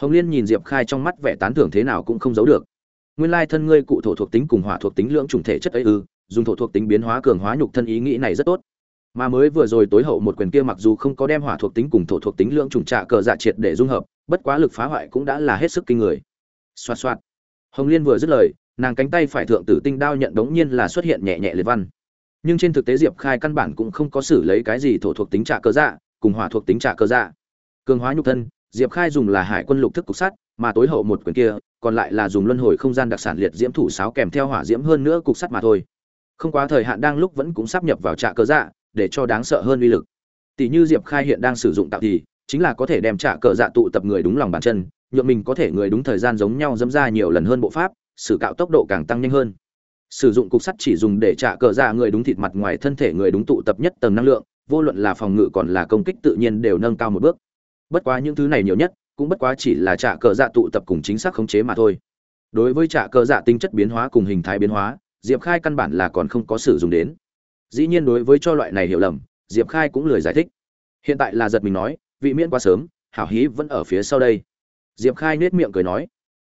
hồng liên nhìn diệp khai trong mắt vẻ tán thưởng thế nào cũng không giấu được. Nguyên lai thân ngươi cụ thổ thuộc tính cùng hỏa thuộc tính lượng trùng thể chất ấy ư, dùng thổ thuộc tính biến hóa cường hóa nhục thân ý nghĩ này rất tốt. Mà mới vừa rồi tối hậu một quyền kia mặc dù không có đem hỏa thuộc tính cùng thổ thuộc tính lượng trùng trạ cờ dạ triệt để dung hợp, bất quá lực phá hoại cũng đã là hết sức kinh người. Xoạt xoạt. Hồng liên vừa dứt lời, nàng cánh tay phải thượng tử tinh đao nhận đống nhiên là xuất hiện nhẹ nhẹ liệt văn. Nhưng trên thực tế diệp khai căn bản cũng không có xử lấy cái gì thổ thuộc tính trạ cờ dạ cùng hỏa thuộc tính trạ cờ dạ. Cường hóa nhục thân diệp khai dùng là hải quân lục thức cục sắt, mà tối hậu một quyền kia, còn lại là dùng luân hồi không gian đặc sản liệt diễm thủ sáo kèm theo hỏa diễm hơn nữa cục sắt mà thôi. Không quá thời hạn đang lúc vẫn cũng sắp nhập vào trạ cơ dạ để cho đáng sợ hơn uy lực. Tỷ như diệp khai hiện đang sử dụng tạo thì, chính là có thể đem trạ cờ dạ tụ tập người đúng lòng bàn chân, nhượng mình có thể người đúng thời gian giống nhau dẫm ra nhiều lần hơn bộ pháp, sử cạo tốc độ càng tăng nhanh hơn. Sử dụng cục sắt chỉ dùng để trạ cờ dạ người đúng thịt mặt ngoài thân thể người đúng tụ tập nhất tầng năng lượng, vô luận là phòng ngự còn là công kích tự nhiên đều nâng cao một bước bất quá những thứ này nhiều nhất, cũng bất quá chỉ là trả cờ dạ tụ tập cùng chính xác khống chế mà thôi. Đối với trả cờ dạ tính chất biến hóa cùng hình thái biến hóa, diệp khai căn bản là còn không có sử dụng đến. Dĩ nhiên đối với cho loại này hiểu lầm, diệp khai cũng lười giải thích. Hiện tại là giật mình nói, vị miễn quá sớm, hảo hí vẫn ở phía sau đây. Diệp khai nết miệng cười nói,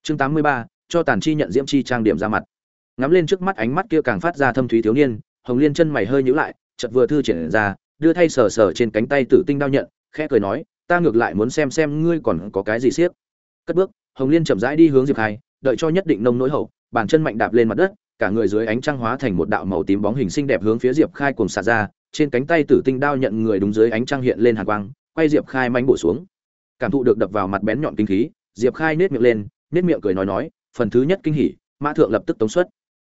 chương tám mươi ba, cho tàn chi nhận diễm chi trang điểm ra mặt. Ngắm lên trước mắt ánh mắt kia càng phát ra thâm thúy thiếu niên, hồng liên chân mày hơi nhíu lại, chợt vừa thư triển ra, đưa thay sờ sờ trên cánh tay tử tinh đao nhận, khẽ cười nói ta ngược lại muốn xem xem ngươi còn có cái gì siết cất bước, hồng liên chậm rãi đi hướng diệp khai, đợi cho nhất định nông nỗi hậu, bàn chân mạnh đạp lên mặt đất, cả người dưới ánh trăng hóa thành một đạo màu tím bóng hình xinh đẹp hướng phía diệp khai cùng xả ra, trên cánh tay tử tinh đao nhận người đúng dưới ánh trăng hiện lên hàn quang, quay diệp khai manh bổ xuống. Cảm thụ được đập vào mặt bén nhọn kinh khí, diệp khai nết miệng lên nết miệng cười nói nói, phần thứ nhất kinh hỉ, mã thượng lập tức tống xuất.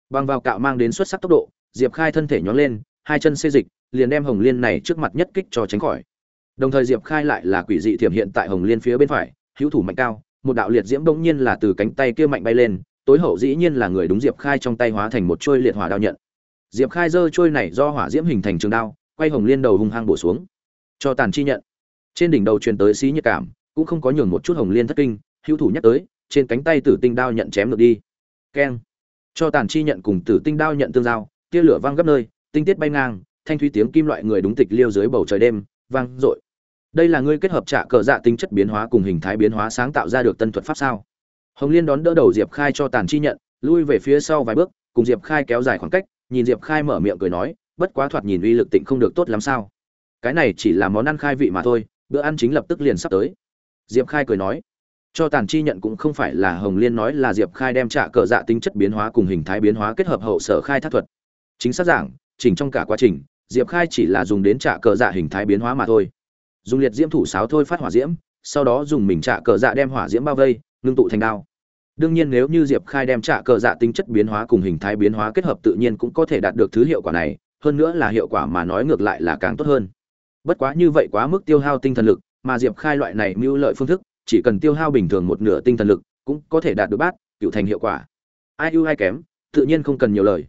Bằng vào cạo mang đến xuất sắc tốc độ, diệp khai thân thể nhón lên, hai chân xê dịch, liền đem hồng liên này trước mặt nhất kích cho tránh khỏi đồng thời diệp khai lại là quỷ dị thiểm hiện tại hồng liên phía bên phải, hữu thủ mạnh cao, một đạo liệt diễm bỗng nhiên là từ cánh tay kia mạnh bay lên, tối hậu dĩ nhiên là người đúng diệp khai trong tay hóa thành một trôi liệt hỏa đao nhận. Diệp khai giơ trôi này do hỏa diễm hình thành trường đao, quay hồng liên đầu hung hăng bổ xuống. Cho tàn chi nhận. Trên đỉnh đầu truyền tới xí nhiệt cảm, cũng không có nhường một chút hồng liên thất kinh, hữu thủ nhắc tới, trên cánh tay tử tinh đao nhận chém được đi. Keng. Cho tàn chi nhận cùng tử tinh đao nhận tương giao, tia lửa vang gấp nơi, tinh tiết bay ngang, thanh thúy tiếng kim loại người đúng tịch liêu dưới bầu trời đêm, vang dội đây là ngươi kết hợp trả cờ dạ tính chất biến hóa cùng hình thái biến hóa sáng tạo ra được tân thuật pháp sao? Hồng liên đón đỡ đầu diệp khai cho tàn chi nhận, lui về phía sau vài bước, cùng diệp khai kéo dài khoảng cách, nhìn diệp khai mở miệng cười nói, bất quá thoạt nhìn uy lực tịnh không được tốt lắm sao. Cái này chỉ là món ăn khai vị mà thôi, bữa ăn chính lập tức liền sắp tới. Diệp khai cười nói, cho tàn chi nhận cũng không phải là hồng liên nói là diệp khai đem trả cờ dạ tính chất biến hóa cùng hình thái biến hóa kết hợp hậu sở khai thác thuật. Chính xác giảng, chỉnh trong cả quá trình, diệp khai chỉ là dùng đến trả cờ dạ hình thái biến hóa mà thôi dùng liệt diễm thủ sáo thôi phát hỏa diễm, sau đó dùng mình trả cờ dạ đem hỏa diễm bao vây, ngưng tụ thành đao. Đương nhiên nếu như diệp khai đem trả cờ dạ tính chất biến hóa cùng hình thái biến hóa kết hợp tự nhiên cũng có thể đạt được thứ hiệu quả này, hơn nữa là hiệu quả mà nói ngược lại là càng tốt hơn. Bất quá như vậy quá mức tiêu hao tinh thần lực, mà diệp khai loại này mưu lợi phương thức, chỉ cần tiêu hao bình thường một nửa tinh thần lực, cũng có thể đạt được bát, cựu thành hiệu quả. Ai ưu ai kém, tự nhiên không cần nhiều lời.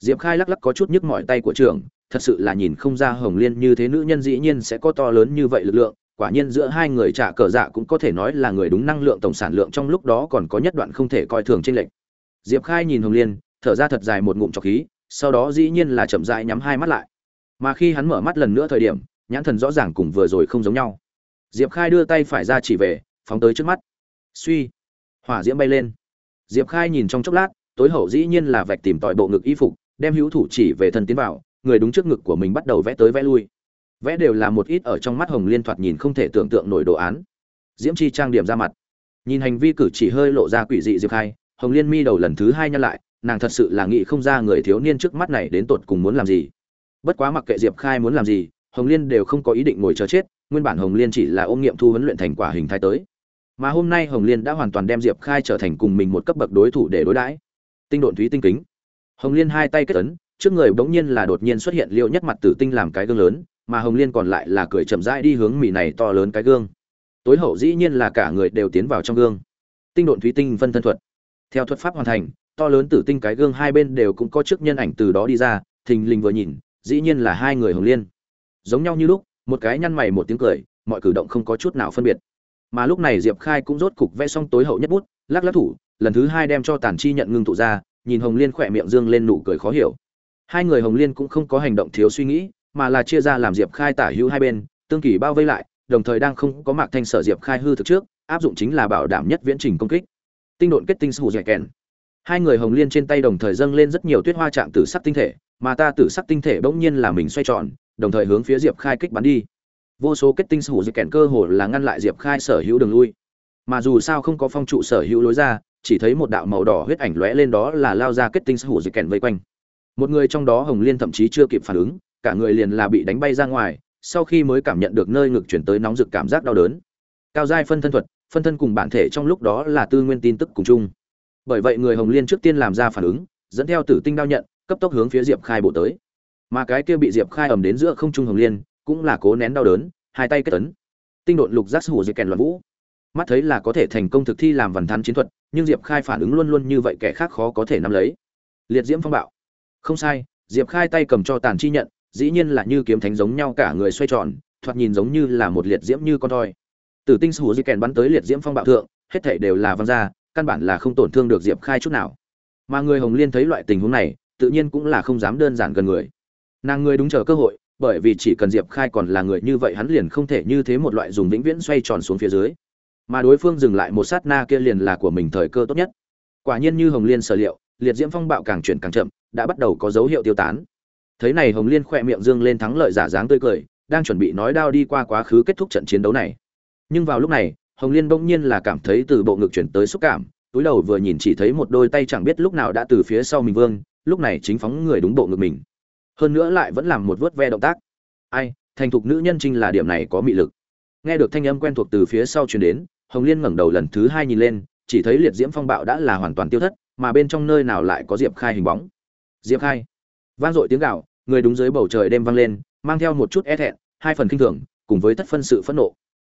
Diệp khai lắc lắc có chút nhức mỏi tay của trường thật sự là nhìn không ra hồng liên như thế nữ nhân dĩ nhiên sẽ có to lớn như vậy lực lượng, quả nhiên giữa hai người trả cờ dạ cũng có thể nói là người đúng năng lượng tổng sản lượng trong lúc đó còn có nhất đoạn không thể coi thường trên lệnh diệp khai nhìn hồng liên, thở ra thật dài một ngụm trọc khí, sau đó dĩ nhiên là chậm rãi nhắm hai mắt lại. Mà khi hắn mở mắt lần nữa thời điểm, nhãn thần rõ ràng cùng vừa rồi không giống nhau. Diệp khai đưa tay phải ra chỉ về, phóng tới trước mắt. Suy, hỏa diễm bay lên. Diệp khai nhìn trong chốc lát, tối hậu dĩ nhiên là vạch tìm tòi bộ ngực y phục, đem hữu thủ chỉ về thân tiến vào người đúng trước ngực của mình bắt đầu vẽ tới vẽ lui. Vẽ đều là một ít ở trong mắt hồng liên thoạt nhìn không thể tưởng tượng nổi đồ án. Diễm chi trang điểm ra mặt. Nhìn hành vi cử chỉ hơi lộ ra quỷ dị diệp khai hồng liên mi đầu lần thứ hai nhăn lại, nàng thật sự là nghĩ không ra người thiếu niên trước mắt này đến tột cùng muốn làm gì. Bất quá mặc kệ diệp khai muốn làm gì, hồng liên đều không có ý định ngồi chờ chết, nguyên bản hồng liên chỉ là ôm nghiệm thu huấn luyện thành quả hình thái tới. Mà hôm nay hồng liên đã hoàn toàn đem diệp khai trở thành cùng mình một cấp bậc đối thủ để đối đãi. Tinh độn thúy tinh kính. Hồng liên hai tay kết ấn trước người bỗng nhiên là đột nhiên xuất hiện liêu nhất mặt tử tinh làm cái gương lớn, mà hồng liên còn lại là cười chậm rãi đi hướng mì này to lớn cái gương. Tối hậu dĩ nhiên là cả người đều tiến vào trong gương. Tinh độn thúy tinh phân thân thuật. Theo thuật pháp hoàn thành, to lớn tử tinh cái gương hai bên đều cũng có chức nhân ảnh từ đó đi ra, thình lình vừa nhìn, dĩ nhiên là hai người hồng liên. Giống nhau như lúc, một cái nhăn mày một tiếng cười, mọi cử động không có chút nào phân biệt. Mà lúc này diệp khai cũng rốt cục vẽ xong tối hậu nhất bút, lắc lắc thủ, lần thứ hai đem cho tản chi nhận ngưng tụ ra, nhìn hồng liên khỏe miệng dương lên nụ cười khó hiểu hai người hồng liên cũng không có hành động thiếu suy nghĩ, mà là chia ra làm diệp khai tả hữu hai bên, tương kỳ bao vây lại, đồng thời đang không có mạc thanh sở diệp khai hư thực trước, áp dụng chính là bảo đảm nhất viễn trình công kích. Tinh độn kết tinh sù dẻ kèn. Hai người hồng liên trên tay đồng thời dâng lên rất nhiều tuyết hoa trạng tử sắc tinh thể, mà ta tử sắc tinh thể bỗng nhiên là mình xoay tròn, đồng thời hướng phía diệp khai kích bắn đi. Vô số kết tinh sù dẻ kèn cơ hồ là ngăn lại diệp khai sở hữu đường lui. Mà dù sao không có phong trụ sở hữu lối ra, chỉ thấy một đạo màu đỏ huyết ảnh lóe lên đó là lao ra kết tinh sù dẻ kèn vây quanh một người trong đó hồng liên thậm chí chưa kịp phản ứng, cả người liền là bị đánh bay ra ngoài, sau khi mới cảm nhận được nơi ngực chuyển tới nóng rực cảm giác đau đớn. Cao giai phân thân thuật, phân thân cùng bản thể trong lúc đó là tư nguyên tin tức cùng chung. Bởi vậy người hồng liên trước tiên làm ra phản ứng, dẫn theo tử tinh đao nhận, cấp tốc hướng phía diệp khai bộ tới. Mà cái kia bị diệp khai ẩm đến giữa không trung hồng liên, cũng là cố nén đau đớn, hai tay kết tấn tinh độn lục giác hủ diệp kèn loạn vũ. Mắt thấy là có thể thành công thực thi làm vằn thắn chiến thuật, nhưng diệp khai phản ứng luôn luôn như vậy kẻ khác khó có thể nắm lấy. Liệt diễm phong bạo không sai, diệp khai tay cầm cho tàn chi nhận, dĩ nhiên là như kiếm thánh giống nhau cả người xoay tròn, thoạt nhìn giống như là một liệt diễm như con thoi. Tử tinh sù di kèn bắn tới liệt diễm phong bạo thượng, hết thảy đều là văng ra, căn bản là không tổn thương được diệp khai chút nào. Mà người hồng liên thấy loại tình huống này, tự nhiên cũng là không dám đơn giản gần người. Nàng người đúng chờ cơ hội, bởi vì chỉ cần diệp khai còn là người như vậy hắn liền không thể như thế một loại dùng vĩnh viễn xoay tròn xuống phía dưới. Mà đối phương dừng lại một sát na kia liền là của mình thời cơ tốt nhất. Quả nhiên như hồng liên sở liệu liệt diễm phong bạo càng chuyển càng chậm, đã bắt đầu có dấu hiệu tiêu tán. Thấy này hồng liên khỏe miệng dương lên thắng lợi giả dáng tươi cười, đang chuẩn bị nói đao đi qua quá khứ kết thúc trận chiến đấu này. Nhưng vào lúc này, hồng liên bỗng nhiên là cảm thấy từ bộ ngực chuyển tới xúc cảm, túi đầu vừa nhìn chỉ thấy một đôi tay chẳng biết lúc nào đã từ phía sau mình vương, lúc này chính phóng người đúng bộ ngực mình. Hơn nữa lại vẫn làm một vớt ve động tác. Ai, thành thục nữ nhân trinh là điểm này có mị lực. Nghe được thanh âm quen thuộc từ phía sau truyền đến, hồng liên ngẩng đầu lần thứ hai nhìn lên, chỉ thấy liệt diễm phong bạo đã là hoàn toàn tiêu thất mà bên trong nơi nào lại có diệp khai hình bóng? Diệp khai. Vang dội tiếng gạo người đúng dưới bầu trời đêm vang lên mang theo một chút e thẹn hai phần kinh thường cùng với thất phân sự phẫn nộ.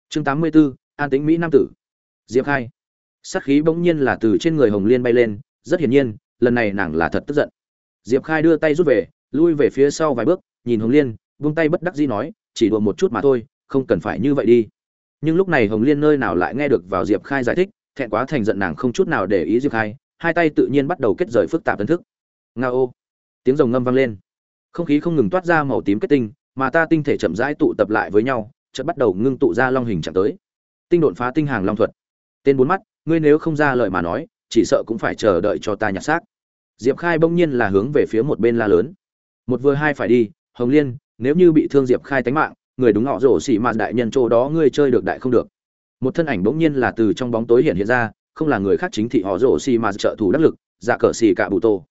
Chương tám mươi 84, an tĩnh mỹ nam tử. Diệp khai. Sát khí bỗng nhiên là từ trên người hồng liên bay lên rất hiển nhiên lần này nàng là thật tức giận. Diệp khai đưa tay rút về lui về phía sau vài bước nhìn hồng liên vung tay bất đắc dĩ nói chỉ đùa một chút mà thôi không cần phải như vậy đi. Nhưng lúc này hồng liên nơi nào lại nghe được vào diệp khai giải thích thẹn quá thành giận nàng không chút nào để ý diệp khai hai tay tự nhiên bắt đầu kết rời phức tạp tân thức. Nga ô. Tiếng rồng ngâm vang lên. Không khí không ngừng toát ra màu tím kết tinh, mà ta tinh thể chậm rãi tụ tập lại với nhau, chợt bắt đầu ngưng tụ ra long hình chạm tới. Tinh đột phá tinh hàng long thuật. Tên bốn mắt, ngươi nếu không ra lời mà nói, chỉ sợ cũng phải chờ đợi cho ta nhặt xác. Diệp khai bỗng nhiên là hướng về phía một bên la lớn. Một vừa hai phải đi, hồng liên, nếu như bị thương diệp khai tánh mạng, người đúng họ rổ xỉ mạt đại nhân chỗ đó ngươi chơi được đại không được. Một thân ảnh bỗng nhiên là từ trong bóng tối hiện hiện ra không là người khác chính thị họ rổ xì mà trợ thủ đắc lực dạ cờ xì cả bù tô.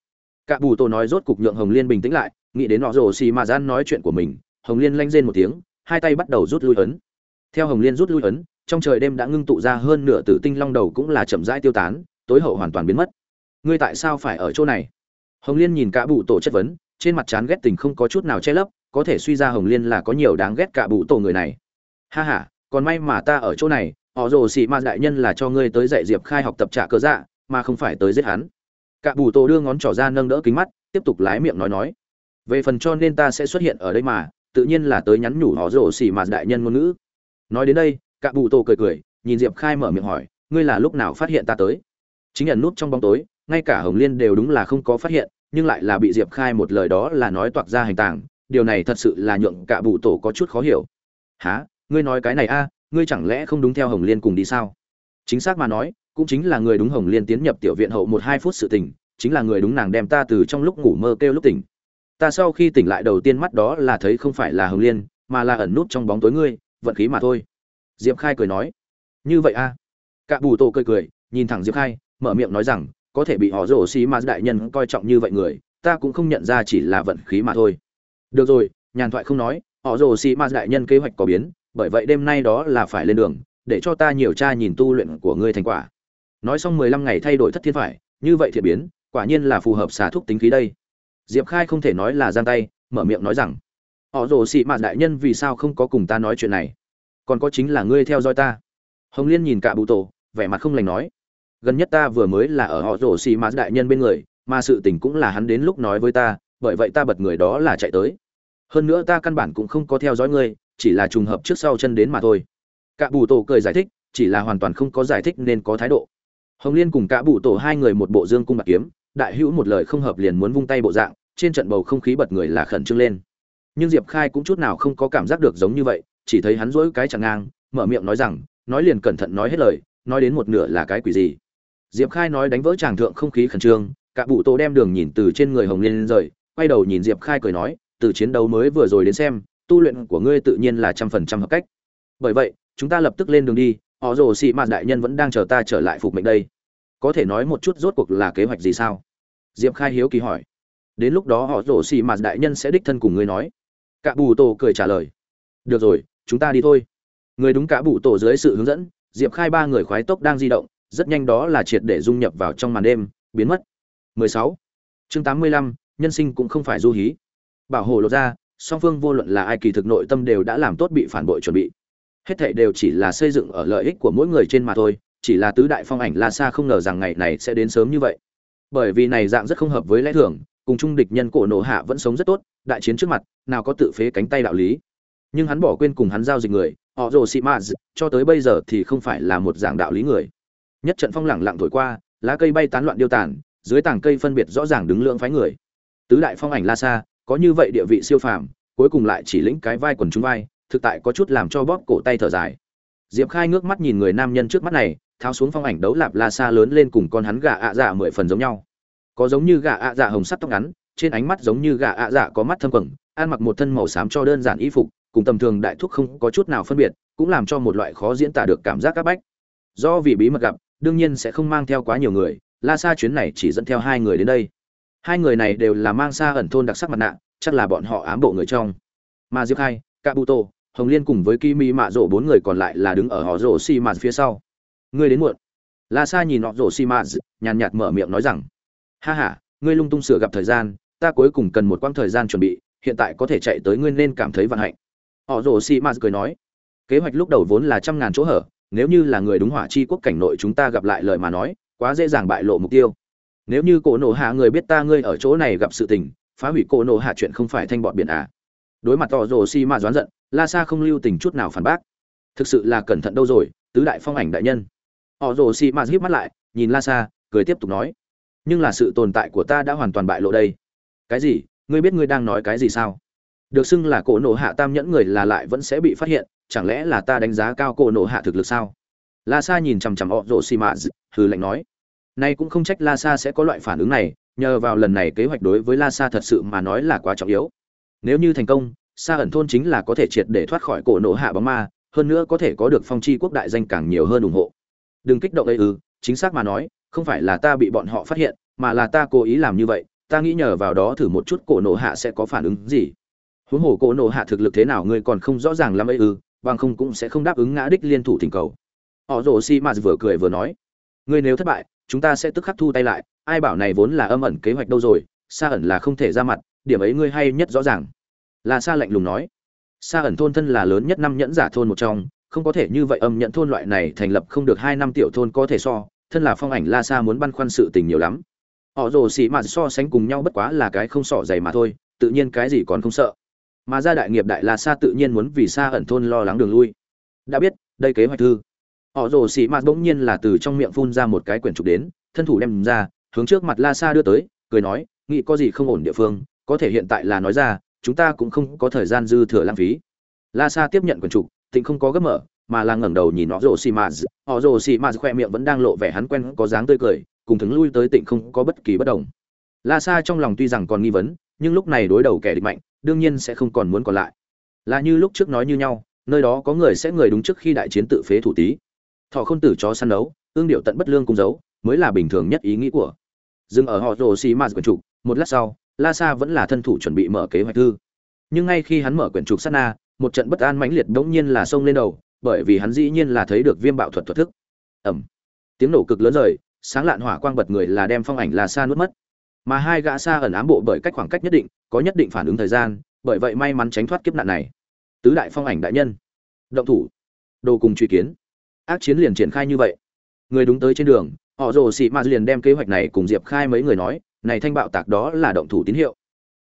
Cả bù tô nói rốt cục nhượng hồng liên bình tĩnh lại, nghĩ đến họ rổ xì mà gian nói chuyện của mình, hồng liên lanh rên một tiếng, hai tay bắt đầu rút lui ấn. Theo hồng liên rút lui ấn, trong trời đêm đã ngưng tụ ra hơn nửa tử tinh long đầu cũng là chậm rãi tiêu tán, tối hậu hoàn toàn biến mất. Ngươi tại sao phải ở chỗ này? Hồng liên nhìn cả bụ tổ chất vấn, trên mặt chán ghét tình không có chút nào che lấp, có thể suy ra hồng liên là có nhiều đáng ghét cả bụ tổ người này. Ha ha, còn may mà ta ở chỗ này họ rồ xì ma đại nhân là cho ngươi tới dạy diệp khai học tập trả cớ dạ mà không phải tới giết hắn. Cả Bù tổ đưa ngón trỏ ra nâng đỡ kính mắt, tiếp tục lái miệng nói nói. Về phần cho nên ta sẽ xuất hiện ở đây mà, tự nhiên là tới nhắn nhủ họ rồ xì ma đại nhân ngôn ngữ. Nói đến đây, cả Bù tổ cười cười, nhìn diệp khai mở miệng hỏi, ngươi là lúc nào phát hiện ta tới? Chính ẩn nút trong bóng tối, ngay cả hồng liên đều đúng là không có phát hiện, nhưng lại là bị diệp khai một lời đó là nói toạc ra hành tàng, điều này thật sự là nhượng cả bụ tổ có chút khó hiểu. Há ngươi nói cái này a ngươi chẳng lẽ không đúng theo hồng liên cùng đi sao? Chính xác mà nói, cũng chính là người đúng hồng liên tiến nhập tiểu viện hậu một hai phút sự tình, chính là người đúng nàng đem ta từ trong lúc ngủ mơ kêu lúc tỉnh. Ta sau khi tỉnh lại đầu tiên mắt đó là thấy không phải là hồng liên, mà là ẩn nút trong bóng tối ngươi, vận khí mà thôi. Diệp khai cười nói. Như vậy a à? cả bù tô cười cười, nhìn thẳng diệp khai, mở miệng nói rằng, có thể bị họ rổ xí mà đại nhân coi trọng như vậy người, ta cũng không nhận ra chỉ là vận khí mà thôi. Được rồi, nhàn thoại không nói, họ rồ xì ma đại nhân kế hoạch có biến bởi vậy đêm nay đó là phải lên đường, để cho ta nhiều tra nhìn tu luyện của ngươi thành quả. Nói xong mười lăm ngày thay đổi thất thiên phải, như vậy thiệt biến, quả nhiên là phù hợp xả thúc tính khí đây. Diệp khai không thể nói là giang tay, mở miệng nói rằng, họ rồ xì ma đại nhân vì sao không có cùng ta nói chuyện này? Còn có chính là ngươi theo dõi ta. Hồng liên nhìn cả bụ tổ, vẻ mặt không lành nói, gần nhất ta vừa mới là ở họ rổ xì mã đại nhân bên người, mà sự tình cũng là hắn đến lúc nói với ta, bởi vậy ta bật người đó là chạy tới. Hơn nữa ta căn bản cũng không có theo dõi ngươi chỉ là trùng hợp trước sau chân đến mà thôi. Cả bù tổ cười giải thích, chỉ là hoàn toàn không có giải thích nên có thái độ. Hồng liên cùng cả bù tổ hai người một bộ dương cung bạc kiếm, đại hữu một lời không hợp liền muốn vung tay bộ dạng, trên trận bầu không khí bật người là khẩn trương lên. Nhưng diệp khai cũng chút nào không có cảm giác được giống như vậy, chỉ thấy hắn rỗi cái chẳng ngang, mở miệng nói rằng, nói liền cẩn thận nói hết lời, nói đến một nửa là cái quỷ gì. Diệp khai nói đánh vỡ tràng thượng không khí khẩn trương, cả bụ tổ đem đường nhìn từ trên người hồng liên lên rời, quay đầu nhìn diệp khai cười nói, từ chiến đấu mới vừa rồi đến xem tu luyện của ngươi tự nhiên là trăm phần trăm hợp cách. Bởi vậy chúng ta lập tức lên đường đi họ rồ xị mạt đại nhân vẫn đang chờ ta trở lại phục mệnh đây. Có thể nói một chút rốt cuộc là kế hoạch gì sao? Diệp khai hiếu kỳ hỏi. Đến lúc đó họ rồ xị mạt đại nhân sẽ đích thân cùng ngươi nói. Cả bù tổ cười trả lời. Được rồi chúng ta đi thôi. Người đúng cả bù tổ dưới sự hướng dẫn diệp khai ba người khoái tốc đang di động rất nhanh đó là triệt để dung nhập vào trong màn đêm biến mất. 16. chương 85, nhân sinh cũng không phải du hí. Bảo hộ lột ra song phương vô luận là ai kỳ thực nội tâm đều đã làm tốt bị phản bội chuẩn bị. Hết thảy đều chỉ là xây dựng ở lợi ích của mỗi người trên mà thôi, chỉ là tứ đại phong ảnh la xa không ngờ rằng ngày này sẽ đến sớm như vậy. Bởi vì này dạng rất không hợp với lẽ thường, cùng chung địch nhân cổ nổ hạ vẫn sống rất tốt, đại chiến trước mặt, nào có tự phế cánh tay đạo lý. Nhưng hắn bỏ quên cùng hắn giao dịch người, họ rồ sĩ maz cho tới bây giờ thì không phải là một dạng đạo lý người. Nhất trận phong lẳng lặng thổi qua, lá cây bay tán loạn điêu tàn, dưới tảng cây phân biệt rõ ràng đứng lượng phái người. Tứ đại phong ảnh la xa có như vậy địa vị siêu phàm, cuối cùng lại chỉ lĩnh cái vai quần chúng vai, thực tại có chút làm cho bóp cổ tay thở dài. Diệp khai ngước mắt nhìn người nam nhân trước mắt này, tháo xuống phong ảnh đấu lạp la xa lớn lên cùng con hắn gà ạ dạ mười phần giống nhau. Có giống như gà ạ dạ hồng sắt tóc ngắn, trên ánh mắt giống như gà ạ dạ có mắt thâm quầng, ăn mặc một thân màu xám cho đơn giản y phục, cùng tầm thường đại thúc không có chút nào phân biệt, cũng làm cho một loại khó diễn tả được cảm giác các bách. Do vì bí mật gặp, đương nhiên sẽ không mang theo quá nhiều người, la xa chuyến này chỉ dẫn theo hai người đến đây hai người này đều là mang xa ẩn thôn đặc sắc mặt nạ, chắc là bọn họ ám bộ người trong. Mà diệp khai, kabuto, hồng liên cùng với kimi mạ rổ bốn người còn lại là đứng ở họ rổ xi mạt phía sau. Ngươi đến muộn. La sa nhìn họ rổ xi mạt nhàn nhạt mở miệng nói rằng, ha ha, ngươi lung tung sửa gặp thời gian, ta cuối cùng cần một quãng thời gian chuẩn bị, hiện tại có thể chạy tới ngươi nên cảm thấy vận hạnh. Họ rổ xi mạt cười nói, kế hoạch lúc đầu vốn là trăm ngàn chỗ hở, nếu như là người đúng hỏa chi quốc cảnh nội chúng ta gặp lại lời mà nói, quá dễ dàng bại lộ mục tiêu nếu như cổ nổ hạ người biết ta ngươi ở chỗ này gặp sự tình, phá hủy cổ nổ hạ chuyện không phải thanh bọn biển à? Đối mặt tỏ rồ si mà doán giận, la sa không lưu tình chút nào phản bác. Thực sự là cẩn thận đâu rồi, tứ đại phong ảnh đại nhân. Họ rồ si mà híp mắt lại, nhìn la sa, cười tiếp tục nói. Nhưng là sự tồn tại của ta đã hoàn toàn bại lộ đây. Cái gì? Ngươi biết ngươi đang nói cái gì sao? Được xưng là cổ nổ hạ tam nhẫn người là lại vẫn sẽ bị phát hiện, chẳng lẽ là ta đánh giá cao cổ nổ hạ thực lực sao? La sa nhìn chằm chằm họ rồ si mà hừ lạnh nói nay cũng không trách la sa sẽ có loại phản ứng này, nhờ vào lần này kế hoạch đối với la sa thật sự mà nói là quá trọng yếu. Nếu như thành công, sa ẩn thôn chính là có thể triệt để thoát khỏi cổ nổ hạ bóng ma, hơn nữa có thể có được phong chi quốc đại danh càng nhiều hơn ủng hộ. Đừng kích động ấy ư, chính xác mà nói, không phải là ta bị bọn họ phát hiện, mà là ta cố ý làm như vậy, ta nghĩ nhờ vào đó thử một chút cổ nổ hạ sẽ có phản ứng gì. Huống hồ cổ nổ hạ thực lực thế nào ngươi còn không rõ ràng lắm ấy ư, bằng không cũng sẽ không đáp ứng ngã đích liên thủ thỉnh cầu. Họ rồ si m vừa cười vừa nói, ngươi nếu thất bại chúng ta sẽ tức khắc thu tay lại, ai bảo này vốn là âm ẩn kế hoạch đâu rồi xa ẩn là không thể ra mặt, điểm ấy ngươi hay nhất rõ ràng. Là xa lạnh lùng nói. Xa ẩn thôn thân là lớn nhất năm nhẫn giả thôn một trong, không có thể như vậy âm nhẫn thôn loại này thành lập không được hai năm tiểu thôn có thể so, thân là phong ảnh la xa muốn băn khoăn sự tình nhiều lắm. Họ rồ xì mà so sánh cùng nhau bất quá là cái không sỏ dày mà thôi, tự nhiên cái gì còn không sợ. Mà ra đại nghiệp đại la xa tự nhiên muốn vì xa ẩn thôn lo lắng đường lui. Đã biết, đây kế hoạch thư họ rồ xì mạt bỗng nhiên là từ trong miệng phun ra một cái quyển trục đến, thân thủ đem ra, hướng trước mặt la Sa đưa tới, cười nói, nghĩ có gì không ổn địa phương, có thể hiện tại là nói ra, chúng ta cũng không có thời gian dư thừa lãng phí. La sa tiếp nhận quyển trục, tịnh không có gấp mở, mà là ngẩng đầu nhìn họ rồ xì mạt. Họ rồ xì mạt khoe miệng vẫn đang lộ vẻ hắn quen có dáng tươi cười, cùng thứng lui tới tịnh không có bất kỳ bất đồng. La sa trong lòng tuy rằng còn nghi vấn, nhưng lúc này đối đầu kẻ địch mạnh, đương nhiên sẽ không còn muốn còn lại. Là như lúc trước nói như nhau, nơi đó có người sẽ người đúng trước khi đại chiến tự phế thủ tí thọ khôn tử chó săn đấu ương điệu tận bất lương cung giấu mới là bình thường nhất ý nghĩ của dừng ở họ rồ xì mạt quyển trục một lát sau La Sa vẫn là thân thủ chuẩn bị mở kế hoạch thư. Nhưng ngay khi hắn mở quyển trục sát na, một trận bất an mãnh liệt đống nhiên là xông lên đầu, bởi vì hắn dĩ nhiên là thấy được viêm bạo thuật thuật thức. Ầm. Tiếng nổ cực lớn rời, sáng lạn hỏa quang bật người là đem phong ảnh La Sa nuốt mất. Mà hai gã Sa ẩn ám bộ bởi cách khoảng cách nhất định, có nhất định phản ứng thời gian, bởi vậy may mắn tránh thoát kiếp nạn này. Tứ đại phong ảnh đại nhân, động thủ, đồ cùng truy kiến. Ác chiến liền triển khai như vậy. Người đúng tới trên đường, họ rồ xị ma liền đem kế hoạch này cùng Diệp Khai mấy người nói, này thanh bạo tạc đó là động thủ tín hiệu.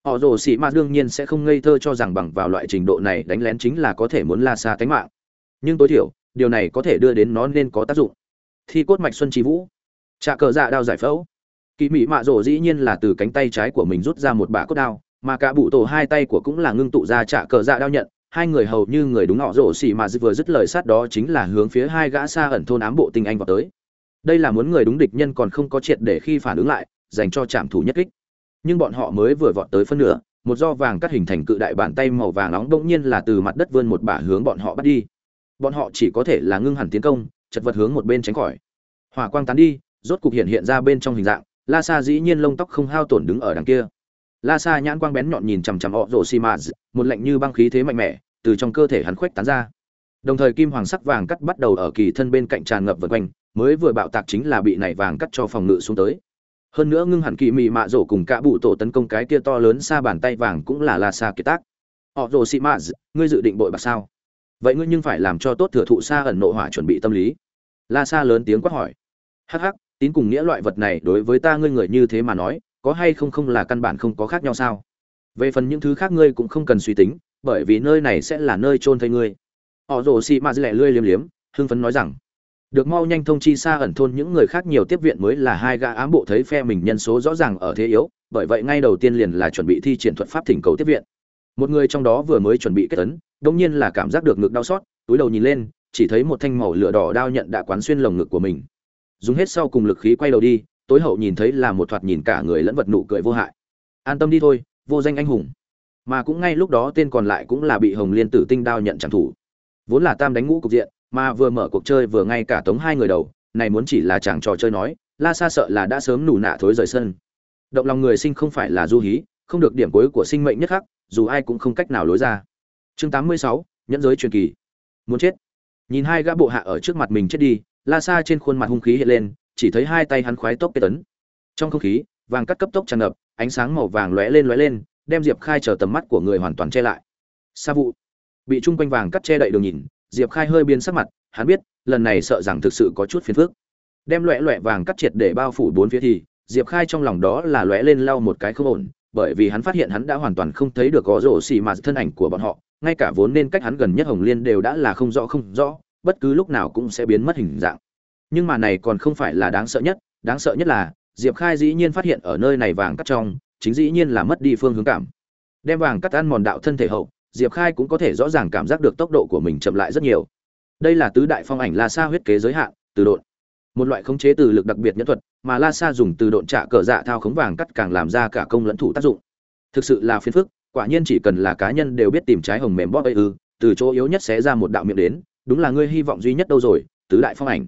Họ rồ xì ma đương nhiên sẽ không ngây thơ cho rằng bằng vào loại trình độ này đánh lén chính là có thể muốn la xa tánh mạng. Nhưng tối thiểu điều này có thể đưa đến nó nên có tác dụng. Thi cốt mạch xuân trí vũ. Trà cờ dạ đao giải phẫu. Kỳ mỹ mạ rồ dĩ nhiên là từ cánh tay trái của mình rút ra một bả cốt đao mà cả bụ tổ hai tay của cũng là ngưng tụ ra trà cờ dạ đao nhận hai người hầu như người đúng họ rổ xì mà vừa dứt lời sát đó chính là hướng phía hai gã xa ẩn thôn ám bộ tinh anh vào tới. Đây là muốn người đúng địch nhân còn không có triệt để khi phản ứng lại, dành cho trạm thủ nhất kích. Nhưng bọn họ mới vừa vọt tới phân nửa, một do vàng cắt hình thành cự đại bàn tay màu vàng nóng bỗng nhiên là từ mặt đất vươn một bả hướng bọn họ bắt đi. Bọn họ chỉ có thể là ngưng hẳn tiến công, chật vật hướng một bên tránh khỏi. Hỏa quang tán đi, rốt cục hiện hiện ra bên trong hình dạng, la sa dĩ nhiên lông tóc không hao tổn đứng ở đằng kia. La sa nhãn quang bén nhọn nhìn chằm chằm họ rổ xi mã một lạnh như băng khí thế mạnh mẽ từ trong cơ thể hắn khuếch tán ra. Đồng thời kim hoàng sắc vàng cắt bắt đầu ở kỳ thân bên cạnh tràn ngập vần quanh, mới vừa bạo tạc chính là bị này vàng cắt cho phòng ngự xuống tới. Hơn nữa ngưng hẳn kỳ mị mạ rổ cùng cả bụ tổ tấn công cái kia to lớn xa bàn tay vàng cũng là la sa kiệt tác. Họ rồ xị mạ ngươi dự định bội bạc sao? Vậy ngươi nhưng phải làm cho tốt thừa thụ xa ẩn nộ hỏa chuẩn bị tâm lý. La sa lớn tiếng quát hỏi. Hắc hắc, tín cùng nghĩa loại vật này đối với ta ngươi người như thế mà nói, có hay không không là căn bản không có khác nhau sao? Về phần những thứ khác ngươi cũng không cần suy tính bởi vì nơi này sẽ là nơi chôn thây ngươi. Họ rồ xì mà lẹ lươi liếm liếm, hưng phấn nói rằng, được mau nhanh thông chi xa ẩn thôn những người khác nhiều tiếp viện mới là hai gã ám bộ thấy phe mình nhân số rõ ràng ở thế yếu, bởi vậy ngay đầu tiên liền là chuẩn bị thi triển thuật pháp thỉnh cầu tiếp viện. Một người trong đó vừa mới chuẩn bị kết tấn đông nhiên là cảm giác được ngực đau xót, túi đầu nhìn lên, chỉ thấy một thanh màu lửa đỏ đao nhận đã quán xuyên lồng ngực của mình. Dùng hết sau cùng lực khí quay đầu đi, tối hậu nhìn thấy là một thoạt nhìn cả người lẫn vật nụ cười vô hại. An tâm đi thôi, vô danh anh hùng mà cũng ngay lúc đó tên còn lại cũng là bị hồng liên tử tinh đao nhận chẳng thủ. Vốn là tam đánh ngũ cục diện mà vừa mở cuộc chơi vừa ngay cả tống hai người đầu này muốn chỉ là chàng trò chơi nói la xa sợ là đã sớm nủ nạ thối rời sân. Động lòng người sinh không phải là du hí không được điểm cuối của sinh mệnh nhất khắc dù ai cũng không cách nào lối ra. Chương 86, nhẫn giới truyền kỳ. Muốn chết. Nhìn hai gã bộ hạ ở trước mặt mình chết đi la xa trên khuôn mặt hung khí hiện lên chỉ thấy hai tay hắn khoái tốc kết tấn. Trong không khí vàng cắt cấp tốc tràn ngập ánh sáng màu vàng lóe lên lóe lên đem diệp khai chờ tầm mắt của người hoàn toàn che lại. Sa vụ bị chung quanh vàng cắt che đậy đường nhìn, diệp khai hơi biến sắc mặt, hắn biết, lần này sợ rằng thực sự có chút phiền phức. Đem loẹ loẹ vàng cắt triệt để bao phủ bốn phía thì, diệp khai trong lòng đó là loẹ lên lau một cái không ổn, bởi vì hắn phát hiện hắn đã hoàn toàn không thấy được gõ rổ xì mà thân ảnh của bọn họ, ngay cả vốn nên cách hắn gần nhất hồng liên đều đã là không rõ không rõ, bất cứ lúc nào cũng sẽ biến mất hình dạng. Nhưng mà này còn không phải là đáng sợ nhất, đáng sợ nhất là, diệp khai dĩ nhiên phát hiện ở nơi này vàng cắt trong chính dĩ nhiên là mất đi phương hướng cảm. Đem vàng cắt ăn mòn đạo thân thể hậu, diệp khai cũng có thể rõ ràng cảm giác được tốc độ của mình chậm lại rất nhiều. Đây là tứ đại phong ảnh la sa huyết kế giới hạn, từ độn. Một loại khống chế từ lực đặc biệt nhân thuật, mà la sa dùng từ độn trả cờ dạ thao khống vàng cắt càng làm ra cả công lẫn thủ tác dụng. Thực sự là phiền phức, quả nhiên chỉ cần là cá nhân đều biết tìm trái hồng mềm bóp ấy ư, từ chỗ yếu nhất sẽ ra một đạo miệng đến, đúng là ngươi hy vọng duy nhất đâu rồi, tứ đại phong ảnh.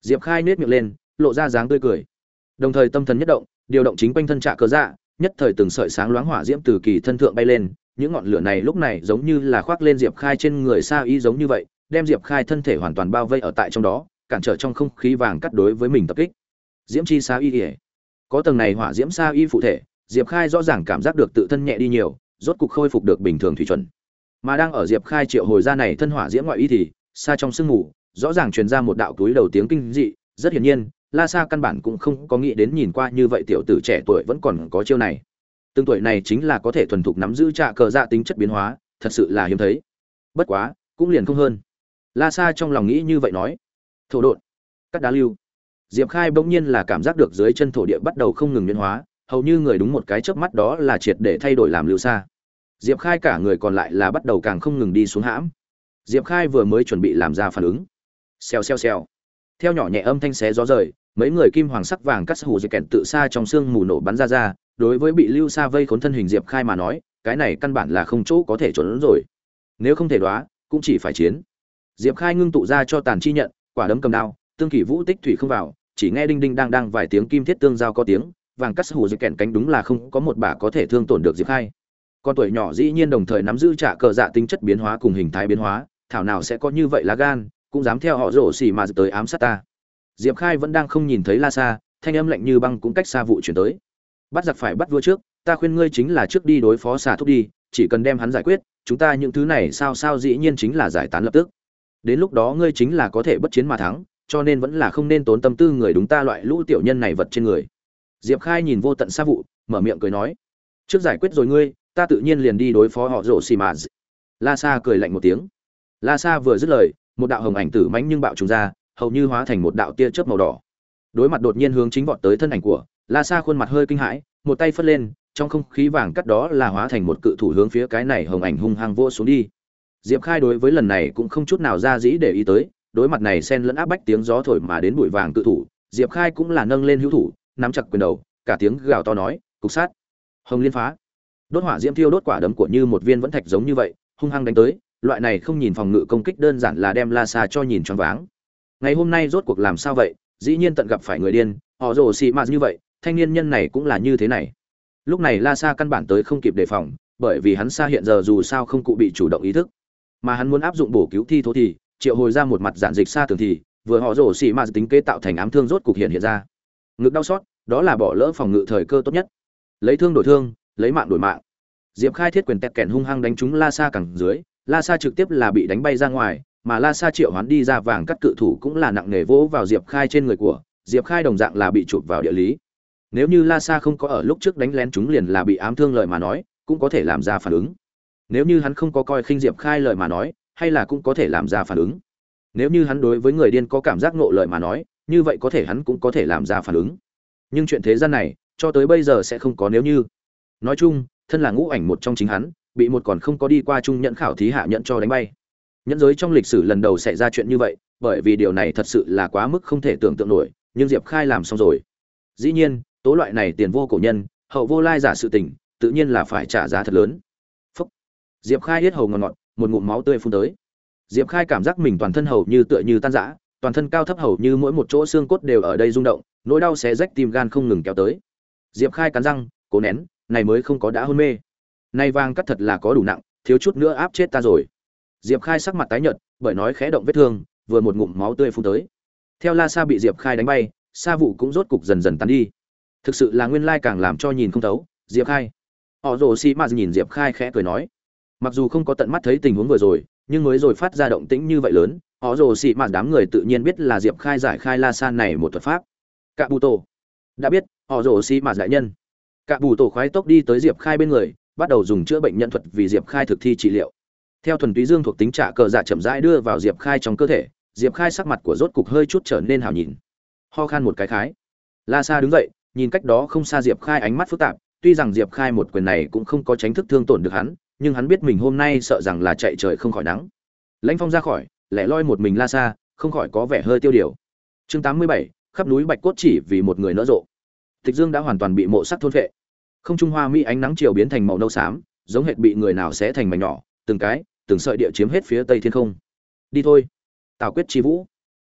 Diệp khai nết miệng lên, lộ ra dáng tươi cười. Đồng thời tâm thần nhất động, điều động chính quanh thân trạ cờ dạ nhất thời từng sợi sáng loáng hỏa diễm từ kỳ thân thượng bay lên, những ngọn lửa này lúc này giống như là khoác lên diệp khai trên người sa y giống như vậy, đem diệp khai thân thể hoàn toàn bao vây ở tại trong đó, cản trở trong không khí vàng cắt đối với mình tập kích. Diễm chi sa y ỉa có tầng này hỏa diễm sa y phụ thể, diệp khai rõ ràng cảm giác được tự thân nhẹ đi nhiều, rốt cục khôi phục được bình thường thủy chuẩn. Mà đang ở diệp khai triệu hồi ra này thân hỏa diễm ngoại y thì, xa trong sương mù, rõ ràng truyền ra một đạo túi đầu tiếng kinh dị, rất hiển nhiên la sa căn bản cũng không có nghĩ đến nhìn qua như vậy tiểu tử trẻ tuổi vẫn còn có chiêu này. Từng tuổi này chính là có thể thuần thục nắm giữ trạ cờ dạ tính chất biến hóa, thật sự là hiếm thấy. Bất quá, cũng liền không hơn. La sa trong lòng nghĩ như vậy nói. Thổ đột cắt đá lưu. Diệp khai bỗng nhiên là cảm giác được dưới chân thổ địa bắt đầu không ngừng biến hóa, hầu như người đúng một cái chớp mắt đó là triệt để thay đổi làm lưu xa diệp khai cả người còn lại là bắt đầu càng không ngừng đi xuống hãm. Diệp khai vừa mới chuẩn bị làm ra phản ứng. Xèo xèo xèo. Theo nhỏ nhẹ âm thanh xé gió rời mấy người kim hoàng sắc vàng cắt hủ dây kẹn tự xa trong sương mù nổ bắn ra ra, đối với bị lưu xa vây khốn thân hình diệp khai mà nói, cái này căn bản là không chỗ có thể trốn rồi. Nếu không thể đoá cũng chỉ phải chiến. Diệp khai ngưng tụ ra cho tàn chi nhận, quả đấm cầm đao, tương kỷ vũ tích thủy không vào, chỉ nghe đinh đinh đang đang vài tiếng kim thiết tương giao có tiếng, vàng cắt hủ dây kẹn cánh đúng là không có một bà có thể thương tổn được diệp khai. Con tuổi nhỏ dĩ nhiên đồng thời nắm giữ trả cờ dạ tính chất biến hóa cùng hình thái biến hóa, thảo nào sẽ có như vậy lá gan, cũng dám theo họ rổ xỉ mà tới ám sát ta diệp khai vẫn đang không nhìn thấy la sa, thanh âm lạnh như băng cũng cách xa vụ chuyển tới. Bắt giặc phải bắt vua trước, ta khuyên ngươi chính là trước đi đối phó xà thúc đi, chỉ cần đem hắn giải quyết, chúng ta những thứ này sao sao dĩ nhiên chính là giải tán lập tức. Đến lúc đó ngươi chính là có thể bất chiến mà thắng, cho nên vẫn là không nên tốn tâm tư người đúng ta loại lũ tiểu nhân này vật trên người. Diệp khai nhìn vô tận xa vụ, mở miệng cười nói, trước giải quyết rồi ngươi, ta tự nhiên liền đi đối phó họ rổ xì mà. La sa cười lạnh một tiếng. La sa vừa dứt lời, một đạo hồng ảnh tử mãnh nhưng bạo trùng ra hầu như hóa thành một đạo tia chớp màu đỏ. Đối mặt đột nhiên hướng chính vọt tới thân ảnh của la sa khuôn mặt hơi kinh hãi, một tay phất lên, trong không khí vàng cắt đó là hóa thành một cự thủ hướng phía cái này hồng ảnh hung hăng vô xuống đi. Diệp khai đối với lần này cũng không chút nào ra dĩ để ý tới, đối mặt này sen lẫn áp bách tiếng gió thổi mà đến bụi vàng cự thủ, diệp khai cũng là nâng lên hữu thủ, nắm chặt quyền đầu, cả tiếng gào to nói, cục sát! Hồng liên phá! Đốt hỏa diễm thiêu đốt quả đấm của như một viên vẫn thạch giống như vậy, hung hăng đánh tới, loại này không nhìn phòng ngự công kích đơn giản là đem la xa cho nhìn choáng váng ngày hôm nay rốt cuộc làm sao vậy? Dĩ nhiên tận gặp phải người điên, họ rồ xì mạt như vậy, thanh niên nhân này cũng là như thế này. Lúc này la sa căn bản tới không kịp đề phòng, bởi vì hắn xa hiện giờ dù sao không cụ bị chủ động ý thức. Mà hắn muốn áp dụng bổ cứu thi thố thì, triệu hồi ra một mặt giản dịch xa tường thì, vừa họ rổ xì mạt tính kế tạo thành ám thương rốt cục hiện hiện ra. Ngực đau xót, đó là bỏ lỡ phòng ngự thời cơ tốt nhất. Lấy thương đổi thương, lấy mạng đổi mạng. Diệp khai thiết quyền tẹt kèn hung hăng đánh trúng la sa cẳng dưới, la sa trực tiếp là bị đánh bay ra ngoài mà la sa triệu hoán đi ra vàng cắt cự thủ cũng là nặng nề vỗ vào diệp khai trên người của, diệp khai đồng dạng là bị chụp vào địa lý. Nếu như la sa không có ở lúc trước đánh lén chúng liền là bị ám thương lợi mà nói, cũng có thể làm ra phản ứng. Nếu như hắn không có coi khinh diệp khai lợi mà nói, hay là cũng có thể làm ra phản ứng. Nếu như hắn đối với người điên có cảm giác ngộ lợi mà nói, như vậy có thể hắn cũng có thể làm ra phản ứng. Nhưng chuyện thế gian này, cho tới bây giờ sẽ không có nếu như. Nói chung, thân là ngũ ảnh một trong chính hắn, bị một còn không có đi qua trung nhận khảo thí hạ nhận cho đánh bay nhẫn giới trong lịch sử lần đầu xảy ra chuyện như vậy, bởi vì điều này thật sự là quá mức không thể tưởng tượng nổi, nhưng diệp khai làm xong rồi. Dĩ nhiên, tố loại này tiền vô cổ nhân, hậu vô lai giả sự tình, tự nhiên là phải trả giá thật lớn. Phúc. diệp khai hết hầu ngọt ngọt, một ngụm máu tươi phun tới. Diệp khai cảm giác mình toàn thân hầu như tựa như tan rã, toàn thân cao thấp hầu như mỗi một chỗ xương cốt đều ở đây rung động, nỗi đau xé rách tim gan không ngừng kéo tới. Diệp khai cắn răng, cố nén, này mới không có đã hôn mê. Nay vang cắt thật là có đủ nặng, thiếu chút nữa áp chết ta rồi diệp khai sắc mặt tái nhợt, bởi nói khẽ động vết thương, vừa một ngụm máu tươi phun tới. Theo la sa bị diệp khai đánh bay, sa vụ cũng rốt cục dần dần tan đi. Thực sự là nguyên lai càng làm cho nhìn không thấu, diệp khai. Họ rồ xì m nhìn diệp khai khẽ cười nói, mặc dù không có tận mắt thấy tình huống vừa rồi, nhưng mới rồi phát ra động tĩnh như vậy lớn, họ rồ xì m đám người tự nhiên biết là diệp khai giải khai la san này một thuật pháp. Cạ bù tổ đã biết, họ rồ xì m đại nhân. Cạ bù tổ khoái tốc đi tới diệp khai bên người, bắt đầu dùng chữa bệnh nhân thuật vì diệp khai thực thi trị liệu theo thuần túy dương thuộc tính trả cờ dạ chậm rãi đưa vào diệp khai trong cơ thể diệp khai sắc mặt của rốt cục hơi chút trở nên hào nhìn. Ho khan một cái khái. La sa đứng dậy nhìn cách đó không xa diệp khai ánh mắt phức tạp tuy rằng diệp khai một quyền này cũng không có tránh thức thương tổn được hắn nhưng hắn biết mình hôm nay sợ rằng là chạy trời không khỏi nắng. Lãnh phong ra khỏi lẻ loi một mình la Sa, không khỏi có vẻ hơi tiêu điều. Chương tám mươi bảy khắp núi bạch cốt chỉ vì một người nỡ rộ. Tịch dương đã hoàn toàn bị mộ sắc thôn vệ không trung hoa mỹ ánh nắng chiều biến thành màu nâu xám giống hệt bị người nào xé thành mảnh nhỏ từng cái từng sợi địa chiếm hết phía tây thiên không. Đi thôi. Tào quyết chi vũ.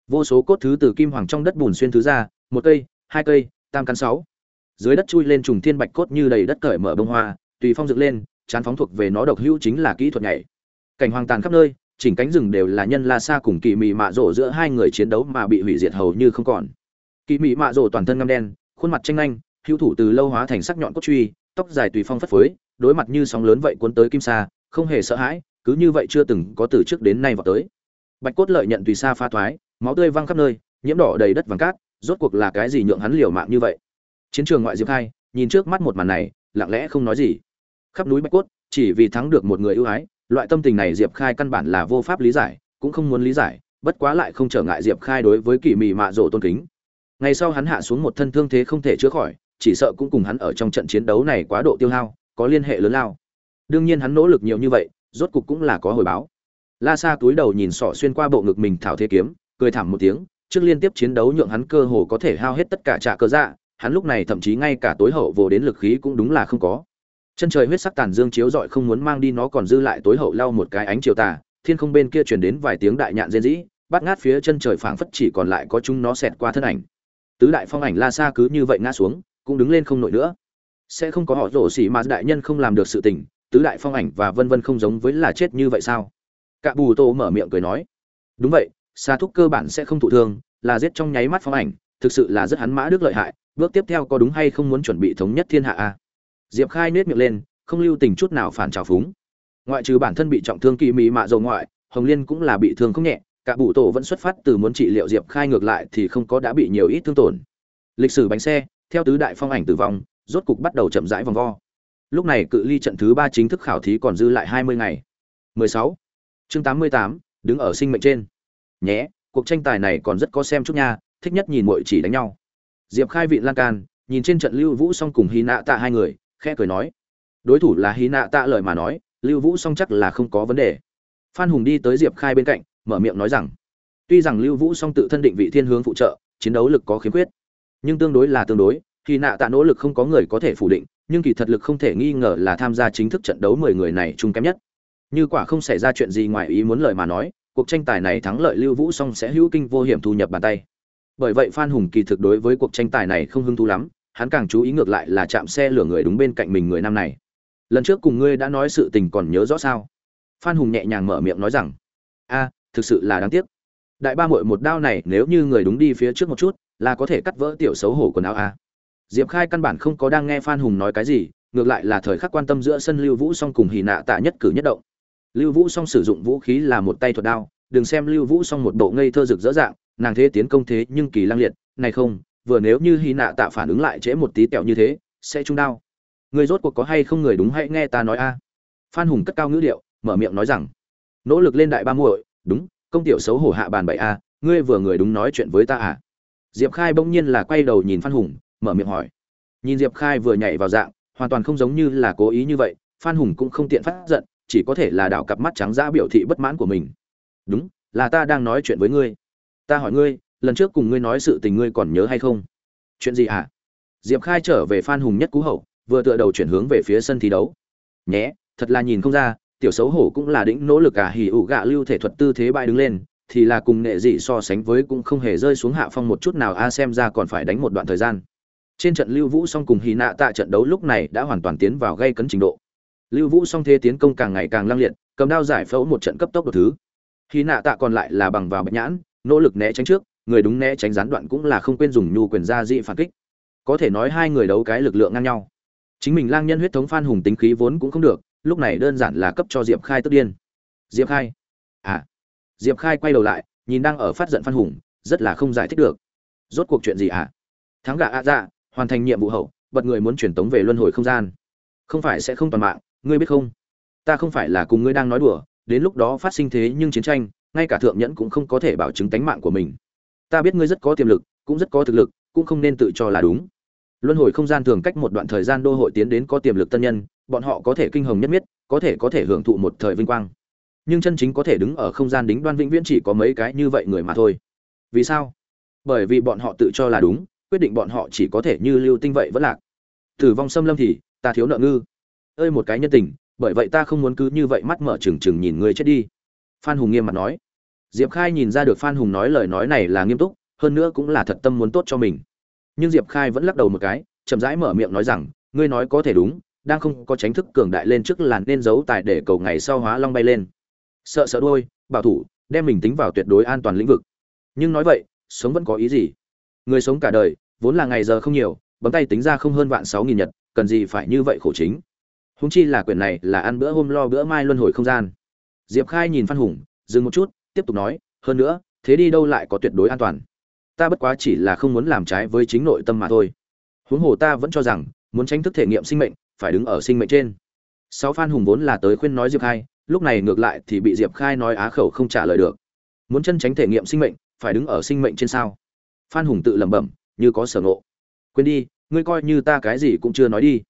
Vô số cốt thứ từ kim hoàng trong đất bùn xuyên thứ ra, một cây, hai cây, tam căn sáu. Dưới đất chui lên trùng thiên bạch cốt như đầy đất cởi mở bông hoa, tùy phong dựng lên, chán phóng thuộc về nó độc hữu chính là kỹ thuật nhảy. Cảnh hoàng tàn khắp nơi, chỉnh cánh rừng đều là nhân la sa cùng kỳ mị mạ rổ giữa hai người chiến đấu mà bị hủy diệt hầu như không còn. Kỳ mị mạ rổ toàn thân ngăm đen, khuôn mặt tranh nhanh hữu thủ từ lâu hóa thành sắc nhọn cốt truy, tóc dài tùy phong phất phới, đối mặt như sóng lớn vậy cuốn tới kim sa, không hề sợ hãi cứ như vậy chưa từng có từ trước đến nay vào tới. Bạch cốt lợi nhận tùy xa pha thoái, máu tươi văng khắp nơi, nhiễm đỏ đầy đất vàng cát, rốt cuộc là cái gì nhượng hắn liều mạng như vậy? Chiến trường ngoại diệp hai, nhìn trước mắt một màn này, lặng lẽ không nói gì. Khắp núi bạch cốt, chỉ vì thắng được một người ưu ái, loại tâm tình này diệp khai căn bản là vô pháp lý giải, cũng không muốn lý giải, bất quá lại không trở ngại diệp khai đối với kỳ mị mạ rộ tôn kính. Ngày sau hắn hạ xuống một thân thương thế không thể chữa khỏi, chỉ sợ cũng cùng hắn ở trong trận chiến đấu này quá độ tiêu hao, có liên hệ lớn lao. Đương nhiên hắn nỗ lực nhiều như vậy rốt cục cũng là có hồi báo. La sa túi đầu nhìn sọ xuyên qua bộ ngực mình thảo thế kiếm, cười thảm một tiếng, trước liên tiếp chiến đấu nhượng hắn cơ hồ có thể hao hết tất cả trả cơ dạ hắn lúc này thậm chí ngay cả tối hậu vô đến lực khí cũng đúng là không có. Chân trời huyết sắc tàn dương chiếu rọi không muốn mang đi nó còn dư lại tối hậu lau một cái ánh chiều tà, thiên không bên kia truyền đến vài tiếng đại nhạn rên rỉ, bắt ngát phía chân trời phảng phất chỉ còn lại có chúng nó xẹt qua thân ảnh. Tứ đại phong ảnh la xa cứ như vậy ngã xuống, cũng đứng lên không nổi nữa. Sẽ không có họ rổ xỉ mà đại nhân không làm được sự tình tứ đại phong ảnh và vân vân không giống với là chết như vậy sao? Cạ bù tô mở miệng cười nói, đúng vậy xa thúc cơ bản sẽ không thụ thương, là giết trong nháy mắt phong ảnh, thực sự là rất hắn mã đức lợi hại, bước tiếp theo có đúng hay không muốn chuẩn bị thống nhất thiên hạ a? Diệp khai nết miệng lên, không lưu tình chút nào phản trào phúng. Ngoại trừ bản thân bị trọng thương kỳ mỹ mạ dầu ngoại, hồng liên cũng là bị thương không nhẹ cả bụ tổ vẫn xuất phát từ muốn trị liệu diệp khai ngược lại thì không có đã bị nhiều ít thương tổn. Lịch sử bánh xe, theo tứ đại phong ảnh tử vong, rốt cục bắt đầu chậm rãi vòng vo lúc này cự ly trận thứ ba chính thức khảo thí còn dư lại hai mươi ngày. 16. chương 88, đứng ở sinh mệnh trên. Nhé cuộc tranh tài này còn rất có xem chút nha thích nhất nhìn muội chỉ đánh nhau. Diệp khai vị lan can nhìn trên trận lưu vũ song cùng hy nạ tạ hai người khẽ cười nói. Đối thủ là hy nạ tạ lời mà nói lưu vũ song chắc là không có vấn đề. Phan hùng đi tới diệp khai bên cạnh mở miệng nói rằng tuy rằng lưu vũ song tự thân định vị thiên hướng phụ trợ chiến đấu lực có khiếm khuyết nhưng tương đối là tương đối khi nạ tạ nỗ lực không có người có thể phủ định nhưng kỳ thật lực không thể nghi ngờ là tham gia chính thức trận đấu mười người này chung kém nhất. Như quả không xảy ra chuyện gì ngoài ý muốn lợi mà nói, cuộc tranh tài này thắng lợi lưu vũ song sẽ hữu kinh vô hiểm thu nhập bàn tay. Bởi vậy phan hùng kỳ thực đối với cuộc tranh tài này không hứng thú lắm, hắn càng chú ý ngược lại là chạm xe lửa người đúng bên cạnh mình người nam này. Lần trước cùng ngươi đã nói sự tình còn nhớ rõ sao? Phan hùng nhẹ nhàng mở miệng nói rằng, a, thực sự là đáng tiếc. Đại ba muội một đao này nếu như người đúng đi phía trước một chút, là có thể cắt vỡ tiểu xấu hổ của áo a diệp khai căn bản không có đang nghe phan hùng nói cái gì, ngược lại là thời khắc quan tâm giữa sân lưu vũ song cùng hì nạ tạ nhất cử nhất động. Lưu vũ song sử dụng vũ khí là một tay thuật đao, đừng xem lưu vũ song một bộ ngây thơ rực rỡ dạng, nàng thế tiến công thế nhưng kỳ lang liệt, này không, vừa nếu như Hỉ nạ tạ phản ứng lại trễ một tí tẹo như thế, sẽ trung đao. Người rốt cuộc có hay không người đúng hãy nghe ta nói a. Phan hùng cất cao ngữ điệu, mở miệng nói rằng, nỗ lực lên đại ba muội, đúng, công tiểu xấu hổ hạ bàn bảy a, ngươi vừa người đúng nói chuyện với ta à. Diệp khai bỗng nhiên là quay đầu nhìn phan hùng mở miệng hỏi. Nhìn diệp khai vừa nhảy vào dạng, hoàn toàn không giống như là cố ý như vậy, phan hùng cũng không tiện phát giận, chỉ có thể là đảo cặp mắt trắng ra biểu thị bất mãn của mình. Đúng, là ta đang nói chuyện với ngươi. Ta hỏi ngươi, lần trước cùng ngươi nói sự tình ngươi còn nhớ hay không? Chuyện gì hả? À? diệp khai trở về phan hùng nhất cú hậu, vừa tựa đầu chuyển hướng về phía sân thi đấu. Nhé, thật là nhìn không ra, tiểu xấu hổ cũng là đỉnh nỗ lực cả hỉ ủ gạ lưu thể thuật tư thế bại đứng lên, thì là cùng nghệ dị so sánh với cũng không hề rơi xuống hạ phong một chút nào, a, xem ra còn phải đánh một đoạn thời gian trên trận lưu vũ song cùng hy nạ tạ trận đấu lúc này đã hoàn toàn tiến vào gây cấn trình độ. Lưu vũ song thế tiến công càng ngày càng lăng liệt, cầm đao giải phẫu một trận cấp tốc đột thứ. Hy nạ tạ còn lại là bằng vào bạch nhãn, nỗ lực né tránh trước, người đúng né tránh gián đoạn cũng là không quên dùng nhu quyền ra dị phản kích. Có thể nói hai người đấu cái lực lượng ngang nhau. Chính mình lang nhân huyết thống phan hùng tính khí vốn cũng không được, lúc này đơn giản là cấp cho diệp khai tức điên. Diệp khai? À. Diệp khai quay đầu lại, nhìn đang ở phát giận phan hùng, rất là không giải thích được. Rốt cuộc chuyện gì ạ à? thắng gạ ạ dạ hoàn thành nhiệm vụ hậu, bật người muốn truyền tống về luân hồi không gian. Không phải sẽ không toàn mạng, ngươi biết không? Ta không phải là cùng ngươi đang nói đùa, đến lúc đó phát sinh thế nhưng chiến tranh, ngay cả thượng nhẫn cũng không có thể bảo chứng tánh mạng của mình. Ta biết ngươi rất có tiềm lực, cũng rất có thực lực, cũng không nên tự cho là đúng. Luân hồi không gian thường cách một đoạn thời gian đô hội tiến đến có tiềm lực tân nhân, bọn họ có thể kinh hồng nhất miết, có thể có thể hưởng thụ một thời vinh quang. Nhưng chân chính có thể đứng ở không gian đính đoan vĩnh viễn chỉ có mấy cái như vậy người mà thôi. Vì sao? Bởi vì bọn họ tự cho là đúng quyết định bọn họ chỉ có thể như lưu tinh vậy vẫn lạc. Tử vong xâm lâm thì, ta thiếu nợ ngư. Ơi một cái nhân tình, bởi vậy ta không muốn cứ như vậy mắt mở trừng trừng nhìn người chết đi. Phan hùng nghiêm mặt nói. Diệp khai nhìn ra được phan hùng nói lời nói này là nghiêm túc, hơn nữa cũng là thật tâm muốn tốt cho mình. Nhưng diệp khai vẫn lắc đầu một cái, chậm rãi mở miệng nói rằng, ngươi nói có thể đúng, đang không có tránh thức cường đại lên trước làn nên giấu tài để cầu ngày sau hóa long bay lên. Sợ sợ đôi bảo thủ, đem mình tính vào tuyệt đối an toàn lĩnh vực. Nhưng nói vậy, sống vẫn có ý gì? Người sống cả đời, vốn là ngày giờ không nhiều, bấm tay tính ra không hơn vạn sáu nghìn nhật, cần gì phải như vậy khổ chính? Húng chi là quyển này là ăn bữa hôm lo bữa mai luân hồi không gian. Diệp khai nhìn phan hùng, dừng một chút, tiếp tục nói, hơn nữa, thế đi đâu lại có tuyệt đối an toàn? Ta bất quá chỉ là không muốn làm trái với chính nội tâm mà thôi. Huống hồ ta vẫn cho rằng, muốn tránh thức thể nghiệm sinh mệnh, phải đứng ở sinh mệnh trên. Sáu phan hùng vốn là tới khuyên nói diệp khai, lúc này ngược lại thì bị diệp khai nói á khẩu không trả lời được. Muốn chân tránh thể nghiệm sinh mệnh, phải đứng ở sinh mệnh trên sao? Phan hùng tự lẩm bẩm, như có sở ngộ. Quên đi, ngươi coi như ta cái gì cũng chưa nói đi.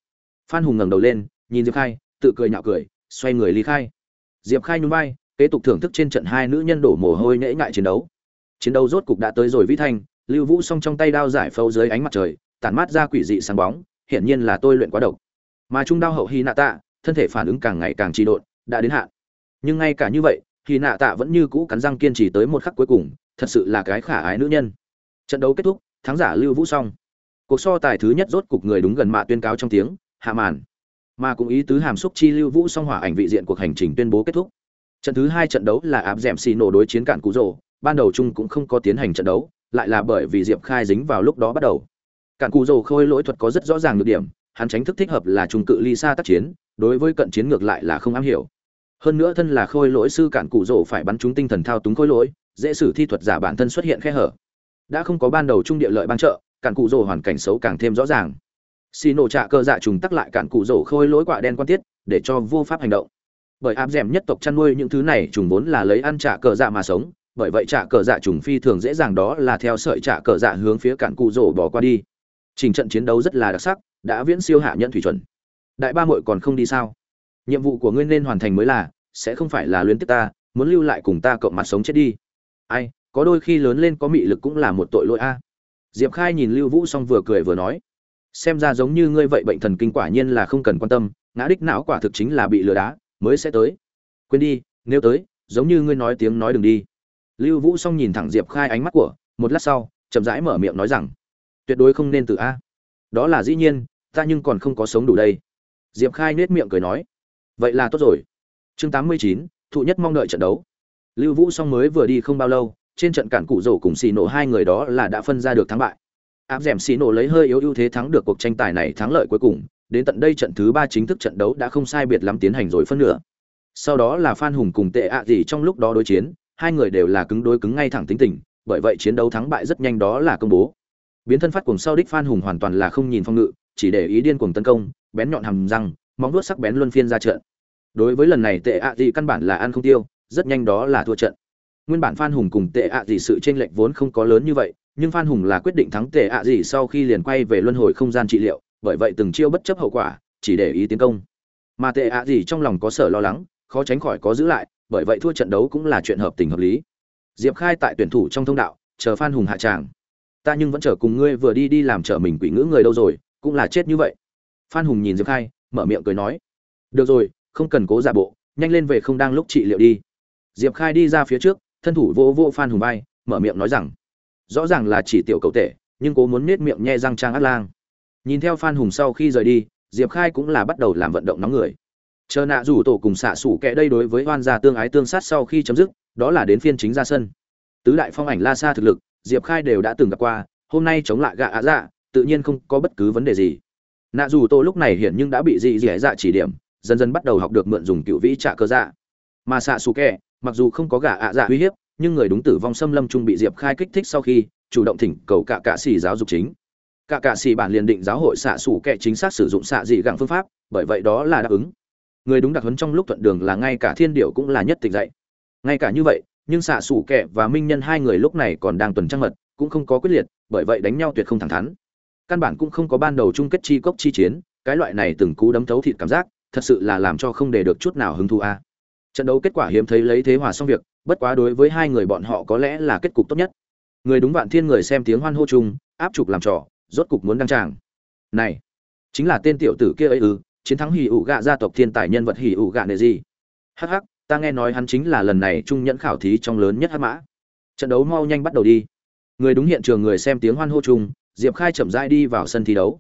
Phan hùng ngẩng đầu lên, nhìn diệp khai, tự cười nhạo cười, xoay người ly khai. Diệp khai nhún vai, kế tục thưởng thức trên trận hai nữ nhân đổ mồ hôi nhễ ngại chiến đấu. Chiến đấu rốt cục đã tới rồi vĩ thanh, lưu vũ song trong tay đao giải phâu dưới ánh mặt trời, tản mát ra quỷ dị sáng bóng, hiển nhiên là tôi luyện quá độc. Mà trung đao hậu hy nạ tạ, thân thể phản ứng càng ngày càng trì độn, đã đến hạn. Nhưng ngay cả như vậy, hy nạ tạ vẫn như cũ cắn răng kiên trì tới một khắc cuối cùng, thật sự là cái khả ái nữ nhân trận đấu kết thúc, thắng giả lưu vũ song cuộc so tài thứ nhất rốt cục người đúng gần mạ tuyên cáo trong tiếng, hạ màn. Mà cũng ý tứ hàm xúc chi lưu vũ song hỏa ảnh vị diện cuộc hành trình tuyên bố kết thúc. Trận thứ hai trận đấu là áp d ẻ m xì nổ đối chiến cạn cụ rồ, ban đầu chung cũng không có tiến hành trận đấu, lại là bởi vì diệp khai dính vào lúc đó bắt đầu. Cạn cụ rồ khôi lỗi thuật có rất rõ ràng được điểm, hắn tránh thức thích hợp là trung cự ly xa tác chiến, đối với cận chiến ngược lại là không am hiểu. Hơn nữa thân là khôi lỗi sư cạn cụ rồ phải bắn chúng tinh thần thao túng khôi lỗi, dễ sử thi thuật giả bản thân xuất hiện khe hở đã không có ban đầu trung địa lợi ban trợ cạn cụ rổ hoàn cảnh xấu càng thêm rõ ràng. Xì nổ trạ cơ dạ trùng tắc lại cạn cụ rổ khôi lỗi quạ đen quan tiết, để cho vô pháp hành động. Bởi áp d nhất tộc chăn nuôi những thứ này trùng vốn là lấy ăn trả cờ dạ mà sống, bởi vậy trả cờ dạ trùng phi thường dễ dàng đó là theo sợi trả cờ dạ hướng phía cạn cụ rổ bỏ qua đi. Trình trận chiến đấu rất là đặc sắc, đã viễn siêu hạ nhận thủy chuẩn. Đại ba muội còn không đi sao? Nhiệm vụ của ngươi nên hoàn thành mới là, sẽ không phải là luyến tiếp ta, muốn lưu lại cùng ta cộng mặt sống chết đi. Ai có đôi khi lớn lên có mị lực cũng là một tội lỗi a. Diệp khai nhìn lưu vũ xong vừa cười vừa nói, xem ra giống như ngươi vậy bệnh thần kinh quả nhiên là không cần quan tâm, ngã đích não quả thực chính là bị lừa đá, mới sẽ tới. Quên đi, nếu tới, giống như ngươi nói tiếng nói đừng đi. Lưu vũ xong nhìn thẳng diệp khai ánh mắt của, một lát sau, chậm rãi mở miệng nói rằng, tuyệt đối không nên từ a. Đó là dĩ nhiên, ta nhưng còn không có sống đủ đây. Diệp khai nết miệng cười nói, vậy là tốt rồi. Chương tám mươi chín, thụ nhất mong đợi trận đấu. Lưu vũ xong mới vừa đi không bao lâu trên trận cản cụ rổ cùng xì nổ hai người đó là đã phân ra được thắng bại. Áp d ẻ m xì nổ lấy hơi yếu ưu thế thắng được cuộc tranh tài này thắng lợi cuối cùng, đến tận đây trận thứ ba chính thức trận đấu đã không sai biệt lắm tiến hành rồi phân nửa. Sau đó là phan hùng cùng tệ ạ gì trong lúc đó đối chiến, hai người đều là cứng đối cứng ngay thẳng tính tình, bởi vậy chiến đấu thắng bại rất nhanh đó là công bố. Biến thân phát cùng sau đích phan hùng hoàn toàn là không nhìn phong ngự, chỉ để ý điên cuồng tấn công, bén nhọn hầm răng, móng vuốt sắc bén luân phiên ra trận. Đối với lần này tệ ạ gì căn bản là ăn không tiêu, rất nhanh đó là thua trận nguyên bản phan hùng cùng tệ ạ gì sự tranh lệch vốn không có lớn như vậy, nhưng phan hùng là quyết định thắng tệ ạ gì sau khi liền quay về luân hồi không gian trị liệu, bởi vậy từng chiêu bất chấp hậu quả, chỉ để ý tiến công. Mà tệ ạ gì trong lòng có sở lo lắng, khó tránh khỏi có giữ lại, bởi vậy thua trận đấu cũng là chuyện hợp tình hợp lý. Diệp khai tại tuyển thủ trong thông đạo, chờ phan hùng hạ tràng. Ta nhưng vẫn chờ cùng ngươi vừa đi đi làm trở mình quỷ ngữ người đâu rồi, cũng là chết như vậy. Phan hùng nhìn diệp khai, mở miệng cười nói. Được rồi, không cần cố giả bộ, nhanh lên về không đang lúc trị liệu đi. Diệp khai đi ra phía trước thân thủ vô vô phan hùng vai, mở miệng nói rằng, rõ ràng là chỉ tiểu cậu tệ, nhưng cố muốn nết miệng nhe răng trang át lang. Nhìn theo phan hùng sau khi rời đi, diệp khai cũng là bắt đầu làm vận động nóng người. Chờ nạ rủ tổ cùng xạ xủ kẻ đây đối với hoan gia tương ái tương sát sau khi chấm dứt, đó là đến phiên chính ra sân. Tứ đại phong ảnh la xa thực lực, diệp khai đều đã từng gặp qua, hôm nay chống lại gạ ạ dạ tự nhiên không có bất cứ vấn đề gì. Nạ dù tô lúc này hiện nhưng đã bị dị dị dạ chỉ điểm, dần dần bắt đầu học được mượn dùng cựu vĩ trả cơ dạ. Mà xạ xù kẹ mặc dù không có gạ ạ dạ uy hiếp, nhưng người đúng tử vong xâm lâm trung bị diệp khai kích thích sau khi chủ động thỉnh cầu cả cạ xì giáo dục chính. Cả cạ xì bản liền định giáo hội xạ xủ kẹ chính xác sử dụng xạ dị gặng phương pháp, bởi vậy đó là đáp ứng. Người đúng đặc huấn trong lúc thuận đường là ngay cả thiên điệu cũng là nhất tỉnh dậy. Ngay cả như vậy, nhưng xạ xủ kẹ và minh nhân hai người lúc này còn đang tuần trăng mật, cũng không có quyết liệt, bởi vậy đánh nhau tuyệt không thẳng thắn. Căn bản cũng không có ban đầu chung kết chi cốc chi chiến, cái loại này từng cú đấm thấu thịt cảm giác, thật sự là làm cho không để được chút nào hứng thú a trận đấu kết quả hiếm thấy lấy thế hòa xong việc, bất quá đối với hai người bọn họ có lẽ là kết cục tốt nhất. Người đúng vạn thiên người xem tiếng hoan hô chung, áp trục làm trò, rốt cục muốn đăng tràng. Này, chính là tên tiểu tử kia ấy ư, chiến thắng hỉ ủ gạ gia tộc thiên tài nhân vật hỉ ủ gạ nệ gì? Hắc hắc, ta nghe nói hắn chính là lần này trung nhẫn khảo thí trong lớn nhất hắc mã. Trận đấu mau nhanh bắt đầu đi. Người đúng hiện trường người xem tiếng hoan hô chung, diệp khai chậm rãi đi vào sân thi đấu.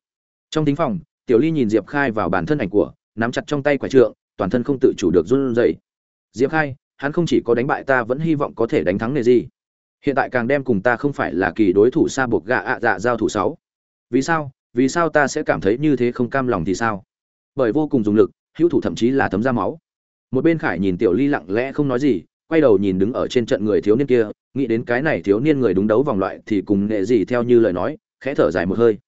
Trong thính phòng, tiểu ly nhìn diệp khai vào bản thân ảnh của, nắm chặt trong tay quả trượng, toàn thân không tự chủ được run rẩy diệp khai, hắn không chỉ có đánh bại ta vẫn hy vọng có thể đánh thắng nề gì hiện tại càng đem cùng ta không phải là kỳ đối thủ xa buộc gạ ạ dạ giao thủ sáu. Vì sao? Vì sao ta sẽ cảm thấy như thế không cam lòng thì sao? Bởi vô cùng dùng lực, hữu thủ thậm chí là thấm ra máu. Một bên khải nhìn tiểu ly lặng lẽ không nói gì, quay đầu nhìn đứng ở trên trận người thiếu niên kia, nghĩ đến cái này thiếu niên người đúng đấu vòng loại thì cùng nghệ gì theo như lời nói, khẽ thở dài một hơi.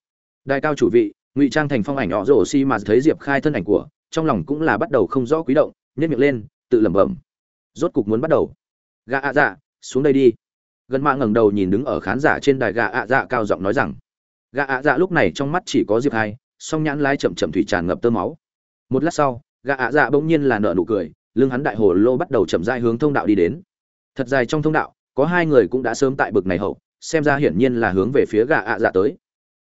Đại cao chủ vị, ngụy trang thành phong ảnh họ rổ xi mà thấy diệp khai thân ảnh của, trong lòng cũng là bắt đầu không rõ quý động nhất miệng lên tự lẩm bẩm. Rốt cục muốn bắt đầu. Gà ạ dạ xuống đây đi. Gần mạ ngẩng đầu nhìn đứng ở khán giả trên đài gà ạ dạ cao giọng nói rằng. Gà ạ dạ lúc này trong mắt chỉ có diệp hai, song nhãn lái chậm chậm thủy tràn ngập tơ máu. Một lát sau gà ạ dạ bỗng nhiên là nợ nụ cười, lưng hắn đại hồ lô bắt đầu chậm rãi hướng thông đạo đi đến. Thật dài trong thông đạo, có hai người cũng đã sớm tại bực này hậu, xem ra hiển nhiên là hướng về phía gà ạ dạ tới.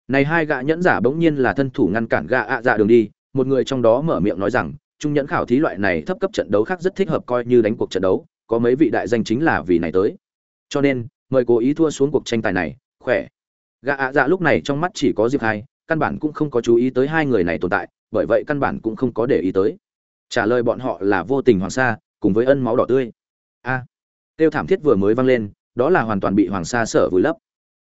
Này hai gã nhẫn giả bỗng nhiên là thân thủ ngăn cản gà ạ dạ đường đi, một người trong đó mở miệng nói rằng trung nhẫn khảo thí loại này thấp cấp trận đấu khác rất thích hợp coi như đánh cuộc trận đấu có mấy vị đại danh chính là vì này tới. Cho nên mời cố ý thua xuống cuộc tranh tài này khỏe. Gã ạ dạ lúc này trong mắt chỉ có diệp hai căn bản cũng không có chú ý tới hai người này tồn tại bởi vậy căn bản cũng không có để ý tới. Trả lời bọn họ là vô tình hoàng sa cùng với ân máu đỏ tươi. A. À, tiêu thảm thiết vừa mới vang lên đó là hoàn toàn bị hoàng sa sở vùi lấp.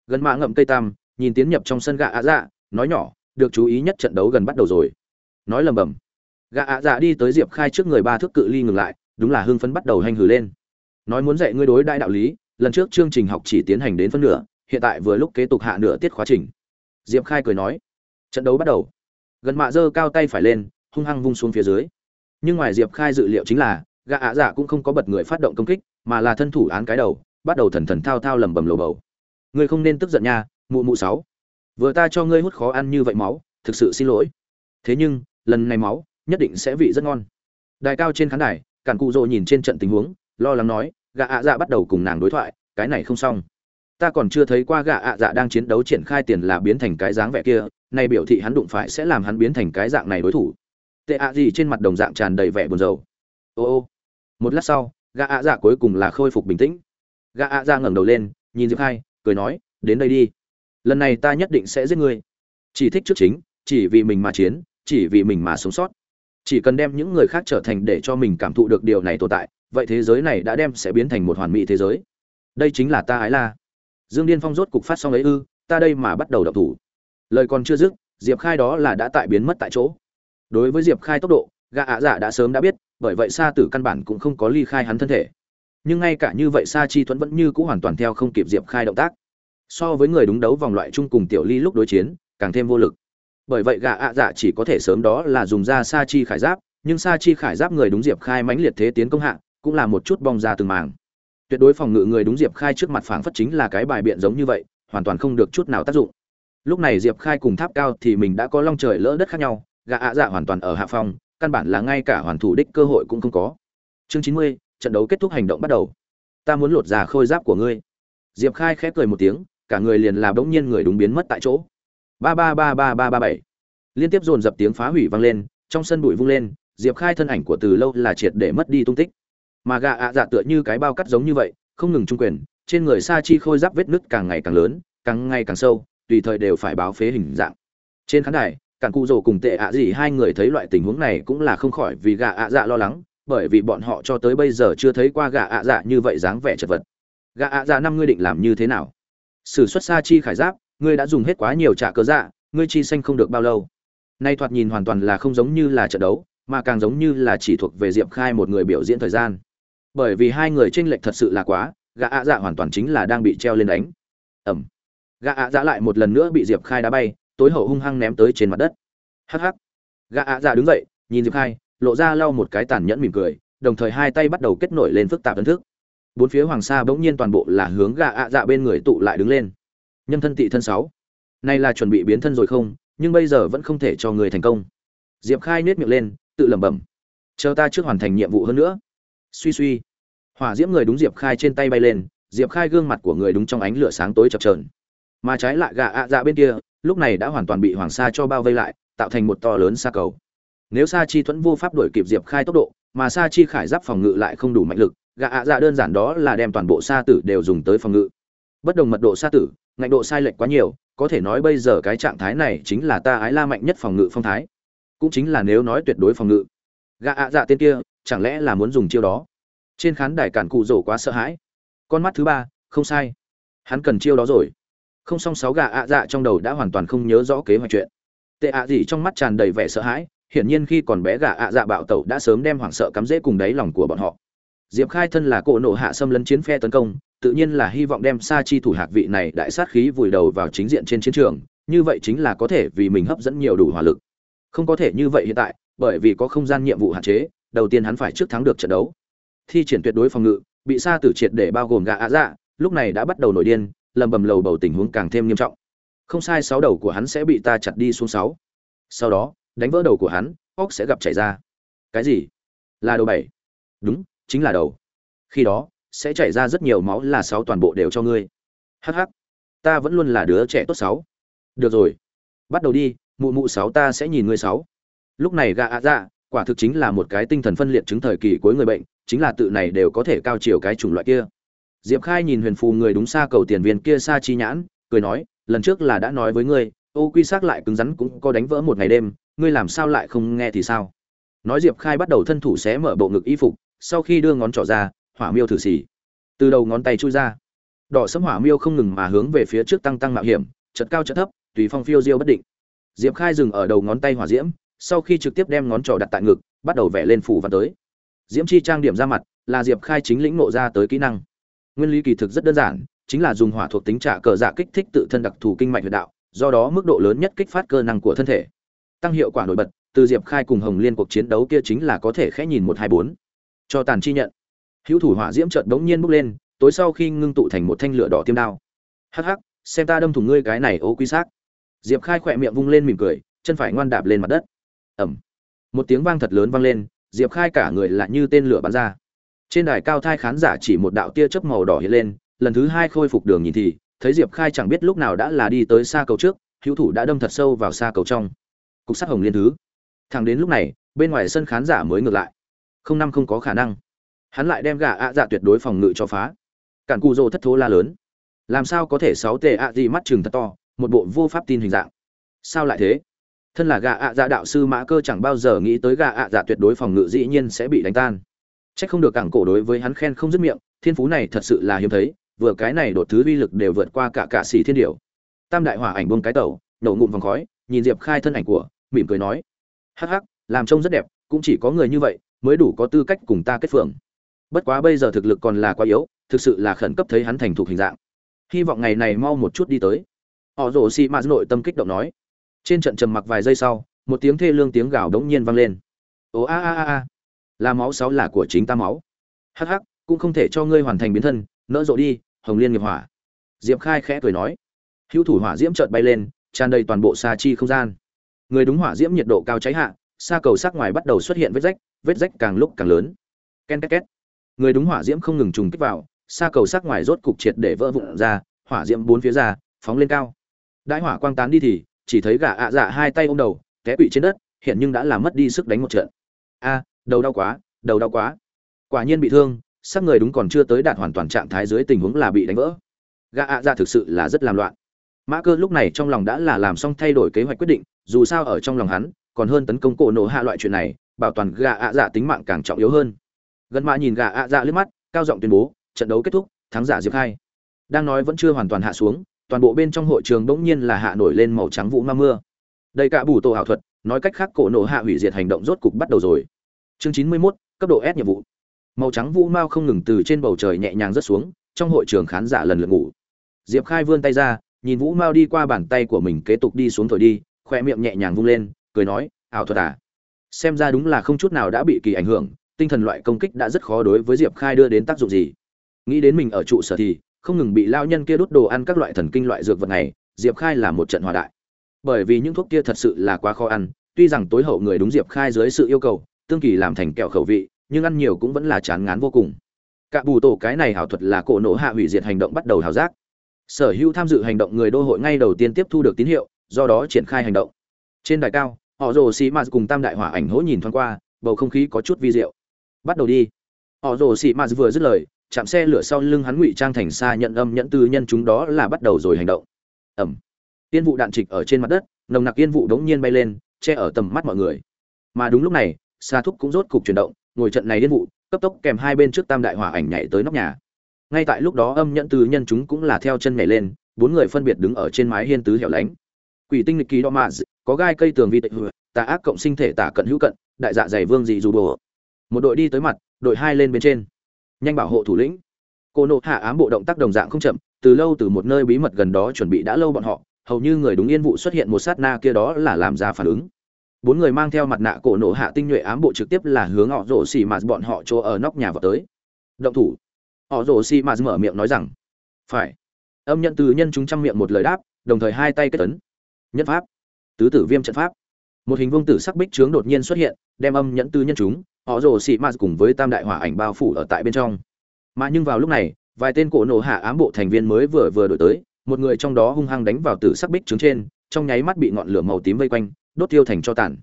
Gần mạ ngậm cây tam nhìn tiến nhập trong sân gã ạ dạ nói nhỏ được chú ý nhất trận đấu gần bắt đầu rồi. Nói lầm bầm gạ ạ dạ đi tới diệp khai trước người ba thước cự ly ngừng lại, đúng là hưng phấn bắt đầu hành hử lên. Nói muốn dạy ngươi đối đại đạo lý, lần trước chương trình học chỉ tiến hành đến phân nửa, hiện tại vừa lúc kế tục hạ nửa tiết khóa trình. Diệp khai cười nói, trận đấu bắt đầu. Gần mạ giơ cao tay phải lên, hung hăng vung xuống phía dưới. Nhưng ngoài diệp khai dự liệu chính là, gã ạ dạ cũng không có bật người phát động công kích, mà là thân thủ án cái đầu, bắt đầu thần thần thao thao lầm bầm lồ bầu. Ngươi không nên tức giận nha, mụ mụ sáu. Vừa ta cho ngươi hút khó ăn như vậy máu, thực sự xin lỗi. Thế nhưng, lần này máu nhất định sẽ vị rất ngon. Đài cao trên khán đài cản cụ rồ nhìn trên trận tình huống lo lắng nói gạ ạ dạ bắt đầu cùng nàng đối thoại cái này không xong. Ta còn chưa thấy qua gạ ạ dạ đang chiến đấu triển khai tiền là biến thành cái dáng vẻ kia nay biểu thị hắn đụng phải sẽ làm hắn biến thành cái dạng này đối thủ. Tệ ạ gì trên mặt đồng dạng tràn đầy vẻ buồn rầu. Ô ô. Một lát sau gạ ạ dạ cuối cùng là khôi phục bình tĩnh. Gạ ạ dạ ngẩng đầu lên nhìn diệp hai, cười nói đến đây đi. Lần này ta nhất định sẽ giết ngươi. Chỉ thích trước chính chỉ vì mình mà chiến chỉ vì mình mà sống sót chỉ cần đem những người khác trở thành để cho mình cảm thụ được điều này tồn tại, vậy thế giới này đã đem sẽ biến thành một hoàn mỹ thế giới. Đây chính là ta ái la. Dương điên phong rốt cục phát xong ấy ư, ta đây mà bắt đầu đập thủ. Lời còn chưa dứt, diệp khai đó là đã tại biến mất tại chỗ. Đối với diệp khai tốc độ, gã ạ dạ đã sớm đã biết, bởi vậy sa tử căn bản cũng không có ly khai hắn thân thể. Nhưng ngay cả như vậy sa chi thuẫn vẫn như cũ hoàn toàn theo không kịp diệp khai động tác. So với người đúng đấu vòng loại chung cùng tiểu ly lúc đối chiến, càng thêm vô lực bởi vậy gã ạ dạ chỉ có thể sớm đó là dùng ra sa chi khải giáp, nhưng sa chi khải giáp người đúng diệp khai mãnh liệt thế tiến công hạng cũng là một chút bong ra từng màng tuyệt đối phòng ngự người đúng diệp khai trước mặt phảng phất chính là cái bài biện giống như vậy, hoàn toàn không được chút nào tác dụng. Lúc này diệp khai cùng tháp cao thì mình đã có long trời lỡ đất khác nhau, gã ạ dạ hoàn toàn ở hạ phòng căn bản là ngay cả hoàn thủ đích cơ hội cũng không có. Chương chín mươi, trận đấu kết thúc hành động bắt đầu. Ta muốn lột ra khôi giáp của ngươi. Diệp khai khép cười một tiếng, cả người liền là bỗng nhiên người đúng biến mất tại chỗ ba ba ba ba ba ba bảy. Liên tiếp dồn dập tiếng phá hủy vang lên, trong sân bụi vung lên, diệp khai thân ảnh của từ lâu là triệt để mất đi tung tích. Mà gà ạ dạ tựa như cái bao cắt giống như vậy, không ngừng trung quyền, trên người sa chi khôi giáp vết nứt càng ngày càng lớn, càng ngày càng sâu, tùy thời đều phải báo phế hình dạng. Trên khán đài càng cụ rồ cùng tệ ạ gì hai người thấy loại tình huống này cũng là không khỏi vì gà ạ dạ lo lắng, bởi vì bọn họ cho tới bây giờ chưa thấy qua gà ạ dạ như vậy dáng vẻ chật vật. Gà ạ dạ năm ngươi định làm như thế nào? Sử xuất sa chi khải giáp ngươi đã dùng hết quá nhiều trả cơ dạ ngươi chi xanh không được bao lâu. Nay thoạt nhìn hoàn toàn là không giống như là trận đấu, mà càng giống như là chỉ thuộc về diệp khai một người biểu diễn thời gian. Bởi vì hai người tranh lệch thật sự là quá, gã ạ dạ hoàn toàn chính là đang bị treo lên đánh. Ẩm. Gã ạ dạ lại một lần nữa bị diệp khai đá bay, tối hậu hung hăng ném tới trên mặt đất. Hắc hắc. Gã ạ dạ đứng dậy, nhìn diệp khai, lộ ra lau một cái tàn nhẫn mỉm cười, đồng thời hai tay bắt đầu kết nổi lên phức tạp ấn thức. Bốn phía hoàng sa bỗng nhiên toàn bộ là hướng gã ạ dạ bên người tụ lại đứng lên nhân thân tị thân sáu. Nay là chuẩn bị biến thân rồi không, nhưng bây giờ vẫn không thể cho người thành công. Diệp khai nết miệng lên, tự lẩm bẩm. Chờ ta trước hoàn thành nhiệm vụ hơn nữa. Suy suy. Hỏa diễm người đúng diệp khai trên tay bay lên, diệp khai gương mặt của người đúng trong ánh lửa sáng tối chập trờn mà trái lại gà ạ dạ bên kia, lúc này đã hoàn toàn bị hoàng sa cho bao vây lại, tạo thành một to lớn xa cầu. Nếu sa chi thuẫn vô pháp đuổi kịp diệp khai tốc độ, mà sa chi khải giáp phòng ngự lại không đủ mạnh lực, gà ạ dạ đơn giản đó là đem toàn bộ sa tử đều dùng tới phòng ngự. Bất đồng mật độ sa tử ngạnh độ sai lệch quá nhiều, có thể nói bây giờ cái trạng thái này chính là ta ái la mạnh nhất phòng ngự phong thái. Cũng chính là nếu nói tuyệt đối phòng ngự. Gà ạ dạ tên kia, chẳng lẽ là muốn dùng chiêu đó? Trên khán đài cản cụ rổ quá sợ hãi. Con mắt thứ ba, không sai. Hắn cần chiêu đó rồi. Không xong sáu gà ạ dạ trong đầu đã hoàn toàn không nhớ rõ kế hoạch chuyện. Tệ ạ gì trong mắt tràn đầy vẻ sợ hãi, hiển nhiên khi còn bé gà ạ dạ bạo tẩu đã sớm đem hoảng sợ cắm rễ cùng đáy lòng của bọn họ diệp khai thân là cỗ nộ hạ xâm lấn chiến phe tấn công, tự nhiên là hy vọng đem sa chi thủ hạc vị này đại sát khí vùi đầu vào chính diện trên chiến trường, như vậy chính là có thể vì mình hấp dẫn nhiều đủ hỏa lực. Không có thể như vậy hiện tại, bởi vì có không gian nhiệm vụ hạn chế, đầu tiên hắn phải trước thắng được trận đấu. Thi triển tuyệt đối phòng ngự, bị sa tử triệt để bao gồm gã ạ dạ lúc này đã bắt đầu nổi điên, lầm bầm lầu bầu tình huống càng thêm nghiêm trọng. Không sai, sáu đầu của hắn sẽ bị ta chặt đi xuống sáu. Sau đó, đánh vỡ đầu của hắn, óc sẽ gặp chảy ra. Cái gì? Là đầu bảy. Đúng chính là đầu. Khi đó, sẽ chảy ra rất nhiều máu là sáu toàn bộ đều cho ngươi. Hh ta vẫn luôn là đứa trẻ tốt sáu. Được rồi. Bắt đầu đi, mụ mụ sáu ta sẽ nhìn ngươi sáu. Lúc này gà ạ dạ quả thực chính là một cái tinh thần phân liệt chứng thời kỳ cuối người bệnh, chính là tự này đều có thể cao chiều cái chủng loại kia. Diệp khai nhìn huyền phù người đúng xa cầu tiền viên kia xa chi nhãn, cười nói, lần trước là đã nói với ngươi, ô quy xác lại cứng rắn cũng có đánh vỡ một ngày đêm, ngươi làm sao lại không nghe thì sao? Nói diệp khai bắt đầu thân thủ xé mở bộ ngực y phục sau khi đưa ngón trỏ ra, hỏa miêu thử xì. Từ đầu ngón tay chui ra. Đỏ sấm hỏa miêu không ngừng mà hướng về phía trước tăng tăng mạo hiểm, chật cao chật thấp, tùy phong phiêu diêu bất định. Diệp khai dừng ở đầu ngón tay hỏa diễm, sau khi trực tiếp đem ngón trỏ đặt tại ngực, bắt đầu vẽ lên phủ văn tới. Diễm chi trang điểm ra mặt, là diệp khai chính lĩnh nộ ra tới kỹ năng. Nguyên lý kỳ thực rất đơn giản, chính là dùng hỏa thuộc tính trả cờ dạ kích thích tự thân đặc thù kinh mạch huyệt đạo, do đó mức độ lớn nhất kích phát cơ năng của thân thể. Tăng hiệu quả nổi bật, từ diệp khai cùng hồng liên cuộc chiến đấu kia chính là có thể khẽ nhìn một hai bốn cho tàn chi nhận. Hữu thủ hỏa diễm trợn đống nhiên bốc lên, tối sau khi ngưng tụ thành một thanh lửa đỏ tiêm đao. Hắc hắc, xem ta đâm thủng ngươi cái này ô quý xác. Diệp khai khỏe miệng vung lên mỉm cười, chân phải ngoan đạp lên mặt đất. Ẩm một tiếng vang thật lớn vang lên, diệp khai cả người lại như tên lửa bắn ra. Trên đài cao thai khán giả chỉ một đạo tia chớp màu đỏ hiện lên, lần thứ hai khôi phục đường nhìn thì, thấy diệp khai chẳng biết lúc nào đã là đi tới xa cầu trước, hữu thủ đã đâm thật sâu vào xa cầu trong. Cục sát hồng liên thứ. Thẳng đến lúc này, bên ngoài sân khán giả mới ngược lại không năm không có khả năng. Hắn lại đem gà ạ dạ tuyệt đối phòng ngự cho phá. Cản cù rồ thất thố la lớn. Làm sao có thể sáu tệ ạ gì mắt chừng thật to, một bộ vô pháp tin hình dạng? Sao lại thế? Thân là gà ạ dạ đạo sư mã cơ chẳng bao giờ nghĩ tới gà ạ dạ tuyệt đối phòng ngự dĩ nhiên sẽ bị đánh tan. C h ắ c không được cảng cổ đối với hắn khen không dứt miệng, thiên phú này thật sự là hiếm thấy, vừa cái này đột thứ uy lực đều vượt qua cả cả xỉ thiên điệu tam đại hỏa ảnh buông cái tẩu, nổ ngụm vòng khói, nhìn diệp khai thân ảnh của, mỉm cười nói. Hắc hắc, làm trông rất đẹp, cũng chỉ có người như vậy mới đủ có tư cách cùng ta kết phượng. bất quá bây giờ thực lực còn là quá yếu, thực sự là khẩn cấp thấy hắn thành thục hình dạng. Hy vọng ngày này mau một chút đi tới. Họ rổ xì mạt nội tâm kích động nói. Trên trận trầm mặc vài giây sau, một tiếng thê lương tiếng gào đống nhiên vang lên. Ồ a a a a. Là máu sáu là của chính ta máu. Hắc hắc, cũng không thể cho ngươi hoàn thành biến thân, nỡ rộ đi, hồng liên nghiệp hỏa. Diệp khai khẽ cười nói. Hữu thủ hỏa diễm chợt bay lên, tràn đầy toàn bộ xa chi không gian. Người đúng hỏa diễm nhiệt độ cao cháy hạ xa cầu sắc ngoài bắt đầu xuất hiện vết rách vết rách càng lúc càng lớn. Ken két két. Người đúng hỏa diễm không ngừng trùng kích vào xa cầu sắc ngoài rốt cục triệt để vỡ vụn ra, hỏa diễm bốn phía ra, phóng lên cao. Đại hỏa quang tán đi thì, chỉ thấy gã ạ dạ hai tay ôm đầu, té quỵ trên đất, hiện nhưng đã làm mất đi sức đánh một trận. A, đầu đau quá, đầu đau quá. Quả nhiên bị thương sắc người đúng còn chưa tới đạt hoàn toàn trạng thái dưới tình huống là bị đánh vỡ. Gã ạ dạ thực sự là rất làm loạn. Mã cơ lúc này trong lòng đã là làm xong thay đổi kế hoạch quyết định, dù sao ở trong lòng hắn còn hơn tấn công cổ nổ hạ loại chuyện này bảo toàn gà ạ dạ tính mạng càng trọng yếu hơn. Gần mã nhìn gà ạ dạ lướt mắt cao giọng tuyên bố trận đấu kết thúc thắng giả diệp khai. Đang nói vẫn chưa hoàn toàn hạ xuống toàn bộ bên trong hội trường bỗng nhiên là hạ nổi lên màu trắng vũ ma mưa. Đây cả bù tổ ảo thuật nói cách khác cổ nổ hạ hủy diệt hành động rốt cục bắt đầu rồi. Chương chín mươi 91, cấp độ S nhiệm vụ. Màu trắng vũ mao không ngừng từ trên bầu trời nhẹ nhàng rớt xuống trong hội trường khán giả lần lượt ngủ. Diệp khai vươn tay ra nhìn vũ mao đi qua bàn tay của mình kế tục đi xuống thổi đi khoe miệng nhẹ nhàng vung lên cười nói, ảo thuật à? Xem ra đúng là không chút nào đã bị kỳ ảnh hưởng, tinh thần loại công kích đã rất khó đối với diệp khai đưa đến tác dụng gì. Nghĩ đến mình ở trụ sở thì, không ngừng bị lao nhân kia đút đồ ăn các loại thần kinh loại dược vật này, diệp khai là một trận hòa đại. Bởi vì những thuốc kia thật sự là quá khó ăn, tuy rằng tối hậu người đúng diệp khai dưới sự yêu cầu, tương kỳ làm thành kẹo khẩu vị, nhưng ăn nhiều cũng vẫn là chán ngán vô cùng. Cả bù tổ cái này hảo thuật là cổ nổ hạ hủy diệt hành động bắt đầu hào giác. Sở hữu tham dự hành động người đô hội ngay đầu tiên tiếp thu được tín hiệu, do đó triển khai hành động. Trên đài cao họ rồ xì m cùng tam đại hỏa ảnh hỗ nhìn thoáng qua, bầu không khí có chút vi diệu. Bắt đầu đi. Họ rồ xì m vừa dứt lời, chạm xe lửa sau lưng hắn ngụy trang thành xa nhận âm nhẫn tư nhân chúng đó là bắt đầu rồi hành động. Ẩm. Yên vụ đạn trịch ở trên mặt đất, nồng nặc yên vụ đống nhiên bay lên, che ở tầm mắt mọi người. Mà đúng lúc này xa thúc cũng rốt cục chuyển động, ngồi trận này yên vụ, cấp tốc kèm hai bên trước tam đại hỏa ảnh nhảy tới nóc nhà. Ngay tại lúc đó âm nhẫn tư nhân chúng cũng là theo chân nhảy lên, bốn người phân biệt đứng ở trên mái hiên tứ hẻo lánh quỷ tinh lịch kỳ đo mạ có gai cây tường vi tịch hựa tà ác cộng sinh thể tả cận hữu cận, đại dạ dày vương dị dù bồ một đội đi tới mặt, đội hai lên bên trên. Nhanh bảo hộ thủ lĩnh. Cô nộ hạ ám bộ động tác đồng dạng không chậm, từ lâu từ một nơi bí mật gần đó chuẩn bị đã lâu bọn họ, hầu như người đúng yên vụ xuất hiện một sát na kia đó là làm ra phản ứng. Bốn người mang theo mặt nạ cổ nộ hạ tinh nhuệ ám bộ trực tiếp là hướng họ rổ xì mạt bọn họ chỗ ở nóc nhà vào tới. Động thủ. Họ rổ xì mạt mở miệng nói rằng, phải. Âm nhận từ nhân chúng trăm miệng một lời đáp, đồng thời hai tay kết tấn nhất pháp. Tứ tử viêm trận pháp. Một hình vương tử sắc bích trướng đột nhiên xuất hiện, đem âm nhẫn tư nhân chúng, họ rồ xị ma cùng với tam đại hỏa ảnh bao phủ ở tại bên trong. Mà nhưng vào lúc này, vài tên cổ nổ hạ ám bộ thành viên mới vừa vừa đổi tới, một người trong đó hung hăng đánh vào tử sắc bích trướng trên, trong nháy mắt bị ngọn lửa màu tím vây quanh, đốt tiêu thành cho tàn.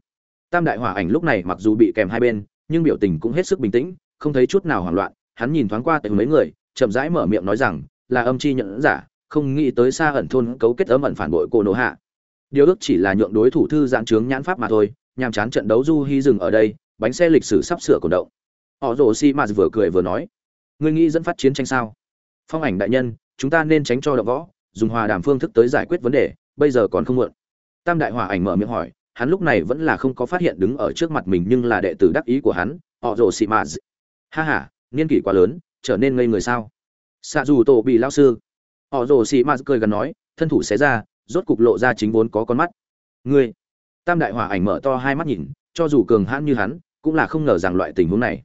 Tam đại hỏa ảnh lúc này mặc dù bị kèm hai bên, nhưng biểu tình cũng hết sức bình tĩnh, không thấy chút nào hoảng loạn, hắn nhìn thoáng qua từ mấy người, chậm rãi mở miệng nói rằng, là âm chi nhận giả, không nghĩ tới xa ẩn thôn cấu kết ấm ẩn phản bội cổ nổ hạ điều ước chỉ là nhượng đối thủ thư giãn trướng nhãn pháp mà thôi, nhàm chán trận đấu du hy dừng ở đây, bánh xe lịch sử sắp sửa cổ động. Họ rồ si mạt vừa cười vừa nói, ngươi nghĩ dẫn phát chiến tranh sao? Phong ảnh đại nhân, chúng ta nên tránh cho động võ, dùng hòa đàm phương thức tới giải quyết vấn đề, bây giờ còn không muộn. Tam đại hòa ảnh mở miệng hỏi, hắn lúc này vẫn là không có phát hiện đứng ở trước mặt mình nhưng là đệ tử đắc ý của hắn, họ rồ si mạt ha ha, niên kỷ quá lớn, trở nên ngây người sao? Xạ dù tổ bị lao sư. Họ rồ si mạt cười gần nói, thân thủ xé ra rốt cục lộ ra chính vốn có con mắt. Ngươi, tam đại hỏa ảnh mở to hai mắt nhìn, cho dù cường hãn như hắn, cũng là không ngờ rằng loại tình huống này.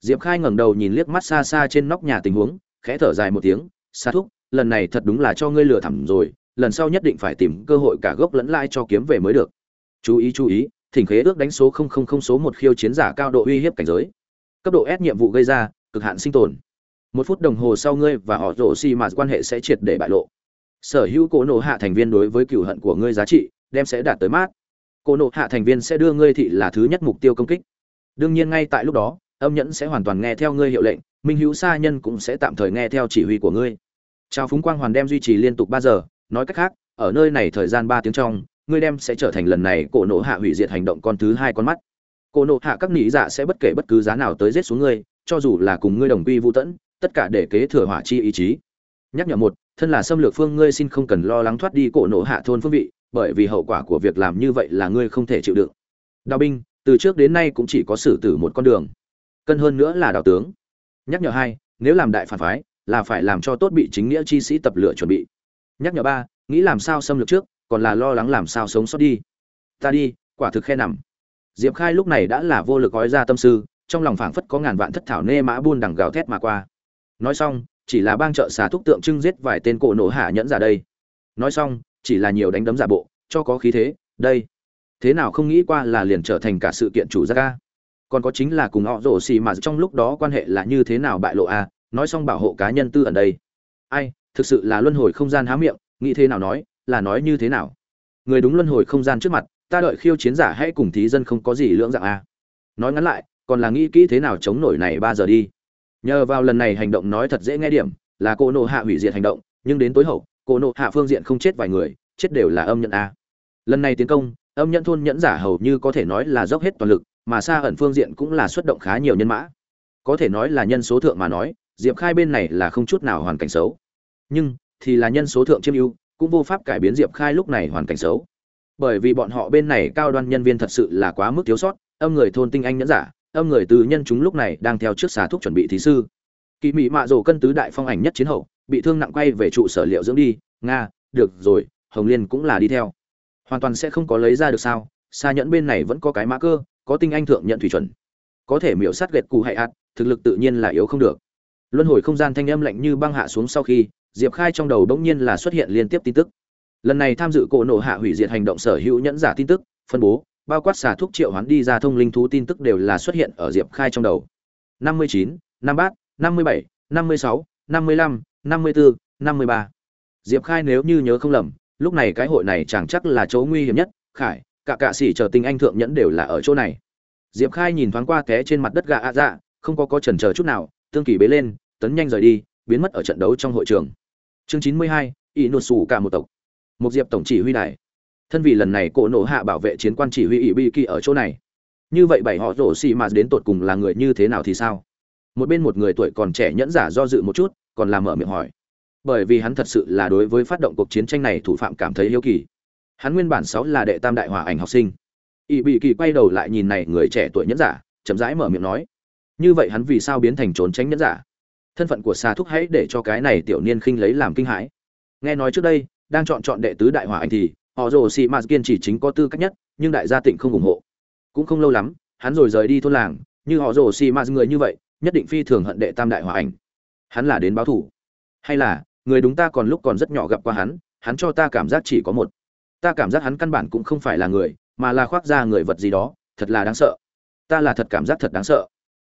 Diệp khai ngẩng đầu nhìn liếc mắt xa xa trên nóc nhà tình huống, khẽ thở dài một tiếng xa thúc, lần này thật đúng là cho ngươi lừa thẳm rồi, lần sau nhất định phải tìm cơ hội cả gốc lẫn lai cho kiếm về mới được. Chú ý chú ý, thỉnh khế ước đánh số không không không số một khiêu chiến giả cao độ uy hiếp cảnh giới. Cấp độ S nhiệm vụ gây ra, cực hạn sinh tồn. Một phút đồng hồ sau ngươi và họ rổ xi mà quan hệ sẽ triệt để bại lộ sở hữu cổ nộ hạ thành viên đối với cựu hận của ngươi giá trị, đem sẽ đạt tới mát. Cổ nộ hạ thành viên sẽ đưa ngươi thị là thứ nhất mục tiêu công kích. Đương nhiên ngay tại lúc đó, âm nhẫn sẽ hoàn toàn nghe theo ngươi hiệu lệnh, minh hữu sa nhân cũng sẽ tạm thời nghe theo chỉ huy của ngươi. Trao phúng quang hoàn đem duy trì liên tục ba giờ, nói cách khác, ở nơi này thời gian ba tiếng trong, ngươi đem sẽ trở thành lần này cổ nộ hạ hủy diệt hành động con thứ hai con mắt. Cổ nộ hạ các nỉ dạ sẽ bất kể bất cứ giá nào tới giết xuống ngươi, cho dù là cùng ngươi đồng quy vũ tẫn tất cả để kế thừa hỏa chi ý chí. Nhắc nhở một thân là xâm lược phương, ngươi xin không cần lo lắng thoát đi cổ nổ hạ thôn phương vị, bởi vì hậu quả của việc làm như vậy là ngươi không thể chịu đựng. Đào binh, từ trước đến nay cũng chỉ có xử tử một con đường. Cân hơn nữa là đào tướng. Nhắc nhở hai, nếu làm đại phản phái, là phải làm cho tốt bị chính nghĩa chi sĩ tập lựa chuẩn bị. Nhắc nhở ba, nghĩ làm sao xâm lược trước, còn là lo lắng làm sao sống sót đi. Ta đi, quả thực khe nằm. Diệp khai lúc này đã là vô lực gói ra tâm sư, trong lòng phảng phất có ngàn vạn thất thảo nê mã buôn đằng gào thét mà qua. Nói xong chỉ là bang trợ xà thúc tượng trưng giết vài tên cổ nổ hạ nhẫn giả đây. Nói xong chỉ là nhiều đánh đấm giả bộ cho có khí thế đây. Thế nào không nghĩ qua là liền trở thành cả sự kiện chủ gia ca. Còn có chính là cùng họ rổ xì mà trong lúc đó quan hệ là như thế nào bại lộ a à, nói xong bảo hộ cá nhân tư ẩn đây. Ai thực sự là luân hồi không gian há miệng nghĩ thế nào nói là nói như thế nào. Người đúng luân hồi không gian trước mặt ta đợi khiêu chiến giả hãy cùng thí dân không có gì lưỡng dạng a nói ngắn lại còn là nghĩ kỹ thế nào chống nổi này ba giờ đi nhờ vào lần này hành động nói thật dễ nghe điểm, là cô nộ hạ hủy diệt hành động, nhưng đến tối hậu cô nộ hạ phương diện không chết vài người, chết đều là âm nhận a. Lần này tiến công, âm nhận thôn nhẫn giả hầu như có thể nói là dốc hết toàn lực, mà xa ẩn phương diện cũng là xuất động khá nhiều nhân mã. Có thể nói là nhân số thượng mà nói, diệp khai bên này là không chút nào hoàn cảnh xấu. Nhưng, thì là nhân số thượng chiêm ưu, cũng vô pháp cải biến diệp khai lúc này hoàn cảnh xấu. Bởi vì bọn họ bên này cao đoan nhân viên thật sự là quá mức thiếu sót, âm người thôn tinh anh nhẫn giả âm người từ nhân chúng lúc này đang theo trước xà thuốc chuẩn bị thí sư. Kỳ mị mạ rổ cân tứ đại phong ảnh nhất chiến hậu, bị thương nặng quay về trụ sở liệu dưỡng đi, nga, được rồi, hồng liên cũng là đi theo. Hoàn toàn sẽ không có lấy ra được sao xa nhẫn bên này vẫn có cái mã cơ, có tinh anh thượng nhận thủy chuẩn. Có thể miểu sát gệt cụ hay ạt, thực lực tự nhiên là yếu không được. Luân hồi không gian thanh âm lạnh như băng hạ xuống sau khi, diệp khai trong đầu bỗng nhiên là xuất hiện liên tiếp tin tức. Lần này tham dự cổ nổ hạ hủy diệt hành động sở hữu nhẫn giả tin tức, phân bố bao quát xà thuốc triệu hoán đi ra thông linh thú tin tức đều là xuất hiện ở diệp khai trong đầu. năm mươi chín, năm bát năm mươi bảy, năm mươi sáu, năm mươi lăm, năm mươi bốn năm mươi ba. Diệp khai nếu như nhớ không lầm, lúc này cái hội này chẳng chắc là chỗ nguy hiểm nhất, khải, cả cạ sĩ chờ tình anh thượng nhẫn đều là ở chỗ này. Diệp khai nhìn thoáng qua té trên mặt đất gà ạ dạ không có có chần chờ chút nào, tương kỳ bế lên, tấn nhanh rời đi, biến mất ở trận đấu trong hội trường. Chương chín mươi hai ỷ nụt xù cả một tộc. Một diệp tổng chỉ huy đài thân vì lần này cổ nổ hạ bảo vệ chiến quan chỉ huy ỷ bi kỳ ở chỗ này. Như vậy bảy họ rổ xì mà đến tột cùng là người như thế nào thì sao? Một bên một người tuổi còn trẻ nhẫn giả do dự một chút, còn làm mở miệng hỏi. Bởi vì hắn thật sự là đối với phát động cuộc chiến tranh này thủ phạm cảm thấy hiếu kỳ. Hắn nguyên bản sáu là đệ tam đại hòa ảnh học sinh. Ỷ bị kỳ quay đầu lại nhìn này người trẻ tuổi nhẫn giả, chậm rãi mở miệng nói. Như vậy hắn vì sao biến thành trốn tránh nhẫn giả? Thân phận của xà thúc hãy để cho cái này tiểu niên khinh lấy làm kinh hãi. Nghe nói trước đây, đang chọn chọn đệ tứ đại hòa ảnh thì họ rồ xì mạt kiên trì chính có tư cách nhất, nhưng đại gia tịnh không ủng hộ. Cũng không lâu lắm, hắn rồi rời đi thôn làng, như họ rồ xì mạt người như vậy, nhất định phi thường hận đệ tam đại hòa ảnh. Hắn là đến báo thủ hay là, người đúng ta còn lúc còn rất nhỏ gặp qua hắn hắn cho ta cảm giác chỉ có một. Ta cảm giác hắn căn bản cũng không phải là người, mà là khoác ra người vật gì đó, thật là đáng sợ. Ta là thật cảm giác thật đáng sợ.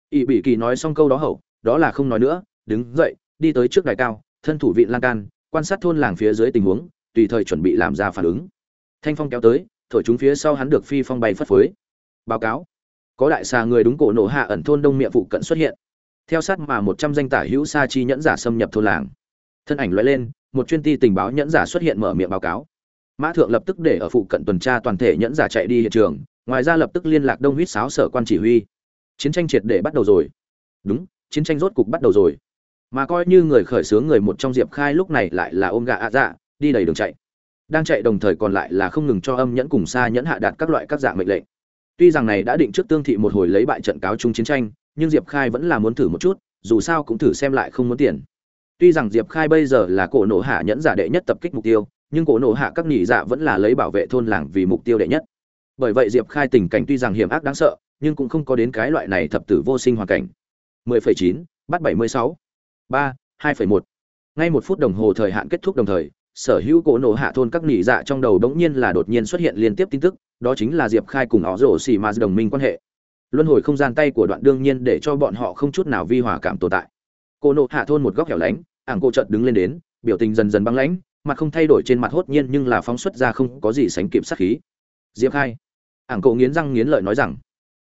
Ỵ bị kỳ nói xong câu đó hậu, đó là không nói nữa, đứng dậy, đi tới trước đài cao, thân thủ vị lan can, quan sát thôn làng phía dưới tình huống, tùy thời chuẩn bị làm ra phản ứng thanh phong kéo tới, thổi chúng phía sau hắn được phi phong bay phất phới. Báo cáo. Có đại xà người đúng cổ nổ hạ ẩn thôn đông miệng phụ cận xuất hiện. Theo sát mà một trăm danh tả hữu sa chi nhẫn giả xâm nhập thôn làng. Thân ảnh loại lên, một chuyên ti tình báo nhẫn giả xuất hiện mở miệng báo cáo. Mã thượng lập tức để ở phụ cận tuần tra toàn thể nhẫn giả chạy đi hiện trường, ngoài ra lập tức liên lạc đông huýt sáo sở quan chỉ huy. Chiến tranh triệt để bắt đầu rồi. Đúng, chiến tranh rốt cục bắt đầu rồi. Mà coi như người khởi xướng người một trong diệp khai lúc này lại là ôm gà ạ dạ đi đầy đường chạy đang chạy đồng thời còn lại là không ngừng cho âm nhẫn cùng xa nhẫn hạ đạt các loại các dạng mệnh lệnh tuy rằng này đã định trước tương thị một hồi lấy bại trận cáo chung chiến tranh nhưng diệp khai vẫn là muốn thử một chút dù sao cũng thử xem lại không muốn tiền tuy rằng diệp khai bây giờ là cổ nổ hạ nhẫn giả đệ nhất tập kích mục tiêu nhưng cổ nổ hạ các nhị dạ vẫn là lấy bảo vệ thôn làng vì mục tiêu đệ nhất bởi vậy diệp khai tình cảnh tuy rằng hiểm ác đáng sợ nhưng cũng không có đến cái loại này thập tử vô sinh hoàn cảnh 10,9, bắt 76. 3, 2,1. ngay một phút đồng hồ thời hạn kết thúc đồng thời sở hữu cổ nổ hạ thôn các nhị dạ trong đầu đống nhiên là đột nhiên xuất hiện liên tiếp tin tức, đó chính là diệp khai cùng họ rổ xì ma đồng minh quan hệ. Luân hồi không gian tay của đoạn đương nhiên để cho bọn họ không chút nào vi hòa cảm tồn tại. Cổ nổ hạ thôn một góc hẻo lánh, ảng cổ chợt đứng lên đến, biểu tình dần dần băng lãnh, mặt không thay đổi trên mặt hốt nhiên nhưng là phóng xuất ra không có gì sánh kịp sát khí. Diệp khai, ảng cổ nghiến răng nghiến lợi nói rằng,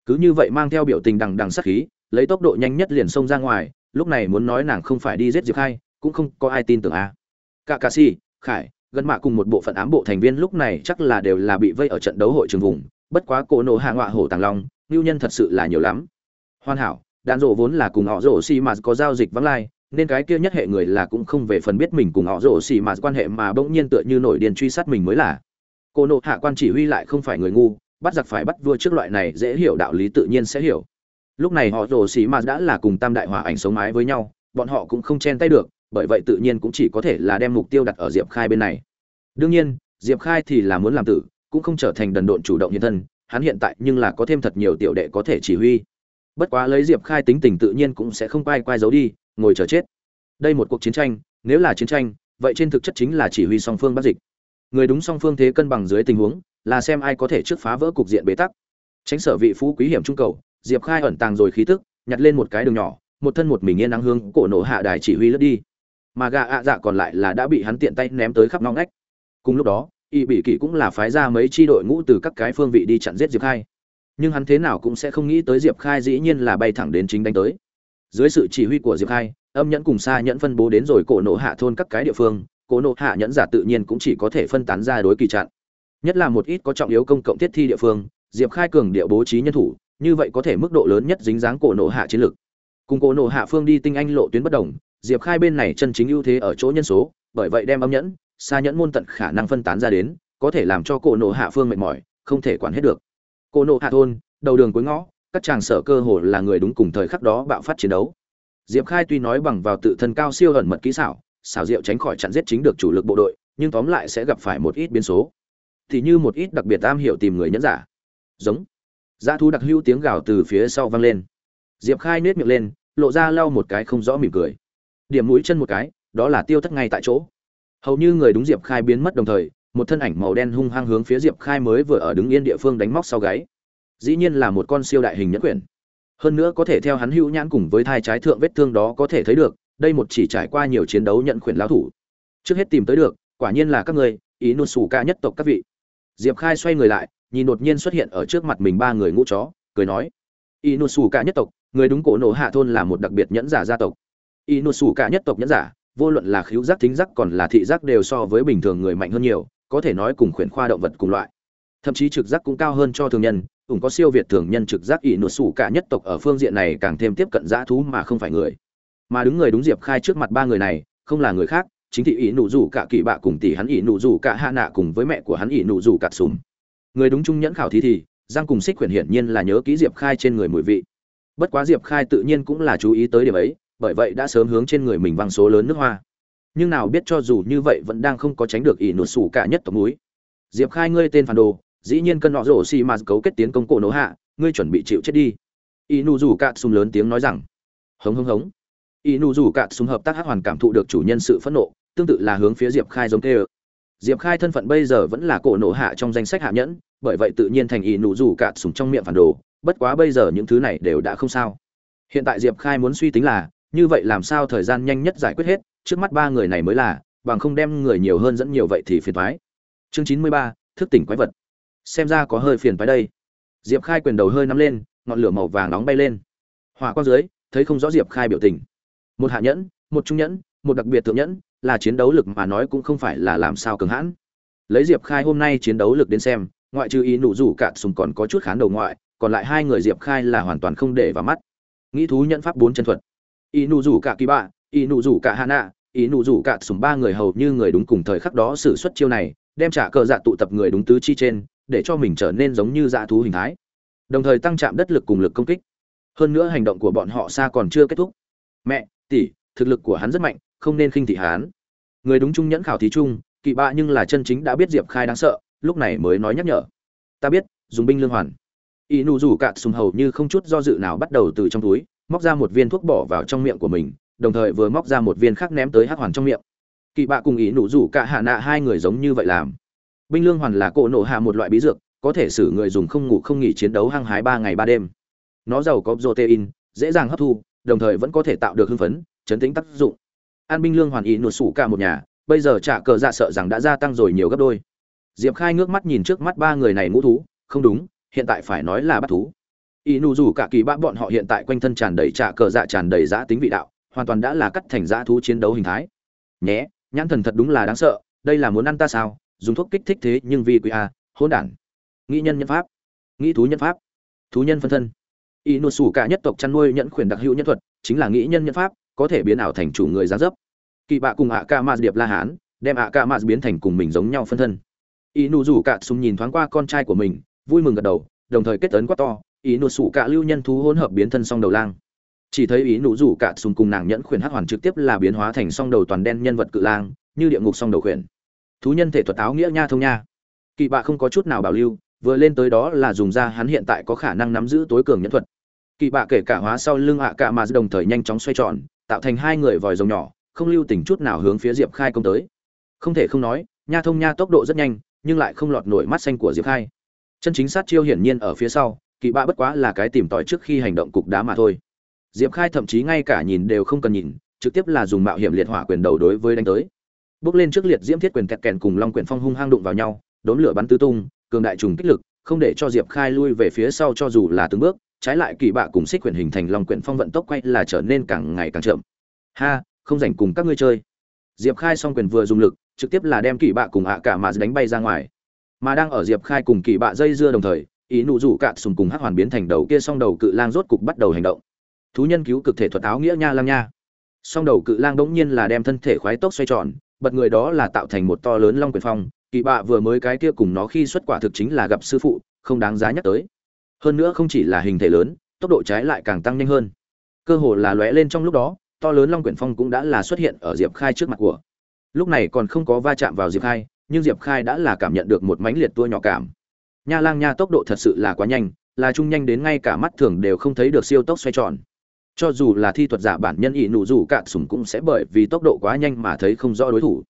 cứ như vậy mang theo biểu tình đằng đằng sát khí, lấy tốc độ nhanh nhất liền xông ra ngoài, lúc này muốn nói nàng không phải đi giết diệp khai, cũng không có ai tin tưởng a. À. cả cà si khải, gần mạ cùng một bộ phận ám bộ thành viên lúc này chắc là đều là bị vây ở trận đấu hội trường vùng, bất quá cổ nổ hạ ngọa hổ tàng long, ngưu nhân thật sự là nhiều lắm. Hoàn hảo, đạn rộ vốn là cùng họ rổ xì mà có giao dịch vắng lai, nên cái kia nhất hệ người là cũng không về phần biết mình cùng họ rổ xì mà quan hệ mà bỗng nhiên tựa như nổi điên truy sát mình mới là. Cô nộ hạ quan chỉ huy lại không phải người ngu, bắt giặc phải bắt vua trước loại này dễ hiểu đạo lý tự nhiên sẽ hiểu. Lúc này họ rổ xì mà đã là cùng tam đại hòa ảnh sống mái với nhau, bọn họ cũng không chen tay được bởi vậy tự nhiên cũng chỉ có thể là đem mục tiêu đặt ở diệp khai bên này. Đương nhiên, diệp khai thì là muốn làm tử, cũng không trở thành đần độn chủ động hiện thân, hắn hiện tại nhưng là có thêm thật nhiều tiểu đệ có thể chỉ huy. Bất quá lấy diệp khai tính tình tự nhiên cũng sẽ không quay quay giấu đi, ngồi chờ chết. Đây một cuộc chiến tranh, nếu là chiến tranh, vậy trên thực chất chính là chỉ huy song phương bắt dịch. Người đúng song phương thế cân bằng dưới tình huống, là xem ai có thể trước phá vỡ cục diện bế tắc. Tránh sở vị phú quý hiểm trung cầu, diệp khai ẩn tàng rồi khí tức, nhặt lên một cái đường nhỏ, một thân một mình yên nắng hương cổ nổ hạ đài chỉ huy lướt đi mà gà ạ dạ còn lại là đã bị hắn tiện tay ném tới khắp ngõ ngách. Cùng lúc đó, y bị kỷ cũng là phái ra mấy chi đội ngũ từ các cái phương vị đi chặn giết diệp khai. Nhưng hắn thế nào cũng sẽ không nghĩ tới diệp khai dĩ nhiên là bay thẳng đến chính đánh tới. Dưới sự chỉ huy của diệp khai, âm nhẫn cùng xa nhẫn phân bố đến rồi cổ nộ hạ thôn các cái địa phương, cổ nộ hạ nhẫn giả tự nhiên cũng chỉ có thể phân tán ra đối kỳ chặn. nhất là một ít có trọng yếu công cộng thiết thi địa phương, diệp khai cường địa bố trí nhân thủ, như vậy có thể mức độ lớn nhất dính dáng cổ nộ hạ chiến lược cùng cổ nộ hạ phương đi tinh anh lộ tuyến bất đồng diệp khai bên này chân chính ưu thế ở chỗ nhân số, bởi vậy đem âm nhẫn xa nhẫn môn tận khả năng phân tán ra đến, có thể làm cho cổ nộ hạ phương mệt mỏi, không thể quản hết được. Cổ nộ hạ thôn, đầu đường cuối ngõ, các chàng sở cơ hồ là người đúng cùng thời khắc đó bạo phát chiến đấu. Diệp khai tuy nói bằng vào tự thân cao siêu ẩn mật kỹ xảo xảo diệu tránh khỏi chặn giết chính được chủ lực bộ đội, nhưng tóm lại sẽ gặp phải một ít biến số. Thì như một ít đặc biệt tam hiểu tìm người nhẫn giả. Giống. Dã thú đặc hữu tiếng gào từ phía sau vang lên. Diệp khai nết miệng lên, lộ ra lau một cái không rõ mỉm cười điểm mũi chân một cái, đó là tiêu thất ngay tại chỗ. Hầu như người đúng diệp khai biến mất đồng thời, một thân ảnh màu đen hung hăng hướng phía diệp khai mới vừa ở đứng yên địa phương đánh móc sau gáy. Dĩ nhiên là một con siêu đại hình nhẫn quyển. Hơn nữa có thể theo hắn hữu nhãn cùng với thai trái thượng vết thương đó có thể thấy được, đây một chỉ trải qua nhiều chiến đấu nhận khuyển lão thủ. Trước hết tìm tới được, quả nhiên là các người ý nụ sủ ca nhất tộc các vị. Diệp khai xoay người lại, nhìn đột nhiên xuất hiện ở trước mặt mình ba người ngũ chó, cười nói, ý nụ sủ ca nhất tộc, người đúng cổ nổ hạ thôn là một đặc biệt nhẫn giả gia tộc. Y nụ sủ cả nhất tộc nhẫn giả, vô luận là khíu giác, thính giác còn là thị giác đều so với bình thường người mạnh hơn nhiều, có thể nói cùng khuyển khoa động vật cùng loại. Thậm chí trực giác cũng cao hơn cho thường nhân, cũng có siêu việt thường nhân trực giác ỷ nụt sủ cả nhất tộc ở phương diện này càng thêm tiếp cận dã thú mà không phải người. Mà đứng người đúng diệp khai trước mặt ba người này, không là người khác, chính thị ỷ nụ rủ cả kỳ bạ cùng tỷ hắn ỷ nụ rủ cả hạ nạ cùng với mẹ của hắn ỷ nụ rủ cả súng. người đúng trung nhẫn khảo thí thì, giang cùng xích quyển hiển nhiên là nhớ kỹ diệp khai trên người mùi vị. Bất quá diệp khai tự nhiên cũng là chú ý tới điểm ấy bởi vậy đã sớm hướng trên người mình văng số lớn nước hoa. Nhưng nào biết cho dù như vậy vẫn đang không có tránh được ỷ nụt sủ cả nhất tộc núi. Diệp khai ngươi tên phản đồ, dĩ nhiên cân nọ rổ xì mà cấu kết tiến công cổ nổ hạ, ngươi chuẩn bị chịu chết đi. Y nụ rủ cạn sùng lớn tiếng nói rằng, hống hống hống. Y nụ rủ cạn sùng hợp tác hát hoàn cảm thụ được chủ nhân sự phẫn nộ, tương tự là hướng phía diệp khai giống kê ơ diệp khai thân phận bây giờ vẫn là cổ nổ hạ trong danh sách hạ nhẫn, bởi vậy tự nhiên thành y nụ rủ cạn sùng trong miệng phản đồ, bất quá bây giờ những thứ này đều đã không sao. Hiện tại diệp khai muốn suy tính là như vậy làm sao thời gian nhanh nhất giải quyết hết, trước mắt ba người này mới là, bằng không đem người nhiều hơn dẫn nhiều vậy thì phiền thoái chương chín mươi ba, thức tỉnh quái vật. Xem ra có hơi phiền phái đây. Diệp khai quyền đầu hơi nắm lên, ngọn lửa màu vàng nóng bay lên. Hỏa quang dưới, thấy không rõ diệp khai biểu tình. Một hạ nhẫn, một trung nhẫn, một đặc biệt thượng nhẫn, là chiến đấu lực mà nói cũng không phải là làm sao cường hãn. Lấy diệp khai hôm nay chiến đấu lực đến xem, ngoại trừ ý nụ rủ cạn sùng còn có chút khán đầu ngoại, còn lại hai người diệp khai là hoàn toàn không để vào mắt. Nghĩ thú nhẫn pháp bốn chân thuật ý nụ rủ cả kỳ bạ, ý nụ rủ cả hà nạ ý nụ rủ cả sùng ba người hầu như người đúng cùng thời khắc đó xử suất chiêu này, đem trả cờ dạ tụ tập người đúng tứ chi trên, để cho mình trở nên giống như dã thú hình thái. Đồng thời tăng chạm đất lực cùng lực công kích. Hơn nữa hành động của bọn họ xa còn chưa kết thúc. Mẹ, tỷ, thực lực của hắn rất mạnh, không nên khinh thị hắn. Người đúng trung nhẫn khảo thí chung kỵ bạ nhưng là chân chính đã biết diệp khai đáng sợ, lúc này mới nói nhắc nhở. Ta biết, dùng binh lương hoàn. Y nụ rủ cạn sùng hầu như không chút do dự nào bắt đầu từ trong túi móc ra một viên thuốc bỏ vào trong miệng của mình, đồng thời vừa móc ra một viên khác ném tới hắc hoàn trong miệng. Kỵ bạ cùng ý nụ rủ cả hạ nạ hai người giống như vậy làm. Binh lương hoàn là cỗ nổ hạ một loại bí dược, có thể xử người dùng không ngủ không nghỉ chiến đấu hăng hái ba ngày ba đêm. Nó giàu có protein, dễ dàng hấp thu, đồng thời vẫn có thể tạo được hưng phấn, chấn tĩnh tác dụng. An binh lương hoàn ý nụt sủ cả một nhà, bây giờ trả cờ dạ sợ rằng đã gia tăng rồi nhiều gấp đôi. Diệp khai ngước mắt nhìn trước mắt ba người này ngũ thú, không đúng, hiện tại phải nói là bắt thú y nụ dù cả kỳ bã bọn họ hiện tại quanh thân tràn đầy trà cờ dạ tràn đầy giã tính vị đạo, hoàn toàn đã là cắt thành giã thú chiến đấu hình thái. Nhé, nhãn thần thật đúng là đáng sợ, đây là muốn ăn ta sao? Dùng thuốc kích thích thế nhưng vì quý a, hỗn đản. Nghĩ nhân nhân pháp. Nghĩ thú nhân pháp. Thú nhân phân thân. Y nụ sủ cả nhất tộc chăn nuôi nhẫn khuyển đặc hữu nhân thuật, chính là nghĩ nhân nhân pháp, có thể biến ảo thành chủ người gián dấp. Kỳ bạ cùng ạ ca ma điệp la hán, đem ạ ca ma biến thành cùng mình giống nhau phân thân. Y nụ rủ cả súng nhìn thoáng qua con trai của mình, vui mừng gật đầu, đồng thời kết ấn quát to ý nụ sủ cả lưu nhân thú hỗn hợp biến thân song đầu lang. Chỉ thấy ý nụ rủ cả sùng cùng nàng nhẫn khuyển hắc hoàn trực tiếp là biến hóa thành song đầu toàn đen nhân vật cự lang, như địa ngục song đầu khuyển. Thú nhân thể thuật áo nghĩa nha thông nha. Kỳ bạ không có chút nào bảo lưu, vừa lên tới đó là dùng ra hắn hiện tại có khả năng nắm giữ tối cường nhẫn thuật. Kỳ bạ kể cả hóa sau lưng ạ cả mà đồng thời nhanh chóng xoay tròn, tạo thành hai người vòi rồng nhỏ, không lưu tình chút nào hướng phía diệp khai công tới. Không thể không nói, nha thông nha tốc độ rất nhanh, nhưng lại không lọt nổi mắt xanh của diệp khai. Chân chính sát chiêu hiển nhiên ở phía sau kỳ bạ bất quá là cái tìm tòi trước khi hành động cục đá mà thôi. Diệp khai thậm chí ngay cả nhìn đều không cần nhìn, trực tiếp là dùng mạo hiểm liệt hỏa quyền đầu đối với đánh tới. Bước lên trước liệt diễm thiết quyền kẹt kèn cùng long quyền phong hung hang đụng vào nhau, đốn lửa bắn tứ tung, cường đại trùng kích lực, không để cho diệp khai lui về phía sau cho dù là từng bước, trái lại kỳ bạ cùng xích quyền hình thành long quyển phong vận tốc quay là trở nên càng ngày càng chậm. Ha, không rảnh cùng các ngươi chơi. Diệp khai xong quyền vừa dùng lực, trực tiếp là đem kỳ bạ cùng ạ cả mà đánh bay ra ngoài. Mà đang ở diệp khai cùng kỳ bạ dây dưa đồng thời ý nụ rủ cạn sùng cùng hắc hoàn biến thành đầu kia song đầu cự lang rốt cục bắt đầu hành động. Thú nhân cứu cực thể thuật áo nghĩa nha lang nha. Song đầu cự lang đống nhiên là đem thân thể khoái tốc xoay tròn, bật người đó là tạo thành một to lớn long quyền phong, kỳ bạ vừa mới cái kia cùng nó khi xuất quả thực chính là gặp sư phụ, không đáng giá nhắc tới. Hơn nữa không chỉ là hình thể lớn, tốc độ trái lại càng tăng nhanh hơn. Cơ hồ là lóe lên trong lúc đó, to lớn long quyển phong cũng đã là xuất hiện ở diệp khai trước mặt của. Lúc này còn không có va chạm vào diệp khai, nhưng diệp khai đã là cảm nhận được một mánh liệt tua nhỏ cảm nha lang nha tốc độ thật sự là quá nhanh, là trung nhanh đến ngay cả mắt thường đều không thấy được siêu tốc xoay tròn. Cho dù là thi thuật giả bản nhân ỷ nụ rủ cạn sủng cũng sẽ bởi vì tốc độ quá nhanh mà thấy không rõ đối thủ.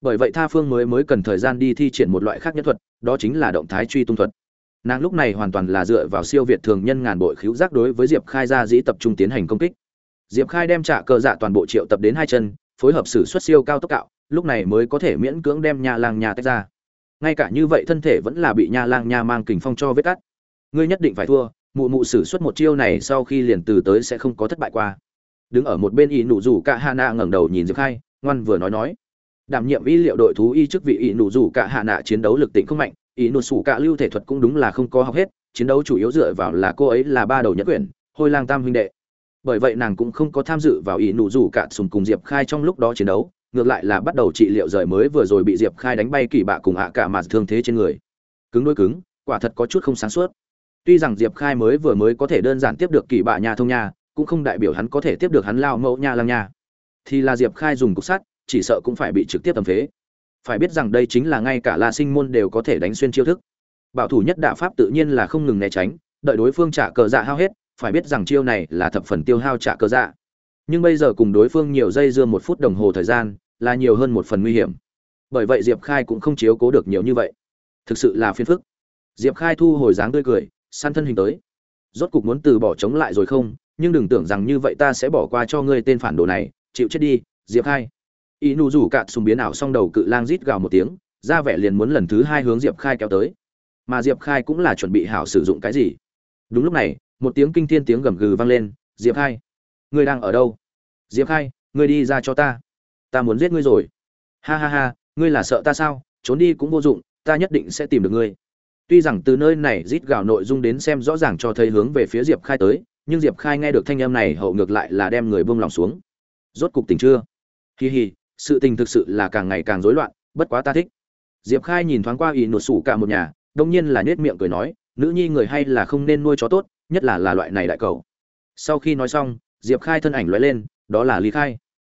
Bởi vậy tha phương mới mới cần thời gian đi thi triển một loại khác nhất thuật, đó chính là động thái truy tung thuật. Nàng lúc này hoàn toàn là dựa vào siêu việt thường nhân ngàn bội khiếu giác đối với diệp khai ra dĩ tập trung tiến hành công kích. Diệp khai đem trả cờ dạ toàn bộ triệu tập đến hai chân, phối hợp xử xuất siêu cao tốc cạo, lúc này mới có thể miễn cưỡng đem nha lang nha tách ra ngay cả như vậy thân thể vẫn là bị nha lang nha mang kình phong cho vết cắt. Ngươi nhất định phải thua, mụ mụ xử xuất một chiêu này sau khi liền từ tới sẽ không có thất bại qua. Đứng ở một bên y nụ rủ cả hạ nạ ngẩng đầu nhìn diệp khai, ngoan vừa nói nói. Đảm nhiệm y liệu đội thú y chức vị y nụ rủ cả hạ nạ chiến đấu lực tỉnh không mạnh, y nụ sủ cả lưu thể thuật cũng đúng là không có học hết, chiến đấu chủ yếu dựa vào là cô ấy là ba đầu nhất quyển, hôi lang tam huynh đệ. Bởi vậy nàng cũng không có tham dự vào y nụ rủ cả sùng cùng diệp khai trong lúc đó chiến đấu ngược lại là bắt đầu trị liệu rời mới vừa rồi bị diệp khai đánh bay kỳ bạ cùng ạ cả mà thương thế trên người. Cứng đôi cứng, quả thật có chút không sáng suốt. Tuy rằng diệp khai mới vừa mới có thể đơn giản tiếp được kỳ bạ nhà thông nha, cũng không đại biểu hắn có thể tiếp được hắn lao mẫu nha lăng nha. Thì là diệp khai dùng cục sắt, chỉ sợ cũng phải bị trực tiếp tầm phế. Phải biết rằng đây chính là ngay cả la sinh môn đều có thể đánh xuyên chiêu thức. Bảo thủ nhất đạo pháp tự nhiên là không ngừng né tránh, đợi đối phương trả cờ dạ hao hết, phải biết rằng chiêu này là thập phần tiêu hao trả cờ dạ. Nhưng bây giờ cùng đối phương nhiều dây dưa một phút đồng hồ thời gian là nhiều hơn một phần nguy hiểm. Bởi vậy diệp khai cũng không chiếu cố được nhiều như vậy. Thực sự là phiền phức. Diệp khai thu hồi dáng tươi cười, săn thân hình tới. Rốt cục muốn từ bỏ chống lại rồi không? Nhưng đừng tưởng rằng như vậy ta sẽ bỏ qua cho ngươi tên phản đồ này. Chịu chết đi, diệp khai. Y nụ rủ cạn sùng biến ảo xong đầu cự lang rít gào một tiếng, ra vẻ liền muốn lần thứ hai hướng diệp khai kéo tới. Mà diệp khai cũng là chuẩn bị hảo sử dụng cái gì? Đúng lúc này, một tiếng kinh thiên tiếng gầm gừ vang lên, diệp khai, ngươi đang ở đâu? Diệp khai, ngươi đi ra cho ta ta muốn giết ngươi rồi. Ha ha ha, ngươi là sợ ta sao? Trốn đi cũng vô dụng, ta nhất định sẽ tìm được ngươi. Tuy rằng từ nơi này rít gào nội dung đến xem rõ ràng cho thấy hướng về phía diệp khai tới, nhưng diệp khai nghe được thanh âm này hậu ngược lại là đem người buông lòng xuống. Rốt cục tỉnh chưa? Hì hì sự tình thực sự là càng ngày càng rối loạn, bất quá ta thích. Diệp khai nhìn thoáng qua ỷ nột sủ cả một nhà, đông nhiên là nhếch miệng cười nói, nữ nhi người hay là không nên nuôi chó tốt, nhất là là loại này đại cầu. Sau khi nói xong, diệp khai thân ảnh loại lên, đó là lý khai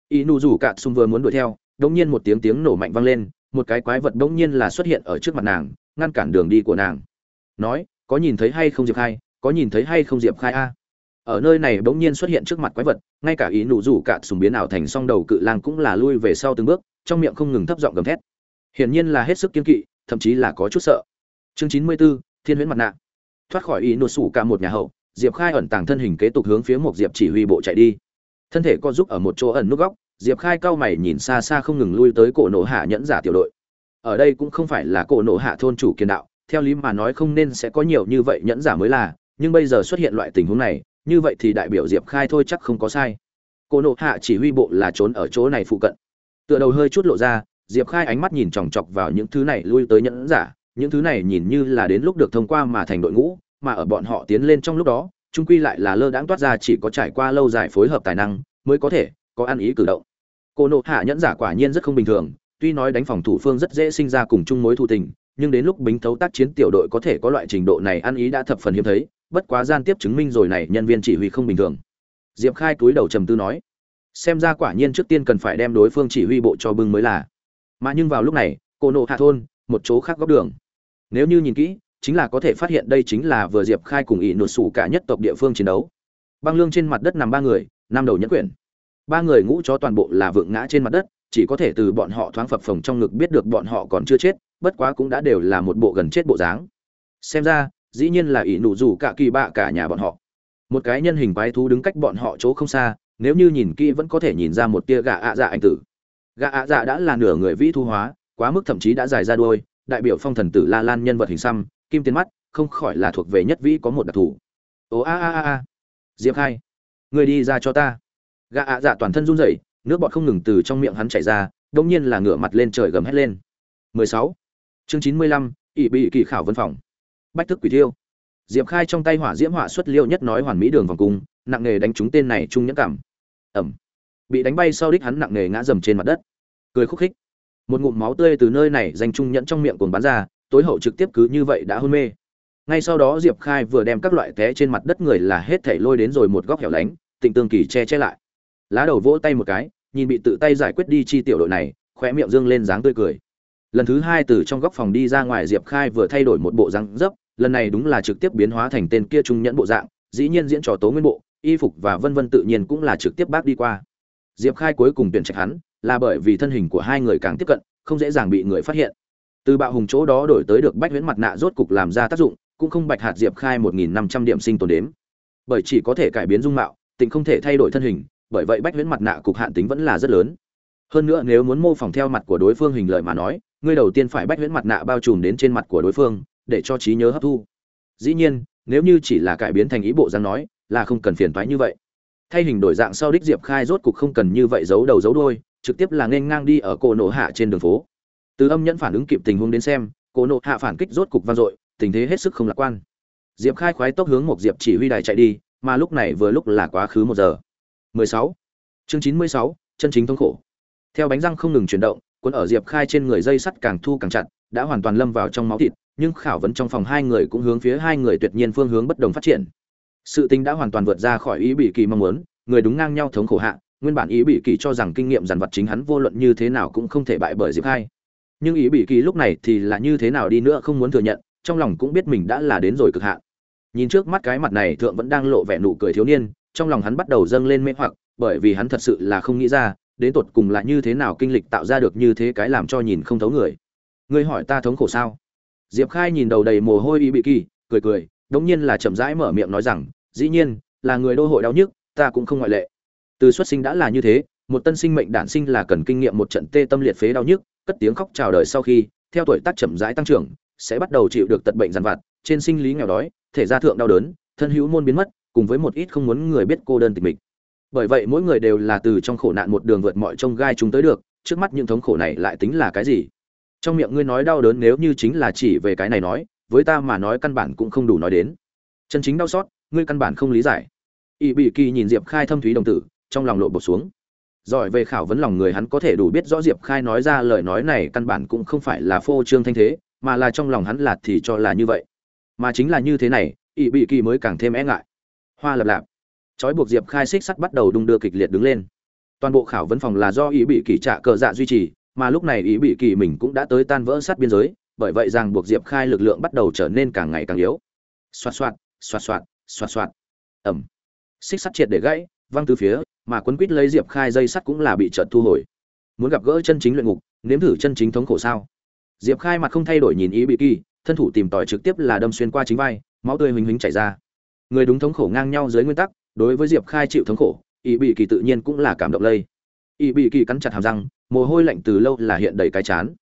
y nụ rủ cạn sung vừa muốn đuổi theo đống nhiên một tiếng tiếng nổ mạnh vang lên một cái quái vật đống nhiên là xuất hiện ở trước mặt nàng ngăn cản đường đi của nàng. Nói có nhìn thấy hay không diệp khai? Có nhìn thấy hay không diệp khai a? Ở nơi này bỗng nhiên xuất hiện trước mặt quái vật ngay cả ý nụ rủ cạn sùng biến ảo thành song đầu cự lang cũng là lui về sau từng bước trong miệng không ngừng thấp giọng gầm thét. Hiển nhiên là hết sức kiên kỵ thậm chí là có chút sợ. Chương chín mươi 94, thiên huyễn mặt nạ. Thoát khỏi ý nụ sủ cả một nhà hậu diệp khai ẩn tàng thân hình kế tục hướng phía một diệp chỉ huy bộ chạy đi thân thể co giúp ở một chỗ ẩn nút góc, diệp khai cao mày nhìn xa xa không ngừng lui tới cổ nổ hạ nhẫn giả tiểu đội. Ở đây cũng không phải là cổ nổ hạ thôn chủ kiên đạo, theo lý mà nói không nên sẽ có nhiều như vậy nhẫn giả mới là, nhưng bây giờ xuất hiện loại tình huống này, như vậy thì đại biểu diệp khai thôi chắc không có sai. Cổ nổ hạ chỉ huy bộ là trốn ở chỗ này phụ cận. Tựa đầu hơi chút lộ ra, diệp khai ánh mắt nhìn chòng chọc vào những thứ này lui tới nhẫn giả, những thứ này nhìn như là đến lúc được thông qua mà thành đội ngũ, mà ở bọn họ tiến lên trong lúc đó trung quy lại là lơ đãng toát ra chỉ có trải qua lâu dài phối hợp tài năng mới có thể có ăn ý cử động. Cô nộ hạ nhẫn giả quả nhiên rất không bình thường, tuy nói đánh phòng thủ phương rất dễ sinh ra cùng chung mối thù tình, nhưng đến lúc bính thấu tác chiến tiểu đội có thể có loại trình độ này ăn ý đã thập phần hiếm thấy, bất quá gian tiếp chứng minh rồi này nhân viên chỉ huy không bình thường. Diệp khai túi đầu trầm tư nói, xem ra quả nhiên trước tiên cần phải đem đối phương chỉ huy bộ cho bưng mới là. Mà nhưng vào lúc này, cô nộ hạ thôn, một chỗ khác góc đường. Nếu như nhìn kỹ chính là có thể phát hiện đây chính là vừa diệp khai cùng ỷ nụt sủ cả nhất tộc địa phương chiến đấu. Băng lương trên mặt đất nằm ba người, năm đầu nhẫn quyển. Ba người ngũ chó toàn bộ là vượng ngã trên mặt đất, chỉ có thể từ bọn họ thoáng phập phồng trong ngực biết được bọn họ còn chưa chết, bất quá cũng đã đều là một bộ gần chết bộ dáng. Xem ra, dĩ nhiên là ỷ nụ rủ cả kỳ bạ cả nhà bọn họ. Một cái nhân hình quái thú đứng cách bọn họ chỗ không xa, nếu như nhìn kỹ vẫn có thể nhìn ra một tia gà ạ dạ anh tử. Gà ạ dạ đã là nửa người vĩ thu hóa, quá mức thậm chí đã dài ra đôi đại biểu phong thần tử la lan nhân vật hình xăm kim tiền mắt không khỏi là thuộc về nhất vĩ có một đặc thù. Ồ a a a a. Diệp khai người đi ra cho ta. Gà ạ dạ toàn thân run rẩy nước bọt không ngừng từ trong miệng hắn chảy ra đông nhiên là ngửa mặt lên trời gầm hét lên. 16. chương 95, ỵ bị kỳ khảo vân phòng. Bách thức quỷ thiêu. Diệp khai trong tay hỏa diễm hỏa xuất liêu nhất nói hoàn mỹ đường vòng cung nặng nghề đánh trúng tên này trung nhẫn cảm. Ẩm. Bị đánh bay sau đích hắn nặng nghề ngã dầm trên mặt đất. Cười khúc khích. Một ngụm máu tươi từ nơi này dành trung nhẫn trong miệng cuồng bắn ra tối hậu trực tiếp cứ như vậy đã hôn mê. Ngay sau đó diệp khai vừa đem các loại té trên mặt đất người là hết thảy lôi đến rồi một góc hẻo lánh, tịnh tương kỳ che che lại. Lá đầu vỗ tay một cái, nhìn bị tự tay giải quyết đi chi tiểu đội này, khóe miệng dương lên dáng tươi cười. Lần thứ hai từ trong góc phòng đi ra ngoài, diệp khai vừa thay đổi một bộ răng dấp, lần này đúng là trực tiếp biến hóa thành tên kia trung nhẫn bộ dạng, dĩ nhiên diễn trò tố nguyên bộ, y phục và vân vân tự nhiên cũng là trực tiếp bác đi qua. Diệp khai cuối cùng tuyển trạch hắn, là bởi vì thân hình của hai người càng tiếp cận, không dễ dàng bị người phát hiện từ bạo hùng chỗ đó đổi tới được bách huyễn mặt nạ rốt cục làm ra tác dụng cũng không bạch hạt diệp khai một nghìn năm trăm điểm sinh tồn đếm. Bởi chỉ có thể cải biến dung mạo tình không thể thay đổi thân hình bởi vậy bách huyễn mặt nạ cục hạn tính vẫn là rất lớn. Hơn nữa nếu muốn mô phỏng theo mặt của đối phương hình lợi mà nói ngươi đầu tiên phải bách huyễn mặt nạ bao trùm đến trên mặt của đối phương để cho trí nhớ hấp thu. Dĩ nhiên nếu như chỉ là cải biến thành ý bộ dáng nói là không cần phiền toái như vậy. Thay hình đổi dạng sau đích diệp khai rốt cục không cần như vậy giấu đầu giấu đôi, trực tiếp là nên ngang đi ở cổ nổ hạ trên đường phố từ âm nhẫn phản ứng kịp tình huống đến xem cổ nộ hạ phản kích rốt cục vang dội tình thế hết sức không lạc quan. Diệp khai khoái tốc hướng một diệp chỉ huy đài chạy đi mà lúc này vừa lúc là quá khứ một giờ. 16. chương 96, chân chính thống khổ. Theo bánh răng không ngừng chuyển động cuốn ở diệp khai trên người dây sắt càng thu càng chặt đã hoàn toàn lâm vào trong máu thịt nhưng khảo vấn trong phòng hai người cũng hướng phía hai người tuyệt nhiên phương hướng bất đồng phát triển. Sự tình đã hoàn toàn vượt ra khỏi ý bị kỳ mong muốn người đúng ngang nhau thống khổ hạ nguyên bản ý bị kỳ cho rằng kinh nghiệm dàn vật chính hắn vô luận như thế nào cũng không thể bại bởi diệp khai nhưng ý bị kỳ lúc này thì là như thế nào đi nữa không muốn thừa nhận, trong lòng cũng biết mình đã là đến rồi cực hạn. Nhìn trước mắt cái mặt này, thượng vẫn đang lộ vẻ nụ cười thiếu niên, trong lòng hắn bắt đầu dâng lên mê hoặc, bởi vì hắn thật sự là không nghĩ ra, đến tột cùng là như thế nào kinh lịch tạo ra được như thế cái làm cho nhìn không thấu người. Ngươi hỏi ta thống khổ sao? Diệp khai nhìn đầu đầy mồ hôi y bị kỳ, cười cười, đống nhiên là chậm rãi mở miệng nói rằng, dĩ nhiên, là người đô hội đau nhức, ta cũng không ngoại lệ. Từ xuất sinh đã là như thế, một tân sinh mệnh đản sinh là cần kinh nghiệm một trận tê tâm liệt phế đau nhức cất tiếng khóc chào đời sau khi, theo tuổi tác chậm rãi tăng trưởng, sẽ bắt đầu chịu được tật bệnh dằn vặt, trên sinh lý nghèo đói, thể gia thượng đau đớn, thân hữu môn biến mất, cùng với một ít không muốn người biết cô đơn tịch mịch. Bởi vậy mỗi người đều là từ trong khổ nạn một đường vượt mọi trông gai chúng tới được, trước mắt những thống khổ này lại tính là cái gì? Trong miệng ngươi nói đau đớn nếu như chính là chỉ về cái này nói, với ta mà nói căn bản cũng không đủ nói đến. Chân chính đau xót, ngươi căn bản không lý giải. Ỵ bị kỳ nhìn diệp khai thâm thúy đồng tử, trong lòng lộ bột xuống giỏi về khảo vấn lòng người hắn có thể đủ biết rõ diệp khai nói ra lời nói này căn bản cũng không phải là phô trương thanh thế, mà là trong lòng hắn lạt thì cho là như vậy. Mà chính là như thế này ỵ bị kỳ mới càng thêm e ngại. Hoa lập lạp. Trói buộc diệp khai xích sắt bắt đầu đung đưa kịch liệt đứng lên. Toàn bộ khảo vấn phòng là do ý bị kỳ trạ cờ dạ duy trì, mà lúc này ý bị kỳ mình cũng đã tới tan vỡ sát biên giới, bởi vậy rằng buộc diệp khai lực lượng bắt đầu trở nên càng ngày càng yếu. Xoạt xoạt xoạt xoạt xoạt xoạt. Ẩm xích sắt triệt để gãy, văng từ phía mà quấn quýt lấy diệp khai dây sắt cũng là bị trợt thu hồi. Muốn gặp gỡ chân chính luyện ngục, nếm thử chân chính thống khổ sao? Diệp khai mặt không thay đổi nhìn ý bị kỳ thân thủ tìm tòi trực tiếp là đâm xuyên qua chính vai, máu tươi huỳnh huỳnh chảy ra. Người đúng thống khổ ngang nhau dưới nguyên tắc, đối với diệp khai chịu thống khổ ý bị kỳ tự nhiên cũng là cảm động lây. Ý bị kỳ cắn chặt hàm răng, mồ hôi lạnh từ lâu là hiện đầy cái chán.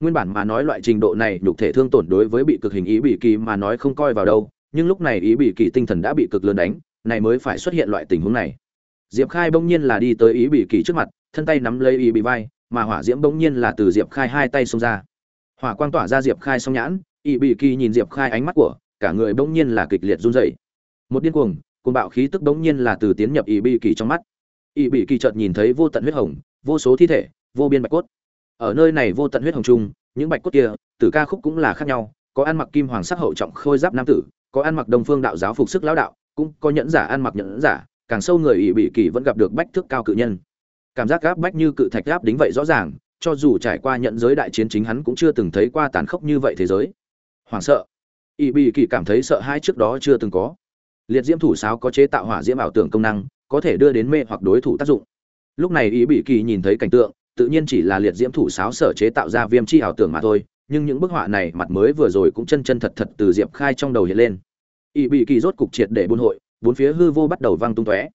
Nguyên bản mà nói loại trình độ này nhục thể thương tổn đối với bị cực hình ý bị kỳ mà nói không coi vào đâu, nhưng lúc này ý bị kỳ tinh thần đã bị cực lớn đánh, này mới phải xuất hiện loại tình huống này diệp khai bỗng nhiên là đi tới ý bị kỳ trước mặt thân tay nắm lấy ý bị vai mà hỏa diễm bỗng nhiên là từ diệp khai hai tay xông ra. Hỏa quang tỏa ra diệp khai song nhãn ý bị kỳ nhìn diệp khai ánh mắt của cả người bỗng nhiên là kịch liệt run rẩy. Một điên cuồng cuồng bạo khí tức bỗng nhiên là từ tiến nhập ý bị kỳ trong mắt. Ý bị kỳ chợt nhìn thấy vô tận huyết hồng vô số thi thể vô biên bạch cốt. Ở nơi này vô tận huyết hồng chung, những bạch cốt kia tử ca khúc cũng là khác nhau có ăn mặc kim hoàng sắc hậu trọng khôi giáp nam tử có ăn mặc đồng phương đạo giáo phục sức lão đạo cũng có nhẫn giả ăn mặc nhẫn giả càng sâu người ỷ bị kỳ vẫn gặp được bách thước cao cự nhân. Cảm giác gáp bách như cự thạch gáp đính vậy rõ ràng, cho dù trải qua nhận giới đại chiến chính hắn cũng chưa từng thấy qua tàn khốc như vậy thế giới. Hoảng sợ. Ỷ bị kỳ cảm thấy sợ hãi trước đó chưa từng có. Liệt diễm thủ sáo có chế tạo hỏa diễm ảo tưởng công năng, có thể đưa đến mê hoặc đối thủ tác dụng. Lúc này ý bị kỳ nhìn thấy cảnh tượng, tự nhiên chỉ là liệt diễm thủ sáo sở chế tạo ra viêm chi ảo tưởng mà thôi, nhưng những bức họa này mặt mới vừa rồi cũng chân chân thật thật từ diệp khai trong đầu hiện lên. Ý bị kỳ rốt cục triệt để buôn hội bốn phía hư vô bắt đầu vang tung tóe.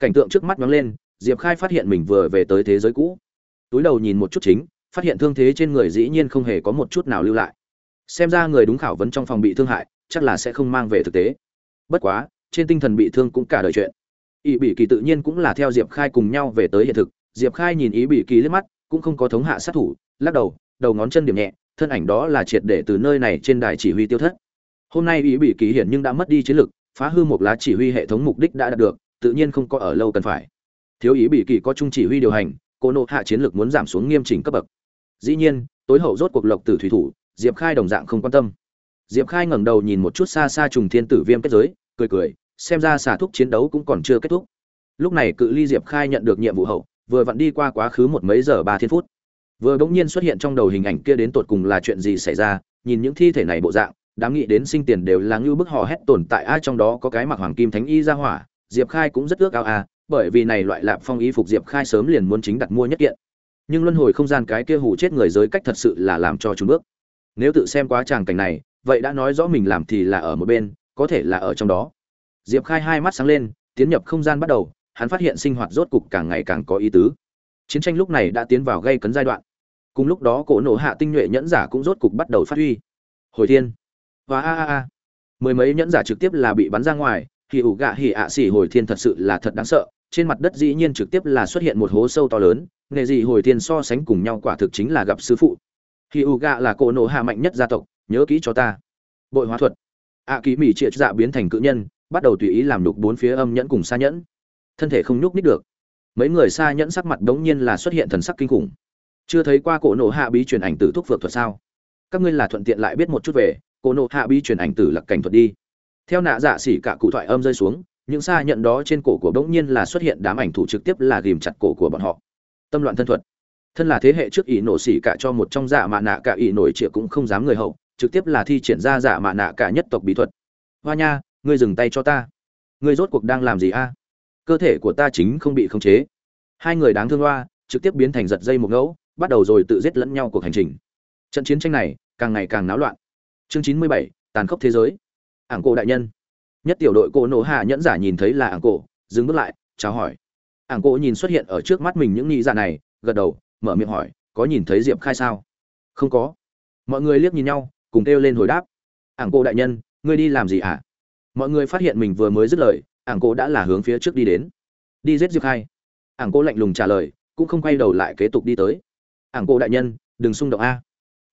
Cảnh tượng trước mắt nhoáng lên, diệp khai phát hiện mình vừa về tới thế giới cũ. Túi đầu nhìn một chút chính, phát hiện thương thế trên người dĩ nhiên không hề có một chút nào lưu lại. Xem ra người đúng khảo vấn trong phòng bị thương hại, chắc là sẽ không mang về thực tế. Bất quá, trên tinh thần bị thương cũng cả đời chuyện. Ý bị kỳ tự nhiên cũng là theo diệp khai cùng nhau về tới hiện thực. Diệp khai nhìn ý bị kỳ liếc mắt, cũng không có thống hạ sát thủ, lắc đầu đầu ngón chân điểm nhẹ, thân ảnh đó là triệt để từ nơi này trên đài chỉ huy tiêu thất. Hôm nay ý bị kỳ hiển nhưng đã mất đi chiến lực phá hư một lá chỉ huy hệ thống mục đích đã đạt được, tự nhiên không có ở lâu cần phải. Thiếu ý bị kỳ có trung chỉ huy điều hành, cô nộ hạ chiến lược muốn giảm xuống nghiêm chỉnh cấp bậc. Dĩ nhiên, tối hậu rốt cuộc lộc tử thủy thủ, diệp khai đồng dạng không quan tâm. Diệp khai ngẩng đầu nhìn một chút xa xa trùng thiên tử viêm kết giới, cười cười, xem ra xả thúc chiến đấu cũng còn chưa kết thúc. Lúc này cự ly diệp khai nhận được nhiệm vụ hậu, vừa vặn đi qua quá khứ một mấy giờ ba thiên phút. Vừa bỗng nhiên xuất hiện trong đầu hình ảnh kia đến tột cùng là chuyện gì xảy ra, nhìn những thi thể này bộ dạng đám nghĩ đến sinh tiền đều là như bức hò hét tồn tại, ai trong đó có cái mặc hoàng kim thánh y ra hỏa? Diệp khai cũng rất ước ao a bởi vì này loại lạp phong y phục diệp khai sớm liền muốn chính đặt mua nhất kiện. Nhưng luân hồi không gian cái kia hủ chết người giới cách thật sự là làm cho chúng bước. Nếu tự xem quá tràng cảnh này, vậy đã nói rõ mình làm thì là ở một bên, có thể là ở trong đó. Diệp khai hai mắt sáng lên, tiến nhập không gian bắt đầu, hắn phát hiện sinh hoạt rốt cục càng ngày càng có ý tứ. Chiến tranh lúc này đã tiến vào gây cấn giai đoạn. Cùng lúc đó, cổ nổ hạ tinh nhuệ nhẫn giả cũng rốt cục bắt đầu phát huy. Hồi thiên và a a a. Mười mấy nhẫn giả trực tiếp là bị bắn ra ngoài thì ủ gạ hỉ ạ xỉ hồi thiên thật sự là thật đáng sợ, trên mặt đất dĩ nhiên trực tiếp là xuất hiện một hố sâu to lớn, nghề gì hồi thiên so sánh cùng nhau quả thực chính là gặp sư phụ. Khi u gạ là cổ nổ hạ mạnh nhất gia tộc, nhớ kỹ cho ta. Bội hóa thuật. Ạ ký mỹ triệt dạ biến thành cự nhân, bắt đầu tùy ý làm đục bốn phía âm nhẫn cùng xa nhẫn. Thân thể không nhúc nít được. Mấy người xa nhẫn sắc mặt đống nhiên là xuất hiện thần sắc kinh khủng. Chưa thấy qua cổ nổ hạ bí truyền ảnh tử thuốc phược thuật sao? Các ngươi là thuận tiện lại biết một chút về. Cô nổ hạ bi truyền ảnh tử lặc cảnh thuật đi. Theo nạ dạ xỉ cả cụ thoại âm rơi xuống, những xa nhận đó trên cổ của bỗng nhiên là xuất hiện đám ảnh thủ trực tiếp là ghìm chặt cổ của bọn họ. Tâm loạn thân thuật. Thân là thế hệ trước ỷ nổ xỉ cả cho một trong dạ mạ nạ cả ỷ nổi trịa cũng không dám người hậu, trực tiếp là thi triển ra dạ mạ nạ cả nhất tộc bí thuật. Hoa nha, ngươi dừng tay cho ta. Ngươi rốt cuộc đang làm gì a? Cơ thể của ta chính không bị khống chế. Hai người đáng thương hoa, trực tiếp biến thành giật dây một ngẫu, bắt đầu rồi tự giết lẫn nhau cuộc hành trình. Trận chiến tranh này, càng ngày càng náo loạn chương chín mươi bảy, tàn khốc thế giới. Ảng cổ đại nhân. Nhất tiểu đội cổ nổ hạ nhẫn giả nhìn thấy là ảng cổ, dừng bước lại, chào hỏi. Ảng cổ nhìn xuất hiện ở trước mắt mình những nghĩ giả này, gật đầu, mở miệng hỏi, có nhìn thấy diệp khai sao? Không có. Mọi người liếc nhìn nhau, cùng kêu lên hồi đáp. Ảng cổ đại nhân, ngươi đi làm gì ạ? À? mọi người phát hiện mình vừa mới dứt lời, ảng cổ đã là hướng phía trước đi đến. Đi giết diệp khai. Ảng cổ lạnh lùng trả lời, cũng không quay đầu lại kế tục đi tới. Ảng cổ đại nhân, đừng xung động a.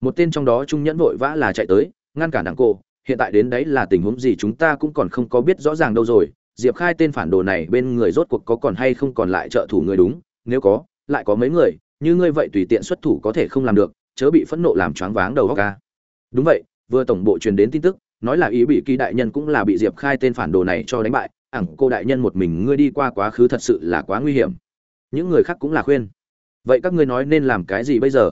Một tên trong đó trung nhẫn vội vã là chạy tới ngăn cản nàng cổ hiện tại đến đấy là tình huống gì chúng ta cũng còn không có biết rõ ràng đâu rồi. Diệp khai tên phản đồ này bên người rốt cuộc có còn hay không còn lại trợ thủ người đúng? Nếu có, lại có mấy người, như ngươi vậy tùy tiện xuất thủ có thể không làm được, chớ bị phẫn nộ làm choáng váng đầu óc ca đúng vậy, vừa tổng bộ truyền đến tin tức, nói là ý bị kỳ đại nhân cũng là bị diệp khai tên phản đồ này cho đánh bại, ẳng cô đại nhân một mình ngươi đi qua quá khứ thật sự là quá nguy hiểm. Những người khác cũng là khuyên. Vậy các ngươi nói nên làm cái gì bây giờ?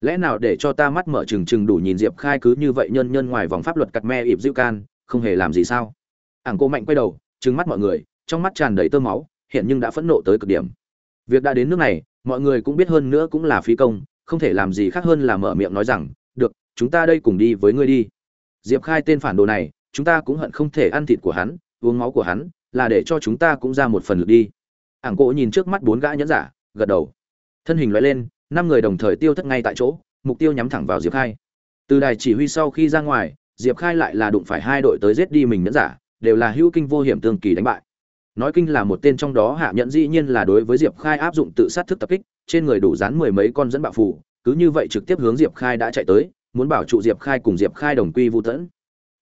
Lẽ nào để cho ta mắt mở trừng trừng đủ nhìn diệp khai cứ như vậy nhân nhân ngoài vòng pháp luật cặt me ịp dịu can, không hề làm gì sao? Ảng cô mạnh quay đầu, trừng mắt mọi người, trong mắt tràn đầy tơ máu, hiện nhưng đã phẫn nộ tới cực điểm. Việc đã đến nước này, mọi người cũng biết hơn nữa cũng là phi công, không thể làm gì khác hơn là mở miệng nói rằng, được, chúng ta đây cùng đi với ngươi đi. Diệp khai tên phản đồ này, chúng ta cũng hận không thể ăn thịt của hắn, uống máu của hắn, là để cho chúng ta cũng ra một phần lực đi. Ảng cổ nhìn trước mắt bốn gã nhẫn giả, gật đầu. Thân hình loại lên năm người đồng thời tiêu thất ngay tại chỗ, mục tiêu nhắm thẳng vào diệp khai. Từ đài chỉ huy sau khi ra ngoài, diệp khai lại là đụng phải hai đội tới giết đi mình nhẫn giả, đều là hữu kinh vô hiểm tương kỳ đánh bại. Nói kinh là một tên trong đó hạ nhẫn dĩ nhiên là đối với diệp khai áp dụng tự sát thức tập kích, trên người đủ dán mười mấy con dẫn bạo phủ cứ như vậy trực tiếp hướng diệp khai đã chạy tới, muốn bảo trụ diệp khai cùng diệp khai đồng quy vô tẫn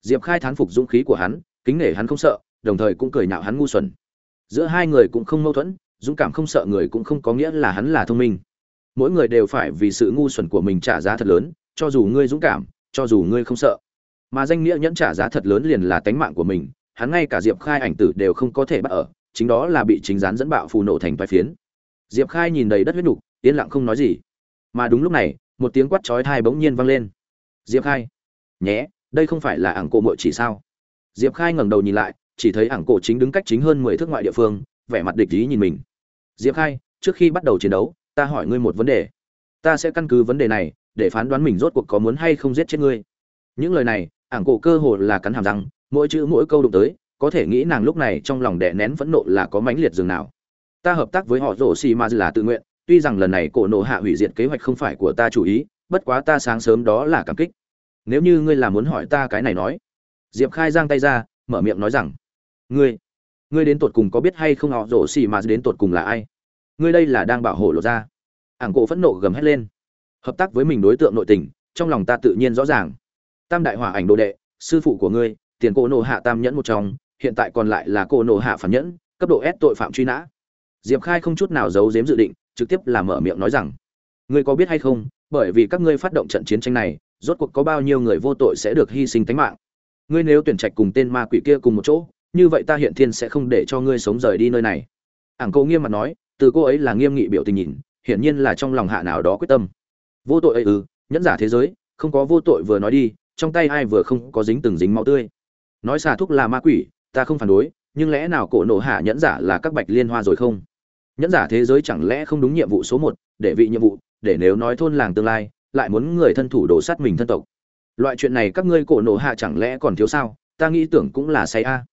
diệp khai thán phục dũng khí của hắn, kính nể hắn không sợ, đồng thời cũng cười nhạo hắn ngu xuẩn. Giữa hai người cũng không mâu thuẫn, dũng cảm không sợ người cũng không có nghĩa là hắn là thông minh mỗi người đều phải vì sự ngu xuẩn của mình trả giá thật lớn, cho dù ngươi dũng cảm, cho dù ngươi không sợ. Mà danh nghĩa nhẫn trả giá thật lớn liền là tánh mạng của mình, hắn ngay cả diệp khai ảnh tử đều không có thể bắt ở, chính đó là bị chính rán dẫn bạo phù nổ thành vài phiến. Diệp khai nhìn đầy đất huyết nục yên lặng không nói gì. Mà đúng lúc này, một tiếng quát chói thai bỗng nhiên vang lên. Diệp khai, nhé, đây không phải là ảng cổ mội chỉ sao? Diệp khai ngẩng đầu nhìn lại, chỉ thấy ảng cổ chính đứng cách chính hơn mười thước ngoại địa phương, vẻ mặt địch ý nhìn mình. Diệp khai, trước khi bắt đầu chiến đấu ta hỏi ngươi một vấn đề. Ta sẽ căn cứ vấn đề này để phán đoán mình rốt cuộc có muốn hay không giết chết ngươi. Những lời này, ảng cổ cơ hồ là cắn hàm răng, mỗi chữ mỗi câu đụng tới, có thể nghĩ nàng lúc này trong lòng đè nén phẫn nộ là có mãnh liệt dường nào. Ta hợp tác với họ rổ xì ma là tự nguyện, tuy rằng lần này cổ nổ hạ hủy diệt kế hoạch không phải của ta chủ ý, bất quá ta sáng sớm đó là cảm kích. Nếu như ngươi là muốn hỏi ta cái này nói. Diệp khai giang tay ra, mở miệng nói rằng, ngươi ngươi đến tột cùng có biết hay không họ rổ xì Ma đến tột cùng là ai? Ngươi đây là đang bảo hộ lộ ra ảng cổ phẫn nộ gầm hét lên. Hợp tác với mình đối tượng nội tình, trong lòng ta tự nhiên rõ ràng. Tam đại hỏa ảnh đồ đệ, sư phụ của ngươi, tiền cổ nổ hạ tam nhẫn một trong, hiện tại còn lại là cổ nổ hạ phản nhẫn, cấp độ s tội phạm truy nã. Diệp khai không chút nào giấu giếm dự định, trực tiếp làm mở miệng nói rằng, ngươi có biết hay không, bởi vì các ngươi phát động trận chiến tranh này, rốt cuộc có bao nhiêu người vô tội sẽ được hy sinh tính mạng? Ngươi nếu tuyển trạch cùng tên ma quỷ kia cùng một chỗ, như vậy ta hiện thiên sẽ không để cho ngươi sống rời đi nơi này. Ảng cô nghiêm mặt nói từ cô ấy là nghiêm nghị biểu tình nhìn, hiển nhiên là trong lòng hạ nào đó quyết tâm. Vô tội ấy ư, nhẫn giả thế giới, không có vô tội vừa nói đi, trong tay ai vừa không có dính từng dính máu tươi. Nói xà thúc là ma quỷ, ta không phản đối, nhưng lẽ nào cổ nổ hạ nhẫn giả là các bạch liên hoa rồi không? Nhẫn giả thế giới chẳng lẽ không đúng nhiệm vụ số một, để vị nhiệm vụ, để nếu nói thôn làng tương lai, lại muốn người thân thủ đổ sát mình thân tộc? Loại chuyện này các ngươi cổ nổ hạ chẳng lẽ còn thiếu sao? Ta nghĩ tưởng cũng là say a.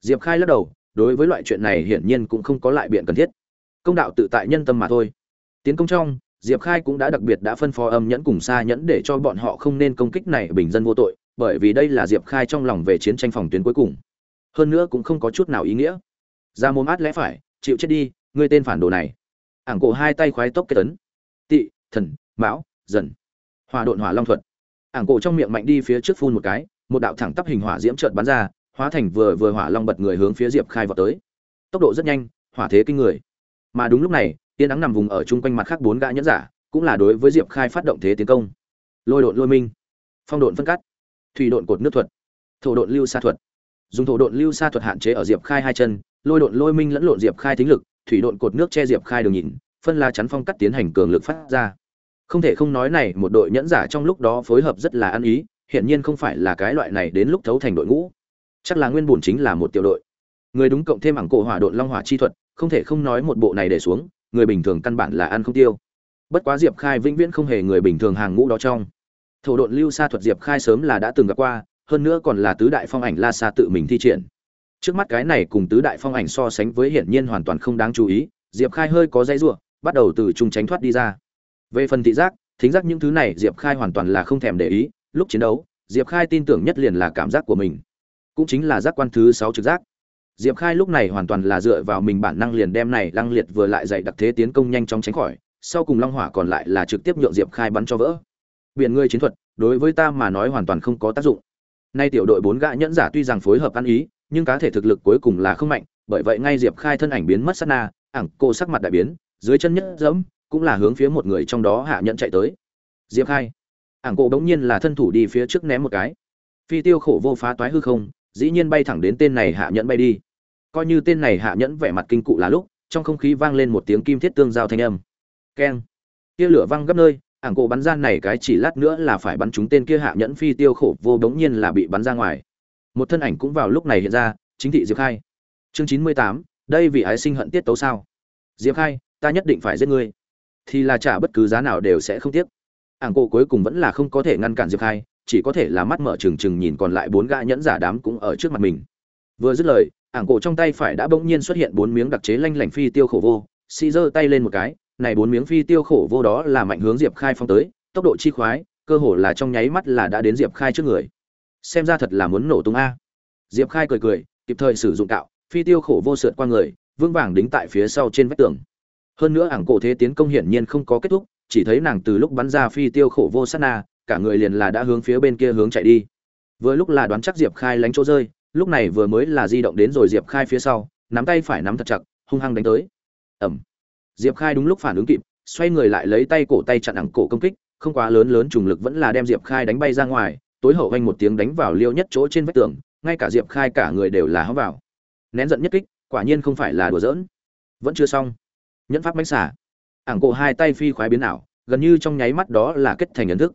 Diệp khai lắc đầu, đối với loại chuyện này hiển nhiên cũng không có lại biện cần thiết công đạo tự tại nhân tâm mà thôi. Tiến công trong, diệp khai cũng đã đặc biệt đã phân phó âm nhẫn cùng xa nhẫn để cho bọn họ không nên công kích này bình dân vô tội, bởi vì đây là diệp khai trong lòng về chiến tranh phòng tuyến cuối cùng. Hơn nữa cũng không có chút nào ý nghĩa. Ra mồm át lẽ phải, chịu chết đi, ngươi tên phản đồ này. Ảng cổ hai tay khoái tốc kết tấn tị, thần, mão, dần. Hòa độn hỏa long thuật. Ảng cổ trong miệng mạnh đi phía trước phun một cái, một đạo thẳng tắp hình hỏa diễm chợt bắn ra, hóa thành vừa vừa hỏa long bật người hướng phía diệp khai vào tới. Tốc độ rất nhanh, hỏa thế kinh người mà đúng lúc này, tiên đắng nằm vùng ở chung quanh mặt khác bốn gã nhẫn giả, cũng là đối với diệp khai phát động thế tiến công. Lôi đột lôi minh, phong độn phân cắt, thủy đột cột nước thuật, thổ đột lưu sa thuật. Dùng thổ đột lưu sa thuật hạn chế ở diệp khai hai chân, lôi đột lôi minh lẫn lộn diệp khai thính lực, thủy đột cột nước che diệp khai đường nhìn, phân la chắn phong cắt tiến hành cường lực phát ra. Không thể không nói này, một đội nhẫn giả trong lúc đó phối hợp rất là ăn ý, hiển nhiên không phải là cái loại này đến lúc thấu thành đội ngũ. Chắc là nguyên bổn chính là một tiểu đội. Người đúng cộng thêm ảng cổ hỏa độn long hỏa chi thuật không thể không nói một bộ này để xuống, người bình thường căn bản là ăn không tiêu. Bất quá diệp khai vĩnh viễn không hề người bình thường hàng ngũ đó trong. Thổ độn lưu sa thuật diệp khai sớm là đã từng gặp qua, hơn nữa còn là tứ đại phong ảnh la sa tự mình thi triển. Trước mắt cái này cùng tứ đại phong ảnh so sánh với hiển nhiên hoàn toàn không đáng chú ý, diệp khai hơi có dây ruộng bắt đầu từ trung tránh thoát đi ra. Về phần thị giác, thính giác những thứ này diệp khai hoàn toàn là không thèm để ý, lúc chiến đấu, diệp khai tin tưởng nhất liền là cảm giác của mình. Cũng chính là giác quan thứ sáu trực giác diệp khai lúc này hoàn toàn là dựa vào mình bản năng liền đem này lăng liệt vừa lại dạy đặc thế tiến công nhanh chóng tránh khỏi, sau cùng long hỏa còn lại là trực tiếp nhượng diệp khai bắn cho vỡ. Biển ngươi chiến thuật, đối với ta mà nói hoàn toàn không có tác dụng. Nay tiểu đội bốn gã nhẫn giả tuy rằng phối hợp ăn ý, nhưng cá thể thực lực cuối cùng là không mạnh, bởi vậy ngay diệp khai thân ảnh biến mất sát na, ảng cô sắc mặt đại biến, dưới chân nhất dẫm, cũng là hướng phía một người trong đó hạ nhận chạy tới. Diệp khai, ảng cô đống nhiên là thân thủ đi phía trước ném một cái. Phi tiêu khổ vô phá toái hư không dĩ nhiên bay thẳng đến tên này hạ nhẫn bay đi. Coi như tên này hạ nhẫn vẻ mặt kinh cụ là lúc, trong không khí vang lên một tiếng kim thiết tương giao thanh âm. Keng. Tia lửa văng gấp nơi, ảng cổ bắn ra này cái chỉ lát nữa là phải bắn chúng tên kia hạ nhẫn phi tiêu khổ vô đống nhiên là bị bắn ra ngoài. Một thân ảnh cũng vào lúc này hiện ra, chính thị diệp khai. Chương chín mươi tám, đây vì ái sinh hận tiết tấu sao? Diệp khai, ta nhất định phải giết ngươi. Thì là trả bất cứ giá nào đều sẽ không tiếc. Ảng cổ cuối cùng vẫn là không có thể ngăn cản diệp khai chỉ có thể là mắt mở trừng trừng nhìn còn lại bốn gã nhẫn giả đám cũng ở trước mặt mình. Vừa dứt lời, ảng cổ trong tay phải đã bỗng nhiên xuất hiện bốn miếng đặc chế lanh lảnh phi tiêu khổ vô. Xì giơ tay lên một cái, này bốn miếng phi tiêu khổ vô đó là mạnh hướng diệp khai phong tới, tốc độ chi khoái, cơ hồ là trong nháy mắt là đã đến diệp khai trước người. Xem ra thật là muốn nổ tung a. Diệp khai cười cười, kịp thời sử dụng cạo, phi tiêu khổ vô sượt qua người, vững vàng đính tại phía sau trên vách tường. Hơn nữa ảng cổ thế tiến công hiển nhiên không có kết thúc, chỉ thấy nàng từ lúc bắn ra phi tiêu khổ vô sát na cả người liền là đã hướng phía bên kia hướng chạy đi. Vừa lúc là đoán chắc diệp khai lánh chỗ rơi, lúc này vừa mới là di động đến rồi diệp khai phía sau, nắm tay phải nắm thật chặt, hung hăng đánh tới. Ẩm diệp khai đúng lúc phản ứng kịp, xoay người lại lấy tay cổ tay chặn ẳng cổ công kích, không quá lớn lớn trùng lực vẫn là đem diệp khai đánh bay ra ngoài, tối hậu vanh một tiếng đánh vào liêu nhất chỗ trên vách tường, ngay cả diệp khai cả người đều là hóng vào. Nén giận nhất kích, quả nhiên không phải là đùa giỡn. Vẫn chưa xong. Nhẫn pháp mãnh xả. Ảng cổ hai tay phi khoái biến ảo, gần như trong nháy mắt đó là kết thành nhận thức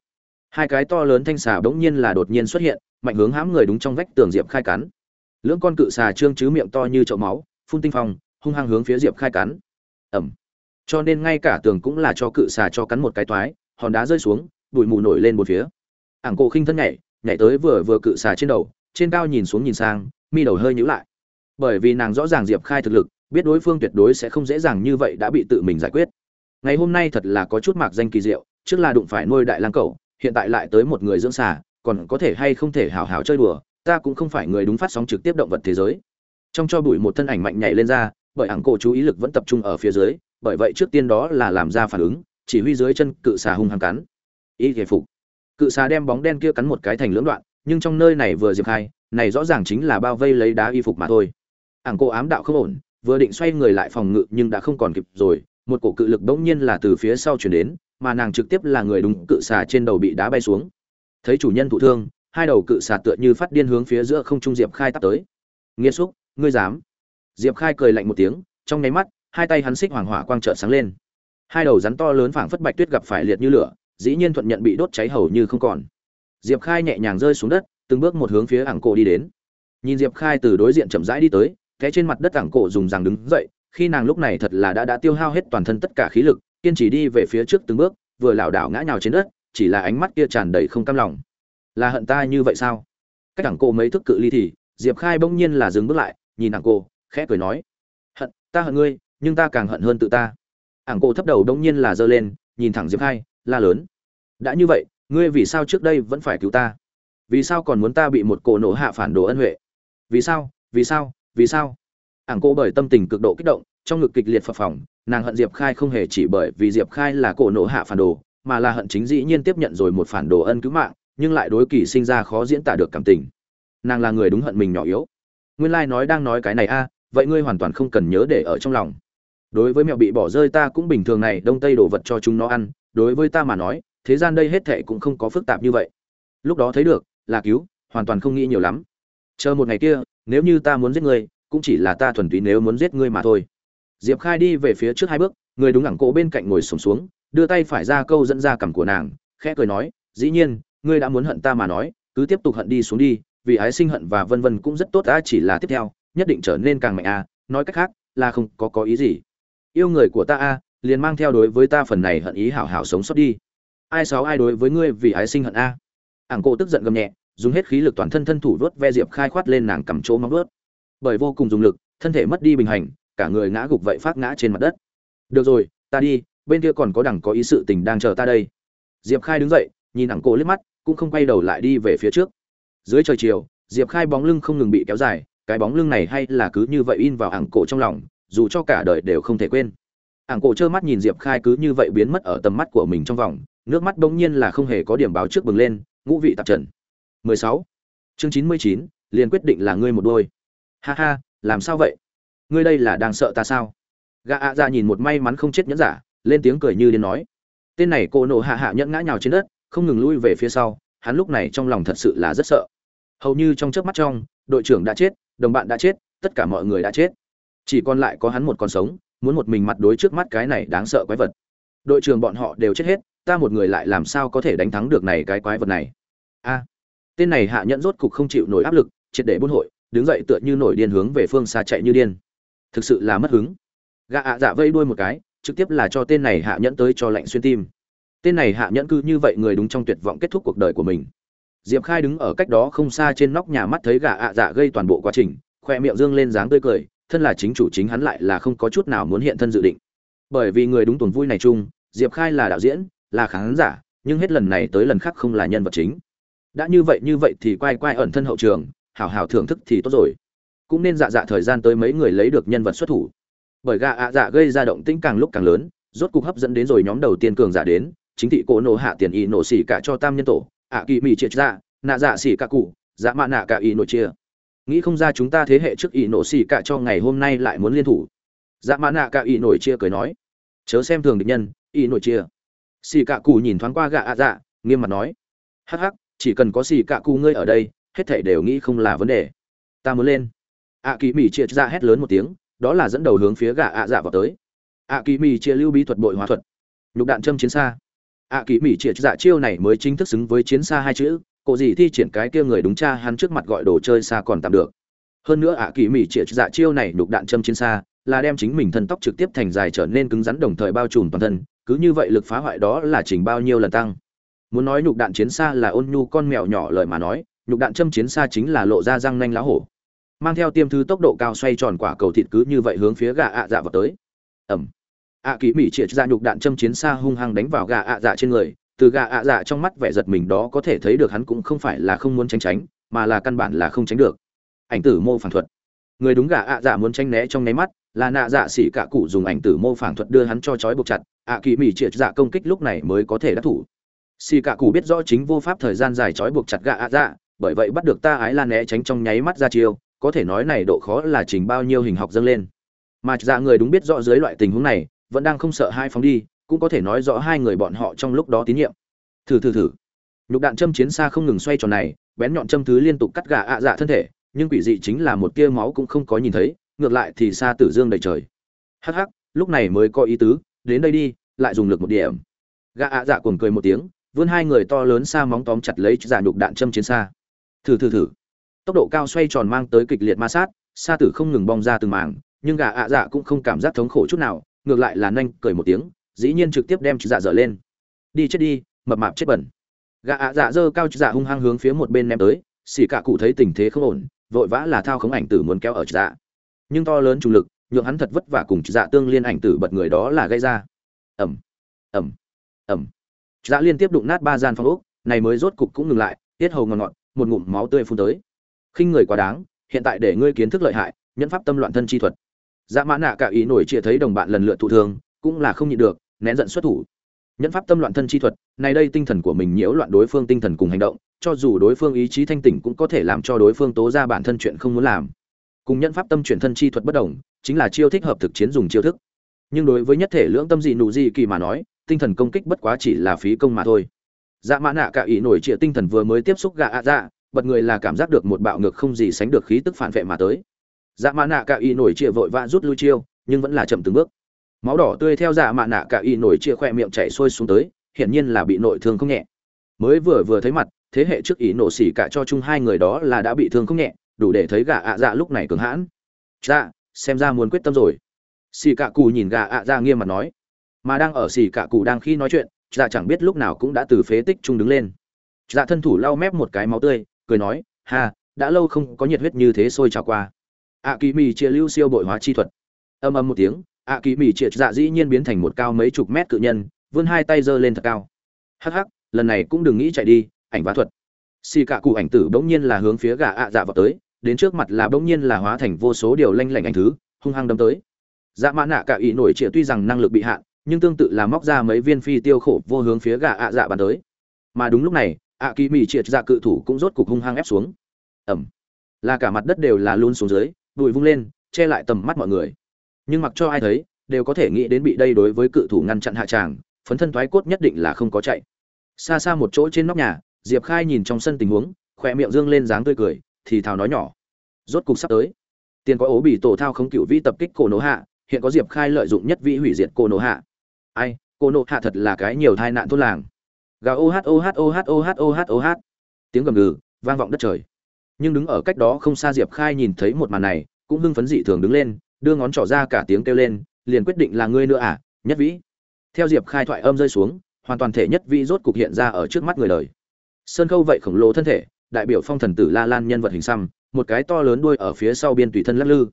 hai cái to lớn thanh xà bỗng nhiên là đột nhiên xuất hiện, mạnh hướng hãm người đúng trong vách tường diệp khai cắn. Lưỡng con cự xà trương chứ miệng to như chậu máu, phun tinh phong, hung hăng hướng phía diệp khai cắn. Ẩm. Cho nên ngay cả tường cũng là cho cự xà cho cắn một cái toái, hòn đá rơi xuống, bụi mù nổi lên một phía. Ảng cổ khinh thân nhảy nhảy tới vừa vừa cự xà trên đầu, trên cao nhìn xuống nhìn sang, mi đầu hơi nhíu lại. Bởi vì nàng rõ ràng diệp khai thực lực, biết đối phương tuyệt đối sẽ không dễ dàng như vậy đã bị tự mình giải quyết. Ngày hôm nay thật là có chút mạc danh kỳ diệu, trước là đụng phải nuôi đại lang cẩu hiện tại lại tới một người dưỡng xà, còn có thể hay không thể hào hào chơi đùa, ta cũng không phải người đúng phát sóng trực tiếp động vật thế giới. Trong cho bụi một thân ảnh mạnh nhảy lên ra, bởi ảng cổ chú ý lực vẫn tập trung ở phía dưới, bởi vậy trước tiên đó là làm ra phản ứng, chỉ huy dưới chân cự xà hung hăng cắn. Y thể phục. Cự xà đem bóng đen kia cắn một cái thành lưỡng đoạn, nhưng trong nơi này vừa diệp khai, này rõ ràng chính là bao vây lấy đá y phục mà thôi. Ảng cổ ám đạo không ổn, vừa định xoay người lại phòng ngự nhưng đã không còn kịp rồi một cổ cự lực bỗng nhiên là từ phía sau chuyển đến, mà nàng trực tiếp là người đúng cự xà trên đầu bị đá bay xuống. Thấy chủ nhân thụ thương, hai đầu cự xà tựa như phát điên hướng phía giữa không trung diệp khai tắt tới. Nghiêm xúc, ngươi dám? Diệp khai cười lạnh một tiếng, trong nháy mắt, hai tay hắn xích hoàng hỏa quang trợ sáng lên. Hai đầu rắn to lớn phảng phất bạch tuyết gặp phải liệt như lửa, dĩ nhiên thuận nhận bị đốt cháy hầu như không còn. Diệp khai nhẹ nhàng rơi xuống đất, từng bước một hướng phía ảng cổ đi đến. Nhìn diệp khai từ đối diện chậm rãi đi tới thế trên mặt đất ảng cổ dùng rằng đứng dậy khi nàng lúc này thật là đã đã tiêu hao hết toàn thân tất cả khí lực kiên trì đi về phía trước từng bước vừa lảo đảo ngã nhào trên đất chỉ là ánh mắt kia tràn đầy không cam lòng. Là hận ta như vậy sao? Cách đẳng cô mấy thức cự ly thì diệp khai bỗng nhiên là dừng bước lại nhìn nàng cô, khẽ cười nói hận ta hận ngươi nhưng ta càng hận hơn tự ta. Ảng cô thấp đầu đông nhiên là giơ lên nhìn thẳng diệp khai la lớn đã như vậy ngươi vì sao trước đây vẫn phải cứu ta? Vì sao còn muốn ta bị một cổ nổ hạ phản đồ ân huệ? Vì sao vì sao vì sao? Ảng cô bởi tâm tình cực độ kích động, trong ngực kịch liệt phập phỏng nàng hận diệp khai không hề chỉ bởi vì diệp khai là cổ nộ hạ phản đồ, mà là hận chính dĩ nhiên tiếp nhận rồi một phản đồ ân cứu mạng, nhưng lại đối kỳ sinh ra khó diễn tả được cảm tình. Nàng là người đúng hận mình nhỏ yếu. Nguyên lai nói đang nói cái này a, vậy ngươi hoàn toàn không cần nhớ để ở trong lòng. Đối với mẹo bị bỏ rơi ta cũng bình thường này, đông tây đổ vật cho chúng nó ăn, đối với ta mà nói, thế gian đây hết thệ cũng không có phức tạp như vậy. Lúc đó thấy được là cứu hoàn toàn không nghĩ nhiều lắm. Chờ một ngày kia, nếu như ta muốn giết ngươi cũng chỉ là ta thuần túy nếu muốn giết ngươi mà thôi. Diệp khai đi về phía trước hai bước người đúng ngẳng cổ bên cạnh ngồi sùng xuống, xuống đưa tay phải ra câu dẫn ra cằm của nàng khẽ cười nói dĩ nhiên ngươi đã muốn hận ta mà nói cứ tiếp tục hận đi xuống đi vì ái sinh hận và vân vân cũng rất tốt ta chỉ là tiếp theo nhất định trở nên càng mạnh a nói cách khác là không có có ý gì. Yêu người của ta a liền mang theo đối với ta phần này hận ý hảo hảo sống sót đi. Ai sáu ai đối với ngươi vì ái sinh hận à? a ảng cổ tức giận gầm nhẹ dùng hết khí lực toàn thân thân thủ vớt ve diệp khai khoát lên nàng cầm chỗ móng vớt bởi vô cùng dùng lực thân thể mất đi bình hành cả người ngã gục vậy phát ngã trên mặt đất. Được rồi ta đi bên kia còn có đẳng có ý sự tình đang chờ ta đây. Diệp khai đứng dậy nhìn ảng cổ liếc mắt cũng không quay đầu lại đi về phía trước. Dưới trời chiều diệp khai bóng lưng không ngừng bị kéo dài cái bóng lưng này hay là cứ như vậy in vào ảng cổ trong lòng dù cho cả đời đều không thể quên. Ảng cổ trơ mắt nhìn diệp khai cứ như vậy biến mất ở tầm mắt của mình trong vòng nước mắt bỗng nhiên là không hề có điểm báo trước bừng lên ngũ vị tạp trần. 16. chương 99, liền quyết định là ngươi một đôi ha ha, làm sao vậy? Ngươi đây là đang sợ ta sao? Gã ạ ra nhìn một may mắn không chết nhẫn giả, lên tiếng cười như điên nói. Tên này cô nổ hạ hạ nhẫn ngã nhào trên đất, không ngừng lui về phía sau, hắn lúc này trong lòng thật sự là rất sợ. Hầu như trong trước mắt trong, đội trưởng đã chết, đồng bạn đã chết, tất cả mọi người đã chết. Chỉ còn lại có hắn một con sống, muốn một mình mặt đối trước mắt cái này đáng sợ quái vật. Đội trưởng bọn họ đều chết hết, ta một người lại làm sao có thể đánh thắng được này cái quái vật này? A, tên này hạ nhẫn rốt cục không chịu nổi áp lực, triệt để buôn hội đứng dậy tựa như nổi điên hướng về phương xa chạy như điên. Thực sự là mất hứng. Gã ạ dạ vây đuôi một cái, trực tiếp là cho tên này hạ nhẫn tới cho lạnh xuyên tim. Tên này hạ nhẫn cư như vậy người đúng trong tuyệt vọng kết thúc cuộc đời của mình. Diệp khai đứng ở cách đó không xa trên nóc nhà mắt thấy gã ạ dạ gây toàn bộ quá trình, khoe miệng dương lên dáng tươi cười, thân là chính chủ chính hắn lại là không có chút nào muốn hiện thân dự định. Bởi vì người đúng tuần vui này chung, diệp khai là đạo diễn, là khán giả, nhưng hết lần này tới lần khác không là nhân vật chính. Đã như vậy như vậy thì quay quay ẩn thân hậu trường hảo hảo thưởng thức thì tốt rồi. Cũng nên dạ dạ thời gian tới mấy người lấy được nhân vật xuất thủ. Bởi gà ạ dạ gây ra động tĩnh càng lúc càng lớn, rốt cục hấp dẫn đến rồi nhóm đầu tiên cường giả đến, chính thị cổ nổ hạ tiền y nổ xỉ cả cho tam nhân tổ, ạ kỳ mỹ triệt ra nạ dạ xỉ cả cụ dạ mạ nạ cả y nổ chia. Nghĩ không ra chúng ta thế hệ trước y nổ xỉ cả cho ngày hôm nay lại muốn liên thủ. Dạ mạ nạ cả y nổ chia cười nói. Chớ xem thường địch nhân, y nổ chia. Xỉ cả cụ nhìn thoáng qua gà ạ dạ nghiêm mặt nói. Hắc hắc, chỉ cần có xỉ cả cụ ngươi ở đây hết thảy đều nghĩ không là vấn đề. Ta muốn lên. Ạ kỳ mỹ triệt ra hét lớn một tiếng, đó là dẫn đầu hướng phía gà ạ dạ vào tới. Ạ kỳ mỹ chia lưu bí thuật bội hóa thuật. Nhục đạn châm chiến xa. Ạ kỳ mỹ chia dạ chiêu này mới chính thức xứng với chiến xa hai chữ, cô gì thi triển cái kia người đúng cha hắn trước mặt gọi đồ chơi xa còn tạm được. Hơn nữa ạ kỳ mỹ chia dạ chiêu này nhục đạn châm chiến xa, là đem chính mình thân tóc trực tiếp thành dài trở nên cứng rắn đồng thời bao trùm toàn thân, cứ như vậy lực phá hoại đó là chỉnh bao nhiêu lần tăng. Muốn nói nhục đạn chiến xa là ôn nhu con mèo nhỏ lời mà nói nhục đạn châm chiến xa chính là lộ ra răng nanh lá hổ. Mang theo tiêm thư tốc độ cao xoay tròn quả cầu thịt cứ như vậy hướng phía gà ạ dạ vào tới. Ẩm ạ à, kỳ mỹ triệt ra nhục đạn châm chiến xa hung hăng đánh vào gà ạ dạ trên người từ gà ạ dạ trong mắt vẻ giật mình đó có thể thấy được hắn cũng không phải là không muốn tránh tránh mà là căn bản là không tránh được. Ảnh tử mô phản thuật. Người đúng gà ạ dạ muốn tránh né trong nháy mắt là nạ dạ xỉ cả cụ dùng ảnh tử mô phản thuật đưa hắn cho trói buộc chặt ạ kỹ mỹ triệt dạ công kích lúc này mới có thể đắc thủ. Xỉ cả cụ biết rõ chính vô pháp thời gian dài trói buộc chặt gà ạ dạ bởi vậy bắt được ta ái lan né tránh trong nháy mắt ra chiêu, có thể nói này độ khó là trình bao nhiêu hình học dâng lên. Mà dạ người đúng biết rõ dưới loại tình huống này, vẫn đang không sợ hai phóng đi, cũng có thể nói rõ hai người bọn họ trong lúc đó tín nhiệm. Thử thử thử. Nhục đạn châm chiến xa không ngừng xoay tròn này, bén nhọn châm thứ liên tục cắt gà ạ dạ thân thể, nhưng quỷ dị chính là một tia máu cũng không có nhìn thấy, ngược lại thì xa tử dương đầy trời. Hắc hắc, lúc này mới có ý tứ, đến đây đi, lại dùng lực một điểm. Gà ạ dạ cuồng cười một tiếng, vươn hai người to lớn xa móng tóm chặt lấy giả nhục đạn châm chiến xa thử thử thử. Tốc độ cao xoay tròn mang tới kịch liệt ma sát, sa tử không ngừng bong ra từng mảng, nhưng gà ạ dạ cũng không cảm giác thống khổ chút nào, ngược lại là nhanh cười một tiếng, dĩ nhiên trực tiếp đem dạ dở lên. Đi chết đi, mập mạp chết bẩn. Gà ạ dạ dơ cao dạ hung hăng hướng phía một bên ném tới, xỉ cả cụ thấy tình thế không ổn, vội vã là thao khống ảnh tử muốn kéo ở dạ. Nhưng to lớn trùng lực, nhượng hắn thật vất vả cùng dạ tương liên ảnh tử bật người đó là gây ra. Ẩm ẩm ẩm dạ liên tiếp đụng nát ba gian phòng úc này mới rốt cục cũng ngừng lại, tiết hầu ngọn ngọn một ngụm máu tươi phun tới. Khinh người quá đáng, hiện tại để ngươi kiến thức lợi hại nhân pháp tâm loạn thân chi thuật. Dạ mã nạ cả ý nổi chia thấy đồng bạn lần lượt thụ thương, cũng là không nhịn được, nén giận xuất thủ. Nhân pháp tâm loạn thân chi thuật, này đây tinh thần của mình nhiễu loạn đối phương tinh thần cùng hành động, cho dù đối phương ý chí thanh tỉnh cũng có thể làm cho đối phương tố ra bản thân chuyện không muốn làm. Cùng nhân pháp tâm chuyển thân chi thuật bất đồng, chính là chiêu thích hợp thực chiến dùng chiêu thức. Nhưng đối với nhất thể lưỡng tâm dị nụ dị kỳ mà nói, tinh thần công kích bất quá chỉ là phí công mà thôi dạ mã nạ cả ý nổi trịa tinh thần vừa mới tiếp xúc gạ ạ dạ bật người là cảm giác được một bạo ngược không gì sánh được khí tức phản vệ mà tới. Dạ mã nạ cả y nổi chia vội vã rút lui chiêu, nhưng vẫn là chậm từng bước. Máu đỏ tươi theo dạ mã nạ cả y nổi chia khỏe miệng chảy xuôi xuống tới, hiển nhiên là bị nội thương không nhẹ. Mới vừa vừa thấy mặt, thế hệ trước ý nổ xỉ cả cho chung hai người đó là đã bị thương không nhẹ, đủ để thấy gà ạ dạ lúc này cường hãn. Dạ xem ra muốn quyết tâm rồi. Xỉ cả cù nhìn gà ạ dạ nghiêm mặt nói. Mà đang ở xỉ cả cù đang khi nói chuyện dạ chẳng biết lúc nào cũng đã từ phế tích trung đứng lên. Dạ thân thủ lau mép một cái máu tươi, cười nói, ha, đã lâu không có nhiệt huyết như thế sôi trào qua. Ạ kỳ mì chia lưu siêu bội hóa chi thuật. Âm âm một tiếng, ạ kỳ mì chia dạ dĩ nhiên biến thành một cao mấy chục mét cự nhân, vươn hai tay giơ lên thật cao. Hắc hắc, lần này cũng đừng nghĩ chạy đi, ảnh vá thuật. Xì cả cụ ảnh tử bỗng nhiên là hướng phía gà ạ dạ vào tới, đến trước mặt là bỗng nhiên là hóa thành vô số điều lanh lảnh ảnh thứ, hung hăng đâm tới. Dạ mã nạ cả ý nổi trịa tuy rằng năng lực bị hạn nhưng tương tự là móc ra mấy viên phi tiêu khổ vô hướng phía gà ạ dạ bắn tới. Mà đúng lúc này, ạ kỳ mỹ triệt dạ cự thủ cũng rốt cục hung hăng ép xuống. Ẩm. Là cả mặt đất đều là luôn xuống dưới, bụi vung lên, che lại tầm mắt mọi người. Nhưng mặc cho ai thấy, đều có thể nghĩ đến bị đây đối với cự thủ ngăn chặn hạ tràng, phấn thân thoái cốt nhất định là không có chạy. Xa xa một chỗ trên nóc nhà, diệp khai nhìn trong sân tình huống, khỏe miệng dương lên dáng tươi cười, thì thào nói nhỏ. Rốt cục sắp tới. Tiền có ố bị tổ thao không cựu vi tập kích cổ nổ hạ, hiện có diệp khai lợi dụng nhất vĩ hủy diệt cổ nổ hạ ai, cô nộ hạ thật là cái nhiều tai nạn thôn làng. Gà oh oh oh oh oh oh tiếng gầm gừ, vang vọng đất trời. Nhưng đứng ở cách đó không xa diệp khai nhìn thấy một màn này, cũng hưng phấn dị thường đứng lên, đưa ngón trỏ ra cả tiếng kêu lên, liền quyết định là ngươi nữa à nhất vĩ. Theo diệp khai thoại âm rơi xuống, hoàn toàn thể nhất vĩ rốt cục hiện ra ở trước mắt người đời. Sơn khâu vậy khổng lồ thân thể, đại biểu phong thần tử la lan nhân vật hình xăm, một cái to lớn đuôi ở phía sau biên tùy thân lắc lư.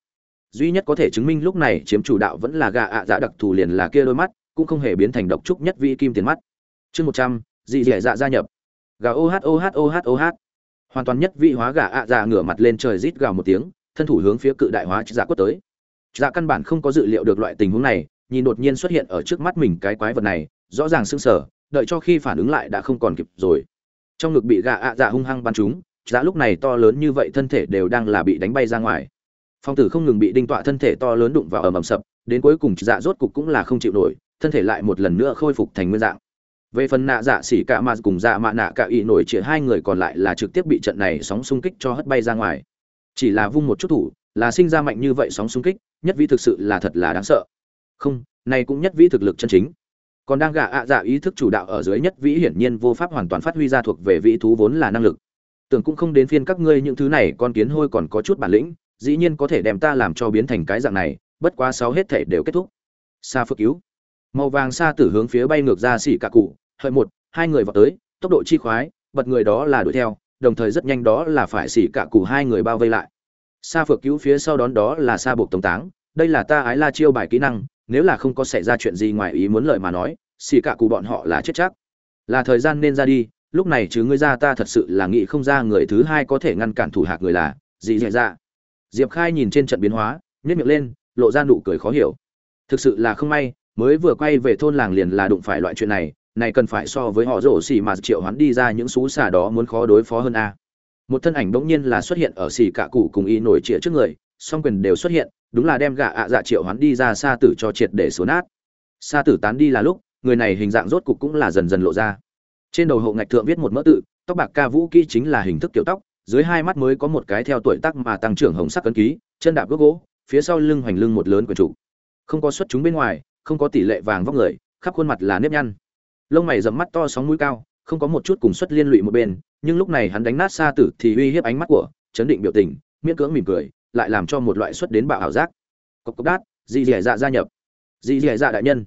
Duy nhất có thể chứng minh lúc này chiếm chủ đạo vẫn là gà ạ dạ đặc thù liền là kia đôi mắt cũng không hề biến thành độc trúc nhất vị kim tiền mắt. Chương một trăm, dị dẻ dạ gia nhập. Gà oh oh oh oh hoàn toàn nhất vị hóa gà ạ dạ ngửa mặt lên trời rít gào một tiếng, thân thủ hướng phía cự đại hóa dạ quất tới. Dạ căn bản không có dự liệu được loại tình huống này, nhìn đột nhiên xuất hiện ở trước mắt mình cái quái vật này, rõ ràng sưng sở đợi cho khi phản ứng lại đã không còn kịp rồi. Trong ngực bị gà ạ dạ hung hăng bắn chúng dạ lúc này to lớn như vậy thân thể đều đang là bị đánh bay ra ngoài. Phong tử không ngừng bị đinh tọa thân thể to lớn đụng vào ầm ầm sập, đến cuối cùng dạ rốt cục cũng là không chịu nổi thân thể lại một lần nữa khôi phục thành nguyên dạng. Về phần nạ dạ xỉ cả mà cùng dạ mạ nạ cả ỵ nổi chĩa hai người còn lại là trực tiếp bị trận này sóng xung kích cho hất bay ra ngoài. Chỉ là vung một chút thủ, là sinh ra mạnh như vậy sóng xung kích, nhất vĩ thực sự là thật là đáng sợ. Không, này cũng nhất vĩ thực lực chân chính. Còn đang gạ ạ dạ ý thức chủ đạo ở dưới nhất vĩ hiển nhiên vô pháp hoàn toàn phát huy ra thuộc về vĩ thú vốn là năng lực. Tưởng cũng không đến phiên các ngươi những thứ này, con kiến hôi còn có chút bản lĩnh, dĩ nhiên có thể đem ta làm cho biến thành cái dạng này, bất quá sáu hết thể đều kết thúc. Xa phước cứu màu vàng xa tử hướng phía bay ngược ra xỉ cả cụ, hợi một, hai người vào tới, tốc độ chi khoái, bật người đó là đuổi theo, đồng thời rất nhanh đó là phải xỉ cả cụ hai người bao vây lại. Xa phược cứu phía sau đón đó là xa buộc tống táng, đây là ta ái la chiêu bài kỹ năng, nếu là không có xảy ra chuyện gì ngoài ý muốn lợi mà nói, xỉ cả cụ bọn họ là chết chắc. Là thời gian nên ra đi, lúc này chứ ngươi ra ta thật sự là nghĩ không ra người thứ hai có thể ngăn cản thủ hạc người là gì dạy ra diệp khai nhìn trên trận biến hóa nhét miệng lên, lộ ra nụ cười khó hiểu. Thực sự là không may mới vừa quay về thôn làng liền là đụng phải loại chuyện này này cần phải so với họ rổ xỉ mà triệu hoán đi ra những xú xả đó muốn khó đối phó hơn a. Một thân ảnh bỗng nhiên là xuất hiện ở xỉ cả cụ cùng y nổi trịa trước người, song quyền đều xuất hiện, đúng là đem gạ ạ dạ triệu hoán đi ra xa tử cho triệt để số nát. Xa tử tán đi là lúc, người này hình dạng rốt cục cũng là dần dần lộ ra. Trên đầu hộ ngạch thượng viết một mỡ tự, tóc bạc ca vũ kỹ chính là hình thức kiểu tóc, dưới hai mắt mới có một cái theo tuổi tác mà tăng trưởng hồng sắc cấn ký, chân đạp gốc gỗ, phía sau lưng hoành lưng một lớn quần trụ. Không có xuất chúng bên ngoài không có tỷ lệ vàng vóc người, khắp khuôn mặt là nếp nhăn. Lông mày dẫm mắt to sóng mũi cao, không có một chút cùng xuất liên lụy một bên, nhưng lúc này hắn đánh nát xa tử thì uy hiếp ánh mắt của, chấn định biểu tình, miễn cưỡng mỉm cười, lại làm cho một loại xuất đến bạo ảo giác. Cốc cốc đát dị dì dạ gia nhập. Dị dì dạ đại nhân.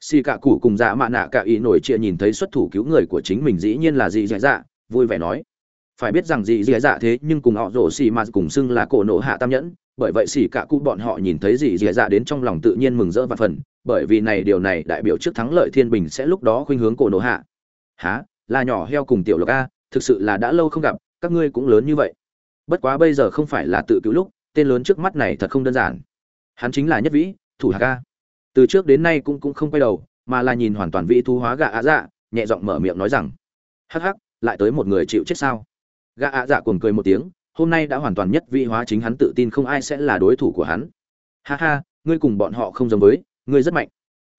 Xì cạ cụ cùng dạ mạ nạ cạ ý nổi trịa nhìn thấy xuất thủ cứu người của chính mình dĩ nhiên là dị dì dạ vui vẻ nói. Phải biết rằng dị dì dạ thế nhưng cùng họ rổ xì mà cùng xưng là cổ nộ hạ tam nhẫn bởi vậy xỉ cả cụ bọn họ nhìn thấy gì dẻ dạ đến trong lòng tự nhiên mừng rỡ và phần, bởi vì này điều này đại biểu trước thắng lợi thiên bình sẽ lúc đó khuynh hướng cổ nổ hạ. Há là nhỏ heo cùng tiểu lộc a, thực sự là đã lâu không gặp, các ngươi cũng lớn như vậy. Bất quá bây giờ không phải là tự cứu lúc, tên lớn trước mắt này thật không đơn giản. Hắn chính là nhất vĩ, thủ hạ ca từ trước đến nay cũng cũng không quay đầu, mà là nhìn hoàn toàn vĩ thu hóa gạ ạ dạ nhẹ giọng mở miệng nói rằng, hắc hắc, lại tới một người chịu chết sao? Gạ ạ dạ cuồng cười một tiếng hôm nay đã hoàn toàn nhất vị hóa chính hắn tự tin không ai sẽ là đối thủ của hắn. Ha ha, ngươi cùng bọn họ không giống với, ngươi rất mạnh.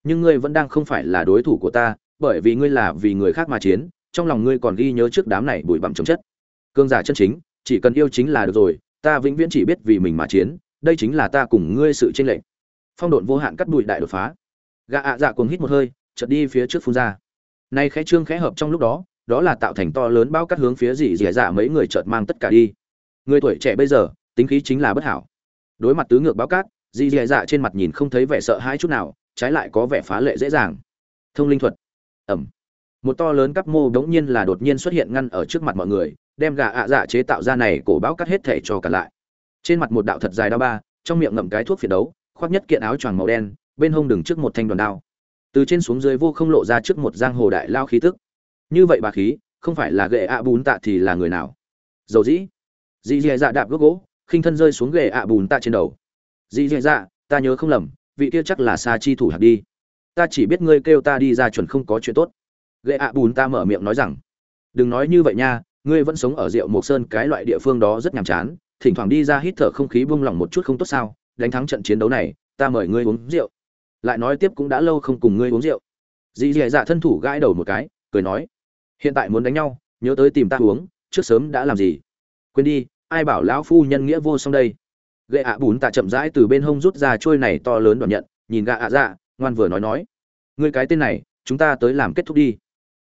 Nhưng ngươi vẫn đang không phải là đối thủ của ta, bởi vì ngươi là vì người khác mà chiến, trong lòng ngươi còn ghi nhớ trước đám này bụi bặm chống chất. Cương giả chân chính, chỉ cần yêu chính là được rồi, ta vĩnh viễn chỉ biết vì mình mà chiến, đây chính là ta cùng ngươi sự tranh lệch. Phong độn vô hạn cắt bụi đại đột phá. Gã ạ dạ cuồng hít một hơi, chợt đi phía trước phun ra. Nay khẽ trương khẽ hợp trong lúc đó đó là tạo thành to lớn bao cắt hướng phía dì dì dạ mấy người chợt mang tất cả đi người tuổi trẻ bây giờ, tính khí chính là bất hảo. Đối mặt tứ ngược báo cát dì dì dạ trên mặt nhìn không thấy vẻ sợ hãi chút nào, trái lại có vẻ phá lệ dễ dàng. Thông linh thuật. Ẩm. Một to lớn cắp mô đống nhiên là đột nhiên xuất hiện ngăn ở trước mặt mọi người, đem gà ạ dạ chế tạo ra này cổ báo cắt hết thể cho cả lại. Trên mặt một đạo thật dài đao ba, trong miệng ngậm cái thuốc phiền đấu, khoác nhất kiện áo choàng màu đen, bên hông đừng trước một thanh đoàn đao. Từ trên xuống dưới vô không lộ ra trước một giang hồ đại lao khí tức. Như vậy bà khí, không phải là gệ ạ bún tạ thì là người nào? Dầu dĩ dì dì dạ đạp gốc gỗ, khinh thân rơi xuống ghề ạ bùn tạ trên đầu. Dì dì dạ ta nhớ không lầm, vị kia chắc là xa chi thủ hạt đi. Ta chỉ biết ngươi kêu ta đi ra chuẩn không có chuyện tốt. Ghệ ạ bùn ta mở miệng nói rằng, đừng nói như vậy nha, ngươi vẫn sống ở rượu mộc sơn, cái loại địa phương đó rất nhàm chán. Thỉnh thoảng đi ra hít thở không khí buông lỏng một chút không tốt sao, đánh thắng trận chiến đấu này, ta mời ngươi uống rượu. Lại nói tiếp cũng đã lâu không cùng ngươi uống rượu. Dì dì dạ thân thủ gãi đầu một cái, cười nói, hiện tại muốn đánh nhau, nhớ tới tìm ta uống, trước sớm đã làm gì? Quên đi ai bảo lão phu nhân nghĩa vô song đây? Gậy ạ bùn tạ chậm rãi từ bên hông rút ra trôi này to lớn đoạn nhận, nhìn gạ ạ dạ ngoan vừa nói nói. Ngươi cái tên này, chúng ta tới làm kết thúc đi.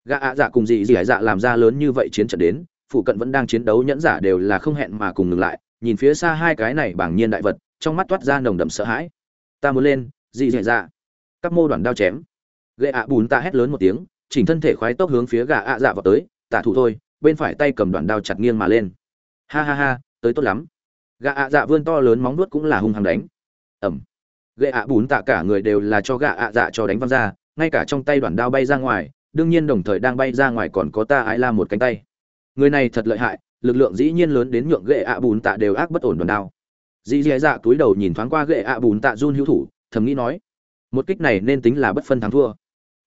Gạ ạ dạ cùng dì dì dạ làm ra lớn như vậy chiến trận đến, phụ cận vẫn đang chiến đấu nhẫn giả đều là không hẹn mà cùng ngừng lại, nhìn phía xa hai cái này bảng nhiên đại vật, trong mắt toát ra nồng đậm sợ hãi. Ta muốn lên, dì dị dạ. Các mô đoàn đao chém. Gậy ạ bùn tạ hét lớn một tiếng, chỉnh thân thể khoái tốc hướng phía gạ ạ dạ vào tới tả thủ thôi, bên phải tay cầm đoạn đao chặt nghiêng mà lên ha ha ha, tới tốt lắm. Gạ ạ dạ vươn to lớn móng nuốt cũng là hung hăng đánh. Ẩm. Gệ ạ bún tạ cả người đều là cho gạ ạ dạ cho đánh văng ra, ngay cả trong tay đoạn đao bay ra ngoài, đương nhiên đồng thời đang bay ra ngoài còn có ta ái la một cánh tay. Người này thật lợi hại, lực lượng dĩ nhiên lớn đến nhượng gệ ạ bún tạ đều ác bất ổn đoạn đao. Dĩ dì dạ túi đầu nhìn thoáng qua gệ ạ bún tạ run hữu thủ, thầm nghĩ nói, một kích này nên tính là bất phân thắng thua.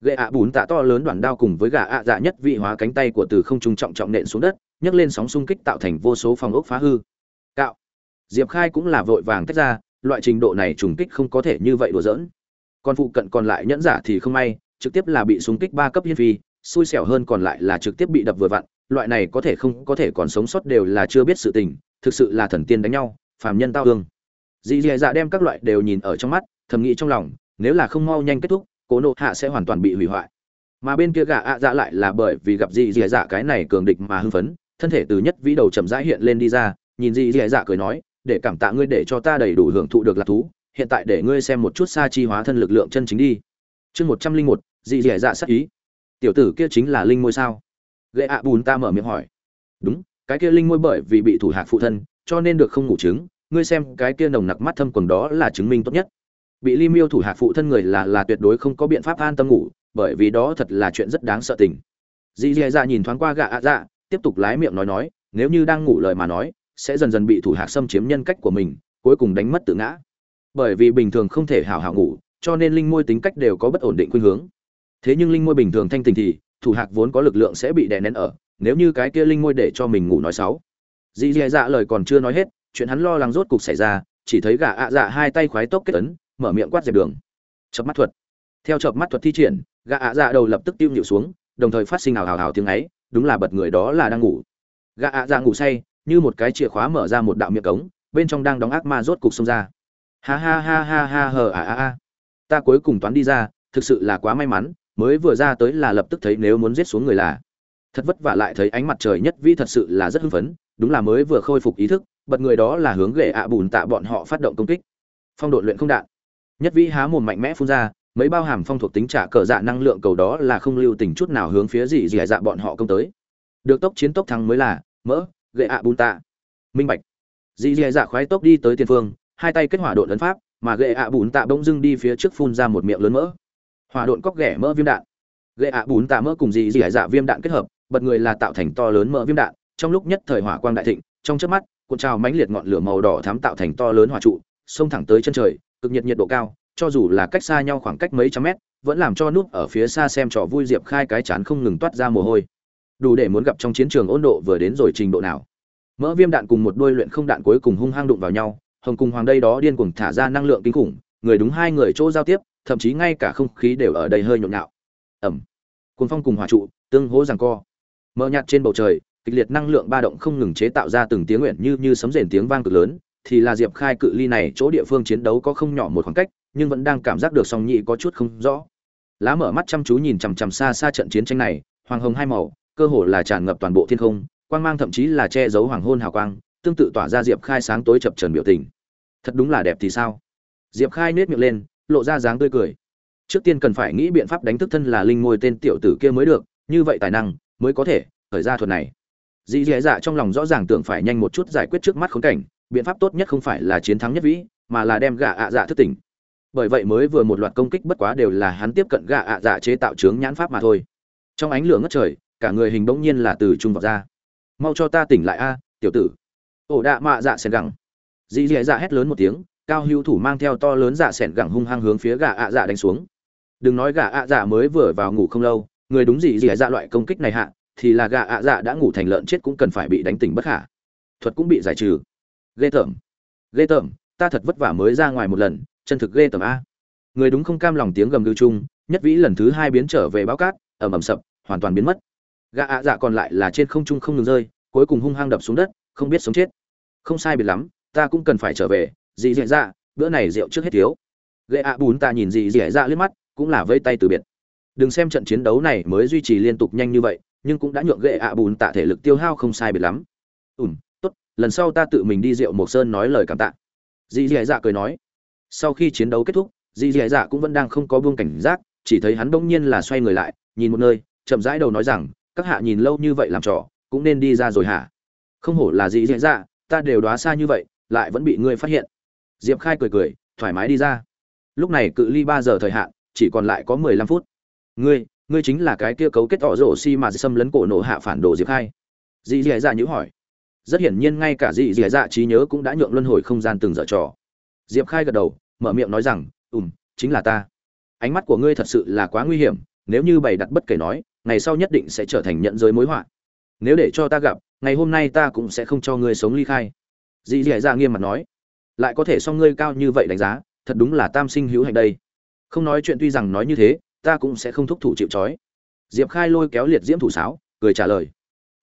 Gệ ạ bún tạ to lớn đoạn đao cùng với gà ạ dạ nhất vị hóa cánh tay của từ không trung trọng trọng nện xuống đất nhấc lên sóng xung kích tạo thành vô số phòng ốc phá hư. Cạo. Diệp khai cũng là vội vàng tách ra, loại trình độ này trùng kích không có thể như vậy đùa giỡn. Còn phụ cận còn lại nhẫn giả thì không may, trực tiếp là bị xung kích ba cấp hiên phi, xui xẻo hơn còn lại là trực tiếp bị đập vừa vặn, loại này có thể không có thể còn sống sót đều là chưa biết sự tình, thực sự là thần tiên đánh nhau, phàm nhân tao ương. Dĩ Dĩ dạ đem các loại đều nhìn ở trong mắt, thầm nghĩ trong lòng, nếu là không mau nhanh kết thúc, cố nộ hạ sẽ hoàn toàn bị hủy hoại. Mà bên kia gã ạ dạ lại là bởi vì gặp Dĩ Dĩ dạ cái này cường địch mà hưng phấn thân thể từ nhất vĩ đầu chậm rãi hiện lên đi ra, nhìn dì dì dạ, dạ cười nói, để cảm tạ ngươi để cho ta đầy đủ hưởng thụ được lạc thú, hiện tại để ngươi xem một chút xa chi hóa thân lực lượng chân chính đi. Chương một trăm linh một dì dì dạ, dạ sắc ý. Tiểu tử kia chính là linh ngôi sao? Gậy ạ bùn ta mở miệng hỏi. Đúng, cái kia linh ngôi bởi vì bị thủ hạc phụ thân, cho nên được không ngủ trứng, ngươi xem cái kia nồng nặc mắt thâm quần đó là chứng minh tốt nhất. Bị ly miêu thủ hạc phụ thân người là là tuyệt đối không có biện pháp an tâm ngủ, bởi vì đó thật là chuyện rất đáng sợ tình. Dì dì dạ, dạ nhìn thoáng qua gạ ạ dạ tiếp tục lái miệng nói nói, nếu như đang ngủ lời mà nói, sẽ dần dần bị thủ hạ xâm chiếm nhân cách của mình, cuối cùng đánh mất tự ngã. Bởi vì bình thường không thể hào hào ngủ, cho nên linh môi tính cách đều có bất ổn định khuynh hướng. Thế nhưng linh môi bình thường thanh tình thì, thủ hạc vốn có lực lượng sẽ bị đè nén ở, nếu như cái kia linh môi để cho mình ngủ nói xấu. Dì dì dạ lời còn chưa nói hết, chuyện hắn lo lắng rốt cục xảy ra, chỉ thấy gà ạ dạ hai tay khoái tốc kết ấn, mở miệng quát dẹp đường. Chập mắt thuật. Theo chập mắt thuật thi triển gà ạ dạ đầu lập tức tiêu nhịu xuống, đồng thời phát sinh ảo hào hào tiếng ấy đúng là bật người đó là đang ngủ. Gà ạ ra ngủ say, như một cái chìa khóa mở ra một đạo miệng cống, bên trong đang đóng ác ma rốt cục xông ra. Ha ha ha ha ha hờ à à à ta cuối cùng toán đi ra, thực sự là quá may mắn, mới vừa ra tới là lập tức thấy nếu muốn giết xuống người là. Thật vất vả lại thấy ánh mặt trời nhất vi thật sự là rất hưng phấn, đúng là mới vừa khôi phục ý thức, bật người đó là hướng ghệ ạ bùn tạ bọn họ phát động công kích. Phong độ luyện không đạn. Nhất vi há mồm mạnh mẽ phun ra mấy bao hàm phong thuộc tính trả cờ dạ năng lượng cầu đó là không lưu tình chút nào hướng phía gì dì dạ bọn họ công tới. Được tốc chiến tốc thắng mới là, mỡ gậy ạ bùn tạ. Minh bạch. Dì dì dạ khoái tốc đi tới tiền phương, hai tay kết hỏa độn ấn pháp, mà gậy ạ bùn tạ bỗng dưng đi phía trước phun ra một miệng lớn mỡ. Hỏa độn cóc ghẻ mỡ viêm đạn. Gậy ạ bùn tạ mỡ cùng dì dì dạ viêm đạn kết hợp, bật người là tạo thành to lớn mỡ viêm đạn, trong lúc nhất thời hỏa quang đại thịnh, trong chớp mắt, cuộn trào mãnh liệt ngọn lửa màu đỏ thắm tạo thành to lớn hỏa trụ, xông thẳng tới chân trời, cực nhiệt nhiệt độ cao cho dù là cách xa nhau khoảng cách mấy trăm mét, vẫn làm cho núp ở phía xa xem trò vui diệp khai cái chán không ngừng toát ra mồ hôi. Đủ để muốn gặp trong chiến trường ôn độ vừa đến rồi trình độ nào. Mỡ viêm đạn cùng một đôi luyện không đạn cuối cùng hung hăng đụng vào nhau, hồng cùng hoàng đây đó điên cuồng thả ra năng lượng kinh khủng, người đúng hai người chỗ giao tiếp, thậm chí ngay cả không khí đều ở đây hơi nhộn nhạo. Ẩm. Cuồng phong cùng hỏa trụ, tương hỗ rằng co. Mờ nhạt trên bầu trời, kịch liệt năng lượng ba động không ngừng chế tạo ra từng tiếng nguyện như như sấm rền tiếng vang cực lớn, thì là diệp khai cự ly này chỗ địa phương chiến đấu có không nhỏ một khoảng cách nhưng vẫn đang cảm giác được song nhị có chút không rõ. Lá mở mắt chăm chú nhìn chằm chằm xa xa trận chiến tranh này, hoàng hồng hai màu, cơ hồ là tràn ngập toàn bộ thiên không, quang mang thậm chí là che giấu hoàng hôn hào quang, tương tự tỏa ra diệp khai sáng tối chập trần biểu tình. Thật đúng là đẹp thì sao? Diệp khai nết miệng lên, lộ ra dáng tươi cười. Trước tiên cần phải nghĩ biện pháp đánh thức thân là linh ngôi tên tiểu tử kia mới được, như vậy tài năng mới có thể khởi ra thuật này. Dĩ dì dạ trong lòng rõ ràng tưởng phải nhanh một chút giải quyết trước mắt khốn cảnh, biện pháp tốt nhất không phải là chiến thắng nhất vĩ, mà là đem gạ ạ dạ thức tỉnh bởi vậy mới vừa một loạt công kích bất quá đều là hắn tiếp cận gạ ạ dạ chế tạo chướng nhãn pháp mà thôi. Trong ánh lửa ngất trời, cả người hình bỗng nhiên là từ trung vào ra. Mau cho ta tỉnh lại a, tiểu tử. Ổ đạ mạ dạ sẻn gẳng. Dì dì dạ hét lớn một tiếng, cao hữu thủ mang theo to lớn dạ sẻn gẳng hung hăng hướng phía gà ạ dạ đánh xuống. Đừng nói gà ạ dạ mới vừa vào ngủ không lâu, người đúng gì dì dạ loại công kích này hạ, thì là gà ạ dạ đã ngủ thành lợn chết cũng cần phải bị đánh tỉnh bất khả. Thuật cũng bị giải trừ. Ghê tởm. Ghê tởm, ta thật vất vả mới ra ngoài một lần chân thực ghê tởm a. Người đúng không cam lòng tiếng gầm gừ chung, nhất vĩ lần thứ hai biến trở về báo cát ẩm ẩm sập, hoàn toàn biến mất. Gà ạ dạ còn lại là trên không trung không ngừng rơi, cuối cùng hung hăng đập xuống đất, không biết sống chết. Không sai biệt lắm, ta cũng cần phải trở về, dì dì dạ bữa này rượu trước hết thiếu. Ghệ ạ bún ta nhìn dì dì dạ liếc mắt, cũng là vây tay từ biệt. Đừng xem trận chiến đấu này mới duy trì liên tục nhanh như vậy, nhưng cũng đã nhượng ghệ ạ bùn tạ thể lực tiêu hao không sai biệt lắm. Ùm tốt, lần sau ta tự mình đi rượu mộc sơn nói lời cảm tạ. Dì dì dạ cười nói sau khi chiến đấu kết thúc, dì dì dạ cũng vẫn đang không có buông cảnh giác, chỉ thấy hắn bỗng nhiên là xoay người lại, nhìn một nơi, chậm rãi đầu nói rằng, các hạ nhìn lâu như vậy làm trò, cũng nên đi ra rồi hả? Không hổ là dì dì dạ ta đều đoá xa như vậy, lại vẫn bị ngươi phát hiện. Diệp khai cười cười, thoải mái đi ra. Lúc này cự ly ba giờ thời hạn, chỉ còn lại có mười lăm phút. Ngươi ngươi chính là cái kia cấu kết tỏ rổ xi mà xâm lấn cổ nổ hạ phản đồ diệp khai. Dì dì dạ nhữ hỏi. Rất hiển nhiên ngay cả dì dì dạ trí nhớ cũng đã nhượng luân hồi không gian từng dở trò. Diệp khai gật đầu mở miệng nói rằng ùm chính là ta. Ánh mắt của ngươi thật sự là quá nguy hiểm, nếu như bày đặt bất kể nói, ngày sau nhất định sẽ trở thành nhận giới mối họa. Nếu để cho ta gặp, ngày hôm nay ta cũng sẽ không cho ngươi sống ly khai. Dì dì dạ nghiêm mặt nói. Lại có thể so ngươi cao như vậy đánh giá, thật đúng là tam sinh hữu hạnh đây. Không nói chuyện tuy rằng nói như thế, ta cũng sẽ không thúc thủ chịu trói. Diệp khai lôi kéo liệt diễm thủ sáo, cười trả lời.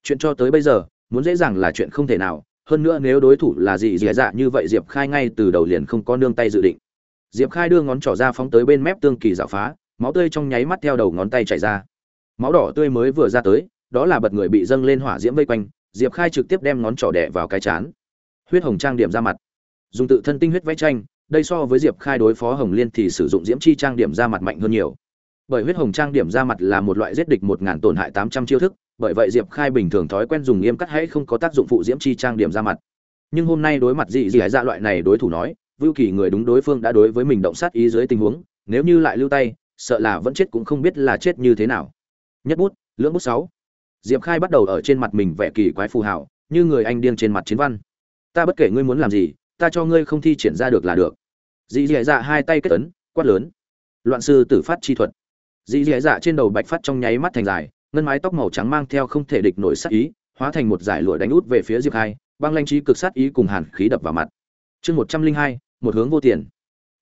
Chuyện cho tới bây giờ, muốn dễ dàng là chuyện không thể nào, hơn nữa nếu đối thủ là gì dì dạ như vậy diệp khai ngay từ đầu liền không có nương tay dự định diệp khai đưa ngón trỏ ra phóng tới bên mép tương kỳ dạo phá, máu tươi trong nháy mắt theo đầu ngón tay chảy ra. Máu đỏ tươi mới vừa ra tới, đó là bật người bị dâng lên hỏa diễm vây quanh, diệp khai trực tiếp đem ngón trỏ đẻ vào cái chán. Huyết hồng trang điểm ra mặt. Dùng tự thân tinh huyết vẽ tranh, đây so với diệp khai đối phó hồng liên thì sử dụng diễm chi trang điểm ra mặt mạnh hơn nhiều. Bởi huyết hồng trang điểm ra mặt là một loại giết địch một ngàn tổn hại tám trăm chiêu thức, bởi vậy diệp khai bình thường thói quen dùng nghiêm cắt hãy không có tác dụng phụ diễm chi trang điểm ra mặt. Nhưng hôm nay đối mặt dị dị dạ loại này đối thủ nói vưu kỳ người đúng đối phương đã đối với mình động sát ý dưới tình huống, nếu như lại lưu tay, sợ là vẫn chết cũng không biết là chết như thế nào. Nhất bút, lưỡng bút sáu. Diệp khai bắt đầu ở trên mặt mình vẽ kỳ quái phù hảo như người anh điên trên mặt chiến văn. Ta bất kể ngươi muốn làm gì, ta cho ngươi không thi triển ra được là được. Dĩ Dĩ dạ hai tay kết ấn, quát lớn. Loạn sư tử phát chi thuật. Dĩ Dĩ dạ trên đầu bạch phát trong nháy mắt thành dài, ngân mái tóc màu trắng mang theo không thể địch nổi sát ý, hóa thành một giải lụa đánh út về phía diệp khai, băng lanh trí cực sát ý cùng hàn khí đập vào mặt. Chương một trăm linh hai một hướng vô tiền.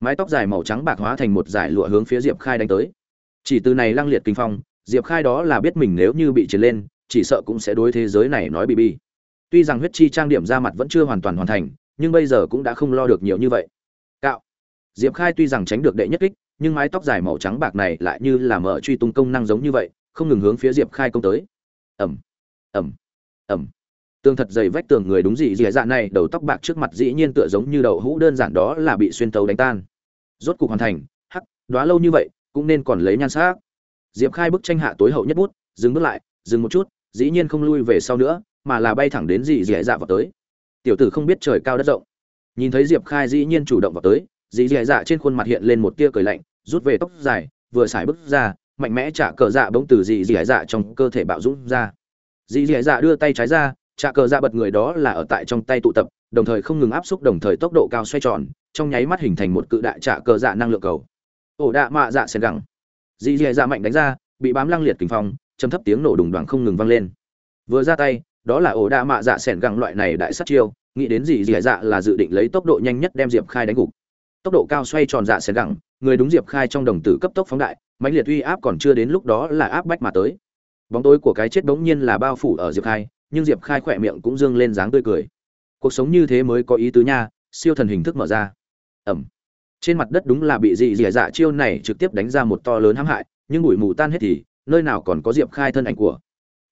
Mái tóc dài màu trắng bạc hóa thành một dải lụa hướng phía diệp khai đánh tới. Chỉ từ này lăng liệt kinh phong, diệp khai đó là biết mình nếu như bị chiến lên, chỉ sợ cũng sẽ đối thế giới này nói bị bi tuy rằng huyết chi trang điểm ra mặt vẫn chưa hoàn toàn hoàn thành, nhưng bây giờ cũng đã không lo được nhiều như vậy. Cạo. Diệp khai tuy rằng tránh được đệ nhất kích, nhưng mái tóc dài màu trắng bạc này lại như là mở truy tung công năng giống như vậy, không ngừng hướng phía diệp khai công tới. Ẩm ẩm ẩm tường thật dày vách tường người đúng dị dị dạ này, đầu tóc bạc trước mặt dĩ nhiên tựa giống như đậu hũ đơn giản đó là bị xuyên tấu đánh tan. Rốt cục hoàn thành. Hắc đoá lâu như vậy, cũng nên còn lấy nhan sắc. Diệp khai bức tranh hạ tối hậu nhất bút, dừng bước lại, dừng một chút, dĩ nhiên không lui về sau nữa, mà là bay thẳng đến dị dị dạ vào tới. Tiểu tử không biết trời cao đất rộng. Nhìn thấy diệp khai dĩ nhiên chủ động vào tới, dị dị dạ trên khuôn mặt hiện lên một tia cười lạnh, rút về tóc dài, vừa xài bước ra, mạnh mẽ trả cờ dạ bỗng từ dị dị dạ trong cơ thể bạo dũng ra. Dị dị dạ đưa tay trái ra trả cờ dạ bật người đó là ở tại trong tay tụ tập, đồng thời không ngừng áp xúc đồng thời tốc độ cao xoay tròn, trong nháy mắt hình thành một cự đại trả cờ dạ năng lượng cầu. Ổ đạ mạ dạ xen gẳng. Dị dì dạ mạnh đánh ra, bị bám lăng liệt kinh phong chấm thấp tiếng nổ đùng đoàn không ngừng vang lên. Vừa ra tay, đó là ổ đạ mạ dạ xẻn gẳng loại này đại sát chiêu, nghĩ đến gì dì dạ là dự định lấy tốc độ nhanh nhất đem diệp khai đánh gục. Tốc độ cao xoay tròn dạ xẻn gẳng, người đúng diệp khai trong đồng tử cấp tốc phóng đại, mãnh liệt uy áp còn chưa đến lúc đó là áp bách mà tới. Bóng tối của cái chết bỗng nhiên là bao phủ ở diệp khai nhưng diệp khai khỏe miệng cũng dương lên dáng tươi cười. Cuộc sống như thế mới có ý tứ nha, siêu thần hình thức mở ra. Ẩm. Trên mặt đất đúng là bị dị dị dạ chiêu này trực tiếp đánh ra một to lớn hãm hại, nhưng bụi mù tan hết thì, nơi nào còn có diệp khai thân ảnh của.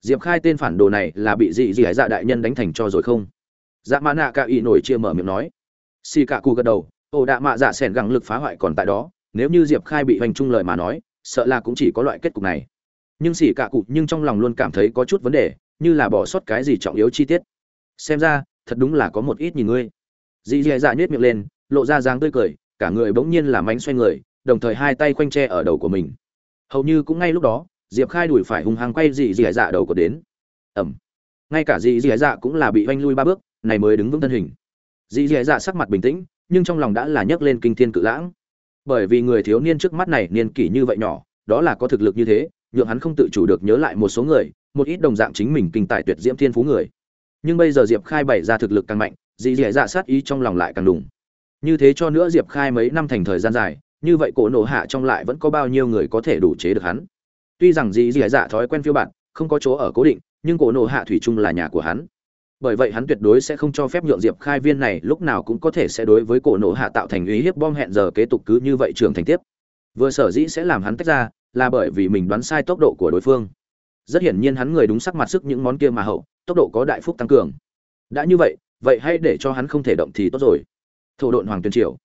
Diệp khai tên phản đồ này là bị dị dị dạ đại nhân đánh thành cho rồi không? Dạ mã nạ ca y nổi chia mở miệng nói. Xì cạ cù gật đầu, ồ, đạ mạ dạ xẻn gắng lực phá hoại còn tại đó, nếu như diệp khai bị hoành trung lời mà nói, sợ là cũng chỉ có loại kết cục này. Nhưng xì cạ cụ nhưng trong lòng luôn cảm thấy có chút vấn đề như là bỏ sót cái gì trọng yếu chi tiết. Xem ra, thật đúng là có một ít nhìn ngươi. Dì dì dạ nhếch miệng lên, lộ ra dáng tươi cười, cả người bỗng nhiên làm mánh xoay người, đồng thời hai tay khoanh tre ở đầu của mình. Hầu như cũng ngay lúc đó, diệp khai đuổi phải hung hăng quay dì dì dạ đầu của đến. Ẩm. Ngay cả dì dì dạ cũng là bị oanh lui ba bước, này mới đứng vững thân hình. Dì dì dạ sắc mặt bình tĩnh, nhưng trong lòng đã là nhấc lên kinh thiên cự lãng. Bởi vì người thiếu niên trước mắt này niên kỷ như vậy nhỏ, đó là có thực lực như thế, nhượng hắn không tự chủ được nhớ lại một số người một ít đồng dạng chính mình kinh tài tuyệt diễm thiên phú người. Nhưng bây giờ diệp khai bày ra thực lực càng mạnh, dì dẻ dạ sát ý trong lòng lại càng đùng. Như thế cho nữa diệp khai mấy năm thành thời gian dài, như vậy cổ nổ hạ trong lại vẫn có bao nhiêu người có thể đủ chế được hắn? Tuy rằng dì dẻ dạ thói quen phiêu bạn không có chỗ ở cố định, nhưng cổ nổ hạ thủy chung là nhà của hắn. Bởi vậy hắn tuyệt đối sẽ không cho phép nhượng diệp khai viên này lúc nào cũng có thể sẽ đối với cổ nổ hạ tạo thành uy hiếp bom hẹn giờ kế tục cứ như vậy trưởng thành tiếp. Vừa sở dĩ sẽ làm hắn tách ra, là bởi vì mình đoán sai tốc độ của đối phương rất hiển nhiên hắn người đúng sắc mặt sức những món kia mà hậu, tốc độ có đại phúc tăng cường. Đã như vậy vậy hãy để cho hắn không thể động thì tốt rồi. Thổ độn hoàng tuyên triều.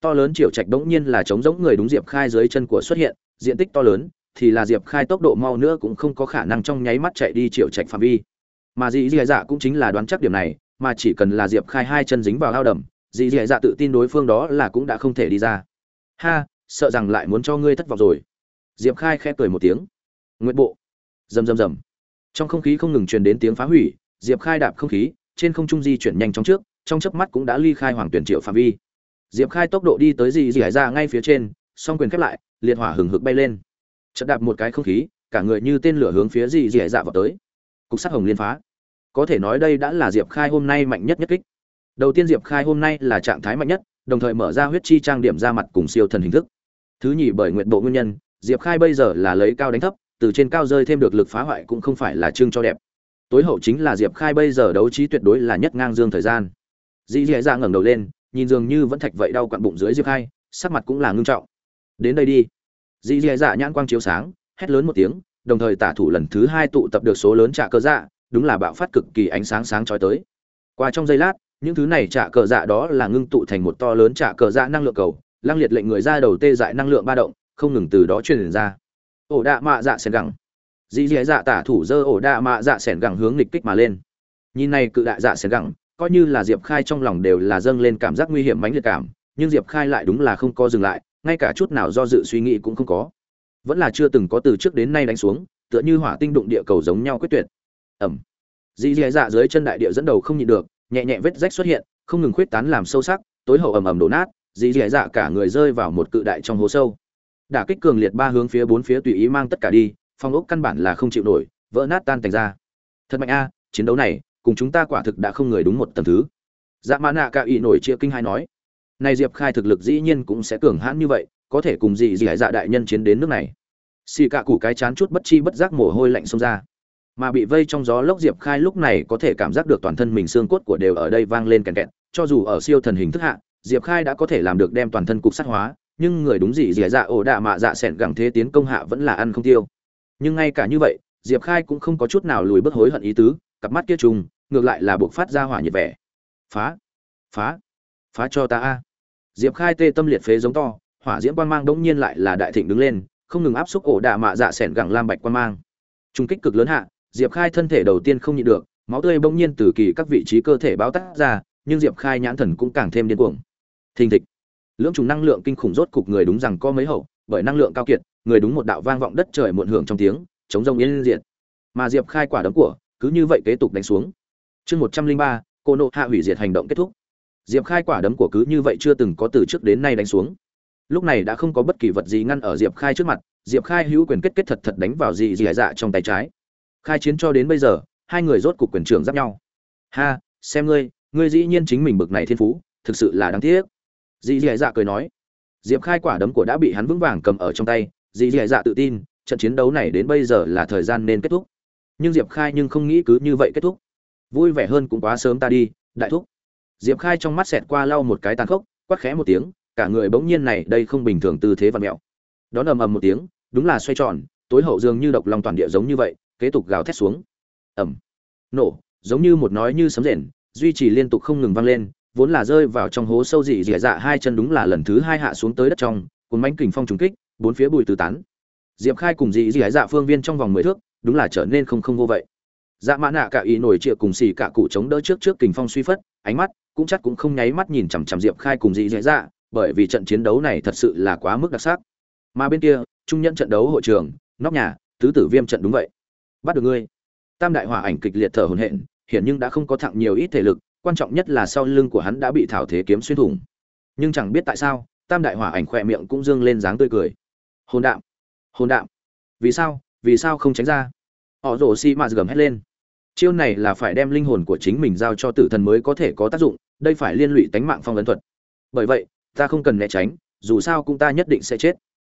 To lớn triều trạch đống nhiên là chống giống người đúng diệp khai dưới chân của xuất hiện, diện tích to lớn, thì là diệp khai tốc độ mau nữa cũng không có khả năng trong nháy mắt chạy đi triều trạch phạm vi. Mà dì dì dạ cũng chính là đoán chắc điểm này, mà chỉ cần là diệp khai hai chân dính vào ao đầm dì dì dạ tự tin đối phương đó là cũng đã không thể đi ra. Ha, sợ rằng lại muốn cho ngươi thất vọng rồi. Diệp khai khẽ cười một tiếng. Nguyện bộ rầm rầm rầm. Trong không khí không ngừng truyền đến tiếng phá hủy, diệp khai đạp không khí, trên không trung di chuyển nhanh chóng trước, trong chớp mắt cũng đã ly khai hoàng tuyển triệu phạm vi. Diệp khai tốc độ đi tới dì dì ra ngay phía trên, song quyền khép lại, liệt hỏa hừng hực bay lên. Chợt đạp một cái không khí, cả người như tên lửa hướng phía dì dì dạ vào tới. Cục sát hồng liên phá. Có thể nói đây đã là diệp khai hôm nay mạnh nhất nhất kích. Đầu tiên diệp khai hôm nay là trạng thái mạnh nhất, đồng thời mở ra huyết chi trang điểm ra mặt cùng siêu thần hình thức. Thứ nhì bởi nguyện bộ nguyên nhân, diệp khai bây giờ là lấy cao đánh thấp từ trên cao rơi thêm được lực phá hoại cũng không phải là trương cho đẹp. Tối hậu chính là diệp khai bây giờ đấu trí tuyệt đối là nhất ngang dương thời gian. Dĩ dì dạ ngẩng đầu lên, nhìn dường như vẫn thạch vậy đau quặn bụng dưới diệp khai, sắc mặt cũng là ngưng trọng. Đến đây đi. Dĩ dì dạ nhãn quang chiếu sáng, hét lớn một tiếng, đồng thời tả thủ lần thứ hai tụ tập được số lớn trả cơ dạ đúng là bạo phát cực kỳ ánh sáng sáng chói tới. Qua trong giây lát, những thứ này trả cờ dạ đó là ngưng tụ thành một to lớn trả cờ dạ năng lượng cầu, lăng liệt lệnh người ra đầu tê dại năng lượng ba động, không ngừng từ đó truyền ra ổ đạ mạ dạ sẻn gẳng. Dì dì dạ tả thủ dơ ổ đạ mạ dạ sẻn gẳng hướng nghịch kích mà lên. Nhìn này cự đại dạ sẻn gẳng, coi như là diệp khai trong lòng đều là dâng lên cảm giác nguy hiểm mãnh liệt cảm, nhưng diệp khai lại đúng là không có dừng lại, ngay cả chút nào do dự suy nghĩ cũng không có. Vẫn là chưa từng có từ trước đến nay đánh xuống, tựa như hỏa tinh đụng địa cầu giống nhau quyết tuyệt. Ẩm. Dì dì dạ dưới chân đại địa dẫn đầu không nhịn được, nhẹ nhẹ vết rách xuất hiện, không ngừng khuyết tán làm sâu sắc, tối hậu ầm ầm đổ nát, dì dì dạ cả người rơi vào một cự đại trong hố sâu đả kích cường liệt ba hướng phía bốn phía tùy ý mang tất cả đi, phong ốc căn bản là không chịu nổi, vỡ nát tan thành ra. Thật mạnh a, chiến đấu này, cùng chúng ta quả thực đã không người đúng một tầm thứ. Dạ mã nạ ca ý nổi chia kinh hai nói. Này diệp khai thực lực dĩ nhiên cũng sẽ cường hãn như vậy, có thể cùng gì gì hải dạ đại nhân chiến đến nước này. Xì cạ củ cái chán chút bất chi bất giác mồ hôi lạnh xông ra. Mà bị vây trong gió lốc diệp khai lúc này có thể cảm giác được toàn thân mình xương cốt của đều ở đây vang lên kèn kẹt, cho dù ở siêu thần hình thức hạ, diệp khai đã có thể làm được đem toàn thân cục sát hóa nhưng người đúng gì dì dạ ổ đạ mạ dạ sẻn gẳng thế tiến công hạ vẫn là ăn không tiêu. Nhưng ngay cả như vậy, diệp khai cũng không có chút nào lùi bước hối hận ý tứ, cặp mắt kia trùng, ngược lại là buộc phát ra hỏa nhiệt vẻ. Phá phá phá cho ta a. Diệp khai tê tâm liệt phế giống to, hỏa diễm quan mang đống nhiên lại là đại thịnh đứng lên, không ngừng áp xúc ổ đạ mạ dạ sẻn gẳng lam bạch quan mang. Trung kích cực lớn hạ, diệp khai thân thể đầu tiên không nhịn được, máu tươi bỗng nhiên từ kỳ các vị trí cơ thể báo tác ra, nhưng diệp khai nhãn thần cũng càng thêm điên cuồng. Thình thịch lưỡng trùng năng lượng kinh khủng rốt cục người đúng rằng có mấy hậu, bởi năng lượng cao kiệt, người đúng một đạo vang vọng đất trời muộn hưởng trong tiếng, chống rông yên diệt. Mà diệp khai quả đấm của, cứ như vậy kế tục đánh xuống. Chương một trăm linh ba, cô nộ hạ hủy diệt hành động kết thúc. Diệp khai quả đấm của cứ như vậy chưa từng có từ trước đến nay đánh xuống. Lúc này đã không có bất kỳ vật gì ngăn ở diệp khai trước mặt, diệp khai hữu quyền kết kết thật thật đánh vào dị dị dạ trong tay trái. Khai chiến cho đến bây giờ, hai người rốt cục quyền trưởng giáp nhau. Ha, xem ngươi ngươi dĩ nhiên chính mình bực này thiên phú, thực sự là đáng tiếc dì dì dạ cười nói, diệp khai quả đấm của đã bị hắn vững vàng cầm ở trong tay. Dì dì dạ tự tin, trận chiến đấu này đến bây giờ là thời gian nên kết thúc. Nhưng diệp khai nhưng không nghĩ cứ như vậy kết thúc. Vui vẻ hơn cũng quá sớm ta đi, đại thúc. Diệp khai trong mắt xẹt qua lau một cái tàn khốc quắc khẽ một tiếng, cả người bỗng nhiên này đây không bình thường tư thế và mẹo. Đón ầm ầm một tiếng, đúng là xoay tròn, tối hậu dường như độc lòng toàn địa giống như vậy, kế tục gào thét xuống. Ẩm nổ, giống như một nói như sấm rền, duy trì liên tục không ngừng vang lên vốn là rơi vào trong hố sâu dị dị dạ hai chân đúng là lần thứ hai hạ xuống tới đất trong, cuốn bánh kình phong trùng kích, bốn phía bụi tứ tán. Diệp khai cùng dị dị dạ phương viên trong vòng mười thước, đúng là trở nên không không vô vậy. Dạ mã nạ cả ý nổi trịa cùng xì cả cụ chống đỡ trước trước kình phong suy phất, ánh mắt cũng chắc cũng không nháy mắt nhìn chằm chằm diệp khai cùng dị dị dạ bởi vì trận chiến đấu này thật sự là quá mức đặc sắc. Mà bên kia, trung nhân trận đấu hội trường, nóc nhà, tứ tử viêm trận đúng vậy. Bắt được ngươi. Tam đại hỏa ảnh kịch liệt thở hổn hển, hiển nhưng đã không có thặng nhiều ít thể lực quan trọng nhất là sau lưng của hắn đã bị thảo thế kiếm xuyên thủng. Nhưng chẳng biết tại sao, tam đại hỏa ảnh khỏe miệng cũng dương lên dáng tươi cười. Hồn đạm hồn đạm. Vì sao vì sao không tránh ra? Họ rổ xi mạt gầm hét lên. Chiêu này là phải đem linh hồn của chính mình giao cho tử thần mới có thể có tác dụng, đây phải liên lụy tánh mạng phong ấn thuật. Bởi vậy, ta không cần né tránh, dù sao cũng ta nhất định sẽ chết.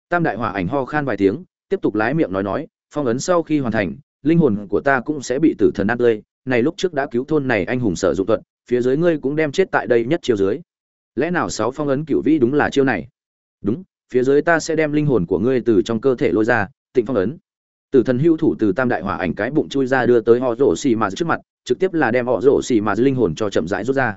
Tam đại hỏa ảnh ho khan vài tiếng, tiếp tục lái miệng nói nói, phong ấn sau khi hoàn thành, linh hồn của ta cũng sẽ bị tử thần ăn tươi này lúc trước đã cứu thôn này anh hùng sở dụng thuận phía dưới ngươi cũng đem chết tại đây nhất chiêu dưới. Lẽ nào sáu phong ấn cựu vĩ đúng là chiêu này? Đúng, phía dưới ta sẽ đem linh hồn của ngươi từ trong cơ thể lôi ra, tịnh phong ấn. Tử thần hưu thủ từ tam đại hỏa ảnh cái bụng chui ra đưa tới họ rổ xì mà trước mặt, trực tiếp là đem họ rổ xì mà linh hồn cho chậm rãi rút ra.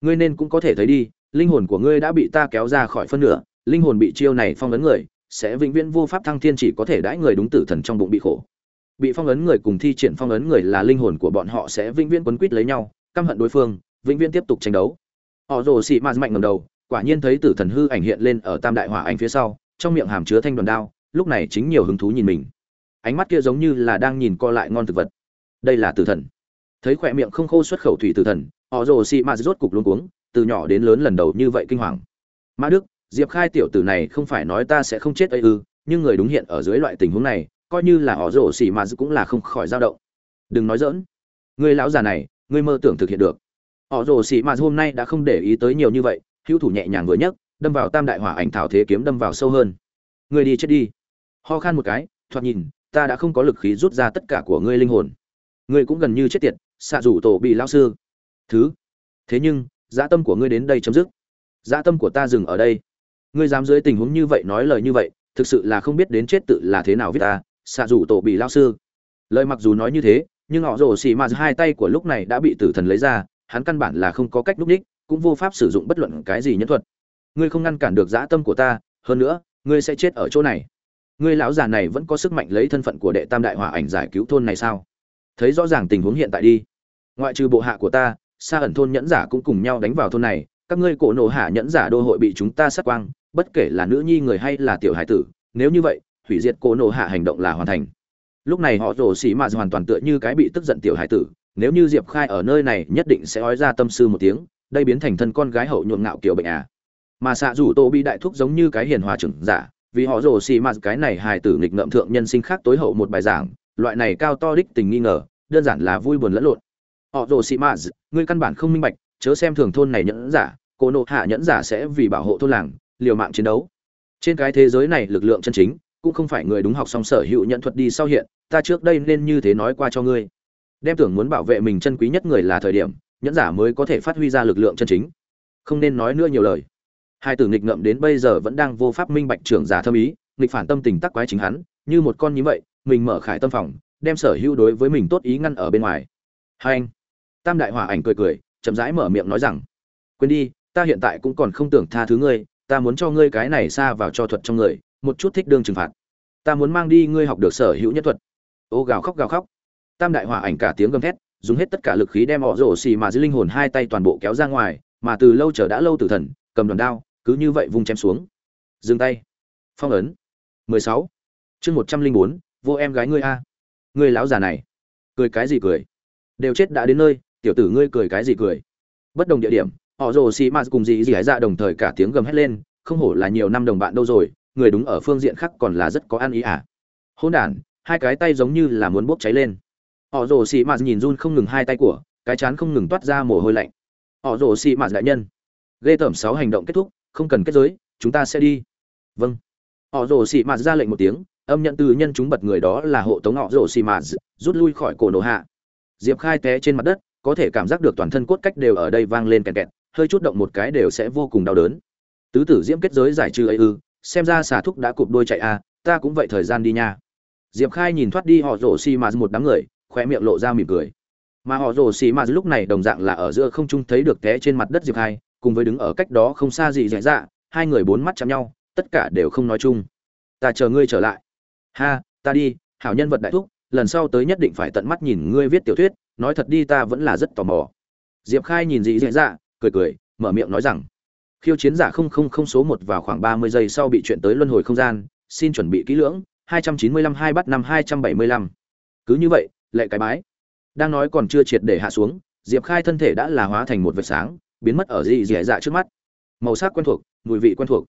Ngươi nên cũng có thể thấy đi, linh hồn của ngươi đã bị ta kéo ra khỏi phân nửa, linh hồn bị chiêu này phong ấn người, sẽ vĩnh viễn vô pháp thăng thiên chỉ có thể đãi người đúng tử thần trong bụng bị khổ bị phong ấn người cùng thi triển phong ấn người là linh hồn của bọn họ sẽ vĩnh viễn quấn quýt lấy nhau, căm hận đối phương, vĩnh viễn tiếp tục tranh đấu. Họ rồ xị mạt mạnh ngầm đầu, quả nhiên thấy tử thần hư ảnh hiện lên ở tam đại hỏa anh phía sau, trong miệng hàm chứa thanh đoàn đao, lúc này chính nhiều hứng thú nhìn mình. Ánh mắt kia giống như là đang nhìn co lại ngon thực vật. Đây là tử thần. Thấy khỏe miệng không khô xuất khẩu thủy tử thần, họ rồ xị mạt rốt cục luôn cuống, từ nhỏ đến lớn lần đầu như vậy kinh hoàng. Mã đức, diệp khai tiểu tử này không phải nói ta sẽ không chết ấy ư, nhưng người đúng hiện ở dưới loại tình huống này coi như là họ rổ xỉ mà cũng là không khỏi dao động. Đừng nói dỡn người lão già này, người mơ tưởng thực hiện được. Họ rổ xỉ mà hôm nay đã không để ý tới nhiều như vậy, hữu thủ nhẹ nhàng vừa nhấc, đâm vào tam đại hỏa ảnh thảo thế kiếm đâm vào sâu hơn. Người đi chết đi. Ho khan một cái, thoạt nhìn, ta đã không có lực khí rút ra tất cả của ngươi linh hồn. Ngươi cũng gần như chết tiệt, xạ rủ tổ bị lao sư. Thứ. Thế nhưng, dã tâm của ngươi đến đây chấm dứt. Dã tâm của ta dừng ở đây. Ngươi dám dưới tình huống như vậy nói lời như vậy, thực sự là không biết đến chết tự là thế nào viết ta xạ rủ tổ bị lao sư. Lời mặc dù nói như thế, nhưng họ rồ xì mà hai tay của lúc này đã bị tử thần lấy ra, hắn căn bản là không có cách núp ních, cũng vô pháp sử dụng bất luận cái gì nhân thuật. Ngươi không ngăn cản được dã tâm của ta, hơn nữa, ngươi sẽ chết ở chỗ này. Ngươi lão già này vẫn có sức mạnh lấy thân phận của đệ tam đại hòa ảnh giải cứu thôn này sao? Thấy rõ ràng tình huống hiện tại đi. Ngoại trừ bộ hạ của ta xa ẩn thôn nhẫn giả cũng cùng nhau đánh vào thôn này, các ngươi cổ nổ hạ nhẫn giả đô hội bị chúng ta sát quang, bất kể là nữ nhi người hay là tiểu hải tử, nếu như vậy hủy diệt cô nổ hạ hành động là hoàn thành. Lúc này họ rồ xỉ mạt hoàn toàn tựa như cái bị tức giận tiểu hải tử, nếu như diệp khai ở nơi này nhất định sẽ ói ra tâm sư một tiếng, đây biến thành thân con gái hậu nhuộm ngạo kiểu bệnh à. Mà xạ rủ tô bị đại thúc giống như cái hiền hòa trưởng giả, vì họ rồ xì mạt cái này hài tử nghịch ngợm thượng nhân sinh khác tối hậu một bài giảng, loại này cao to đích tình nghi ngờ, đơn giản là vui buồn lẫn lộn. Họ rồ xì mạt ngươi căn bản không minh bạch, chớ xem thường thôn này nhẫn giả, cô nộ hạ nhẫn giả sẽ vì bảo hộ thôn làng, liều mạng chiến đấu. Trên cái thế giới này lực lượng chân chính cũng không phải người đúng học xong sở hữu nhận thuật đi sau hiện, ta trước đây nên như thế nói qua cho ngươi. Đem tưởng muốn bảo vệ mình chân quý nhất người là thời điểm, nhẫn giả mới có thể phát huy ra lực lượng chân chính. Không nên nói nữa nhiều lời. Hai tử nghịch ngợm đến bây giờ vẫn đang vô pháp minh bạch trưởng giả thâm ý, nghịch phản tâm tình tắc quái chính hắn, như một con như vậy, mình mở khải tâm phòng, đem sở hữu đối với mình tốt ý ngăn ở bên ngoài. Hai anh, tam đại hỏa ảnh cười cười, chậm rãi mở miệng nói rằng, quên đi, ta hiện tại cũng còn không tưởng tha thứ ngươi, ta muốn cho ngươi cái này xa vào cho thuật trong người một chút thích đương trừng phạt. Ta muốn mang đi ngươi học được sở hữu nhất thuật. Ô gào khóc gào khóc. Tam đại hỏa ảnh cả tiếng gầm thét dùng hết tất cả lực khí đem họ rổ xì mà dưới linh hồn hai tay toàn bộ kéo ra ngoài mà từ lâu chờ đã lâu tử thần cầm đòn đao cứ như vậy vung chém xuống. Dừng tay. Phong ấn. 16. chương 104, vô em gái ngươi a. Ngươi lão già này. Cười cái gì cười? Đều chết đã đến nơi tiểu tử ngươi cười cái gì cười? Bất đồng địa điểm họ rồ xì ma cùng dì dì hải dạ đồng thời cả tiếng gầm hét lên không hổ là nhiều năm đồng bạn đâu rồi người đúng ở phương diện khác còn là rất có ăn ý à. Hôn đản, hai cái tay giống như là muốn bốc cháy lên. Họ rồ xì ma nhìn run không ngừng hai tay của, cái chán không ngừng toát ra mồ hôi lạnh. Họ rồ xì ma đại nhân. Ghê tởm sáu hành động kết thúc, không cần kết giới, chúng ta sẽ đi. Vâng. Họ rồ xì mạt ra lệnh một tiếng, âm nhận từ nhân chúng bật người đó là hộ tống họ rồ xì mạt, rút lui khỏi cổ nổ hạ. Diệp khai té trên mặt đất, có thể cảm giác được toàn thân cốt cách đều ở đây vang lên kẹt kẹt, hơi chút động một cái đều sẽ vô cùng đau đớn. Tứ tử diễm kết giới giải trừ ấy ư xem ra xà thúc đã cụp đôi chạy a ta cũng vậy thời gian đi nha. Diệp khai nhìn thoát đi họ rồ xì mạt một đám người khoe miệng lộ ra mỉm cười. Mà họ rồ xì mạt lúc này đồng dạng là ở giữa không trung thấy được té trên mặt đất diệp khai, cùng với đứng ở cách đó không xa gì dạy dạ hai người bốn mắt chạm nhau, tất cả đều không nói chung. Ta chờ ngươi trở lại. Ha, ta đi, hảo nhân vật đại thúc, lần sau tới nhất định phải tận mắt nhìn ngươi viết tiểu thuyết, nói thật đi ta vẫn là rất tò mò. Diệp khai nhìn dị dễ dạ cười cười, mở miệng nói rằng khiêu chiến giả không không không số một vào khoảng ba mươi giây sau bị chuyện tới luân hồi không gian, xin chuẩn bị kỹ lưỡng, hai trăm chín mươi lăm hai bắt năm hai trăm bảy mươi lăm. Cứ như vậy, lệ cái bái. Đang nói còn chưa triệt để hạ xuống, diệp khai thân thể đã là hóa thành một vệt sáng, biến mất ở dị dẻ dạ trước mắt. Màu sắc quen thuộc, mùi vị quen thuộc.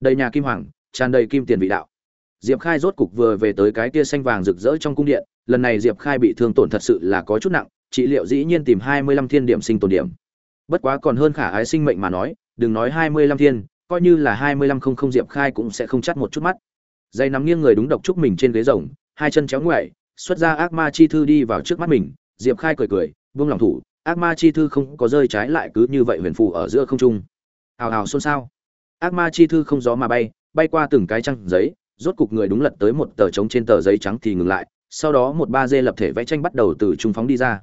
Đầy nhà kim hoàng, tràn đầy kim tiền vị đạo. Diệp khai rốt cục vừa về tới cái tia xanh vàng rực rỡ trong cung điện, lần này diệp khai bị thương tổn thật sự là có chút nặng, trị liệu dĩ nhiên tìm hai mươi lăm thiên điểm sinh tồn điểm. Bất quá còn hơn khả ái sinh mệnh mà nói đừng nói hai mươi lăm thiên, coi như là hai mươi lăm không không diệp khai cũng sẽ không chắt một chút mắt. Dây nắm nghiêng người đúng độc chúc mình trên ghế rồng, hai chân chéo ngoại xuất ra ác ma chi thư đi vào trước mắt mình, diệp khai cười cười, buông lòng thủ, ác ma chi thư không có rơi trái lại cứ như vậy huyền phù ở giữa không trung. Hào hào xôn xao. Ác ma chi thư không gió mà bay bay qua từng cái trang giấy, rốt cục người đúng lật tới một tờ trống trên tờ giấy trắng thì ngừng lại, sau đó một ba dê lập thể vẽ tranh bắt đầu từ trung phóng đi ra.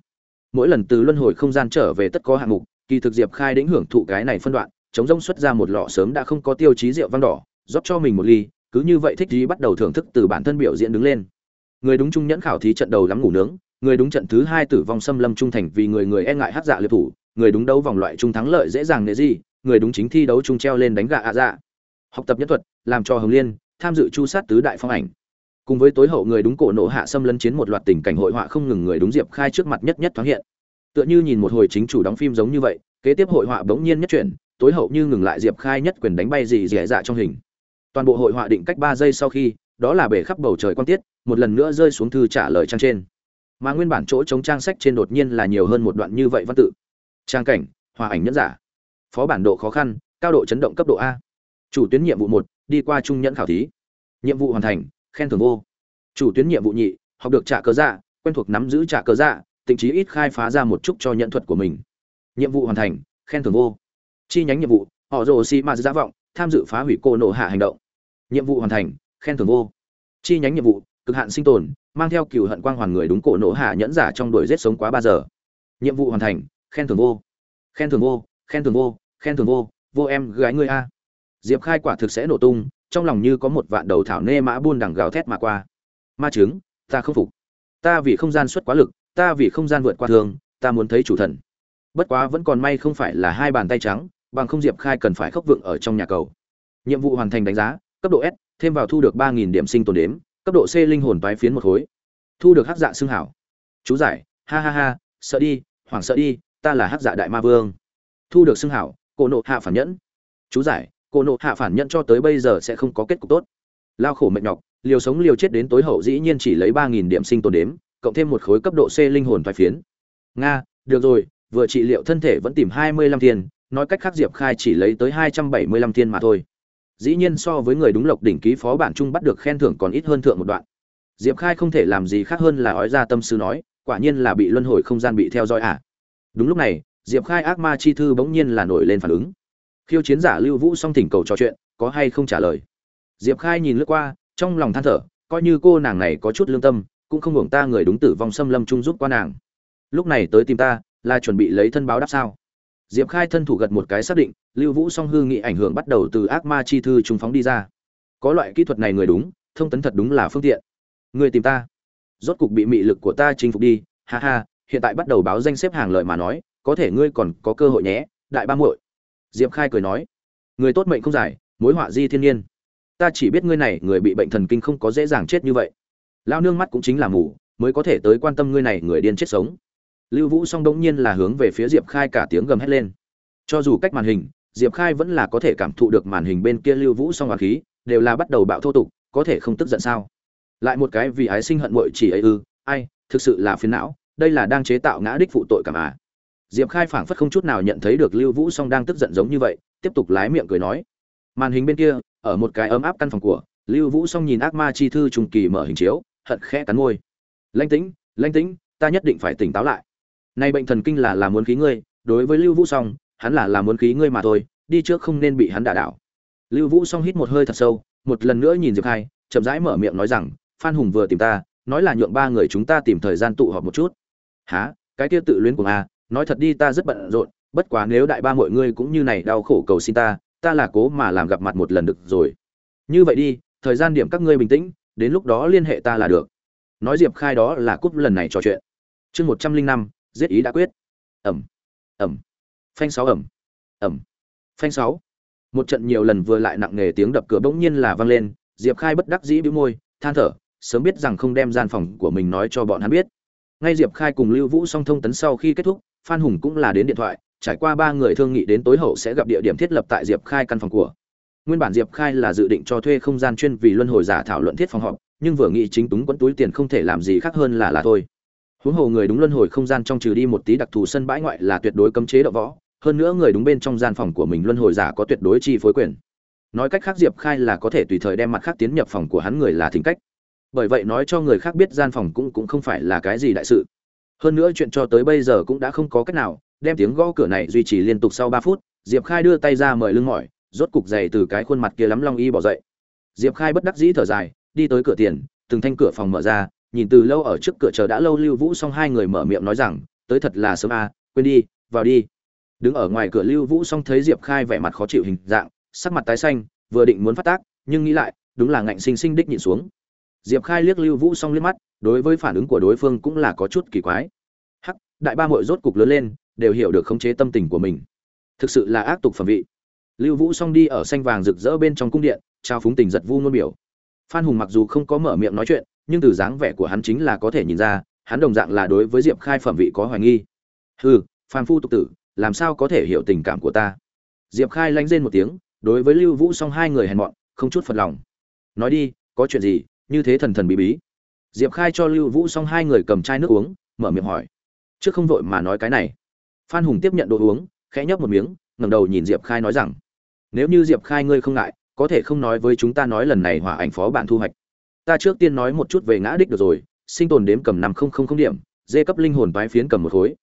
Mỗi lần từ luân hồi không gian trở về tất có hạng mục, kỳ thực diệp khai đĩnh hưởng thụ cái này phân đoạn chống rông xuất ra một lọ sớm đã không có tiêu chí rượu vang đỏ, rót cho mình một ly, cứ như vậy thích gì bắt đầu thưởng thức từ bản thân biểu diễn đứng lên. Người đúng trung nhẫn khảo thí trận đầu lắm ngủ nướng, người đúng trận thứ hai tử vong xâm lâm trung thành vì người người e ngại hát dạ liệt thủ, người đúng đấu vòng loại trung thắng lợi dễ dàng nệ gì, người đúng chính thi đấu trung treo lên đánh gạ ạ dạ. Học tập nhân thuật, làm cho hồng liên, tham dự chu sát tứ đại phong ảnh. Cùng với tối hậu người đúng cổ nộ hạ xâm lấn chiến một loạt tình cảnh hội họa không ngừng người đúng diệp khai trước mặt nhất nhất thoáng hiện. Tựa như nhìn một hồi chính chủ đóng phim giống như vậy, kế tiếp hội họa bỗng nhiên nhất chuyển tối hậu như ngừng lại diệp khai nhất quyền đánh bay gì dì dạ trong hình. Toàn bộ hội họa định cách ba giây sau khi, đó là bể khắp bầu trời quan tiết, một lần nữa rơi xuống thư trả lời trang trên. Mà nguyên bản chỗ chống trang sách trên đột nhiên là nhiều hơn một đoạn như vậy văn tự. Trang cảnh, hòa ảnh nhẫn giả. Phó bản độ khó khăn, cao độ chấn động cấp độ a. Chủ tuyến nhiệm vụ một, đi qua trung nhẫn khảo thí. Nhiệm vụ hoàn thành, khen thưởng vô. Chủ tuyến nhiệm vụ nhị, học được trả cớ dạ quen thuộc nắm giữ trả cớ dạ tình trí ít khai phá ra một chút cho nhận thuật của mình. Nhiệm vụ hoàn thành, khen thưởng vô chi nhánh nhiệm vụ, họ rồ xi ma giả vọng, tham dự phá hủy cô nộ hạ hành động. Nhiệm vụ hoàn thành, khen thưởng vô. Chi nhánh nhiệm vụ, cực hạn sinh tồn, mang theo cựu hận quang hoàn người đúng cổ nộ hạ nhẫn giả trong đuổi giết sống quá ba giờ. Nhiệm vụ hoàn thành, khen thưởng vô. Khen thưởng vô, khen thưởng vô, khen thưởng vô vô em, gái ngươi a. Diệp khai quả thực sẽ nổ tung, trong lòng như có một vạn đầu thảo nê mã buôn đằng gào thét mà qua. Ma chứng, ta không phục. Ta vì không gian xuất quá lực, ta vì không gian vượt qua thường, ta muốn thấy chủ thần. Bất quá vẫn còn may không phải là hai bàn tay trắng bằng không diệp khai cần phải khốc vượng ở trong nhà cầu. Nhiệm vụ hoàn thành đánh giá, cấp độ s, thêm vào thu được ba nghìn điểm sinh tồn đếm, cấp độ c linh hồn toái phiến một khối. Thu được hắc dạ xương hảo. Chú giải, ha ha ha, sợ đi, hoảng sợ đi, ta là hắc dạ đại ma vương. Thu được xương hảo, cổ nộ hạ phản nhẫn. Chú giải, cổ nộ hạ phản nhẫn cho tới bây giờ sẽ không có kết cục tốt. Lao khổ mệt nhọc, liều sống liều chết đến tối hậu dĩ nhiên chỉ lấy ba nghìn điểm sinh tồn đếm, cộng thêm một khối cấp độ c linh hồn toái phiến. Nga, được rồi, vừa trị liệu thân thể vẫn tìm hai mươi lăm tiền nói cách khác diệp khai chỉ lấy tới hai trăm bảy mươi lăm thiên mà thôi. Dĩ nhiên so với người đúng lộc đỉnh ký phó bản trung bắt được khen thưởng còn ít hơn thượng một đoạn. Diệp khai không thể làm gì khác hơn là ói ra tâm sư nói, quả nhiên là bị luân hồi không gian bị theo dõi à. Đúng lúc này, diệp khai ác ma chi thư bỗng nhiên là nổi lên phản ứng. Khiêu chiến giả lưu vũ song thỉnh cầu trò chuyện, có hay không trả lời? Diệp khai nhìn lướt qua, trong lòng than thở, coi như cô nàng này có chút lương tâm, cũng không hưởng ta người đúng tử vong xâm lâm chung giúp qua nàng. Lúc này tới tìm ta, là chuẩn bị lấy thân báo đáp sao? Diệp khai thân thủ gật một cái xác định lưu vũ song hư nghị ảnh hưởng bắt đầu từ ác ma chi thư trung phóng đi ra. Có loại kỹ thuật này người đúng thông tấn thật đúng là phương tiện. Người tìm ta. Rốt cục bị mị lực của ta chinh phục đi ha ha hiện tại bắt đầu báo danh xếp hàng lợi mà nói có thể ngươi còn có cơ hội nhé đại ba muội. Diệp khai cười nói người tốt mệnh không giải, mối họa di thiên nhiên. Ta chỉ biết ngươi này người bị bệnh thần kinh không có dễ dàng chết như vậy. Lao nương mắt cũng chính là mù mới có thể tới quan tâm ngươi này người điên chết sống lưu vũ song đống nhiên là hướng về phía diệp khai cả tiếng gầm hét lên. Cho dù cách màn hình, diệp khai vẫn là có thể cảm thụ được màn hình bên kia lưu vũ song hoàng khí, đều là bắt đầu bạo thô tục, có thể không tức giận sao? Lại một cái vì ái sinh hận muội chỉ ấy ư, ai, thực sự là phiền não, đây là đang chế tạo ngã đích phụ tội cảm à. Diệp khai phảng phất không chút nào nhận thấy được lưu vũ song đang tức giận giống như vậy, tiếp tục lái miệng cười nói. Màn hình bên kia, ở một cái ấm áp căn phòng của, lưu vũ song nhìn ác ma chi thư trùng kỳ mở hình chiếu, hận khẽ cắn môi. Lanh tĩnh lanh tĩnh, ta nhất định phải tỉnh táo lại nay bệnh thần kinh là là muốn khí ngươi, đối với lưu vũ song, hắn là là muốn khí ngươi mà thôi, đi trước không nên bị hắn đả đảo. Lưu vũ song hít một hơi thật sâu, một lần nữa nhìn diệp khai, chậm rãi mở miệng nói rằng, phan hùng vừa tìm ta, nói là nhượng ba người chúng ta tìm thời gian tụ họp một chút. Há cái kia tự luyến của a à, nói thật đi, ta rất bận rộn, bất quá nếu đại ba mọi ngươi cũng như này đau khổ cầu xin ta ta là cố mà làm gặp mặt một lần được rồi. Như vậy đi, thời gian điểm các ngươi bình tĩnh, đến lúc đó liên hệ ta là được. Nói diệp khai đó là cúp lần này trò chuyện. Chương một trăm linh năm giết ý đã quyết. Ẩm. Ẩm. Phanh sáu ẩm. Ẩm. Phanh sáu. Một trận nhiều lần vừa lại nặng nề tiếng đập cửa bỗng nhiên là vang lên, diệp khai bất đắc dĩ bĩu môi, than thở, sớm biết rằng không đem gian phòng của mình nói cho bọn hắn biết. Ngay diệp khai cùng lưu vũ song thông tấn sau khi kết thúc, phan hùng cũng là đến điện thoại, trải qua ba người thương nghị đến tối hậu sẽ gặp địa điểm thiết lập tại diệp khai căn phòng của. Nguyên bản diệp khai là dự định cho thuê không gian chuyên vì luân hồi giả thảo luận thiết phòng họp, nhưng vừa nghĩ chính túng quẫn túi tiền không thể làm gì khác hơn là là thôi huống hồ người đúng luân hồi không gian trong trừ đi một tí đặc thù sân bãi ngoại là tuyệt đối cấm chế đọ võ, hơn nữa người đúng bên trong gian phòng của mình luân hồi giả có tuyệt đối chi phối quyền. Nói cách khác diệp khai là có thể tùy thời đem mặt khác tiến nhập phòng của hắn người là thính cách. Bởi vậy nói cho người khác biết gian phòng cũng cũng không phải là cái gì đại sự. Hơn nữa chuyện cho tới bây giờ cũng đã không có cách nào, đem tiếng gõ cửa này duy trì liên tục sau ba phút, diệp khai đưa tay ra mời lưng mỏi, rốt cục dày từ cái khuôn mặt kia lắm long y bỏ dậy. Diệp khai bất đắc dĩ thở dài, đi tới cửa tiền, từng thanh cửa phòng mở ra nhìn từ lâu ở trước cửa chờ đã lâu lưu vũ xong hai người mở miệng nói rằng, tới thật là sớm à quên đi, vào đi. Đứng ở ngoài cửa lưu vũ xong thấy diệp khai vẻ mặt khó chịu hình dạng, sắc mặt tái xanh, vừa định muốn phát tác, nhưng nghĩ lại, đúng là ngạnh sinh sinh đích nhịn xuống. Diệp khai liếc lưu vũ xong liếc mắt, đối với phản ứng của đối phương cũng là có chút kỳ quái. Hắc, đại ba mội rốt cục lớn lên, đều hiểu được khống chế tâm tình của mình. Thực sự là ác tục phẩm vị. Lưu vũ song đi ở xanh vàng rực rỡ bên trong cung điện, trao phúng tình giật vu ngôn biểu. Phan hùng mặc dù không có mở miệng nói chuyện nhưng từ dáng vẻ của hắn chính là có thể nhìn ra, hắn đồng dạng là đối với diệp khai phẩm vị có hoài nghi. Hừ, phàm phu tục tử, làm sao có thể hiểu tình cảm của ta? Diệp khai lanh rên một tiếng, đối với lưu vũ song hai người hèn mọn, không chút phật lòng. Nói đi, có chuyện gì, như thế thần thần bí bí. Diệp khai cho lưu vũ song hai người cầm chai nước uống, mở miệng hỏi. Trước không vội mà nói cái này. Phan hùng tiếp nhận đồ uống, khẽ nhấp một miếng, ngẩng đầu nhìn diệp khai nói rằng, nếu như diệp khai ngươi không ngại, có thể không nói với chúng ta nói lần này hỏa ảnh phó bạn thu hoạch ta trước tiên nói một chút về ngã đích được rồi, sinh tồn đếm cầm năm không không không điểm dê cấp linh hồn tái phiến cầm một khối.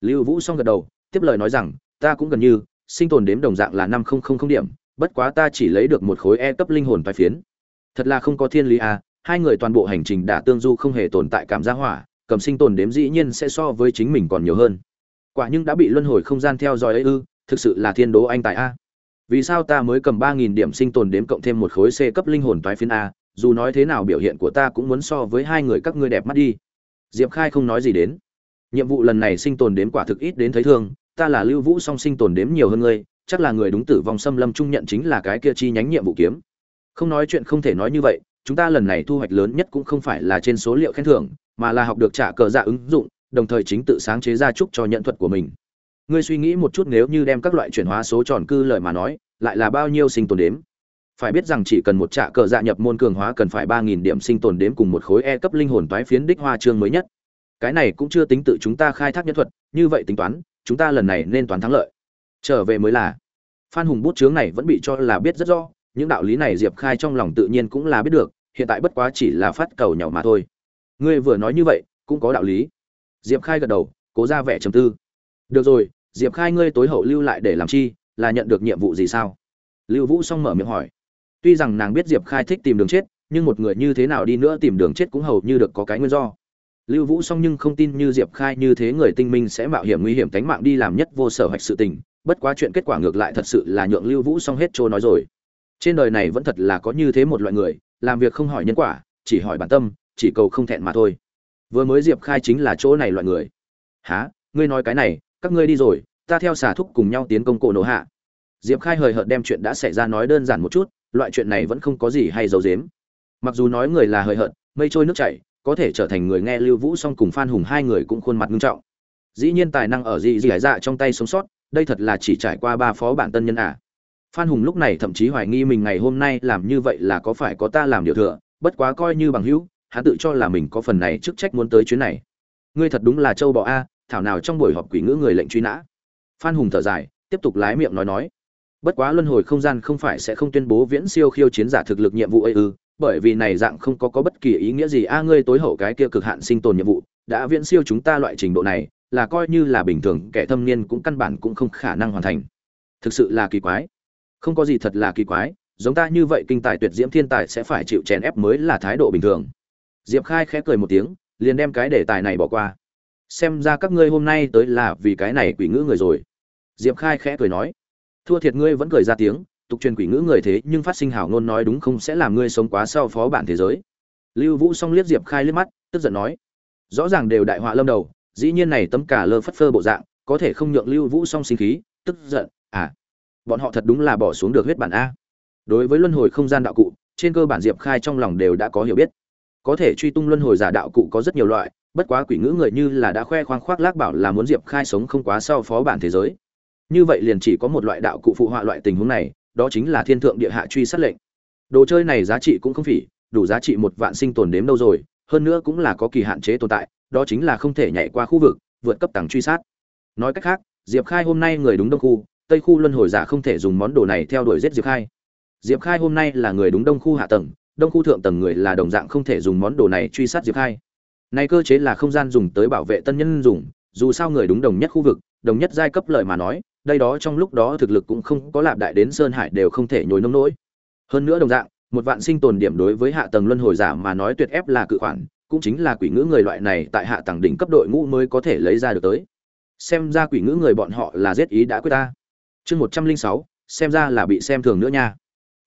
Lưu vũ xong gật đầu, tiếp lời nói rằng, ta cũng gần như, sinh tồn đếm đồng dạng là năm không không không điểm, bất quá ta chỉ lấy được một khối e cấp linh hồn tái phiến. Thật là không có thiên lý à hai người toàn bộ hành trình đã tương du không hề tồn tại cảm giác hỏa, cầm sinh tồn đếm dĩ nhiên sẽ so với chính mình còn nhiều hơn. Quả nhưng đã bị luân hồi không gian theo dõi ấy ư, thực sự là thiên đố anh tại a à. vì sao ta mới cầm ba nghìn điểm sinh tồn đếm cộng thêm một khối c cấp linh hồn toái phiến a dù nói thế nào biểu hiện của ta cũng muốn so với hai người các ngươi đẹp mắt đi. Diệp khai không nói gì đến. Nhiệm vụ lần này sinh tồn đếm quả thực ít đến thấy thương, ta là lưu vũ song sinh tồn đếm nhiều hơn ngươi, chắc là người đúng tử vong xâm lâm trung nhận chính là cái kia chi nhánh nhiệm vụ kiếm. Không nói chuyện không thể nói như vậy, chúng ta lần này thu hoạch lớn nhất cũng không phải là trên số liệu khen thưởng, mà là học được trả cờ dạ ứng dụng, đồng thời chính tự sáng chế ra chúc cho nhận thuật của mình. Ngươi suy nghĩ một chút nếu như đem các loại chuyển hóa số tròn cư lời mà nói, lại là bao nhiêu sinh tồn đếm? Phải biết rằng chỉ cần một trạ cờ dạ nhập môn cường hóa cần phải ba nghìn điểm sinh tồn đếm cùng một khối e cấp linh hồn toái phiến đích hoa chương mới nhất. Cái này cũng chưa tính tự chúng ta khai thác nhân thuật, như vậy tính toán, chúng ta lần này nên toán thắng lợi. Trở về mới là. Phan hùng bút chướng này vẫn bị cho là biết rất rõ, những đạo lý này diệp khai trong lòng tự nhiên cũng là biết được, hiện tại bất quá chỉ là phát cầu nhỏ mà thôi. Ngươi vừa nói như vậy, cũng có đạo lý. Diệp khai gật đầu, cố ra vẻ trầm tư. Được rồi, diệp khai ngươi tối hậu lưu lại để làm chi, là nhận được nhiệm vụ gì sao? Lưu vũ xong mở miệng hỏi tuy rằng nàng biết diệp khai thích tìm đường chết, nhưng một người như thế nào đi nữa tìm đường chết cũng hầu như được có cái nguyên do. Lưu vũ xong nhưng không tin như diệp khai như thế người tinh minh sẽ mạo hiểm nguy hiểm tánh mạng đi làm nhất vô sở hạch sự tình, bất quá chuyện kết quả ngược lại thật sự là nhượng lưu vũ xong hết trôi nói rồi. Trên đời này vẫn thật là có như thế một loại người, làm việc không hỏi nhân quả, chỉ hỏi bản tâm, chỉ cầu không thẹn mà thôi. Vừa mới diệp khai chính là chỗ này loại người. Há ngươi nói cái này, các ngươi đi rồi, ta theo xả thúc cùng nhau tiến công cổ nổ hạ. Diệp khai hời hợt đem chuyện đã xảy ra nói đơn giản một chút loại chuyện này vẫn không có gì hay giấu giếm. Mặc dù nói người là hời hợt, mây trôi nước chảy, có thể trở thành người nghe lưu vũ song cùng phan hùng hai người cũng khuôn mặt nghiêm trọng. Dĩ nhiên tài năng ở dị dị hải dạ trong tay sống sót, đây thật là chỉ trải qua ba phó bản tân nhân à. phan hùng lúc này thậm chí hoài nghi mình ngày hôm nay làm như vậy là có phải có ta làm điều thừa, bất quá coi như bằng hữu, hắn tự cho là mình có phần này chức trách muốn tới chuyến này. Ngươi thật đúng là châu bò a, thảo nào trong buổi họp quỷ ngữ người lệnh truy nã. Phan hùng thở dài, tiếp tục lái miệng nói nói bất quá luân hồi không gian không phải sẽ không tuyên bố viễn siêu khiêu chiến giả thực lực nhiệm vụ ấy ư, bởi vì này dạng không có có bất kỳ ý nghĩa gì. A, ngươi tối hậu cái kia cực hạn sinh tồn nhiệm vụ, đã viễn siêu chúng ta loại trình độ này, là coi như là bình thường, kẻ thâm niên cũng căn bản cũng không khả năng hoàn thành. Thực sự là kỳ quái. Không có gì thật là kỳ quái, giống ta như vậy kinh tài tuyệt diễm thiên tài sẽ phải chịu chèn ép mới là thái độ bình thường. Diệp khai khẽ cười một tiếng, liền đem cái đề tài này bỏ qua. Xem ra các ngươi hôm nay tới là vì cái này quỷ ngữ người rồi. Diệp khai khẽ cười nói thua thiệt ngươi vẫn cười ra tiếng, tục truyền quỷ ngữ người thế nhưng phát sinh hảo ngôn nói đúng không sẽ làm ngươi sống quá sau phó bản thế giới. Lưu vũ song liếc diệp khai liếc mắt, tức giận nói, rõ ràng đều đại họa lâm đầu, dĩ nhiên này tấm cả lơ phất phơ bộ dạng, có thể không nhượng lưu vũ song sinh khí, tức giận à bọn họ thật đúng là bỏ xuống được huyết bản a. Đối với luân hồi không gian đạo cụ, trên cơ bản diệp khai trong lòng đều đã có hiểu biết. Có thể truy tung luân hồi giả đạo cụ có rất nhiều loại, bất quá quỷ ngữ người như là đã khoe khoang khoác lác bảo là muốn diệp khai sống không quá sau phó bản thế giới như vậy liền chỉ có một loại đạo cụ phụ họa loại tình huống này, đó chính là thiên thượng địa hạ truy sát lệnh. Đồ chơi này giá trị cũng không phỉ, đủ giá trị một vạn sinh tồn đếm đâu rồi, hơn nữa cũng là có kỳ hạn chế tồn tại, đó chính là không thể nhảy qua khu vực, vượt cấp tầng truy sát. Nói cách khác, diệp khai hôm nay người đúng đông khu, tây khu luân hồi giả không thể dùng món đồ này theo đuổi giết diệp khai. Diệp khai hôm nay là người đúng đông khu hạ tầng, đông khu thượng tầng người là đồng dạng không thể dùng món đồ này truy sát diệp khai. Này cơ chế là không gian dùng tới bảo vệ tân nhân dùng, dù sao người đúng đồng nhất khu vực, đồng nhất giai cấp lợi mà nói đây đó trong lúc đó thực lực cũng không có lạp đại đến sơn hải đều không thể nhồi nông nỗi. Hơn nữa đồng dạng, một vạn sinh tồn điểm đối với hạ tầng luân hồi giả mà nói tuyệt ép là cự khoản, cũng chính là quỷ ngữ người loại này tại hạ tầng đỉnh cấp đội ngũ mới có thể lấy ra được tới. Xem ra quỷ ngữ người bọn họ là giết ý đã quyết ta. Chương một trăm linh sáu, xem ra là bị xem thường nữa nha.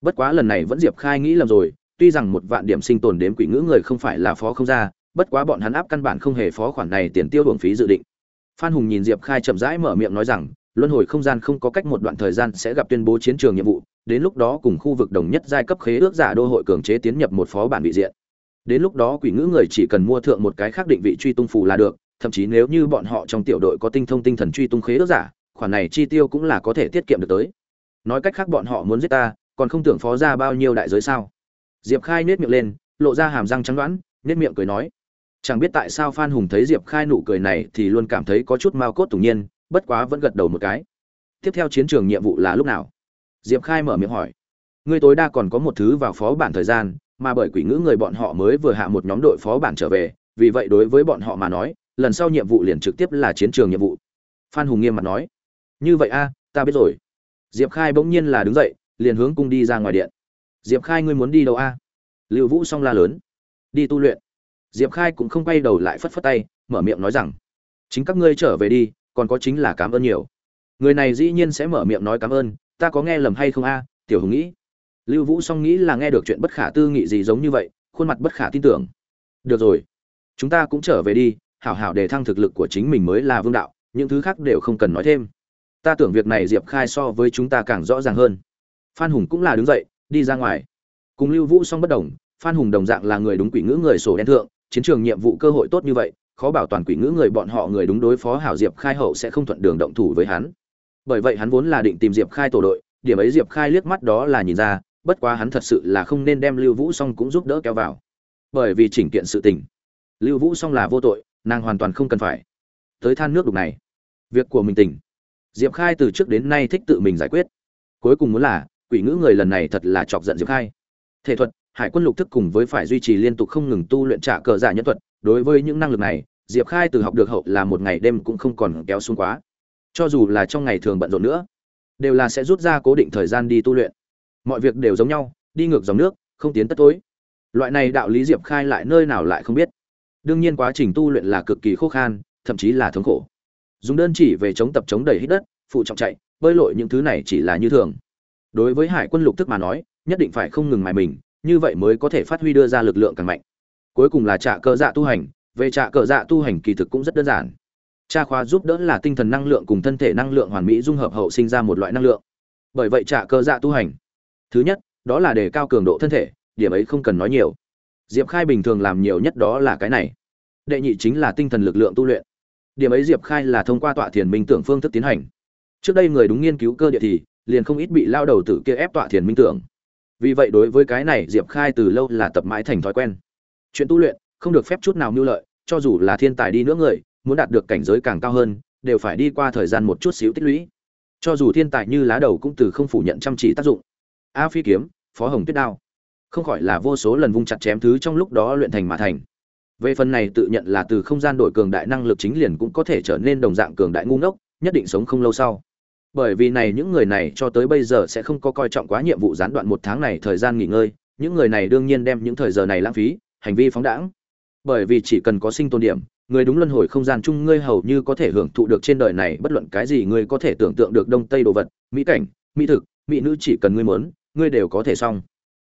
Bất quá lần này vẫn diệp khai nghĩ lầm rồi, tuy rằng một vạn điểm sinh tồn đếm quỷ ngữ người không phải là phó không ra, bất quá bọn hắn áp căn bản không hề phó khoản này tiền tiêu hưởng phí dự định. Phan hùng nhìn diệp khai chậm rãi mở miệng nói rằng luân hồi không gian không có cách một đoạn thời gian sẽ gặp tuyên bố chiến trường nhiệm vụ, đến lúc đó cùng khu vực đồng nhất giai cấp khế ước giả đô hội cường chế tiến nhập một phó bản bị diện. Đến lúc đó quỷ ngữ người chỉ cần mua thượng một cái khác định vị truy tung phù là được, thậm chí nếu như bọn họ trong tiểu đội có tinh thông tinh thần truy tung khế ước giả, khoản này chi tiêu cũng là có thể tiết kiệm được tới. Nói cách khác bọn họ muốn giết ta, còn không tưởng phó ra bao nhiêu đại giới sao? Diệp khai nết miệng lên, lộ ra hàm răng trắng đoán nết miệng cười nói, chẳng biết tại sao phan hùng thấy diệp khai nụ cười này thì luôn cảm thấy có chút mao cốt tủng nhiên bất quá vẫn gật đầu một cái. Tiếp theo chiến trường nhiệm vụ là lúc nào? Diệp khai mở miệng hỏi. Ngươi tối đa còn có một thứ vào phó bản thời gian, mà bởi quỷ ngữ người bọn họ mới vừa hạ một nhóm đội phó bản trở về, vì vậy đối với bọn họ mà nói, lần sau nhiệm vụ liền trực tiếp là chiến trường nhiệm vụ. Phan hùng nghiêm mặt nói. Như vậy a, ta biết rồi. Diệp khai bỗng nhiên là đứng dậy, liền hướng cung đi ra ngoài điện. Diệp khai ngươi muốn đi đâu a? Lưu vũ song la lớn. Đi tu luyện. Diệp khai cũng không quay đầu lại phất phất tay, mở miệng nói rằng, chính các ngươi trở về đi còn có chính là cảm ơn nhiều. Người này dĩ nhiên sẽ mở miệng nói cảm ơn, ta có nghe lầm hay không a? Tiểu hùng nghĩ. Lưu vũ song nghĩ là nghe được chuyện bất khả tư nghị gì giống như vậy, khuôn mặt bất khả tin tưởng. Được rồi, chúng ta cũng trở về đi, hảo hảo để thăng thực lực của chính mình mới là vương đạo, những thứ khác đều không cần nói thêm. Ta tưởng việc này diệp khai so với chúng ta càng rõ ràng hơn. Phan hùng cũng là đứng dậy, đi ra ngoài. Cùng lưu vũ song bất đồng, phan hùng đồng dạng là người đúng quỷ ngữ người sổ đen thượng, chiến trường nhiệm vụ cơ hội tốt như vậy khó bảo toàn quỷ ngữ người bọn họ người đúng đối phó hảo diệp khai hậu sẽ không thuận đường động thủ với hắn. Bởi vậy hắn vốn là định tìm diệp khai tổ đội, điểm ấy diệp khai liếc mắt đó là nhìn ra, bất quá hắn thật sự là không nên đem lưu vũ song cũng giúp đỡ kéo vào. Bởi vì chỉnh kiện sự tình. Lưu vũ song là vô tội, nàng hoàn toàn không cần phải. Tới than nước đục này. Việc của mình tỉnh. Diệp khai từ trước đến nay thích tự mình giải quyết. Cuối cùng muốn là, quỷ ngữ người lần này thật là chọc giận diệp khai. Thể thuật, hải quân lục thức cùng với phải duy trì liên tục không ngừng tu luyện trả cờ giả nhân thuật đối với những năng lực này, diệp khai từ học được hậu là một ngày đêm cũng không còn kéo xuống quá. Cho dù là trong ngày thường bận rộn nữa, đều là sẽ rút ra cố định thời gian đi tu luyện. Mọi việc đều giống nhau, đi ngược dòng nước, không tiến tất tối. Loại này đạo lý diệp khai lại nơi nào lại không biết. Đương nhiên quá trình tu luyện là cực kỳ khô khan, thậm chí là thống khổ. Dùng đơn chỉ về chống tập chống đẩy hít đất, phụ trọng chạy, bơi lội những thứ này chỉ là như thường. Đối với hải quân lục thức mà nói, nhất định phải không ngừng mài mình, như vậy mới có thể phát huy đưa ra lực lượng càng mạnh cuối cùng là trạ cờ dạ tu hành, về trạ cờ dạ tu hành kỳ thực cũng rất đơn giản. Tra khóa giúp đỡ là tinh thần năng lượng cùng thân thể năng lượng hoàn mỹ dung hợp hậu sinh ra một loại năng lượng. Bởi vậy trạ cờ dạ tu hành, thứ nhất, đó là để cao cường độ thân thể, điểm ấy không cần nói nhiều. Diệp khai bình thường làm nhiều nhất đó là cái này. Đệ nhị chính là tinh thần lực lượng tu luyện. Điểm ấy diệp khai là thông qua tọa thiền minh tưởng phương thức tiến hành. Trước đây người đúng nghiên cứu cơ địa thì, liền không ít bị lao đầu tử kia ép tọa thiền minh tưởng. Vì vậy đối với cái này diệp khai từ lâu là tập mãi thành thói quen chuyện tu luyện không được phép chút nào mưu lợi, cho dù là thiên tài đi nữa người, muốn đạt được cảnh giới càng cao hơn, đều phải đi qua thời gian một chút xíu tích lũy. Cho dù thiên tài như lá đầu cũng từ không phủ nhận chăm chỉ tác dụng. A phi kiếm, phó hồng tuyết đao. Không khỏi là vô số lần vung chặt chém thứ trong lúc đó luyện thành mà thành. Về phần này tự nhận là từ không gian đổi cường đại năng lực chính liền cũng có thể trở nên đồng dạng cường đại ngu ngốc, nhất định sống không lâu sau. Bởi vì này những người này cho tới bây giờ sẽ không có coi trọng quá nhiệm vụ gián đoạn một tháng này thời gian nghỉ ngơi, những người này đương nhiên đem những thời giờ này lãng phí hành vi phóng đãng. Bởi vì chỉ cần có sinh tồn điểm, người đúng luân hồi không gian chung ngươi hầu như có thể hưởng thụ được trên đời này bất luận cái gì ngươi có thể tưởng tượng được đông tây đồ vật, mỹ cảnh, mỹ thực, mỹ nữ chỉ cần ngươi muốn, ngươi đều có thể xong.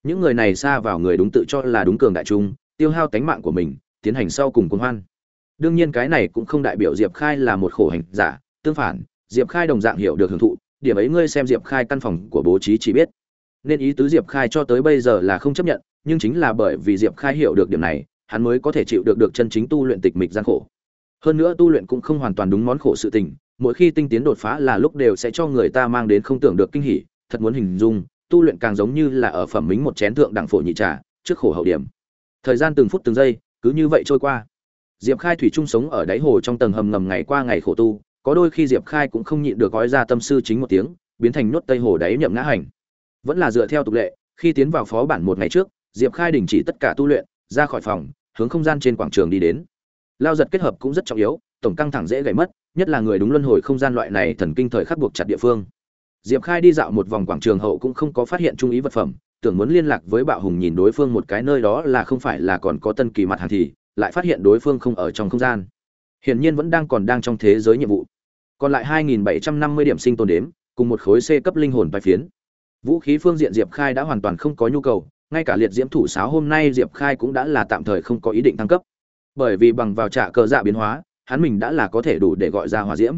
Những người này xa vào người đúng tự cho là đúng cường đại trung tiêu hao tánh mạng của mình, tiến hành sau cùng quân hoan. Đương nhiên cái này cũng không đại biểu diệp khai là một khổ hành giả, tương phản, diệp khai đồng dạng hiểu được hưởng thụ, điểm ấy ngươi xem diệp khai căn phòng của bố trí chỉ biết. Nên ý tứ diệp khai cho tới bây giờ là không chấp nhận nhưng chính là bởi vì diệp khai hiểu được điểm này, hắn mới có thể chịu được được chân chính tu luyện tịch mịch gian khổ. Hơn nữa tu luyện cũng không hoàn toàn đúng món khổ sự tình, mỗi khi tinh tiến đột phá là lúc đều sẽ cho người ta mang đến không tưởng được kinh hỉ, thật muốn hình dung, tu luyện càng giống như là ở phẩm mính một chén thượng đẳng phổ nhị trà, trước khổ hậu điểm. Thời gian từng phút từng giây, cứ như vậy trôi qua. Diệp khai thủy chung sống ở đáy hồ trong tầng hầm ngầm ngày qua ngày khổ tu, có đôi khi diệp khai cũng không nhịn được gói ra tâm sư chính một tiếng, biến thành nốt tây hồ đáy nhậm ngã hành. Vẫn là dựa theo tục lệ, khi tiến vào phó bản một ngày trước diệp khai đình chỉ tất cả tu luyện, ra khỏi phòng, hướng không gian trên quảng trường đi đến. Lao giật kết hợp cũng rất trọng yếu, tổng căng thẳng dễ gãy mất, nhất là người đúng luân hồi không gian loại này thần kinh thời khắc buộc chặt địa phương. Diệp khai đi dạo một vòng quảng trường hậu cũng không có phát hiện trung ý vật phẩm, tưởng muốn liên lạc với bạo hùng nhìn đối phương một cái nơi đó là không phải là còn có tân kỳ mặt hàng thì, lại phát hiện đối phương không ở trong không gian. Hiển nhiên vẫn đang còn đang trong thế giới nhiệm vụ. Còn lại 2.750 điểm sinh tồn đếm, cùng một khối c cấp linh hồn bài phiến. Vũ khí phương diện diệp khai đã hoàn toàn không có nhu cầu ngay cả liệt diễm thủ sáo hôm nay diệp khai cũng đã là tạm thời không có ý định thăng cấp. Bởi vì bằng vào trạ cờ dạ biến hóa, hắn mình đã là có thể đủ để gọi ra hỏa diễm.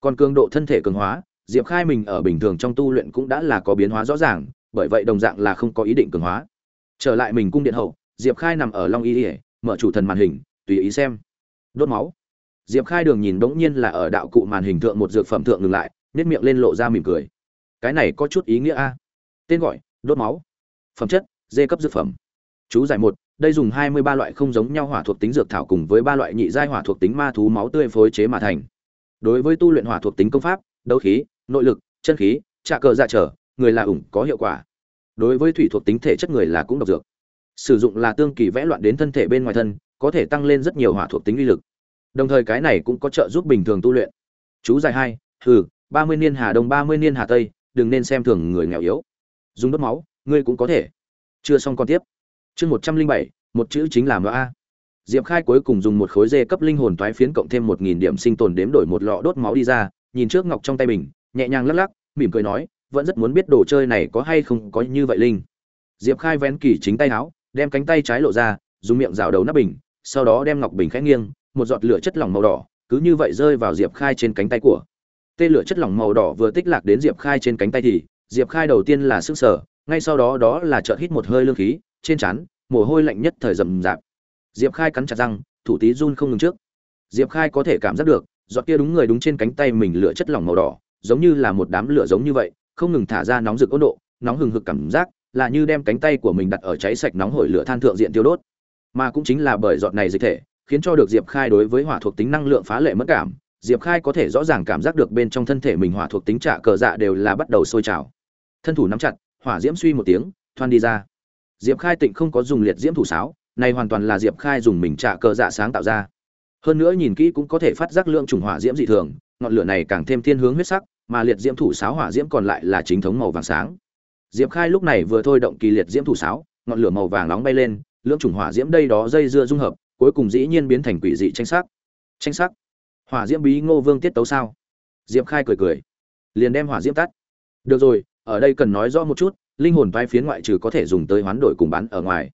Còn cường độ thân thể cường hóa, diệp khai mình ở bình thường trong tu luyện cũng đã là có biến hóa rõ ràng, bởi vậy đồng dạng là không có ý định cường hóa. Trở lại mình cung điện hậu, diệp khai nằm ở long y ỉa mở chủ thần màn hình, tùy ý xem. Đốt máu. Diệp khai đường nhìn đống nhiên là ở đạo cụ màn hình thượng một dược phẩm thượng ngừng lại nếp miệng lên lộ ra mỉm cười. Cái này có chút ý nghĩa a. Tên gọi, đốt máu. Phẩm chất dê cấp dược phẩm. Chú giải một, đây dùng hai mươi ba loại không giống nhau hỏa thuộc tính dược thảo cùng với ba loại nhị giai hỏa thuộc tính ma thú máu tươi phối chế mà thành. Đối với tu luyện hỏa thuộc tính công pháp, đấu khí, nội lực, chân khí, trạ cờ dạ trở, người là ủng có hiệu quả. Đối với thủy thuộc tính thể chất người là cũng độc dược. Sử dụng là tương kỳ vẽ loạn đến thân thể bên ngoài thân, có thể tăng lên rất nhiều hỏa thuộc tính uy lực. Đồng thời cái này cũng có trợ giúp bình thường tu luyện. Chú giải hai, hừ, ba mươi niên hà đông, ba mươi niên hà tây, đừng nên xem thường người nghèo yếu. Dùng đốt máu, ngươi cũng có thể chưa xong còn tiếp. Chương một trăm linh bảy, một chữ chính là a. Diệp khai cuối cùng dùng một khối dê cấp linh hồn toái phiến cộng thêm một nghìn điểm sinh tồn đếm đổi một lọ đốt máu đi ra, nhìn trước ngọc trong tay mình, nhẹ nhàng lắc lắc, mỉm cười nói, vẫn rất muốn biết đồ chơi này có hay không có như vậy linh. Diệp khai vén kỳ chính tay áo, đem cánh tay trái lộ ra, dùng miệng rào đầu nắp bình, sau đó đem ngọc bình khẽ nghiêng, một giọt lửa chất lỏng màu đỏ, cứ như vậy rơi vào diệp khai trên cánh tay của. Tê lửa chất lỏng màu đỏ vừa tích lạc đến diệp khai trên cánh tay thì, diệp khai đầu tiên là sức sở ngay sau đó đó là chợt hít một hơi lương khí, trên trán, mồ hôi lạnh nhất thời rầm rạp. Diệp khai cắn chặt răng, thủ tí run không ngừng trước. Diệp khai có thể cảm giác được, giọt kia đúng người đúng trên cánh tay mình lửa chất lỏng màu đỏ, giống như là một đám lửa giống như vậy, không ngừng thả ra nóng rực ôn độ, nóng hừng hực cảm giác, là như đem cánh tay của mình đặt ở cháy sạch nóng hổi lửa than thượng diện tiêu đốt. Mà cũng chính là bởi giọt này dịch thể, khiến cho được diệp khai đối với hỏa thuộc tính năng lượng phá lệ mất cảm, diệp khai có thể rõ ràng cảm giác được bên trong thân thể mình hỏa thuộc tính trả cờ dạ đều là bắt đầu sôi trào. Thân thủ nắm chặt hỏa diễm suy một tiếng, thoan đi ra. Diệp khai tịnh không có dùng liệt diễm thủ sáo, này hoàn toàn là diệp khai dùng mình trả cờ dạ sáng tạo ra. Hơn nữa nhìn kỹ cũng có thể phát giác lượng trùng hỏa diễm dị thường, ngọn lửa này càng thêm thiên hướng huyết sắc, mà liệt diễm thủ sáo hỏa diễm còn lại là chính thống màu vàng sáng. Diệp khai lúc này vừa thôi động kỳ liệt diễm thủ sáo, ngọn lửa màu vàng nóng bay lên, lượng trùng hỏa diễm đây đó dây dưa dung hợp, cuối cùng dĩ nhiên biến thành quỷ dị tranh sắc. Tranh sắc? Hỏa diễm bí ngô vương tiết tấu sao? Diệp khai cười cười. Liền đem hỏa diễm tắt. Được rồi ở đây cần nói rõ một chút, linh hồn vai phiến ngoại trừ có thể dùng tới hoán đổi cùng bán ở ngoài.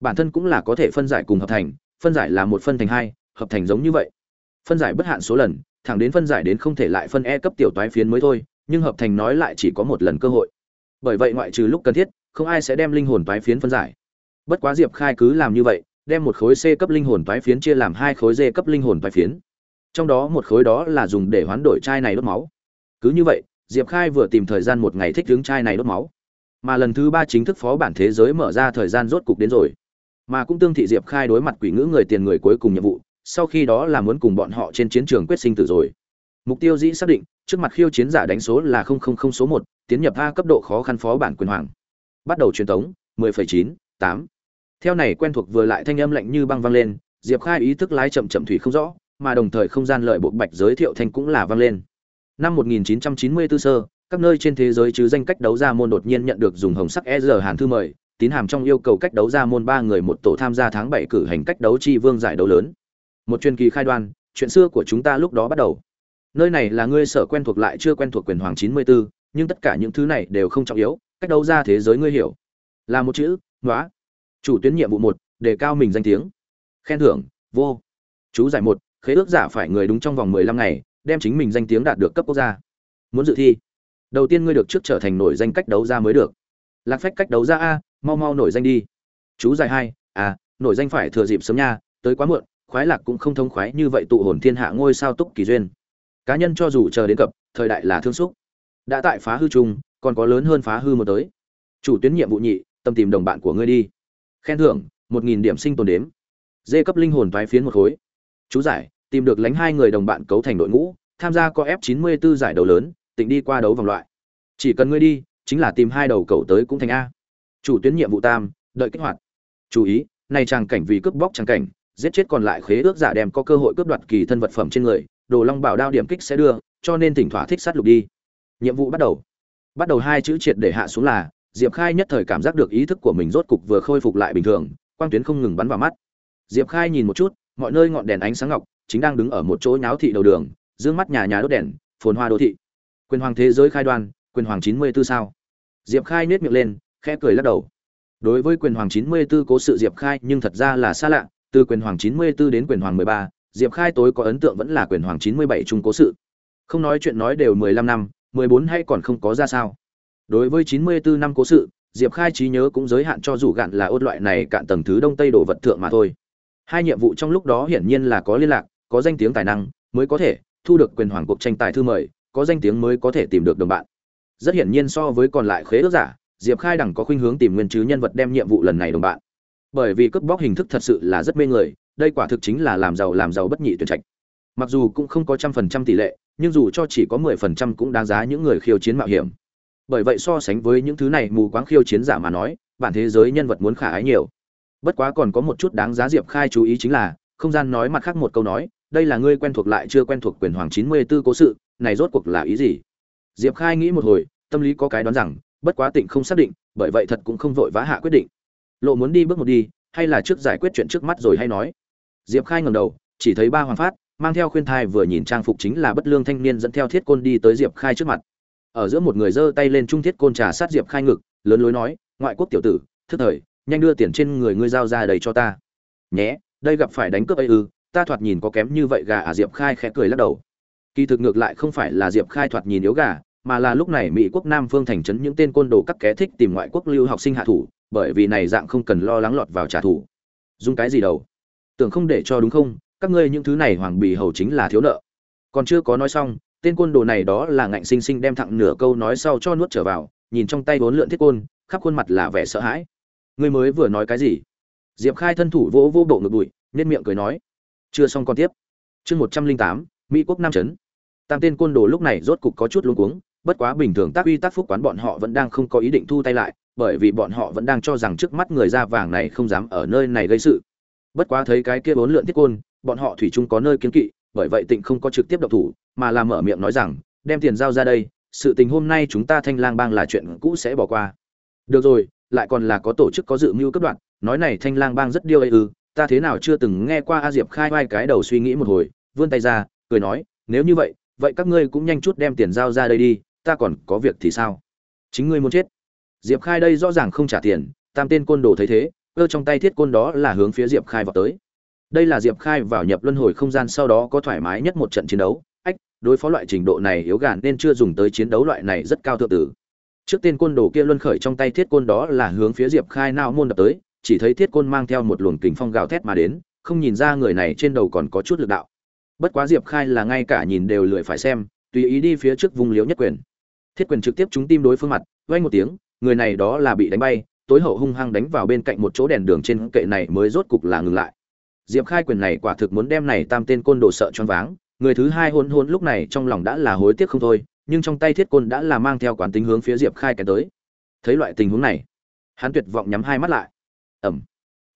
Bản thân cũng là có thể phân giải cùng hợp thành, phân giải là một phân thành hai, hợp thành giống như vậy. Phân giải bất hạn số lần, thẳng đến phân giải đến không thể lại phân e cấp tiểu toái phiến mới thôi, nhưng hợp thành nói lại chỉ có một lần cơ hội. Bởi vậy ngoại trừ lúc cần thiết, không ai sẽ đem linh hồn toái phiến phân giải. Bất quá diệp khai cứ làm như vậy, đem một khối c cấp linh hồn toái phiến chia làm hai khối d cấp linh hồn toái phiến. Trong đó một khối đó là dùng để hoán đổi chai này đốt máu. Cứ như vậy diệp khai vừa tìm thời gian một ngày thích đứng chai này đốt máu. Mà lần thứ ba chính thức phó bản thế giới mở ra thời gian rốt cục đến rồi. Mà cũng tương thị diệp khai đối mặt quỷ ngữ người tiền người cuối cùng nhiệm vụ sau khi đó là muốn cùng bọn họ trên chiến trường quyết sinh tử rồi. Mục tiêu dĩ xác định trước mặt khiêu chiến giả đánh số là số một tiến nhập a cấp độ khó khăn phó bản quyền hoàng. Bắt đầu truyền tống 10,9, 8. theo này quen thuộc vừa lại thanh âm lạnh như băng vang lên diệp khai ý thức lái chậm chậm thủy không rõ mà đồng thời không gian lợi bộ bạch giới thiệu thanh cũng là vang lên năm 1994 sơ các nơi trên thế giới chứ danh cách đấu ra môn đột nhiên nhận được dùng hồng sắc EZ hàn thư mời tín hàm trong yêu cầu cách đấu ra môn ba người một tổ tham gia tháng bảy cử hành cách đấu chi vương giải đấu lớn. Một chuyên kỳ khai đoan chuyện xưa của chúng ta lúc đó bắt đầu. Nơi này là ngươi sở quen thuộc lại chưa quen thuộc quyền hoàng 94, nhưng tất cả những thứ này đều không trọng yếu cách đấu ra thế giới ngươi hiểu. Là một chữ nói chủ tuyến nhiệm vụ một đề cao mình danh tiếng. Khen thưởng vô. Chú giải một khế ước giả phải người đúng trong vòng 15 ngày đem chính mình danh tiếng đạt được cấp quốc gia. Muốn dự thi, đầu tiên ngươi được trước trở thành nổi danh cách đấu ra mới được. Lạc phách cách đấu ra a, mau mau nổi danh đi. Chú giải hai à nổi danh phải thừa dịp sớm nha, tới quá muộn, khoái lạc cũng không thông khoái như vậy tụ hồn thiên hạ ngôi sao túc kỳ duyên. Cá nhân cho dù chờ đến cập, thời đại là thương xúc. Đã tại phá hư chung, còn có lớn hơn phá hư một tới. Chủ tuyến nhiệm vụ nhị, tâm tìm đồng bạn của ngươi đi. Khen thưởng, một nghìn điểm sinh tồn đếm. Dê cấp linh hồn vái phiến một khối. Chú giải tìm được lánh hai người đồng bạn cấu thành đội ngũ, tham gia có f 94 giải đấu lớn tỉnh đi qua đấu vòng loại. Chỉ cần ngươi đi, chính là tìm hai đầu cầu tới cũng thành a. Chủ tuyến nhiệm vụ tam, đợi kích hoạt. Chú ý, này trang cảnh vì cướp bóc trang cảnh, giết chết còn lại khế ước giả đem có cơ hội cướp đoạt kỳ thân vật phẩm trên người, đồ long bảo đao điểm kích sẽ đưa, cho nên thỉnh thỏa thích sát lục đi. Nhiệm vụ bắt đầu. Bắt đầu hai chữ triệt để hạ xuống là, diệp khai nhất thời cảm giác được ý thức của mình rốt cục vừa khôi phục lại bình thường, quang tuyến không ngừng bắn vào mắt. Diệp khai nhìn một chút, mọi nơi ngọn đèn ánh sáng ngọc chính đang đứng ở một chỗ nháo thị đầu đường dương mắt nhà nhà đốt đèn phồn hoa đô thị quyền hoàng thế giới khai đoan quyền hoàng chín mươi 94 sao diệp khai nhếch miệng lên khẽ cười lắc đầu đối với quyền hoàng chín mươi 94 cố sự diệp khai nhưng thật ra là xa lạ từ quyền hoàng 94 đến quyền hoàng 13, Diệp Khai tối có ấn tượng vẫn là quyền hoàng 97 trung cố sự. Không nói chuyện nói đều 15 năm, 14 hay còn không có ra sao. Đối với 94 năm cố sự, Diệp Khai trí nhớ cũng giới hạn cho dù gạn là ốt loại này cạn tầng thứ đông tây đồ vật thượng mà thôi. Hai nhiệm vụ trong lúc đó hiển nhiên là có liên lạc, có danh tiếng tài năng mới có thể thu được quyền hoàng cuộc tranh tài thư mời, có danh tiếng mới có thể tìm được đồng bạn. Rất hiển nhiên so với còn lại khế ước giả, Diệp Khai đẳng có khuynh hướng tìm nguyên chứ nhân vật đem nhiệm vụ lần này đồng bạn. Bởi vì cướp bóc hình thức thật sự là rất mê người, đây quả thực chính là làm giàu làm giàu bất nhị tuyển trạch. Mặc dù cũng không có trăm phần trăm tỷ lệ, nhưng dù cho chỉ có mười phần trăm cũng đáng giá những người khiêu chiến mạo hiểm bởi vậy so sánh với những thứ này mù quáng khiêu chiến giả mà nói bản thế giới nhân vật muốn khả ái nhiều bất quá còn có một chút đáng giá diệp khai chú ý chính là không gian nói mặt khác một câu nói đây là ngươi quen thuộc lại chưa quen thuộc quyền hoàng chín mươi 94 cố sự, này rốt cuộc là ý gì? Diệp khai nghĩ một hồi, tâm lý có cái đoán rằng, bất quá tịnh không xác định, bởi vậy thật cũng không vội vã hạ quyết định. Lộ muốn đi bước một đi, hay là trước giải quyết chuyện trước mắt rồi hay nói? Diệp khai ngẩng đầu, chỉ thấy ba hoàng phát, mang theo khuyên thai vừa nhìn trang phục chính là bất lương thanh niên dẫn theo thiết côn đi tới diệp khai trước mặt. Ở giữa một người giơ tay lên trung thiết côn trà sát diệp khai ngực, lớn lối nói, ngoại quốc tiểu tử, thức thời, nhanh đưa tiền trên người ngươi giao ra đầy cho ta. Nhé, đây gặp phải đánh cướp ấy ư ta thoạt nhìn có kém như vậy gà à? Diệp khai khẽ cười lắc đầu. Kỳ thực ngược lại không phải là diệp khai thoạt nhìn yếu gà, mà là lúc này mỹ quốc nam phương thành trấn những tên côn đồ các ké thích tìm ngoại quốc lưu học sinh hạ thủ, bởi vì này dạng không cần lo lắng lọt vào trả thù. Dùng cái gì đâu? Tưởng không để cho đúng không? Các ngươi những thứ này hoàng bì hầu chính là thiếu nợ. Còn chưa có nói xong, tên côn đồ này đó là ngạnh sinh sinh đem thẳng nửa câu nói sau cho nuốt trở vào, nhìn trong tay bốn lượn thiết côn, khắp khuôn mặt là vẻ sợ hãi. Ngươi mới vừa nói cái gì? Diệp khai thân thủ vỗ vô bộ ngực bụi nên miệng cười nói chưa xong còn tiếp. Chương một trăm linh tám, mỹ quốc nam trấn. Tam tên côn đồ lúc này rốt cục có chút luống cuống, bất quá bình thường tác uy tác phúc quán bọn họ vẫn đang không có ý định thu tay lại, bởi vì bọn họ vẫn đang cho rằng trước mắt người da vàng này không dám ở nơi này gây sự. Bất quá thấy cái kia bốn lượn thiết côn, bọn họ thủy chung có nơi kiến kỵ, bởi vậy tịnh không có trực tiếp độc thủ, mà là mở miệng nói rằng, đem tiền giao ra đây, sự tình hôm nay chúng ta thanh lang bang là chuyện cũ sẽ bỏ qua. Được rồi, lại còn là có tổ chức có dự mưu cấp đoạn, nói này thanh lang bang rất điêu ấy ư ta thế nào chưa từng nghe qua a diệp khai vai cái đầu suy nghĩ một hồi, vươn tay ra, cười nói, nếu như vậy vậy các ngươi cũng nhanh chút đem tiền giao ra đây đi, ta còn có việc thì sao? Chính ngươi muốn chết. Diệp khai đây rõ ràng không trả tiền, tam tên côn đồ thấy thế, cơ trong tay thiết côn đó là hướng phía diệp khai vào tới. Đây là diệp khai vào nhập luân hồi không gian sau đó có thoải mái nhất một trận chiến đấu. Ách, đối phó loại trình độ này yếu gàn nên chưa dùng tới chiến đấu loại này rất cao thượng tử. Trước tên côn đồ kia luân khởi trong tay thiết côn đó là hướng phía diệp khai nao môn đập tới chỉ thấy thiết côn mang theo một luồng kình phong gào thét mà đến, không nhìn ra người này trên đầu còn có chút lực đạo. Bất quá diệp khai là ngay cả nhìn đều lười phải xem, tùy ý đi phía trước vùng liếu nhất quyền. Thiết quyền trực tiếp trúng tim đối phương mặt vay một tiếng, người này đó là bị đánh bay, tối hậu hung hăng đánh vào bên cạnh một chỗ đèn đường trên kệ này mới rốt cục là ngừng lại. Diệp khai quyền này quả thực muốn đem này tam tên côn đồ sợ choáng váng, người thứ hai hôn hôn lúc này trong lòng đã là hối tiếc không thôi, nhưng trong tay thiết côn đã là mang theo quán tính hướng phía diệp khai kèn tới. Thấy loại tình huống này, hắn tuyệt vọng nhắm hai mắt lại ẩm.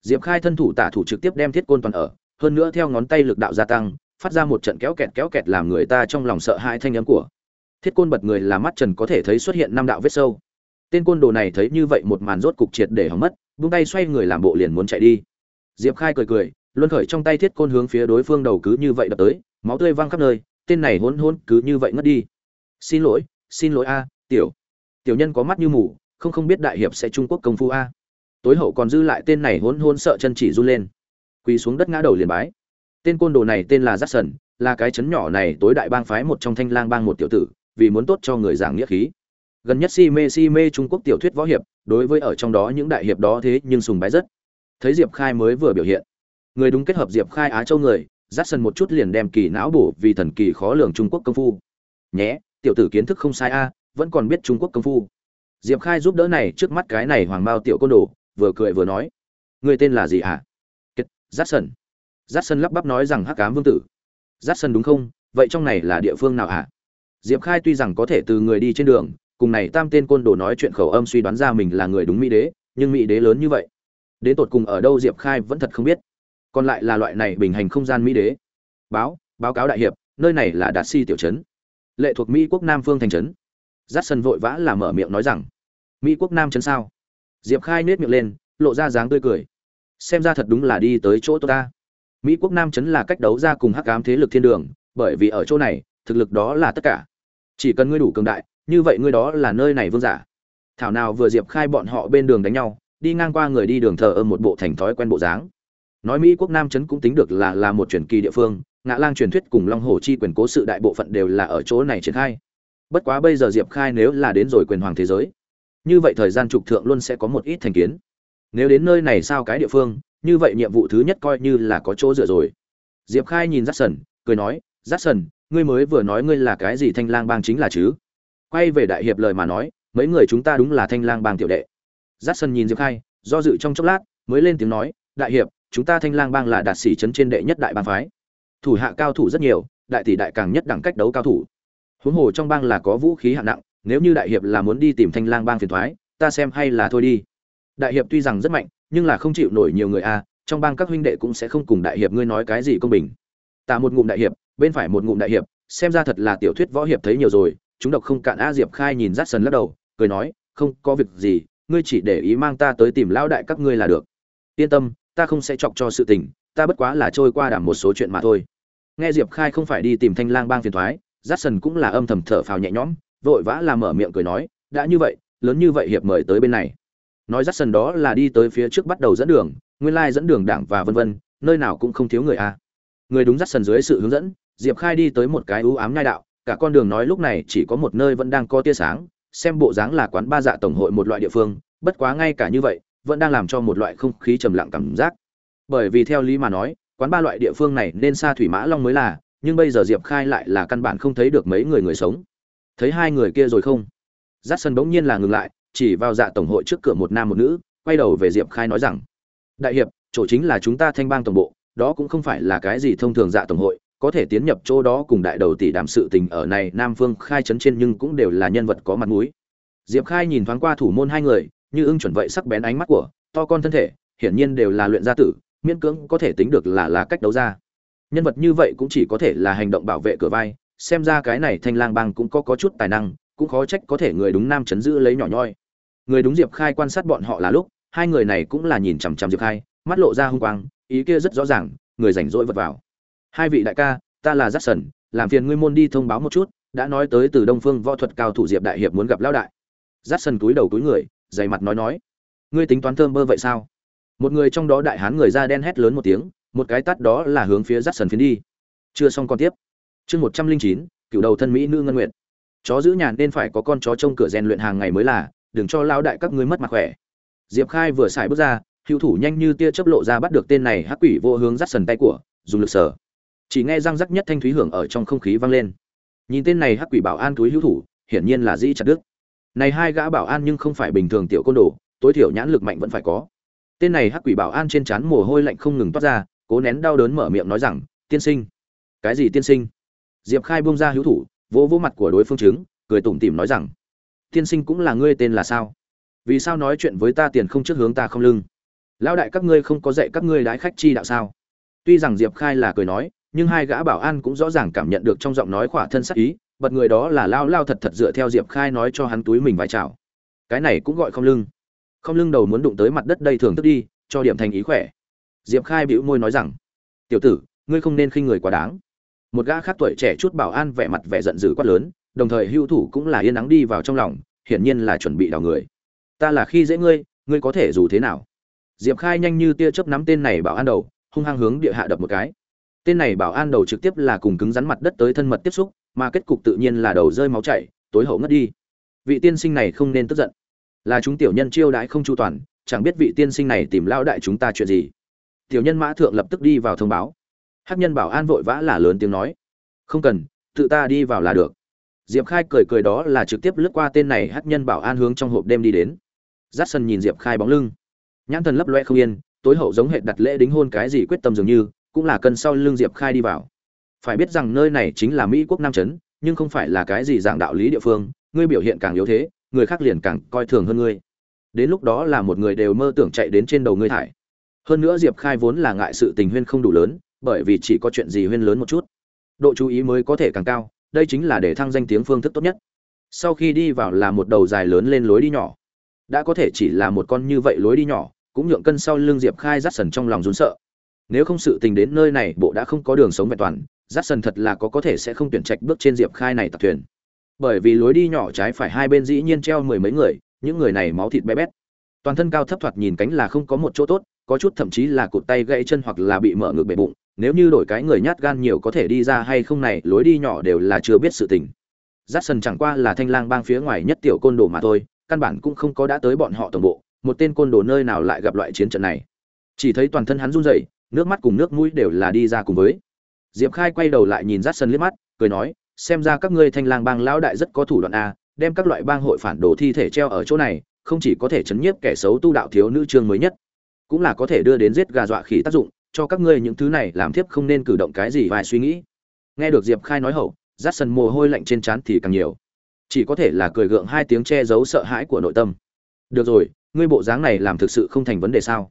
Diệp khai thân thủ tả thủ trực tiếp đem thiết côn toàn ở, hơn nữa theo ngón tay lực đạo gia tăng, phát ra một trận kéo kẹt kéo kẹt làm người ta trong lòng sợ hãi thanh âm của. Thiết côn bật người là mắt trần có thể thấy xuất hiện năm đạo vết sâu. Tên côn đồ này thấy như vậy một màn rốt cục triệt để hỏng mất vung tay xoay người làm bộ liền muốn chạy đi. Diệp khai cười cười, luân khởi trong tay thiết côn hướng phía đối phương đầu cứ như vậy đập tới, máu tươi văng khắp nơi, tên này hôn hôn cứ như vậy ngất đi. Xin lỗi xin lỗi a, tiểu. Tiểu nhân có mắt như mù, không không biết đại hiệp sẽ trung quốc công phu a tối hậu còn dư lại tên này hỗn hỗn sợ chân chỉ run lên. Quỳ xuống đất ngã đầu liền bái. Tên côn đồ này tên là giắt sần là cái chấn nhỏ này tối đại bang phái một trong thanh lang bang một tiểu tử, vì muốn tốt cho người giảng nghĩa khí. Gần nhất si mê si mê trung quốc tiểu thuyết võ hiệp, đối với ở trong đó những đại hiệp đó thế nhưng sùng bái rất. Thấy diệp khai mới vừa biểu hiện. Người đúng kết hợp diệp khai á châu người giắt sần một chút liền đem kỳ não bổ vì thần kỳ khó lường trung quốc công phu. Nhé, tiểu tử kiến thức không sai a, vẫn còn biết trung quốc công phu. Diệp khai giúp đỡ này trước mắt cái này hoàng mao tiểu côn đồ vừa cười vừa nói người tên là gì hả? Kiệt giắt sân giắt sân lắp bắp nói rằng hắc cám vương tử. Giắt sân đúng không? Vậy trong này là địa phương nào hả? Diệp khai tuy rằng có thể từ người đi trên đường, cùng này tam tên côn đồ nói chuyện khẩu âm suy đoán ra mình là người đúng mỹ đế, nhưng mỹ đế lớn như vậy. Đến tột cùng ở đâu diệp khai vẫn thật không biết. Còn lại là loại này bình hành không gian mỹ đế. Báo báo cáo đại hiệp, nơi này là đạt si tiểu trấn. Lệ thuộc mỹ quốc nam phương thành trấn. Giắt sân vội vã là mở miệng nói rằng, mỹ quốc nam trấn sao? Diệp khai nết miệng lên, lộ ra dáng tươi cười. Xem ra thật đúng là đi tới chỗ tôi ta. Mỹ quốc nam trấn là cách đấu ra cùng hắc ám thế lực thiên đường, bởi vì ở chỗ này, thực lực đó là tất cả. Chỉ cần ngươi đủ cường đại, như vậy ngươi đó là nơi này vương giả. Thảo nào vừa diệp khai bọn họ bên đường đánh nhau, đi ngang qua người đi đường thờ ơ một bộ thành thói quen bộ dáng. Nói mỹ quốc nam trấn cũng tính được là là một truyền kỳ địa phương, ngạ lang truyền thuyết cùng long hồ chi quyền cố sự đại bộ phận đều là ở chỗ này triển khai. Bất quá bây giờ diệp khai nếu là đến rồi quyền hoàng thế giới như vậy thời gian trục thượng luôn sẽ có một ít thành kiến. Nếu đến nơi này sao cái địa phương, như vậy nhiệm vụ thứ nhất coi như là có chỗ dựa rồi. Diệp khai nhìn rát sần cười nói rát sần ngươi mới vừa nói ngươi là cái gì thanh lang bang chính là chứ? Quay về đại hiệp lời mà nói, mấy người chúng ta đúng là thanh lang bang tiểu đệ. Rát sần nhìn diệp khai, do dự trong chốc lát, mới lên tiếng nói, đại hiệp, chúng ta thanh lang bang là đạt sĩ trấn trên đệ nhất đại bang phái. Thủ hạ cao thủ rất nhiều, đại tỷ đại càng nhất đẳng cách đấu cao thủ. Huống hồ trong bang là có vũ khí hạng nặng nếu như đại hiệp là muốn đi tìm thanh lang bang phiền thoái, ta xem hay là thôi đi. Đại hiệp tuy rằng rất mạnh, nhưng là không chịu nổi nhiều người a, trong bang các huynh đệ cũng sẽ không cùng đại hiệp ngươi nói cái gì công bình. Tạ một ngụm đại hiệp, bên phải một ngụm đại hiệp, xem ra thật là tiểu thuyết võ hiệp thấy nhiều rồi. Chúng độc không cạn a diệp khai nhìn rát sần lắc đầu, cười nói, không, có việc gì, ngươi chỉ để ý mang ta tới tìm lão đại các ngươi là được. Yên tâm, ta không sẽ chọc cho sự tình, ta bất quá là trôi qua đảm một số chuyện mà thôi. Nghe diệp khai không phải đi tìm thanh lang bang phiền thoái, rát sần cũng là âm thầm thở phào nhẹ nhõm vội vã làm mở miệng cười nói, đã như vậy, lớn như vậy hiệp mời tới bên này. Nói dắt sần đó là đi tới phía trước bắt đầu dẫn đường, nguyên lai dẫn đường đảng và vân vân, nơi nào cũng không thiếu người a. Người đúng dắt sần dưới sự hướng dẫn, diệp khai đi tới một cái ưu ám ngai đạo, cả con đường nói lúc này chỉ có một nơi vẫn đang có tia sáng, xem bộ dáng là quán ba dạ tổng hội một loại địa phương, bất quá ngay cả như vậy, vẫn đang làm cho một loại không khí trầm lặng cảm giác. Bởi vì theo lý mà nói, quán ba loại địa phương này nên xa thủy mã long mới là, nhưng bây giờ diệp khai lại là căn bản không thấy được mấy người người sống thấy hai người kia rồi không? Giắt sân bỗng nhiên là ngừng lại, chỉ vào dạ tổng hội trước cửa một nam một nữ, quay đầu về diệp khai nói rằng, đại hiệp, chỗ chính là chúng ta thanh bang tổng bộ, đó cũng không phải là cái gì thông thường dạ tổng hội, có thể tiến nhập chỗ đó cùng đại đầu tỷ đàm sự tình ở này nam phương khai trấn trên nhưng cũng đều là nhân vật có mặt mũi. Diệp khai nhìn thoáng qua thủ môn hai người, như ưng chuẩn vậy sắc bén ánh mắt của to con thân thể, hiển nhiên đều là luyện gia tử, miễn cưỡng có thể tính được là là cách đấu ra. Nhân vật như vậy cũng chỉ có thể là hành động bảo vệ cửa vai xem ra cái này thanh lang bang cũng có có chút tài năng, cũng khó trách có thể người đúng nam chấn giữ lấy nhỏ nhoi. Người đúng diệp khai quan sát bọn họ là lúc, hai người này cũng là nhìn chằm chằm diệp khai, mắt lộ ra hung quang, ý kia rất rõ ràng, người rảnh rỗi vật vào. Hai vị đại ca, ta là giác sần làm phiền ngươi môn đi thông báo một chút, đã nói tới từ đông phương võ thuật cao thủ diệp đại hiệp muốn gặp lão đại. Giác sần túi đầu túi người, dày mặt nói nói, ngươi tính toán thơm bơ vậy sao? Một người trong đó đại hán người da đen hét lớn một tiếng, một cái tắt đó là hướng phía giác sần phiến đi. Chưa xong còn tiếp chương một trăm linh chín, cựu đầu thân mỹ nữ ngân nguyện chó giữ nhà nên phải có con chó trông cửa rèn luyện hàng ngày mới là, đừng cho lao đại các ngươi mất mặt khỏe. Diệp khai vừa xài bước ra, hữu thủ nhanh như tia chớp lộ ra bắt được tên này hắc quỷ vô hướng dắt sần tay của, dùng lực sở chỉ nghe răng rắc nhất thanh thúy hưởng ở trong không khí vang lên. Nhìn tên này hắc quỷ bảo an túi hữu thủ, hiển nhiên là dĩ chặt đức này hai gã bảo an nhưng không phải bình thường tiểu côn đồ, tối thiểu nhãn lực mạnh vẫn phải có. Tên này hắc quỷ bảo an trên trán mồ hôi lạnh không ngừng toát ra, cố nén đau đớn mở miệng nói rằng, tiên sinh. Cái gì tiên sinh? Diệp khai buông ra hữu thủ, vỗ vỗ mặt của đối phương chứng cười tủm tỉm nói rằng, tiên sinh cũng là ngươi tên là sao? Vì sao nói chuyện với ta tiền không trước hướng ta không lưng? Lão đại các ngươi không có dạy các ngươi đái khách chi đạo sao? Tuy rằng diệp khai là cười nói, nhưng hai gã bảo an cũng rõ ràng cảm nhận được trong giọng nói khỏa thân sắc ý, bật người đó là lao lao thật thật dựa theo diệp khai nói cho hắn túi mình vài chào cái này cũng gọi không lưng. Không lưng đầu muốn đụng tới mặt đất đây thường tức đi, cho điểm thành ý khỏe. Diệp khai bĩu môi nói rằng, tiểu tử, ngươi không nên khinh người quá đáng một gã khác tuổi trẻ chút bảo an vẻ mặt vẻ giận dữ quát lớn, đồng thời hưu thủ cũng là yên nắng đi vào trong lòng, hiển nhiên là chuẩn bị đào người. Ta là khi dễ ngươi ngươi có thể dù thế nào? Diệp khai nhanh như tia chớp nắm tên này bảo an đầu, hung hăng hướng địa hạ đập một cái. Tên này bảo an đầu trực tiếp là cùng cứng rắn mặt đất tới thân mật tiếp xúc, mà kết cục tự nhiên là đầu rơi máu chảy, tối hậu ngất đi. Vị tiên sinh này không nên tức giận. Là chúng tiểu nhân chiêu đãi không chu toàn, chẳng biết vị tiên sinh này tìm lão đại chúng ta chuyện gì. Tiểu nhân mã thượng lập tức đi vào thông báo hắc nhân bảo an vội vã là lớn tiếng nói. Không cần, tự ta đi vào là được. Diệp khai cười cười đó là trực tiếp lướt qua tên này hắc nhân bảo an hướng trong hộp đêm đi đến. Giắt sân nhìn diệp khai bóng lưng. Nhãn thần lấp loe không yên, tối hậu giống hệ đặt lễ đính hôn cái gì quyết tâm dường như, cũng là cân sau lưng diệp khai đi vào. Phải biết rằng nơi này chính là mỹ quốc nam trấn nhưng không phải là cái gì dạng đạo lý địa phương, ngươi biểu hiện càng yếu thế, người khác liền càng coi thường hơn ngươi. Đến lúc đó là một người đều mơ tưởng chạy đến trên đầu ngươi thải. Hơn nữa diệp khai vốn là ngại sự tình huyên không đủ lớn bởi vì chỉ có chuyện gì huyên lớn một chút. Độ chú ý mới có thể càng cao, đây chính là để thăng danh tiếng phương thức tốt nhất. Sau khi đi vào là một đầu dài lớn lên lối đi nhỏ. Đã có thể chỉ là một con như vậy lối đi nhỏ, cũng nhượng cân sau lưng diệp khai rát sần trong lòng rún sợ. Nếu không sự tình đến nơi này, bộ đã không có đường sống vẹn toàn, rát sần thật là có có thể sẽ không tuyển trạch bước trên diệp khai này tập thuyền. Bởi vì lối đi nhỏ trái phải hai bên dĩ nhiên treo mười mấy người, những người này máu thịt bé bét. Toàn thân cao thấp thoạt nhìn cánh là không có một chỗ tốt, có chút thậm chí là cụt tay gãy chân hoặc là bị mở ngược bể bụng nếu như đổi cái người nhát gan nhiều có thể đi ra hay không này, lối đi nhỏ đều là chưa biết sự tình. Giáp sần chẳng qua là thanh lang bang phía ngoài nhất tiểu côn đồ mà thôi, căn bản cũng không có đã tới bọn họ tổng bộ, một tên côn đồ nơi nào lại gặp loại chiến trận này. Chỉ thấy toàn thân hắn run rẩy, nước mắt cùng nước mũi đều là đi ra cùng với. Diệp khai quay đầu lại nhìn giáp sần liếc mắt, cười nói, xem ra các ngươi thanh lang bang lão đại rất có thủ đoạn a, đem các loại bang hội phản đồ thi thể treo ở chỗ này, không chỉ có thể chấn nhiếp kẻ xấu tu đạo thiếu nữ trương mới nhất, cũng là có thể đưa đến giết gà dọa khỉ tác dụng cho các ngươi những thứ này làm tiếp không nên cử động cái gì vài suy nghĩ. Nghe được diệp khai nói hậu, rát sần mồ hôi lạnh trên trán thì càng nhiều. Chỉ có thể là cười gượng hai tiếng che giấu sợ hãi của nội tâm. Được rồi, ngươi bộ dáng này làm thực sự không thành vấn đề sao?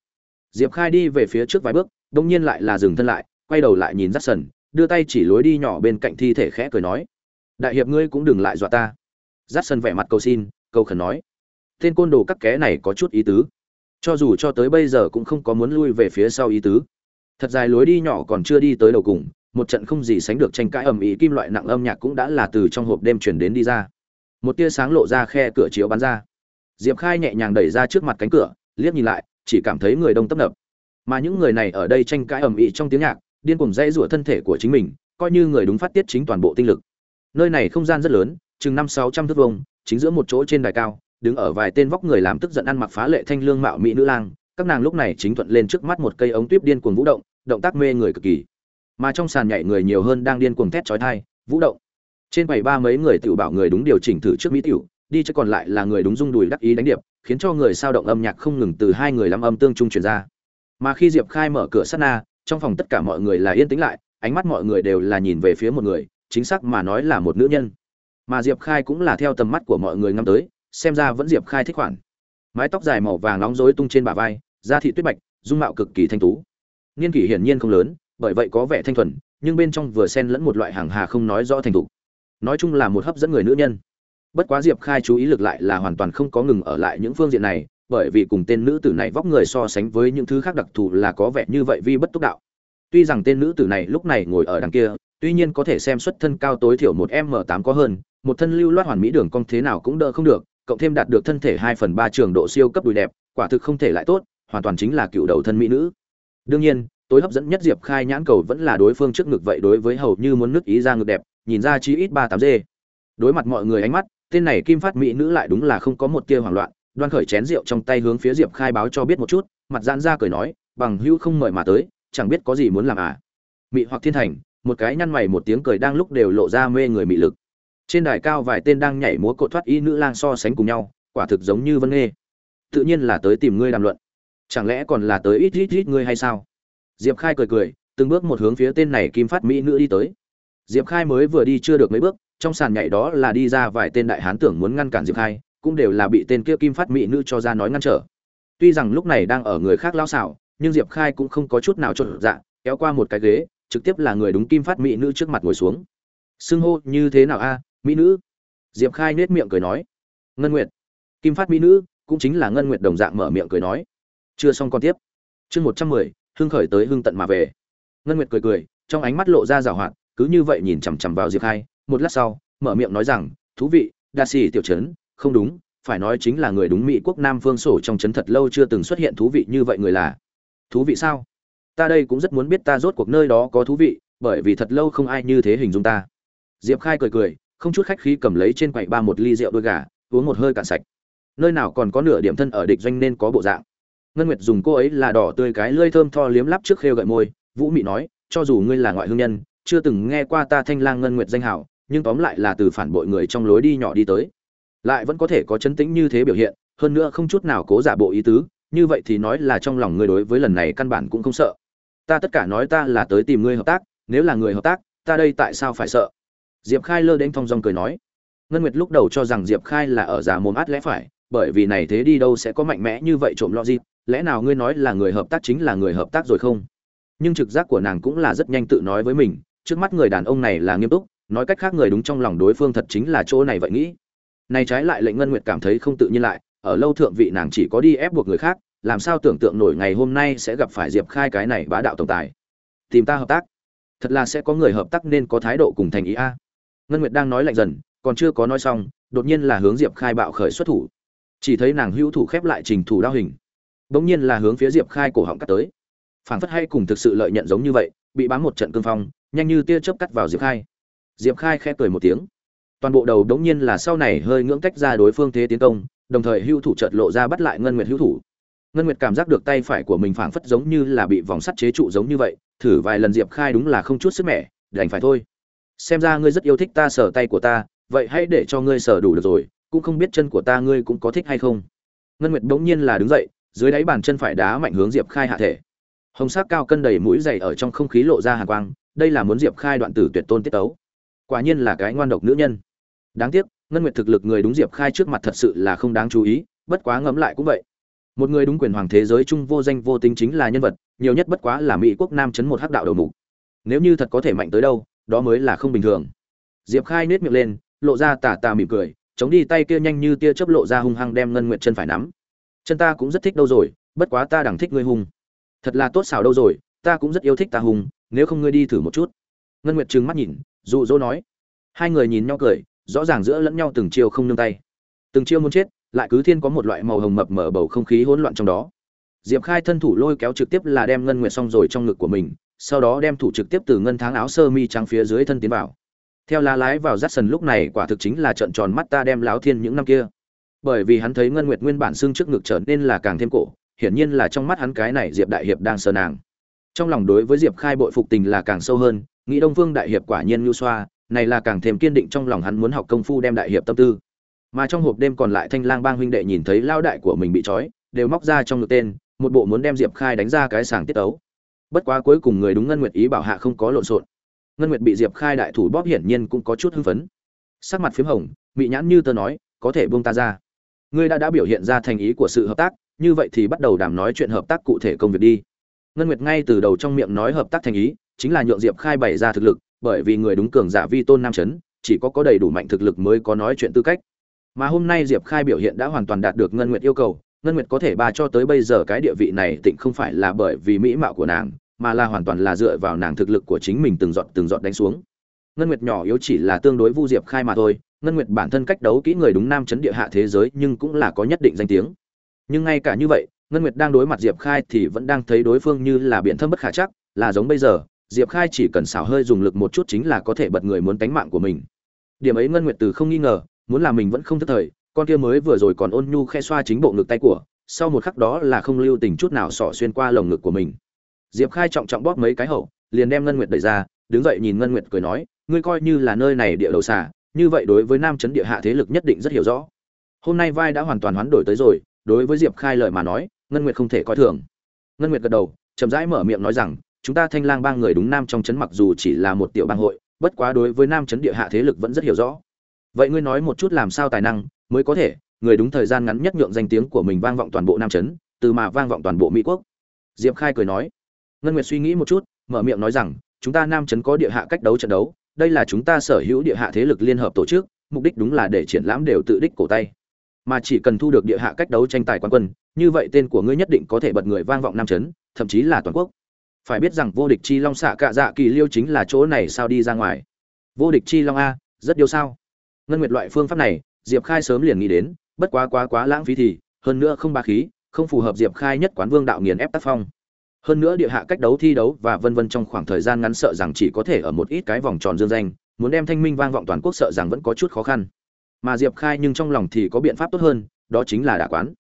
Diệp khai đi về phía trước vài bước đông nhiên lại là dừng thân lại, quay đầu lại nhìn rát sần, đưa tay chỉ lối đi nhỏ bên cạnh thi thể khẽ cười nói, đại hiệp ngươi cũng đừng lại dọa ta. Rát sần vẻ mặt cầu xin, cầu khẩn nói, tên côn đồ các ké này có chút ý tứ. Cho dù cho tới bây giờ cũng không có muốn lui về phía sau ý tứ thật dài lối đi nhỏ còn chưa đi tới đầu cùng, một trận không gì sánh được tranh cãi ầm ĩ kim loại nặng âm nhạc cũng đã là từ trong hộp đêm chuyển đến đi ra. Một tia sáng lộ ra khe cửa chiếu bắn ra. Diệp khai nhẹ nhàng đẩy ra trước mặt cánh cửa, liếc nhìn lại, chỉ cảm thấy người đông tấp nập. Mà những người này ở đây tranh cãi ầm ĩ trong tiếng nhạc, điên cuồng dãy rủa thân thể của chính mình, coi như người đúng phát tiết chính toàn bộ tinh lực. Nơi này không gian rất lớn, chừng năm sáu trăm thước vông chính giữa một chỗ trên đài cao, đứng ở vài tên vóc người làm tức giận ăn mặc phá lệ thanh lương mạo mỹ nữ lang. Các nàng lúc này chính thuận lên trước mắt một cây ống tuyếp điên cuồng vũ động động tác mê người cực kỳ. Mà trong sàn nhảy người nhiều hơn đang điên cuồng thét chói tai, vũ động. Trên bảy ba mấy người tiểu bảo người đúng điều chỉnh thử trước mỹ tiểu, đi chứ còn lại là người đúng rung đùi đắc ý đánh điệp, khiến cho người sao động âm nhạc không ngừng từ hai người làm âm tương trung truyền ra. Mà khi diệp khai mở cửa sát na, trong phòng tất cả mọi người là yên tĩnh lại, ánh mắt mọi người đều là nhìn về phía một người, chính xác mà nói là một nữ nhân. Mà diệp khai cũng là theo tầm mắt của mọi người ngắm tới, xem ra vẫn diệp khai thích khoản. Mái tóc dài màu vàng nóng rối tung trên bả vai, da thị tuyết bạch, dung mạo cực kỳ thanh tú niên kỷ hiển nhiên không lớn, bởi vậy có vẻ thanh thuần, nhưng bên trong vừa xen lẫn một loại hàng hà không nói rõ thành thục. Nói chung là một hấp dẫn người nữ nhân. Bất quá diệp khai chú ý lực lại là hoàn toàn không có ngừng ở lại những phương diện này, bởi vì cùng tên nữ tử này vóc người so sánh với những thứ khác đặc thù là có vẻ như vậy vi bất túc đạo. Tuy rằng tên nữ tử này lúc này ngồi ở đằng kia, tuy nhiên có thể xem xuất thân cao tối thiểu một m tám có hơn, một thân lưu loát hoàn mỹ đường cong thế nào cũng đỡ không được, cộng thêm đạt được thân thể hai phần ba trường độ siêu cấp đùi đẹp, quả thực không thể lại tốt, hoàn toàn chính là cựu đầu thân mỹ nữ đương nhiên, tối hấp dẫn nhất diệp khai nhãn cầu vẫn là đối phương trước ngực vậy đối với hầu như muốn nứt ý ra ngực đẹp, nhìn ra chi ít ba tám d đối mặt mọi người ánh mắt, tên này kim phát mỹ nữ lại đúng là không có một tia hoảng loạn, đoan khởi chén rượu trong tay hướng phía diệp khai báo cho biết một chút, mặt giãn ra cười nói, bằng hữu không mời mà tới, chẳng biết có gì muốn làm à? Mị hoặc thiên thành, một cái nhăn mày một tiếng cười đang lúc đều lộ ra mê người mị lực. Trên đài cao vài tên đang nhảy múa cột thoát y nữ lang so sánh cùng nhau, quả thực giống như vân nghê. Tự nhiên là tới tìm ngươi đàm luận chẳng lẽ còn là tới ít ít ít ngươi hay sao? Diệp khai cười cười, từng bước một hướng phía tên này kim phát mỹ nữ đi tới. Diệp khai mới vừa đi chưa được mấy bước, trong sàn nhảy đó là đi ra vài tên đại hán tưởng muốn ngăn cản diệp khai, cũng đều là bị tên kia kim phát mỹ nữ cho ra nói ngăn trở. Tuy rằng lúc này đang ở người khác lao xảo, nhưng diệp khai cũng không có chút nào trộn dạ kéo qua một cái ghế, trực tiếp là người đúng kim phát mỹ nữ trước mặt ngồi xuống. Xưng hô, như thế nào a, mỹ nữ? Diệp khai nết miệng cười nói. Ngân nguyệt. Kim phát mỹ nữ, cũng chính là ngân nguyệt đồng dạng mở miệng cười nói chưa xong còn tiếp. Chương một trăm mười, hưng khởi tới hưng tận mà về. Ngân nguyệt cười cười, trong ánh mắt lộ ra rào hoạt, cứ như vậy nhìn chằm chằm vào diệp khai một lát sau, mở miệng nói rằng, thú vị, đa xì tiểu trấn, không đúng, phải nói chính là người đúng mỹ quốc nam phương sổ trong trấn thật lâu chưa từng xuất hiện thú vị như vậy người là. Thú vị sao? Ta đây cũng rất muốn biết ta rốt cuộc nơi đó có thú vị, bởi vì thật lâu không ai như thế hình dung ta. Diệp khai cười cười, không chút khách khí cầm lấy trên quầy ba một ly rượu đôi gà, uống một hơi cạn sạch. Nơi nào còn có nửa điểm thân ở địch doanh nên có bộ dạng? Ngân nguyệt dùng cô ấy là đỏ tươi cái lơi thơm tho liếm lắp trước khêu gợi môi, vũ mị nói, cho dù ngươi là ngoại hương nhân, chưa từng nghe qua ta thanh lang ngân nguyệt danh hảo, nhưng tóm lại là từ phản bội người trong lối đi nhỏ đi tới. Lại vẫn có thể có chấn tĩnh như thế biểu hiện, hơn nữa không chút nào cố giả bộ ý tứ, như vậy thì nói là trong lòng ngươi đối với lần này căn bản cũng không sợ. Ta tất cả nói ta là tới tìm ngươi hợp tác, nếu là người hợp tác, ta đây tại sao phải sợ? Diệp khai lơ đến thong dong cười nói. Ngân nguyệt lúc đầu cho rằng diệp khai là ở giả mồm át lẽ phải, bởi vì này thế đi đâu sẽ có mạnh mẽ như vậy trộm logic lẽ nào ngươi nói là người hợp tác chính là người hợp tác rồi không? Nhưng trực giác của nàng cũng là rất nhanh tự nói với mình, trước mắt người đàn ông này là nghiêm túc, nói cách khác người đúng trong lòng đối phương thật chính là chỗ này vậy nghĩ. Này trái lại lệnh ngân nguyệt cảm thấy không tự nhiên lại, ở lâu thượng vị nàng chỉ có đi ép buộc người khác, làm sao tưởng tượng nổi ngày hôm nay sẽ gặp phải diệp khai cái này bá đạo tổng tài. Tìm ta hợp tác. Thật là sẽ có người hợp tác nên có thái độ cùng thành ý a. Ngân nguyệt đang nói lạnh dần, còn chưa có nói xong, đột nhiên là hướng diệp khai bạo khởi xuất thủ. Chỉ thấy nàng hữu thủ khép lại trình thủ đao hình bỗng nhiên là hướng phía diệp khai cổ họng cắt tới. Phảng phất hay cùng thực sự lợi nhận giống như vậy, bị bám một trận cương phong, nhanh như tia chớp cắt vào diệp khai. Diệp khai khẽ cười một tiếng. Toàn bộ đầu đống nhiên là sau này hơi ngưỡng cách ra đối phương thế tiến công, đồng thời hưu thủ chợt lộ ra bắt lại ngân nguyệt hữu thủ. Ngân nguyệt cảm giác được tay phải của mình phảng phất giống như là bị vòng sắt chế trụ giống như vậy, thử vài lần diệp khai đúng là không chút sức mẻ, đành phải thôi. Xem ra ngươi rất yêu thích ta sờ tay của ta, vậy hãy để cho ngươi sờ đủ được rồi, cũng không biết chân của ta ngươi cũng có thích hay không. Ngân nguyệt bỗng nhiên là đứng dậy dưới đáy bàn chân phải đá mạnh hướng diệp khai hạ thể. Hồng sắc cao cân đầy mũi dày ở trong không khí lộ ra hàn quang, đây là muốn diệp khai đoạn tử tuyệt tôn tiết tấu. Quả nhiên là cái ngoan độc nữ nhân. Đáng tiếc, ngân nguyệt thực lực người đúng diệp khai trước mặt thật sự là không đáng chú ý, bất quá ngẫm lại cũng vậy. Một người đúng quyền hoàng thế giới chung vô danh vô tính chính là nhân vật, nhiều nhất bất quá là mỹ quốc nam chấn một hắc đạo đầu mục. Nếu như thật có thể mạnh tới đâu, đó mới là không bình thường. Diệp khai nết miệng lên, lộ ra tà tà mỉm cười, chống đi tay kia nhanh như tia chớp lộ ra hung hăng đem ngân nguyệt chân phải nắm chân ta cũng rất thích đâu rồi, bất quá ta đẳng thích ngươi hung. Thật là tốt xảo đâu rồi, ta cũng rất yêu thích ta hung, nếu không ngươi đi thử một chút. Ngân nguyệt trừng mắt nhìn, dụ dỗ nói. Hai người nhìn nhau cười, rõ ràng giữa lẫn nhau từng chiêu không nương tay. Từng chiêu muốn chết, lại cứ thiên có một loại màu hồng mập mở bầu không khí hỗn loạn trong đó. Diệp khai thân thủ lôi kéo trực tiếp là đem ngân nguyệt xong rồi trong ngực của mình, sau đó đem thủ trực tiếp từ ngân tháng áo sơ mi trắng phía dưới thân tiến vào. Theo lá lái vào rát sần lúc này quả thực chính là trận tròn mắt ta đem láo thiên những năm kia bởi vì hắn thấy ngân nguyệt nguyên bản xương trước ngực trở nên là càng thêm cổ, hiển nhiên là trong mắt hắn cái này diệp đại hiệp đang sờ nàng. Trong lòng đối với diệp khai bội phục tình là càng sâu hơn, nghĩ đông phương đại hiệp quả nhiên nhu xoa, này là càng thêm kiên định trong lòng hắn muốn học công phu đem đại hiệp tâm tư. Mà trong hộp đêm còn lại thanh lang bang huynh đệ nhìn thấy lao đại của mình bị trói, đều móc ra trong ngực tên, một bộ muốn đem diệp khai đánh ra cái sàng tiết ấu bất quá cuối cùng người đúng ngân nguyệt ý bảo hạ không có lộn xộn. Ngân nguyệt bị diệp khai đại thủ bóp hiển nhiên cũng có chút hưng phấn. Sắc mặt p h í m hồng bị nhãn như tớ nói, có thể buông ta ra ngươi đã đã biểu hiện ra thành ý của sự hợp tác, như vậy thì bắt đầu đàm nói chuyện hợp tác cụ thể công việc đi. Ngân nguyệt ngay từ đầu trong miệng nói hợp tác thành ý, chính là nhượng diệp khai bày ra thực lực, bởi vì người đúng cường giả vi tôn nam chấn, chỉ có có đầy đủ mạnh thực lực mới có nói chuyện tư cách. Mà hôm nay diệp khai biểu hiện đã hoàn toàn đạt được ngân nguyệt yêu cầu, ngân nguyệt có thể ba cho tới bây giờ cái địa vị này tịnh không phải là bởi vì mỹ mạo của nàng, mà là hoàn toàn là dựa vào nàng thực lực của chính mình từng giọt từng giọt đánh xuống. Ngân nguyệt nhỏ yếu chỉ là tương đối vu diệp khai mà thôi ngân nguyệt bản thân cách đấu kỹ người đúng nam chấn địa hạ thế giới nhưng cũng là có nhất định danh tiếng. Nhưng ngay cả như vậy, ngân nguyệt đang đối mặt diệp khai thì vẫn đang thấy đối phương như là biện thâm bất khả chắc, là giống bây giờ, diệp khai chỉ cần xảo hơi dùng lực một chút chính là có thể bật người muốn tánh mạng của mình. Điểm ấy ngân nguyệt từ không nghi ngờ, muốn là mình vẫn không thất thời, con kia mới vừa rồi còn ôn nhu khe xoa chính bộ ngực tay của, sau một khắc đó là không lưu tình chút nào xỏ xuyên qua lồng ngực của mình. Diệp khai trọng trọng bóp mấy cái hậu, liền đem ngân nguyệt đẩy ra, đứng dậy nhìn ngân nguyệt cười nói, ngươi coi như là nơi này địa đầu xà như vậy đối với nam chấn địa hạ thế lực nhất định rất hiểu rõ. Hôm nay vai đã hoàn toàn hoán đổi tới rồi, đối với diệp khai lời mà nói, ngân nguyệt không thể coi thường. Ngân nguyệt gật đầu, chậm rãi mở miệng nói rằng, chúng ta thanh lang ba người đúng nam trong chấn mặc dù chỉ là một tiểu bang hội, bất quá đối với nam chấn địa hạ thế lực vẫn rất hiểu rõ. Vậy ngươi nói một chút làm sao tài năng mới có thể, người đúng thời gian ngắn nhất nhượng danh tiếng của mình vang vọng toàn bộ nam chấn, từ mà vang vọng toàn bộ mỹ quốc. Diệp khai cười nói. Ngân nguyệt suy nghĩ một chút, mở miệng nói rằng, chúng ta nam chấn có địa hạ cách đấu trận đấu đây là chúng ta sở hữu địa hạ thế lực liên hợp tổ chức, mục đích đúng là để triển lãm đều tự đích cổ tay. Mà chỉ cần thu được địa hạ cách đấu tranh tài quán quân, như vậy tên của ngươi nhất định có thể bật người vang vọng nam chấn, thậm chí là toàn quốc. Phải biết rằng vô địch chi long xạ cạ dạ kỳ liêu chính là chỗ này sao đi ra ngoài. Vô địch chi long a, rất điêu sao. Ngân nguyệt loại phương pháp này, diệp khai sớm liền nghĩ đến, bất quá quá quá lãng phí thì, hơn nữa không ba khí, không phù hợp diệp khai nhất quán vương đạo nghiền ép tác phong hơn nữa địa hạ cách đấu thi đấu và vân vân trong khoảng thời gian ngắn sợ rằng chỉ có thể ở một ít cái vòng tròn dương danh, muốn đem thanh minh vang vọng toàn quốc sợ rằng vẫn có chút khó khăn. Mà diệp khai nhưng trong lòng thì có biện pháp tốt hơn, đó chính là đả quán.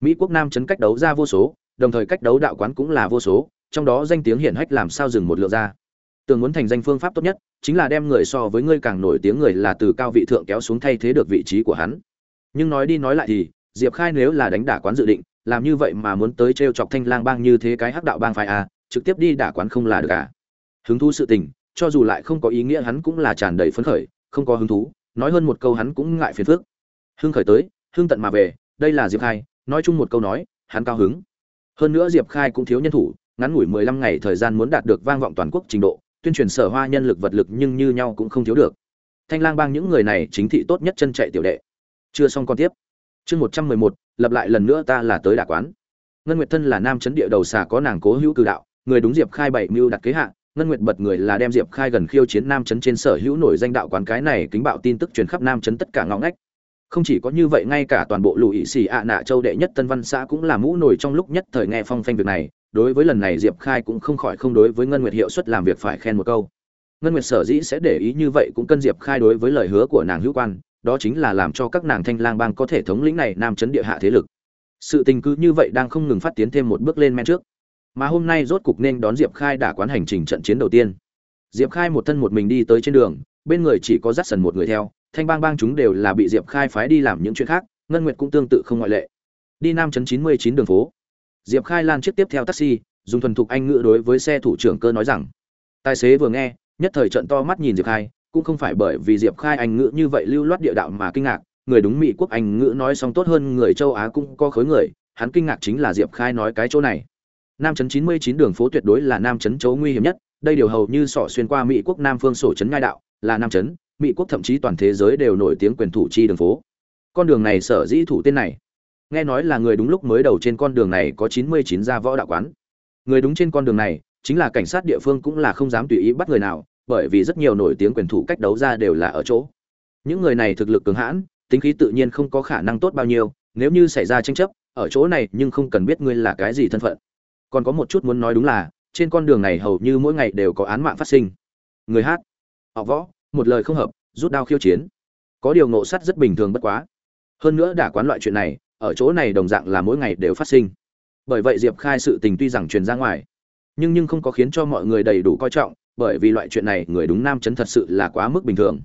Mỹ quốc nam chấn cách đấu ra vô số, đồng thời cách đấu đạo quán cũng là vô số, trong đó danh tiếng hiển hách làm sao dừng một lượng ra. Tưởng muốn thành danh phương pháp tốt nhất, chính là đem người so với ngươi càng nổi tiếng người là từ cao vị thượng kéo xuống thay thế được vị trí của hắn. Nhưng nói đi nói lại thì, diệp khai nếu là đánh đả quán dự định làm như vậy mà muốn tới t chọc thanh lang bang như thế cái hắc đạo bang phải à trực tiếp đi đả quán không là được à. Hứng thú sự tình, cho dù lại không có ý nghĩa hắn cũng là tràn đầy phấn khởi, không có hứng thú, nói hơn một câu hắn cũng ngại phiền phức. Hưng khởi tới, hưng tận mà về, đây là diệp khai, nói chung một câu nói, hắn cao hứng. Hơn nữa diệp khai cũng thiếu nhân thủ, ngắn ngủi mười lăm ngày thời gian muốn đạt được vang vọng toàn quốc trình độ, tuyên truyền sở hoa nhân lực vật lực nhưng như nhau cũng không thiếu được. Thanh lang bang những người này chính thị tốt nhất chân chạy tiểu đệ. Chưa xong con tiếp. Chương một trăm mười một lập lại lần nữa ta là tới đả quán. Ngân nguyệt thân là nam chấn địa đầu xà có nàng cố hữu cử đạo, người đúng diệp khai bảy mưu đặt kế hạ, ngân nguyệt bật người là đem diệp khai gần khiêu chiến nam chấn trên sở hữu nổi danh đạo quán cái này kính bạo tin tức truyền khắp nam chấn tất cả ngõ ngách. Không chỉ có như vậy, ngay cả toàn bộ lùi xì ạ nạ châu đệ nhất tân văn xã cũng là mũ nổi trong lúc nhất thời nghe phong phanh việc này, đối với lần này diệp khai cũng không khỏi không đối với ngân nguyệt hiệu suất làm việc phải khen một câu. Ngân nguyệt sở dĩ sẽ để ý như vậy cũng cân diệp khai đối với lời hứa của nàng hữu quan đó chính là làm cho các nàng thanh lang bang có thể thống lĩnh này nam chấn địa hạ thế lực. Sự tình cứ như vậy đang không ngừng phát tiến thêm một bước lên men trước. Mà hôm nay rốt cục nên đón diệp khai đả quán hành trình trận chiến đầu tiên. Diệp khai một thân một mình đi tới trên đường, bên người chỉ có dắt sần một người theo. Thanh bang bang chúng đều là bị diệp khai phái đi làm những chuyện khác, ngân nguyệt cũng tương tự không ngoại lệ. Đi nam chấn chín mươi chín đường phố. Diệp khai lan chiếc tiếp theo taxi, dùng thuần thục anh ngữ đối với xe thủ trưởng cơ nói rằng, tài xế vừa nghe, nhất thời trận to mắt nhìn diệp khai cũng không phải bởi vì diệp khai anh ngữ như vậy lưu loát địa đạo mà kinh ngạc. Người đúng mỹ quốc anh ngữ nói xong tốt hơn người châu á cũng có khối người, hắn kinh ngạc chính là diệp khai nói cái chỗ này. Nam chấn chín mươi chín đường phố tuyệt đối là nam chấn chỗ nguy hiểm nhất, đây điều hầu như sỏ xuyên qua mỹ quốc nam phương sổ chấn ngai đạo, là nam chấn, mỹ quốc thậm chí toàn thế giới đều nổi tiếng quyền thủ chi đường phố. Con đường này sở dĩ thủ tên này. Nghe nói là người đúng lúc mới đầu trên con đường này có chín mươi chín gia võ đạo quán. Người đúng trên con đường này, chính là cảnh sát địa phương cũng là không dám tùy ý bắt người nào bởi vì rất nhiều nổi tiếng quyền thủ cách đấu ra đều là ở chỗ. Những người này thực lực cường hãn, tính khí tự nhiên không có khả năng tốt bao nhiêu, nếu như xảy ra tranh chấp, ở chỗ này nhưng không cần biết ngươi là cái gì thân phận. Còn có một chút muốn nói đúng là, trên con đường này hầu như mỗi ngày đều có án mạng phát sinh. Người hát, họ võ, một lời không hợp, rút đao khiêu chiến. Có điều ngộ sắt rất bình thường bất quá. Hơn nữa đã quán loại chuyện này, ở chỗ này đồng dạng là mỗi ngày đều phát sinh. Bởi vậy diệp khai sự tình tuy rằng truyền ra ngoài, nhưng nhưng không có khiến cho mọi người đầy đủ coi trọng bởi vì loại chuyện này người đúng nam chấn thật sự là quá mức bình thường.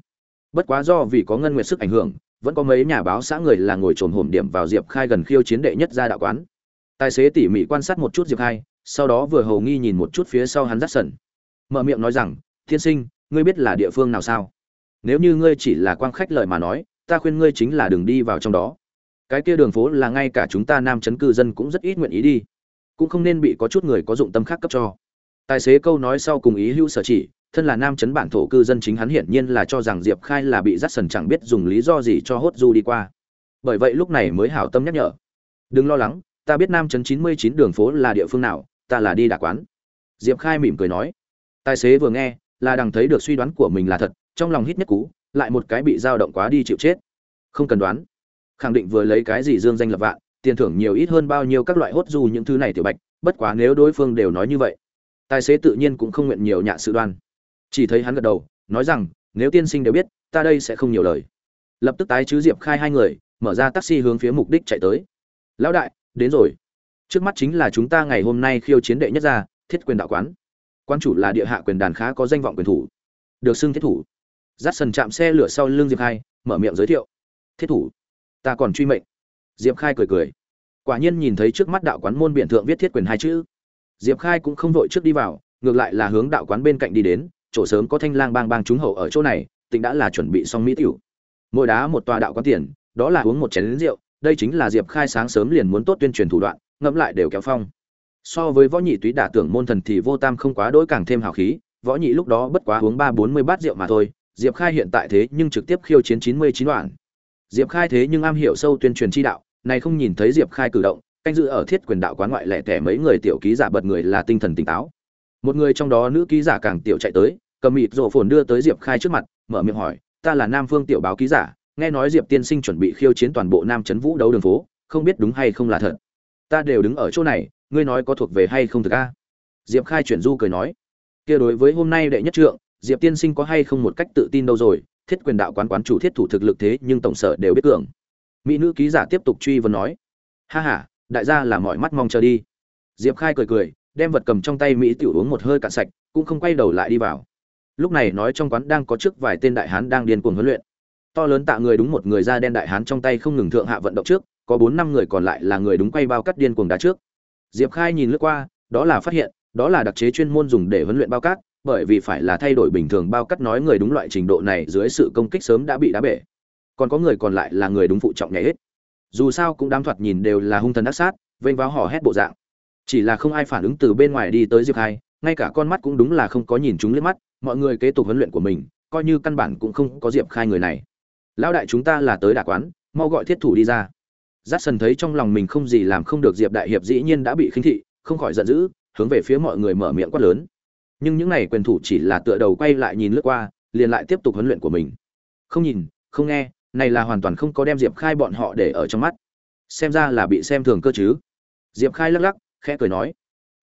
Bất quá do vì có ngân nguyệt sức ảnh hưởng, vẫn có mấy nhà báo xã người là ngồi trồn hổm điểm vào diệp khai gần khiêu chiến đệ nhất ra đạo quán. Tài xế tỉ mỉ quan sát một chút diệp khai, sau đó vừa hầu nghi nhìn một chút phía sau hắn rắt sần mở miệng nói rằng thiên sinh, ngươi biết là địa phương nào sao? Nếu như ngươi chỉ là quan khách lợi mà nói, ta khuyên ngươi chính là đừng đi vào trong đó. Cái kia đường phố là ngay cả chúng ta nam chấn cư dân cũng rất ít nguyện ý đi, cũng không nên bị có chút người có dụng tâm khác cấp cho tài xế câu nói sau cùng ý hữu sở chỉ, thân là nam chấn bản thổ cư dân chính hắn hiển nhiên là cho rằng diệp khai là bị dắt sần chẳng biết dùng lý do gì cho hốt du đi qua. Bởi vậy lúc này mới hảo tâm nhắc nhở. Đừng lo lắng, ta biết nam chấn chín mươi chín đường phố là địa phương nào, ta là đi đà quán. Diệp khai mỉm cười nói. Tài xế vừa nghe, là đằng thấy được suy đoán của mình là thật, trong lòng hít nhất cú, lại một cái bị dao động quá đi chịu chết. Không cần đoán. Khẳng định vừa lấy cái gì dương danh lập vạn, tiền thưởng nhiều ít hơn bao nhiêu các loại hốt du những thứ này tiểu bạch, bất quá nếu đối phương đều nói như vậy tài xế tự nhiên cũng không nguyện nhiều nhạ sự đoan. Chỉ thấy hắn gật đầu, nói rằng, nếu tiên sinh đều biết, ta đây sẽ không nhiều lời. Lập tức tái chứ diệp khai hai người, mở ra taxi hướng phía mục đích chạy tới. Lão đại, đến rồi. Trước mắt chính là chúng ta ngày hôm nay khiêu chiến đệ nhất gia, thiết quyền đạo quán. Quan chủ là địa hạ quyền đàn khá có danh vọng quyền thủ. Được xưng thiết thủ. Dắt sần chạm xe lửa sau lưng diệp khai, mở miệng giới thiệu. Thiết thủ, ta còn truy mệnh. Diệp khai cười cười. Quả nhiên nhìn thấy trước mắt đạo quán môn biện thượng viết thiết quyền hai chữ diệp khai cũng không vội trước đi vào, ngược lại là hướng đạo quán bên cạnh đi đến, chỗ sớm có thanh lang bang bang trúng hậu ở chỗ này, tỉnh đã là chuẩn bị xong mỹ tiểu. Mỗi đá một tòa đạo quán tiền, đó là uống một chén rượu, đây chính là diệp khai sáng sớm liền muốn tốt tuyên truyền thủ đoạn, ngẫm lại đều kéo phong. So với võ nhị túy đả tưởng môn thần thì vô tam không quá đỗi càng thêm hào khí, võ nhị lúc đó bất quá uống ba bốn mươi bát rượu mà thôi, diệp khai hiện tại thế nhưng trực tiếp khiêu chiến chín mươi chín đoạn. Diệp khai thế nhưng am hiểu sâu tuyên truyền chi đạo, này không nhìn thấy diệp khai cử động canh dự ở thiết quyền đạo quán ngoại lẻ tẻ mấy người tiểu ký giả bật người là tinh thần tỉnh táo. Một người trong đó nữ ký giả càng tiểu chạy tới, cầm mịt rổ phồn đưa tới diệp khai trước mặt, mở miệng hỏi, ta là nam phương tiểu báo ký giả, nghe nói diệp tiên sinh chuẩn bị khiêu chiến toàn bộ nam trấn vũ đấu đường phố, không biết đúng hay không là thật? Ta đều đứng ở chỗ này, ngươi nói có thuộc về hay không thực a? Diệp khai chuyển du cười nói, kia đối với hôm nay đệ nhất trượng, diệp tiên sinh có hay không một cách tự tin đâu rồi? Thiết quyền đạo quán quán chủ thiết thủ thực lực thế nhưng tổng sở đều biết cường. Mỹ nữ ký giả tiếp tục truy vấn nói, ha ha đại gia là mọi mắt mong chờ đi. Diệp khai cười cười, đem vật cầm trong tay mỹ tiểu uống một hơi cạn sạch, cũng không quay đầu lại đi vào. Lúc này nói trong quán đang có trước vài tên đại hán đang điên cuồng huấn luyện. To lớn tạ người đúng một người da đen đại hán trong tay không ngừng thượng hạ vận động trước, có bốn năm người còn lại là người đúng quay bao cắt điên cuồng đá trước. Diệp khai nhìn lướt qua, đó là phát hiện, đó là đặc chế chuyên môn dùng để huấn luyện bao cát bởi vì phải là thay đổi bình thường bao cắt nói người đúng loại trình độ này dưới sự công kích sớm đã bị đá bể. Còn có người còn lại là người đúng phụ trọng nhảy hết dù sao cũng đám thoạt nhìn đều là hung thần ác sát, vênh váo hò hét bộ dạng. Chỉ là không ai phản ứng từ bên ngoài đi tới diệp khai ngay cả con mắt cũng đúng là không có nhìn chúng liếc mắt, mọi người kế tục huấn luyện của mình, coi như căn bản cũng không có diệp khai người này. Lão đại chúng ta là tới đà quán, mau gọi thiết thủ đi ra. Giắt sần thấy trong lòng mình không gì làm không được diệp đại hiệp dĩ nhiên đã bị khinh thị, không khỏi giận dữ, hướng về phía mọi người mở miệng quát lớn. Nhưng những này quyền thủ chỉ là tựa đầu quay lại nhìn lướt qua, liền lại tiếp tục huấn luyện của mình. Không nhìn, không nghe này là hoàn toàn không có đem diệp khai bọn họ để ở trong mắt. Xem ra là bị xem thường cơ chứ. Diệp khai lắc lắc, khẽ cười nói,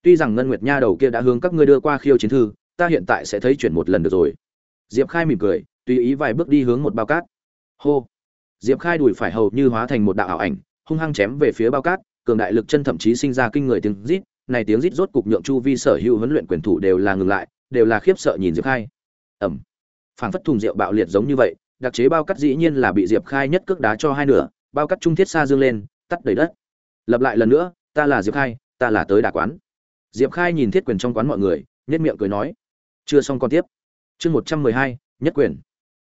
tuy rằng ngân nguyệt nha đầu kia đã hướng các ngươi đưa qua khiêu chiến thư, ta hiện tại sẽ thấy chuyển một lần được rồi. Diệp khai mỉm cười, tùy ý vài bước đi hướng một bao cát. Hô! Diệp khai đùi phải hầu như hóa thành một đạo ảo ảnh, hung hăng chém về phía bao cát, cường đại lực chân thậm chí sinh ra kinh người tiếng rít. Này tiếng rít rốt cục nhượng chu vi sở hữu huấn luyện quyền thủ đều là ngừng lại, đều là khiếp sợ nhìn diệp khai. Ẩm phảng phất thùng rượu bạo liệt giống như vậy đặc chế bao cắt dĩ nhiên là bị diệp khai nhất cước đá cho hai nửa, bao cắt trung thiết xa dương lên, tắt đầy đất. Lập lại lần nữa, ta là diệp khai, ta là tới đà quán. Diệp khai nhìn thiết quyền trong quán mọi người nhất miệng cười nói, chưa xong con tiếp. Chương một trăm mười hai, nhất quyền.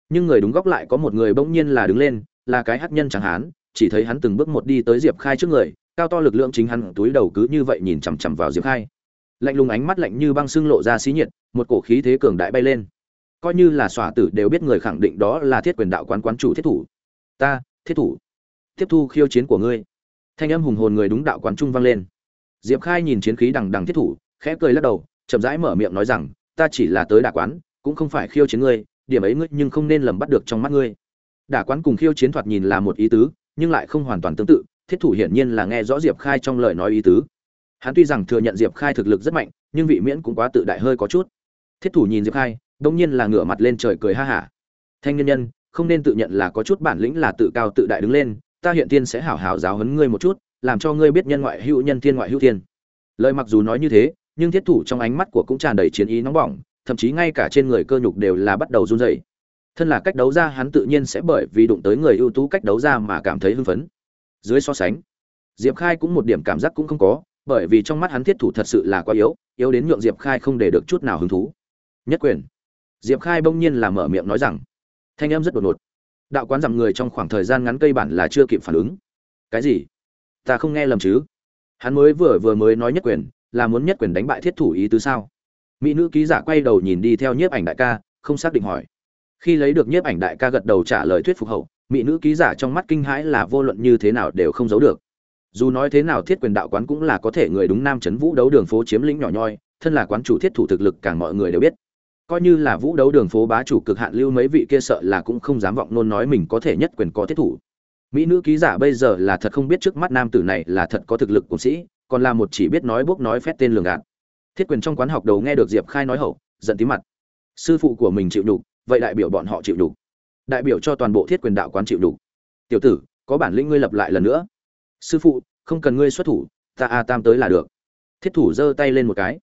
Nhưng người đúng góc lại có một người bỗng nhiên là đứng lên, là cái hắc nhân chẳng hán, chỉ thấy hắn từng bước một đi tới diệp khai trước người, cao to lực lượng chính hắn túi đầu cứ như vậy nhìn chằm chằm vào diệp khai. Lạnh lùng ánh mắt lạnh như băng xương lộ ra xí nhiệt, một cổ khí thế cường đại bay lên coi như là xòa tử đều biết người khẳng định đó là thiết quyền đạo quán quán chủ thiết thủ. Ta, thiết thủ. Tiếp thu khiêu chiến của ngươi. Thanh âm hùng hồn người đúng đạo quán trung vang lên. Diệp khai nhìn chiến khí đằng đằng thiết thủ, khẽ cười lắc đầu, chậm rãi mở miệng nói rằng, ta chỉ là tới đả quán, cũng không phải khiêu chiến ngươi, điểm ấy ngươi nhưng không nên lầm bắt được trong mắt ngươi. Đả quán cùng khiêu chiến thoạt nhìn là một ý tứ, nhưng lại không hoàn toàn tương tự, thiết thủ hiển nhiên là nghe rõ diệp khai trong lời nói ý tứ. Hắn tuy rằng thừa nhận diệp khai thực lực rất mạnh, nhưng vị miễn cũng quá tự đại hơi có chút. Thiết thủ nhìn diệp khai đông nhiên là ngửa mặt lên trời cười ha hả. Thanh nhân nhân, không nên tự nhận là có chút bản lĩnh là tự cao tự đại đứng lên, ta hiện tiên sẽ hảo hảo giáo huấn ngươi một chút, làm cho ngươi biết nhân ngoại hữu nhân thiên ngoại hữu thiên. Lời mặc dù nói như thế, nhưng thiết thủ trong ánh mắt của cũng tràn đầy chiến ý nóng bỏng, thậm chí ngay cả trên người cơ nhục đều là bắt đầu run rẩy. Thân là cách đấu ra hắn tự nhiên sẽ bởi vì đụng tới người ưu tú cách đấu ra mà cảm thấy hưng phấn. Dưới so sánh, diệp khai cũng một điểm cảm giác cũng không có, bởi vì trong mắt hắn thiết thủ thật sự là quá yếu yếu đến nhượng diệp khai không để được chút nào hứng thú. Nhất quyền diệp khai bỗng nhiên là mở miệng nói rằng, thanh em rất đột ngột. Đạo quán dặm người trong khoảng thời gian ngắn cây bản là chưa kịp phản ứng. Cái gì? Ta không nghe lầm chứ? Hắn mới vừa vừa mới nói nhất quyền, là muốn nhất quyền đánh bại thiết thủ ý tứ sao? Mỹ nữ ký giả quay đầu nhìn đi theo nhiếp ảnh đại ca, không xác định hỏi. Khi lấy được nhiếp ảnh đại ca gật đầu trả lời thuyết phục hậu, mỹ nữ ký giả trong mắt kinh hãi là vô luận như thế nào đều không giấu được. Dù nói thế nào thiết quyền đạo quán cũng là có thể người đúng nam Trấn vũ đấu đường phố chiếm lĩnh nhỏ nhoi, thân là quán chủ thiết thủ thực lực càng mọi người đều biết coi như là vũ đấu đường phố bá chủ cực hạn lưu mấy vị kia sợ là cũng không dám vọng nôn nói mình có thể nhất quyền có thiết thủ. Mỹ nữ ký giả bây giờ là thật không biết trước mắt nam tử này là thật có thực lực cũng sĩ, còn là một chỉ biết nói bốc nói phét tên lường gạt. Thiết quyền trong quán học đầu nghe được diệp khai nói hậu, giận tí mặt. Sư phụ của mình chịu đục, vậy đại biểu bọn họ chịu đục. Đại biểu cho toàn bộ thiết quyền đạo quán chịu đục. Tiểu tử, có bản lĩnh ngươi lập lại lần nữa. Sư phụ, không cần ngươi xuất thủ, ta a tam tới là được. Thiết thủ giơ tay lên một cái.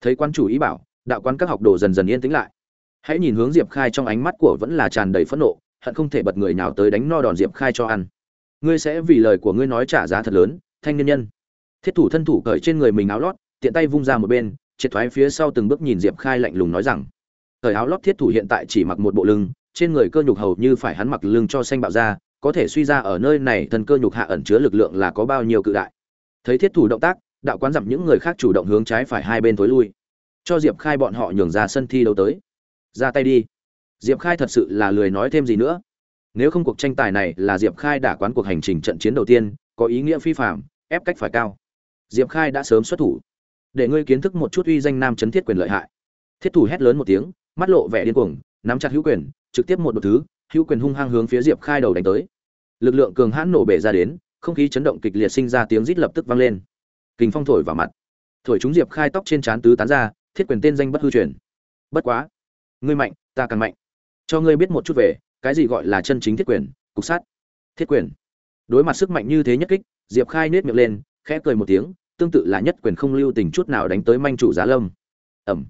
Thấy quan chủ ý bảo đạo quán các học đồ dần dần yên tĩnh lại. Hãy nhìn hướng diệp khai trong ánh mắt của vẫn là tràn đầy phẫn nộ, hận không thể bật người nào tới đánh no đòn diệp khai cho ăn. Ngươi sẽ vì lời của ngươi nói trả giá thật lớn, thanh nhân nhân. Thiết thủ thân thủ cởi trên người mình áo lót, tiện tay vung ra một bên, triệt thoái phía sau từng bước nhìn diệp khai lạnh lùng nói rằng thời áo lót thiết thủ hiện tại chỉ mặc một bộ lưng, trên người cơ nhục hầu như phải hắn mặc lưng cho xanh bạo ra, có thể suy ra ở nơi này thần cơ nhục hạ ẩn chứa lực lượng là có bao nhiêu cự đại. Thấy thiết thủ động tác, đạo quán dặm những người khác chủ động hướng trái phải hai bên tối lui cho diệp khai bọn họ nhường ra sân thi đấu tới. Ra tay đi. Diệp khai thật sự là lười nói thêm gì nữa. Nếu không cuộc tranh tài này là diệp khai đả quán cuộc hành trình trận chiến đầu tiên, có ý nghĩa phi phạm ép cách phải cao. Diệp khai đã sớm xuất thủ. Để ngươi kiến thức một chút uy danh nam chấn thiết quyền lợi hại. Thiết thủ hét lớn một tiếng, mắt lộ vẻ điên cuồng, nắm chặt hữu quyền, trực tiếp một đ thứ, hữu quyền hung hăng hướng phía diệp khai đầu đánh tới. Lực lượng cường hãn nổ bể ra đến, không khí chấn động kịch liệt sinh ra tiếng rít lập tức vang lên. Kình phong thổi vào mặt. Thổi chúng diệp khai tóc trên trán tứ tán ra thiết quyền tên danh bất hư truyền. Bất quá, ngươi mạnh, ta càng mạnh. Cho ngươi biết một chút về, cái gì gọi là chân chính thiết quyền, cục sát. Thiết quyền. Đối mặt sức mạnh như thế nhất kích, diệp khai nết miệng lên, khẽ cười một tiếng, tương tự là nhất quyền không lưu tình chút nào đánh tới manh chủ giá lâm. Ẩm.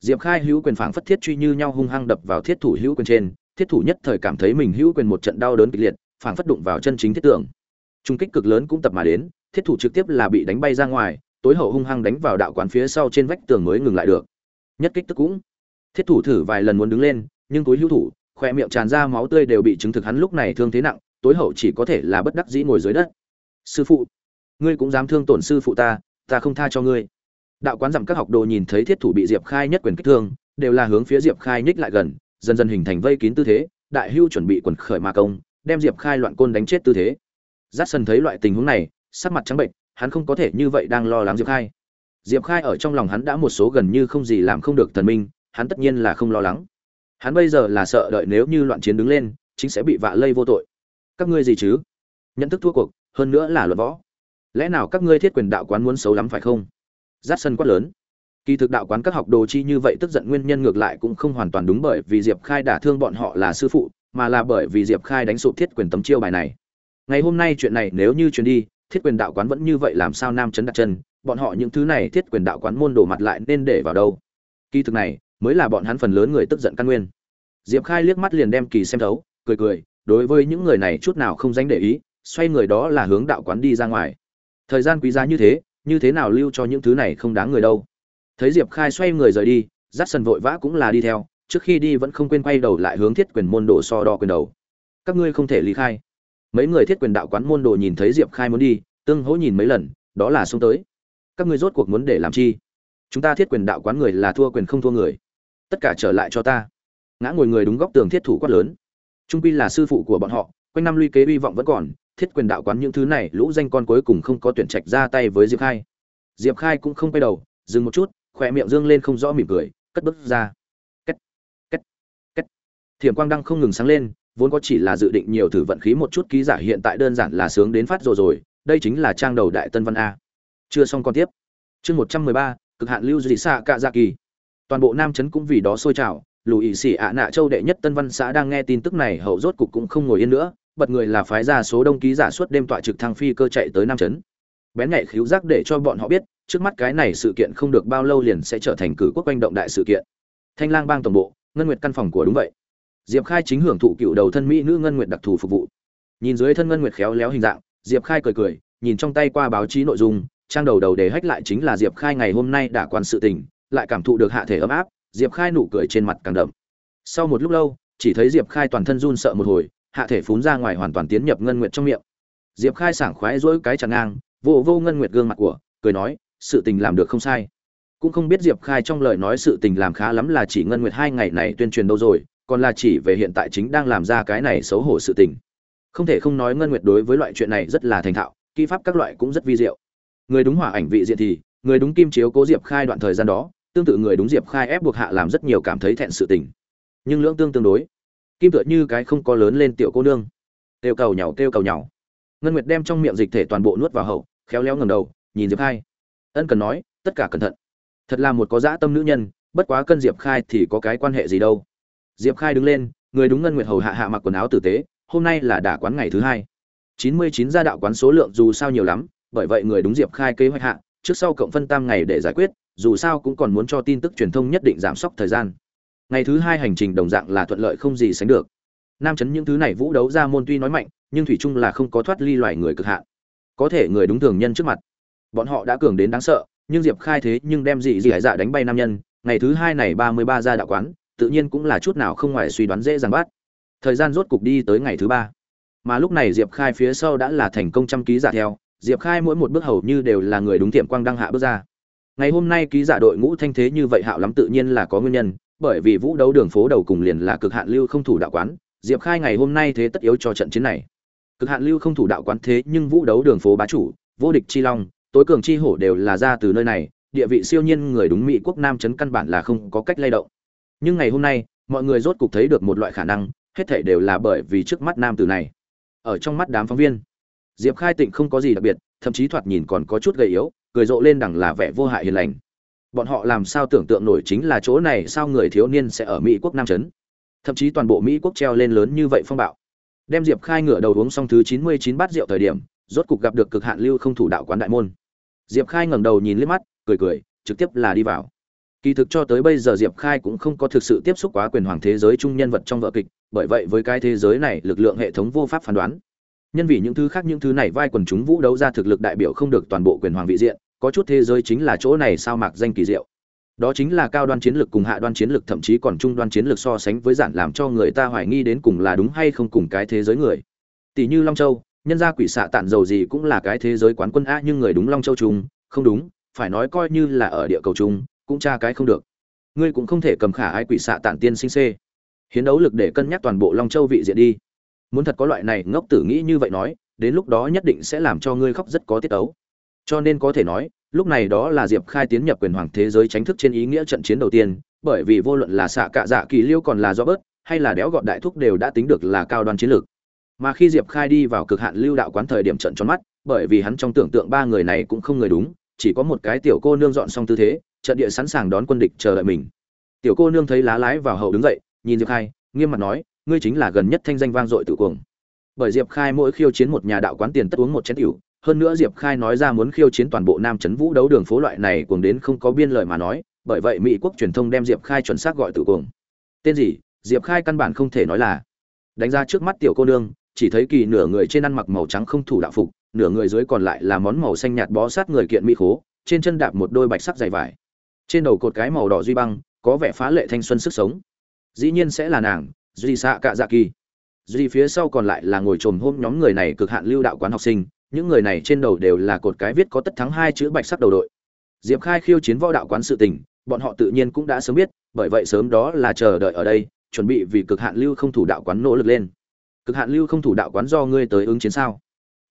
Diệp khai hữu quyền phảng phất thiết truy như nhau hung hăng đập vào thiết thủ hữu quyền trên, thiết thủ nhất thời cảm thấy mình hữu quyền một trận đau đớn kịch liệt, phảng phất đụng vào chân chính thiết tưởng. Trung kích cực lớn cũng tập mà đến, thiết thủ trực tiếp là bị đánh bay ra ngoài tối hậu hung hăng đánh vào đạo quán phía sau trên vách tường mới ngừng lại được. Nhất kích tức cũng. Thiết thủ thử vài lần muốn đứng lên, nhưng túi hữu thủ khoe miệng tràn ra máu tươi đều bị chứng thực hắn lúc này thương thế nặng, tối hậu chỉ có thể là bất đắc dĩ ngồi dưới đất. Sư phụ, ngươi cũng dám thương tổn sư phụ ta ta không tha cho ngươi. Đạo quán dặm các học đồ nhìn thấy thiết thủ bị diệp khai nhất quyền kích thương, đều là hướng phía diệp khai nhích lại gần, dần dần hình thành vây kín tư thế, đại hưu chuẩn bị quần khởi ma công, đem diệp khai loạn côn đánh chết tư thế. Giắt sân thấy loại tình huống này, sắc mặt trắng bệnh hắn không có thể như vậy đang lo lắng diệp khai. Diệp khai ở trong lòng hắn đã một số gần như không gì làm không được thần minh, hắn tất nhiên là không lo lắng. Hắn bây giờ là sợ đợi nếu như loạn chiến đứng lên, chính sẽ bị vạ lây vô tội. Các ngươi gì chứ? Nhận thức thua cuộc, hơn nữa là luật võ. Lẽ nào các ngươi thiết quyền đạo quán muốn xấu lắm phải không? Giáp sân quát lớn. Kỳ thực đạo quán các học đồ chi như vậy tức giận nguyên nhân ngược lại cũng không hoàn toàn đúng bởi vì diệp khai đả thương bọn họ là sư phụ, mà là bởi vì diệp khai đánh sụp thiết quyền tấm chiêu bài này. Ngày hôm nay chuyện này nếu như truyền đi thiết quyền đạo quán vẫn như vậy làm sao nam chấn đặt chân, bọn họ những thứ này thiết quyền đạo quán môn đổ mặt lại nên để vào đâu? Kỳ thực này, mới là bọn hắn phần lớn người tức giận căn nguyên. Diệp khai liếc mắt liền đem kỳ xem thấu, cười cười, đối với những người này chút nào không dánh để ý, xoay người đó là hướng đạo quán đi ra ngoài. Thời gian quý giá như thế như thế nào lưu cho những thứ này không đáng người đâu? Thấy diệp khai xoay người rời đi dắt sần vội vã cũng là đi theo, trước khi đi vẫn không quên quay đầu lại hướng thiết quyền môn đồ so đo quyền đầu. Các ngươi không thể lý khai mấy người thiết quyền đạo quán môn đồ nhìn thấy diệp khai muốn đi, tương hỗ nhìn mấy lần, đó là xông tới. Các ngươi rốt cuộc muốn để làm chi? Chúng ta thiết quyền đạo quán người là thua quyền không thua người. Tất cả trở lại cho ta. Ngã ngồi người đúng góc tường thiết thủ quát lớn. Trung pi là sư phụ của bọn họ, quanh năm luy kế hy vọng vẫn còn, thiết quyền đạo quán những thứ này, lũ danh con cuối cùng không có tuyển trạch ra tay với diệp khai. Diệp khai cũng không quay đầu, dừng một chút, khỏe miệng dương lên không rõ mỉm cười, cất bước ra. Két két két. Thiểm quang đăng không ngừng sáng lên vốn có chỉ là dự định nhiều thử vận khí một chút ký giả hiện tại đơn giản là sướng đến phát rồi rồi, đây chính là trang đầu đại tân văn a. Chưa xong còn tiếp. Chương một trăm mười ba, cực hạn lưu dị xạ cạ dạ kỳ. Toàn bộ nam trấn cũng vì đó sôi trào lùi xỉ ạ nạ châu đệ nhất tân văn xã đang nghe tin tức này, hậu rốt cục cũng không ngồi yên nữa, bật người là phái ra số đông ký giả suốt đêm tọa trực thăng phi cơ chạy tới nam trấn bén nhạy khíu giác để cho bọn họ biết, trước mắt cái này sự kiện không được bao lâu liền sẽ trở thành cử quốc quanh động đại sự kiện. Thanh lang bang tổng bộ, ngân nguyệt căn phòng của đúng vậy diệp khai chính hưởng thụ cựu đầu thân mỹ nữ ngân nguyệt đặc thù phục vụ. Nhìn dưới thân ngân nguyệt khéo léo hình dạng, diệp khai cười cười, nhìn trong tay qua báo chí nội dung, trang đầu đầu đề hách lại chính là diệp khai ngày hôm nay đã quan sự tình, lại cảm thụ được hạ thể ấm áp, diệp khai nụ cười trên mặt càng đậm. Sau một lúc lâu, chỉ thấy diệp khai toàn thân run sợ một hồi, hạ thể phún ra ngoài hoàn toàn tiến nhập ngân nguyệt trong miệng. Diệp khai sảng khoái dỗi cái chàng ngang vô vô ngân nguyệt gương mặt của, cười nói, sự tình làm được không sai. Cũng không biết diệp khai trong lời nói sự tình làm khá lắm là chỉ ngân nguyệt hai ngày này tuyên truyền đâu rồi còn là chỉ về hiện tại chính đang làm ra cái này xấu hổ sự tình. Không thể không nói ngân nguyệt đối với loại chuyện này rất là thành thạo, kỹ pháp các loại cũng rất vi diệu. Người đúng hỏa ảnh vị diện thì, người đúng kim chiếu cố diệp khai đoạn thời gian đó, tương tự người đúng diệp khai ép buộc hạ làm rất nhiều cảm thấy thẹn sự tình. Nhưng lưỡng tương tương đối. Kim tựa như cái không có lớn lên tiểu cô nương. Kêu cầu nhau kêu cầu nhau ngân nguyệt đem trong miệng dịch thể toàn bộ nuốt vào hậu, khéo léo ngầm đầu, nhìn diệp khai. Ân cần nói, tất cả cẩn thận. Thật là một có dã tâm nữ nhân, bất quá cân diệp khai thì có cái quan hệ gì đâu diệp khai đứng lên, người đúng ngân nguyệt hầu hạ hạ mặc quần áo tử tế, hôm nay là đả quán ngày thứ hai. Chín mươi chín gia đạo quán số lượng dù sao nhiều lắm, bởi vậy người đúng diệp khai kế hoạch hạ, trước sau cộng phân tam ngày để giải quyết, dù sao cũng còn muốn cho tin tức truyền thông nhất định giảm sốc thời gian. Ngày thứ hai hành trình đồng dạng là thuận lợi không gì sánh được. Nam chấn những thứ này vũ đấu ra môn tuy nói mạnh, nhưng thủy chung là không có thoát ly loài người cực hạn. Có thể người đúng thường nhân trước mặt. Bọn họ đã cường đến đáng sợ, nhưng diệp khai thế nhưng đem dị dị hải dạ đánh bay nam nhân. Ngày thứ hai này ba mươi ba ra đạo quán tự nhiên cũng là chút nào không ngoài suy đoán dễ dàng bắt. Thời gian rốt cục đi tới ngày thứ ba. Mà lúc này diệp khai phía sau đã là thành công trăm ký giả theo. Diệp khai mỗi một bước hầu như đều là người đúng tiệm quang đăng hạ bước ra. Ngày hôm nay ký giả đội ngũ thanh thế như vậy hạo lắm tự nhiên là có nguyên nhân, bởi vì vũ đấu đường phố đầu cùng liền là cực hạn lưu không thủ đạo quán. Diệp khai ngày hôm nay thế tất yếu cho trận chiến này. Cực hạn lưu không thủ đạo quán thế nhưng vũ đấu đường phố bá chủ, vô địch chi long, tối cường chi hổ đều là ra từ nơi này. Địa vị siêu nhiên người đúng mỹ quốc nam chấn căn bản là không có cách lay động nhưng ngày hôm nay, mọi người rốt cục thấy được một loại khả năng, hết thảy đều là bởi vì trước mắt nam tử này. Ở trong mắt đám phóng viên, diệp khai tịnh không có gì đặc biệt, thậm chí thoạt nhìn còn có chút gầy yếu, cười rộ lên đằng là vẻ vô hại hiền lành. Bọn họ làm sao tưởng tượng nổi chính là chỗ này sao người thiếu niên sẽ ở mỹ quốc nam trấn thậm chí toàn bộ mỹ quốc treo lên lớn như vậy phong bạo. Đem diệp khai ngửa đầu uống xong thứ chín mươi chín bát rượu thời điểm, rốt cục gặp được cực hạn lưu không thủ đạo quán đại môn. Diệp khai ngẩng đầu nhìn liếc mắt, cười cười, trực tiếp là đi vào kỳ thực cho tới bây giờ diệp khai cũng không có thực sự tiếp xúc quá quyền hoàng thế giới chung nhân vật trong vở kịch, bởi vậy với cái thế giới này, lực lượng hệ thống vô pháp phán đoán. Nhân vì những thứ khác những thứ này vai quần chúng vũ đấu ra thực lực đại biểu không được toàn bộ quyền hoàng vị diện, có chút thế giới chính là chỗ này sao mạc danh kỳ diệu. Đó chính là cao đoan chiến lược cùng hạ đoan chiến lược thậm chí còn trung đoan chiến lược so sánh với giản làm cho người ta hoài nghi đến cùng là đúng hay không cùng cái thế giới người. Tỷ như long châu, nhân gia quỷ xạ tạn dầu gì cũng là cái thế giới quán quân a, nhưng người đúng long châu chung, không đúng, phải nói coi như là ở địa cầu chung cũng tra cái không được. Ngươi cũng không thể cầm khả ai quỷ xạ tản tiên sinh xê. Hiến đấu lực để cân nhắc toàn bộ long châu vị diện đi. Muốn thật có loại này ngốc tử nghĩ như vậy nói, đến lúc đó nhất định sẽ làm cho ngươi khóc rất có tiết ấu. Cho nên có thể nói, lúc này đó là diệp khai tiến nhập quyền hoàng thế giới tránh thức trên ý nghĩa trận chiến đầu tiên, bởi vì vô luận là xạ cạ dạ kỳ liêu còn là do bớt hay là đéo gọn đại thúc đều đã tính được là cao đoan chiến lược. Mà khi diệp khai đi vào cực hạn lưu đạo quán thời điểm trận tròn mắt, bởi vì hắn trong tưởng tượng ba người này cũng không người đúng, chỉ có một cái tiểu cô nương dọn xong tư thế trận địa sẵn sàng đón quân địch chờ đợi mình. Tiểu cô nương thấy lá lái vào hậu đứng dậy, nhìn diệp khai, nghiêm mặt nói, ngươi chính là gần nhất thanh danh vang dội tự cuồng. Bởi diệp khai mỗi khiêu chiến một nhà đạo quán tiền tất uống một chén tiểu, hơn nữa diệp khai nói ra muốn khiêu chiến toàn bộ nam trấn vũ đấu đường phố loại này cuồng đến không có biên lời mà nói, bởi vậy mỹ quốc truyền thông đem diệp khai chuẩn xác gọi tự cuồng. Tên gì? Diệp khai căn bản không thể nói là. Đánh ra trước mắt tiểu cô nương, chỉ thấy kỳ nửa người trên ăn mặc màu trắng không thủ đạo phục, nửa người dưới còn lại là món màu xanh nhạt bó sát người kiện mỹ khố, trên chân đạp một đôi bạch sắc dày vải trên đầu cột cái màu đỏ duy băng, có vẻ phá lệ thanh xuân sức sống. Dĩ nhiên sẽ là nàng, duy xạ cạ dạ kỳ. Duy phía sau còn lại là ngồi trồm hôm nhóm người này cực hạn lưu đạo quán học sinh, những người này trên đầu đều là cột cái viết có tất thắng hai chữ bạch sắc đầu đội. Diệp khai khiêu chiến võ đạo quán sự tình, bọn họ tự nhiên cũng đã sớm biết, bởi vậy sớm đó là chờ đợi ở đây, chuẩn bị vì cực hạn lưu không thủ đạo quán nỗ lực lên. Cực hạn lưu không thủ đạo quán do ngươi tới ứng chiến sao?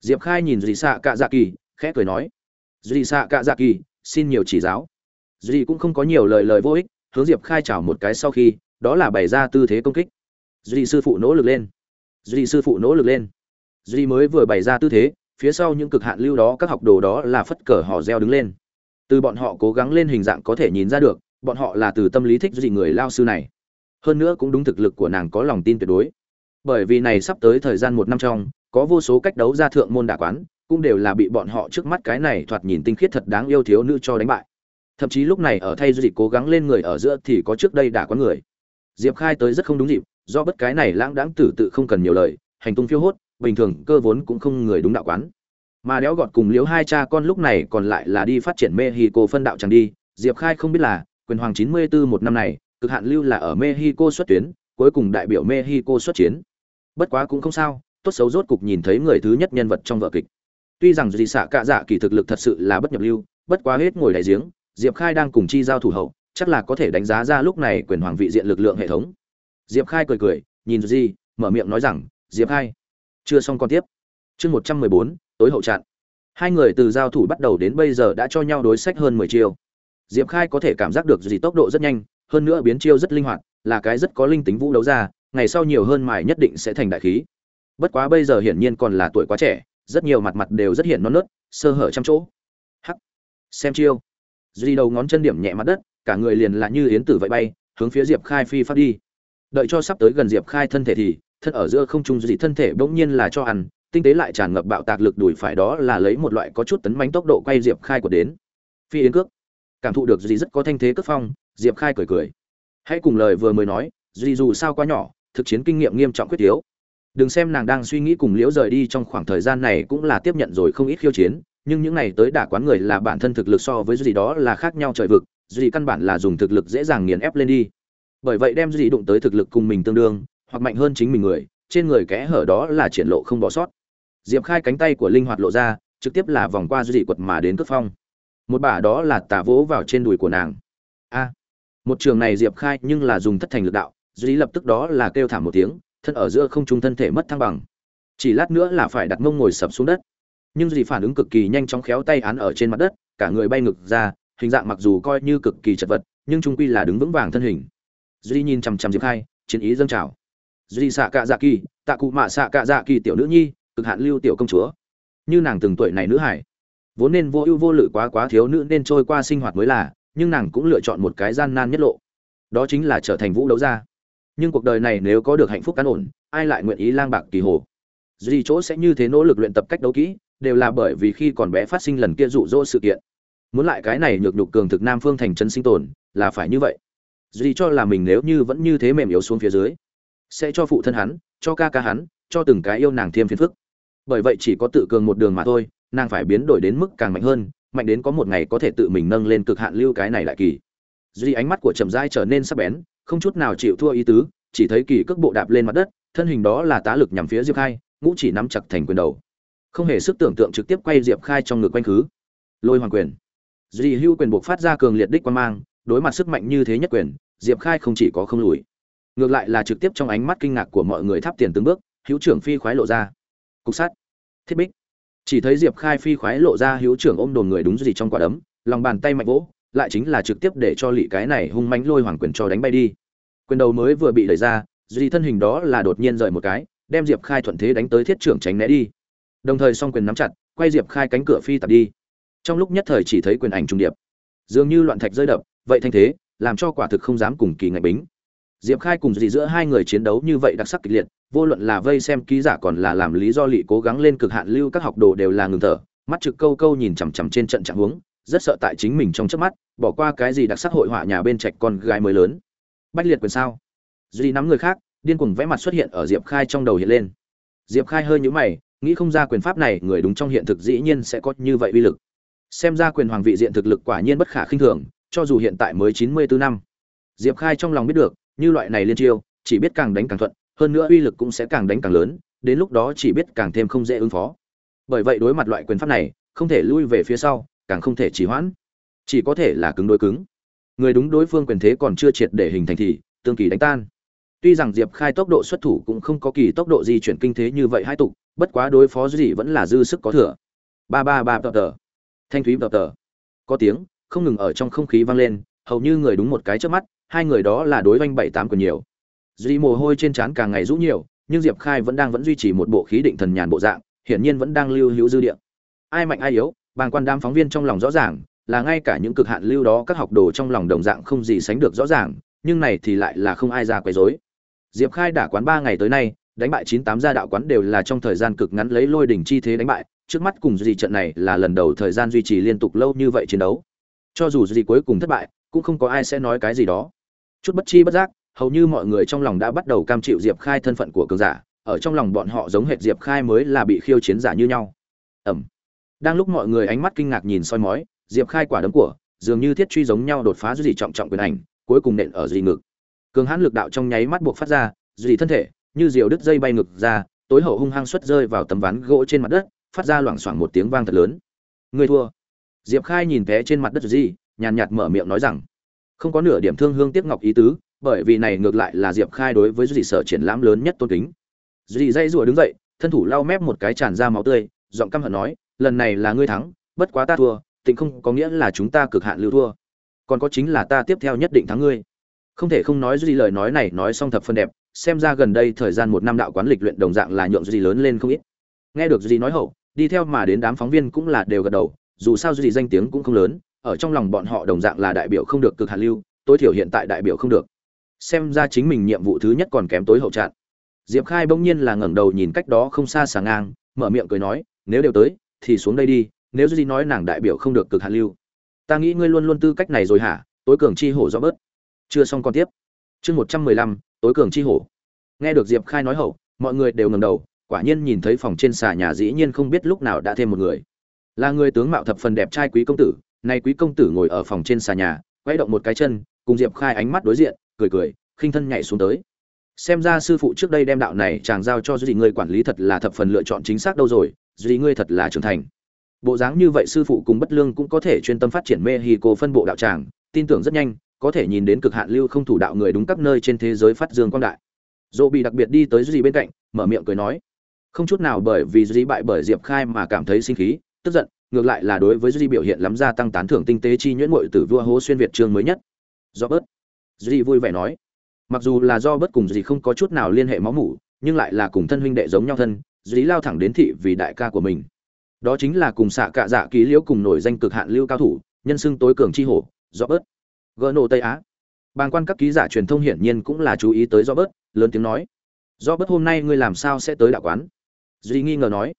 Diệp khai nhìn dì xạ cạ dạ kỳ, khẽ cười nói. Dì xạ cạ dạ kỳ, xin nhiều chỉ giáo dì cũng không có nhiều lời lời vô ích, hướng diệp khai chào một cái sau khi, đó là bày ra tư thế công kích. Dì sư phụ nỗ lực lên. Dì sư phụ nỗ lực lên. Dì mới vừa bày ra tư thế, phía sau những cực hạn lưu đó, các học đồ đó là phất cờ họ reo đứng lên. Từ bọn họ cố gắng lên hình dạng có thể nhìn ra được, bọn họ là từ tâm lý thích gì người lao sư này. Hơn nữa cũng đúng thực lực của nàng có lòng tin tuyệt đối. Bởi vì này sắp tới thời gian một năm trong, có vô số cách đấu ra thượng môn đả quán, cũng đều là bị bọn họ trước mắt cái này thoạt nhìn tinh khiết thật đáng yêu thiếu nữ cho đánh bại thậm chí lúc này ở thay du dịch cố gắng lên người ở giữa thì có trước đây đã có người. Diệp khai tới rất không đúng dịp, do bất cái này lãng đãng tử tự không cần nhiều lời, hành tung phiêu hốt, bình thường cơ vốn cũng không người đúng đạo quán. Mà đéo gọt cùng liếu hai cha con lúc này còn lại là đi phát triển mexico phân đạo chẳng đi, diệp khai không biết là, quyền hoàng 94 một năm này, cực hạn lưu là ở mexico xuất tuyến, cuối cùng đại biểu mexico xuất chiến. Bất quá cũng không sao, tốt xấu rốt cục nhìn thấy người thứ nhất nhân vật trong vở kịch. Tuy rằng dì xạ cạ dạ kỳ thực lực thật sự là bất nhập lưu, bất quá hết ngồi đại giếng diệp khai đang cùng chi giao thủ hậu, chắc là có thể đánh giá ra lúc này quyền hoàng vị diện lực lượng hệ thống. Diệp khai cười cười, nhìn di mở miệng nói rằng, diệp khai, chưa xong còn tiếp. Chương một trăm mười bốn, tối hậu trạng. Hai người từ giao thủ bắt đầu đến bây giờ đã cho nhau đối sách hơn mười chiêu. Diệp khai có thể cảm giác được gì tốc độ rất nhanh, hơn nữa biến chiêu rất linh hoạt, là cái rất có linh tính vũ đấu ra, ngày sau nhiều hơn mài nhất định sẽ thành đại khí. Bất quá bây giờ hiển nhiên còn là tuổi quá trẻ, rất nhiều mặt mặt đều rất hiện non nớt, sơ hở trăm chỗ. Hắc. Xem chiêu duy đầu ngón chân điểm nhẹ mặt đất, cả người liền là như yến tử vậy bay, hướng phía diệp khai phi phát đi. Đợi cho sắp tới gần diệp khai thân thể thì, thân ở giữa không trung dị thân thể bỗng nhiên là cho ăn, tinh tế lại tràn ngập bạo tạc lực đùi phải đó là lấy một loại có chút tấn mánh tốc độ quay diệp khai của đến. Phi yến cước, cảm thụ được gì rất có thanh thế cước phong, diệp khai cười cười. Hãy cùng lời vừa mới nói, duy dù sao quá nhỏ, thực chiến kinh nghiệm nghiêm trọng quyết yếu. Đừng xem nàng đang suy nghĩ cùng liễu rời đi trong khoảng thời gian này cũng là tiếp nhận rồi không ít khiêu chiến nhưng những này tới đả quán người là bản thân thực lực so với gì đó là khác nhau trời vực, duy căn bản là dùng thực lực dễ dàng nghiền ép lên đi. Bởi vậy đem duy đụng tới thực lực cùng mình tương đương, hoặc mạnh hơn chính mình người, trên người kẽ hở đó là triển lộ không bỏ sót. Diệp khai cánh tay của linh hoạt lộ ra, trực tiếp là vòng qua duy quật mà đến cướp phong. Một bả đó là tả vỗ vào trên đùi của nàng. A! Một trường này diệp khai nhưng là dùng thất thành lực đạo, duy lập tức đó là kêu thảm một tiếng, thân ở giữa không trung thân thể mất thăng bằng. Chỉ lát nữa là phải đặt mông ngồi sập xuống đất nhưng dì phản ứng cực kỳ nhanh chóng khéo tay án ở trên mặt đất, cả người bay ngực ra, hình dạng mặc dù coi như cực kỳ chật vật, nhưng trung quy là đứng vững vàng thân hình. Duy nhìn chằm chằm diệp khai, chiến ý dâng trào. Duy xạ cạ dạ kỳ, tạ cụ mạ xạ cạ dạ kỳ tiểu nữ nhi, cực hạn lưu tiểu công chúa. Như nàng từng tuổi này nữ hải. Vốn nên vô ưu vô lự quá quá thiếu nữ nên trôi qua sinh hoạt mới là, nhưng nàng cũng lựa chọn một cái gian nan nhất lộ. Đó chính là trở thành vũ đấu gia. Nhưng cuộc đời này nếu có được hạnh phúc cán ổn, ai lại nguyện ý lang bạc kỳ hồ? Duy chỗ sẽ như thế nỗ lực luyện tập cách đấu kỹ đều là bởi vì khi còn bé phát sinh lần kia dụ dỗ sự kiện. Muốn lại cái này nhược nhục cường thực nam phương thành chân sinh tồn, là phải như vậy. Duy cho là mình nếu như vẫn như thế mềm yếu xuống phía dưới, sẽ cho phụ thân hắn, cho ca ca hắn, cho từng cái yêu nàng thêm phiền phức. Bởi vậy chỉ có tự cường một đường mà thôi, nàng phải biến đổi đến mức càng mạnh hơn, mạnh đến có một ngày có thể tự mình nâng lên cực hạn lưu cái này lại kỳ. Duy ánh mắt của trầm giai trở nên sắc bén, không chút nào chịu thua ý tứ, chỉ thấy kỳ cước bộ đạp lên mặt đất, thân hình đó là tá lực nhằm phía diệp khai, ngũ chỉ nắm chặt thành quyền đầu không hề sức tưởng tượng trực tiếp quay diệp khai trong ngực quanh khứ. Lôi hoàng quyền. Dì hưu quyền buộc phát ra cường liệt đích quan mang, đối mặt sức mạnh như thế nhất quyền, diệp khai không chỉ có không lùi, ngược lại là trực tiếp trong ánh mắt kinh ngạc của mọi người thắp tiền từng bước, hữu trưởng phi khoái lộ ra. Cục sắt. Thiết bích. Chỉ thấy diệp khai phi khoái lộ ra hữu trưởng ôm đồn người đúng gì trong quả đấm, lòng bàn tay mạnh vỗ, lại chính là trực tiếp để cho lị cái này hung mánh lôi hoàng quyền cho đánh bay đi. Quyền đầu mới vừa bị đẩy ra duy thân hình đó là đột nhiên rời một cái, đem diệp khai thuận thế đánh tới thiết trưởng tránh né đi đồng thời song quyền nắm chặt, quay diệp khai cánh cửa phi tập đi. Trong lúc nhất thời chỉ thấy quyền ảnh trung điệp. Dường như loạn thạch rơi đập, vậy thanh thế, làm cho quả thực không dám cùng kỳ ngạch bính. Diệp khai cùng dì giữa hai người chiến đấu như vậy đặc sắc kịch liệt, vô luận là vây xem ký giả còn là làm lý do lị cố gắng lên cực hạn lưu các học đồ đều là ngừng thở, mắt trực câu câu nhìn chằm chằm trên trận trạng huống, rất sợ tại chính mình trong trước mắt, bỏ qua cái gì đặc sắc hội họa nhà bên trạch con gái mới lớn. Bách liệt quyền sao? Duy nắm người khác, điên cuồng vẽ mặt xuất hiện ở diệp khai trong đầu hiện lên. Diệp khai hơi nhũ mày nghĩ không ra quyền pháp này, người đúng trong hiện thực dĩ nhiên sẽ có như vậy uy lực. Xem ra quyền hoàng vị diện thực lực quả nhiên bất khả khinh thường, cho dù hiện tại mới chín mươi bốn năm. Diệp khai trong lòng biết được, như loại này liên chiêu, chỉ biết càng đánh càng thuận, hơn nữa uy lực cũng sẽ càng đánh càng lớn, đến lúc đó chỉ biết càng thêm không dễ ứng phó. Bởi vậy đối mặt loại quyền pháp này, không thể lui về phía sau, càng không thể trì hoãn. Chỉ có thể là cứng đối cứng. Người đúng đối phương quyền thế còn chưa triệt để hình thành thì, tương kỳ đánh tan. Tuy rằng diệp khai tốc độ xuất thủ cũng không có kỳ tốc độ di chuyển kinh thế như vậy hai tục bất quá đối phó gì vẫn là dư sức có thừa. Ba ba ba tờ tờ. Thanh thúy tờ tờ. Có tiếng, không ngừng ở trong không khí vang lên, hầu như người đúng một cái trước mắt, hai người đó là đối oanh bảy tám còn nhiều. Duy mồ hôi trên trán càng ngày rũ nhiều, nhưng diệp khai vẫn đang vẫn duy trì một bộ khí định thần nhàn bộ dạng, hiển nhiên vẫn đang lưu hữu dư địa. Ai mạnh ai yếu, bàng quan đám phóng viên trong lòng rõ ràng, là ngay cả những cực hạn lưu đó các học đồ trong lòng đồng dạng không gì sánh được rõ ràng, nhưng này thì lại là không ai ra quấy rối. Diệp khai đã quán ba ngày tới nay đánh bại chín tám gia đạo quán đều là trong thời gian cực ngắn lấy lôi đỉnh chi thế đánh bại, trước mắt cùng gì trận này là lần đầu thời gian duy trì liên tục lâu như vậy chiến đấu. Cho dù gì cuối cùng thất bại, cũng không có ai sẽ nói cái gì đó. Chút bất chi bất giác, hầu như mọi người trong lòng đã bắt đầu cam chịu diệp khai thân phận của cường giả, ở trong lòng bọn họ giống hệt diệp khai mới là bị khiêu chiến giả như nhau. Ẩm. Đang lúc mọi người ánh mắt kinh ngạc nhìn soi mói, diệp khai quả đấm của, dường như thiết truy giống nhau đột phá duy trọng trọng quyền ảnh, cuối cùng nện ở dị ngực. Cường hãn lực đạo trong nháy mắt buộc phát ra, dì thân thể như diều đứt dây bay ngược ra tối hậu hung hăng xuất rơi vào tấm ván gỗ trên mặt đất phát ra loảng xoảng một tiếng vang thật lớn. Người thua. Diệp khai nhìn té trên mặt đất gì, nhàn nhạt mở miệng nói rằng không có nửa điểm thương hương tiếc ngọc ý tứ bởi vì này ngược lại là diệp khai đối với dị sở triển lãm lớn nhất tôn kính. Dị dây rùa đứng dậy thân thủ lau mép một cái tràn ra máu tươi giọng căm hận nói lần này là ngươi thắng bất quá ta thua tịnh không có nghĩa là chúng ta cực hạn lưu thua. Còn có chính là ta tiếp theo nhất định thắng ngươi không thể không nói duy lời nói này nói xong thập phân đẹp, xem ra gần đây thời gian một năm đạo quán lịch luyện đồng dạng là nhượng duy lớn lên không ít. Nghe được duy nói hậu, đi theo mà đến đám phóng viên cũng là đều gật đầu, dù sao duy danh tiếng cũng không lớn, ở trong lòng bọn họ đồng dạng là đại biểu không được cực hạn lưu, tối thiểu hiện tại đại biểu không được. Xem ra chính mình nhiệm vụ thứ nhất còn kém tối hậu trạng. Diệp khai bỗng nhiên là ngẩng đầu nhìn cách đó không xa sàng ngang, mở miệng cười nói, nếu đều tới, thì xuống đây đi, nếu duy nói nàng đại biểu không được cực hạn lưu. Ta nghĩ ngươi luôn luôn tư cách này rồi hả? Tối cường chi hổ do bớt chưa xong còn tiếp. Chương một trăm mười lăm, tối cường chi hổ. Nghe được diệp khai nói hậu, mọi người đều ngầm đầu, quả nhiên nhìn thấy phòng trên xà nhà dĩ nhiên không biết lúc nào đã thêm một người. Là người tướng mạo thập phần đẹp trai quý công tử, nay quý công tử ngồi ở phòng trên xà nhà quay động một cái chân, cùng diệp khai ánh mắt đối diện, cười cười, khinh thân nhảy xuống tới. Xem ra sư phụ trước đây đem đạo này chàng giao cho duy ngươi quản lý thật là thập phần lựa chọn chính xác đâu rồi, duy ngươi thật là trưởng thành. Bộ dáng như vậy sư phụ cùng bất lương cũng có thể chuyên tâm phát triển mexico phân bộ đạo tràng, tin tưởng rất nhanh có thể nhìn đến cực hạn lưu không thủ đạo người đúng các nơi trên thế giới phát dương quang đại. Dỗ bị đặc biệt đi tới dì bên cạnh, mở miệng cười nói, không chút nào bởi vì dì bại bởi diệp khai mà cảm thấy sinh khí, tức giận, ngược lại là đối với dì biểu hiện lắm gia tăng tán thưởng tinh tế chi nhuyễn mội từ vua hố xuyên việt chương mới nhất. Do bớt dì vui vẻ nói, mặc dù là do bớt cùng dì không có chút nào liên hệ máu mủ, nhưng lại là cùng thân huynh đệ giống nhau thân dì lao thẳng đến thị vì đại ca của mình. Đó chính là cùng xạ cạ dạ ký liễu cùng nổi danh cực hạn lưu cao thủ, nhân xưng tối cường chi hổ do bớt gỡ nổ tây á bàng quan các ký giả truyền thông hiển nhiên cũng là chú ý tới do bớt lớn tiếng nói. Do bớt hôm nay ngươi làm sao sẽ tới đạo quán? Duy nghi ngờ nói.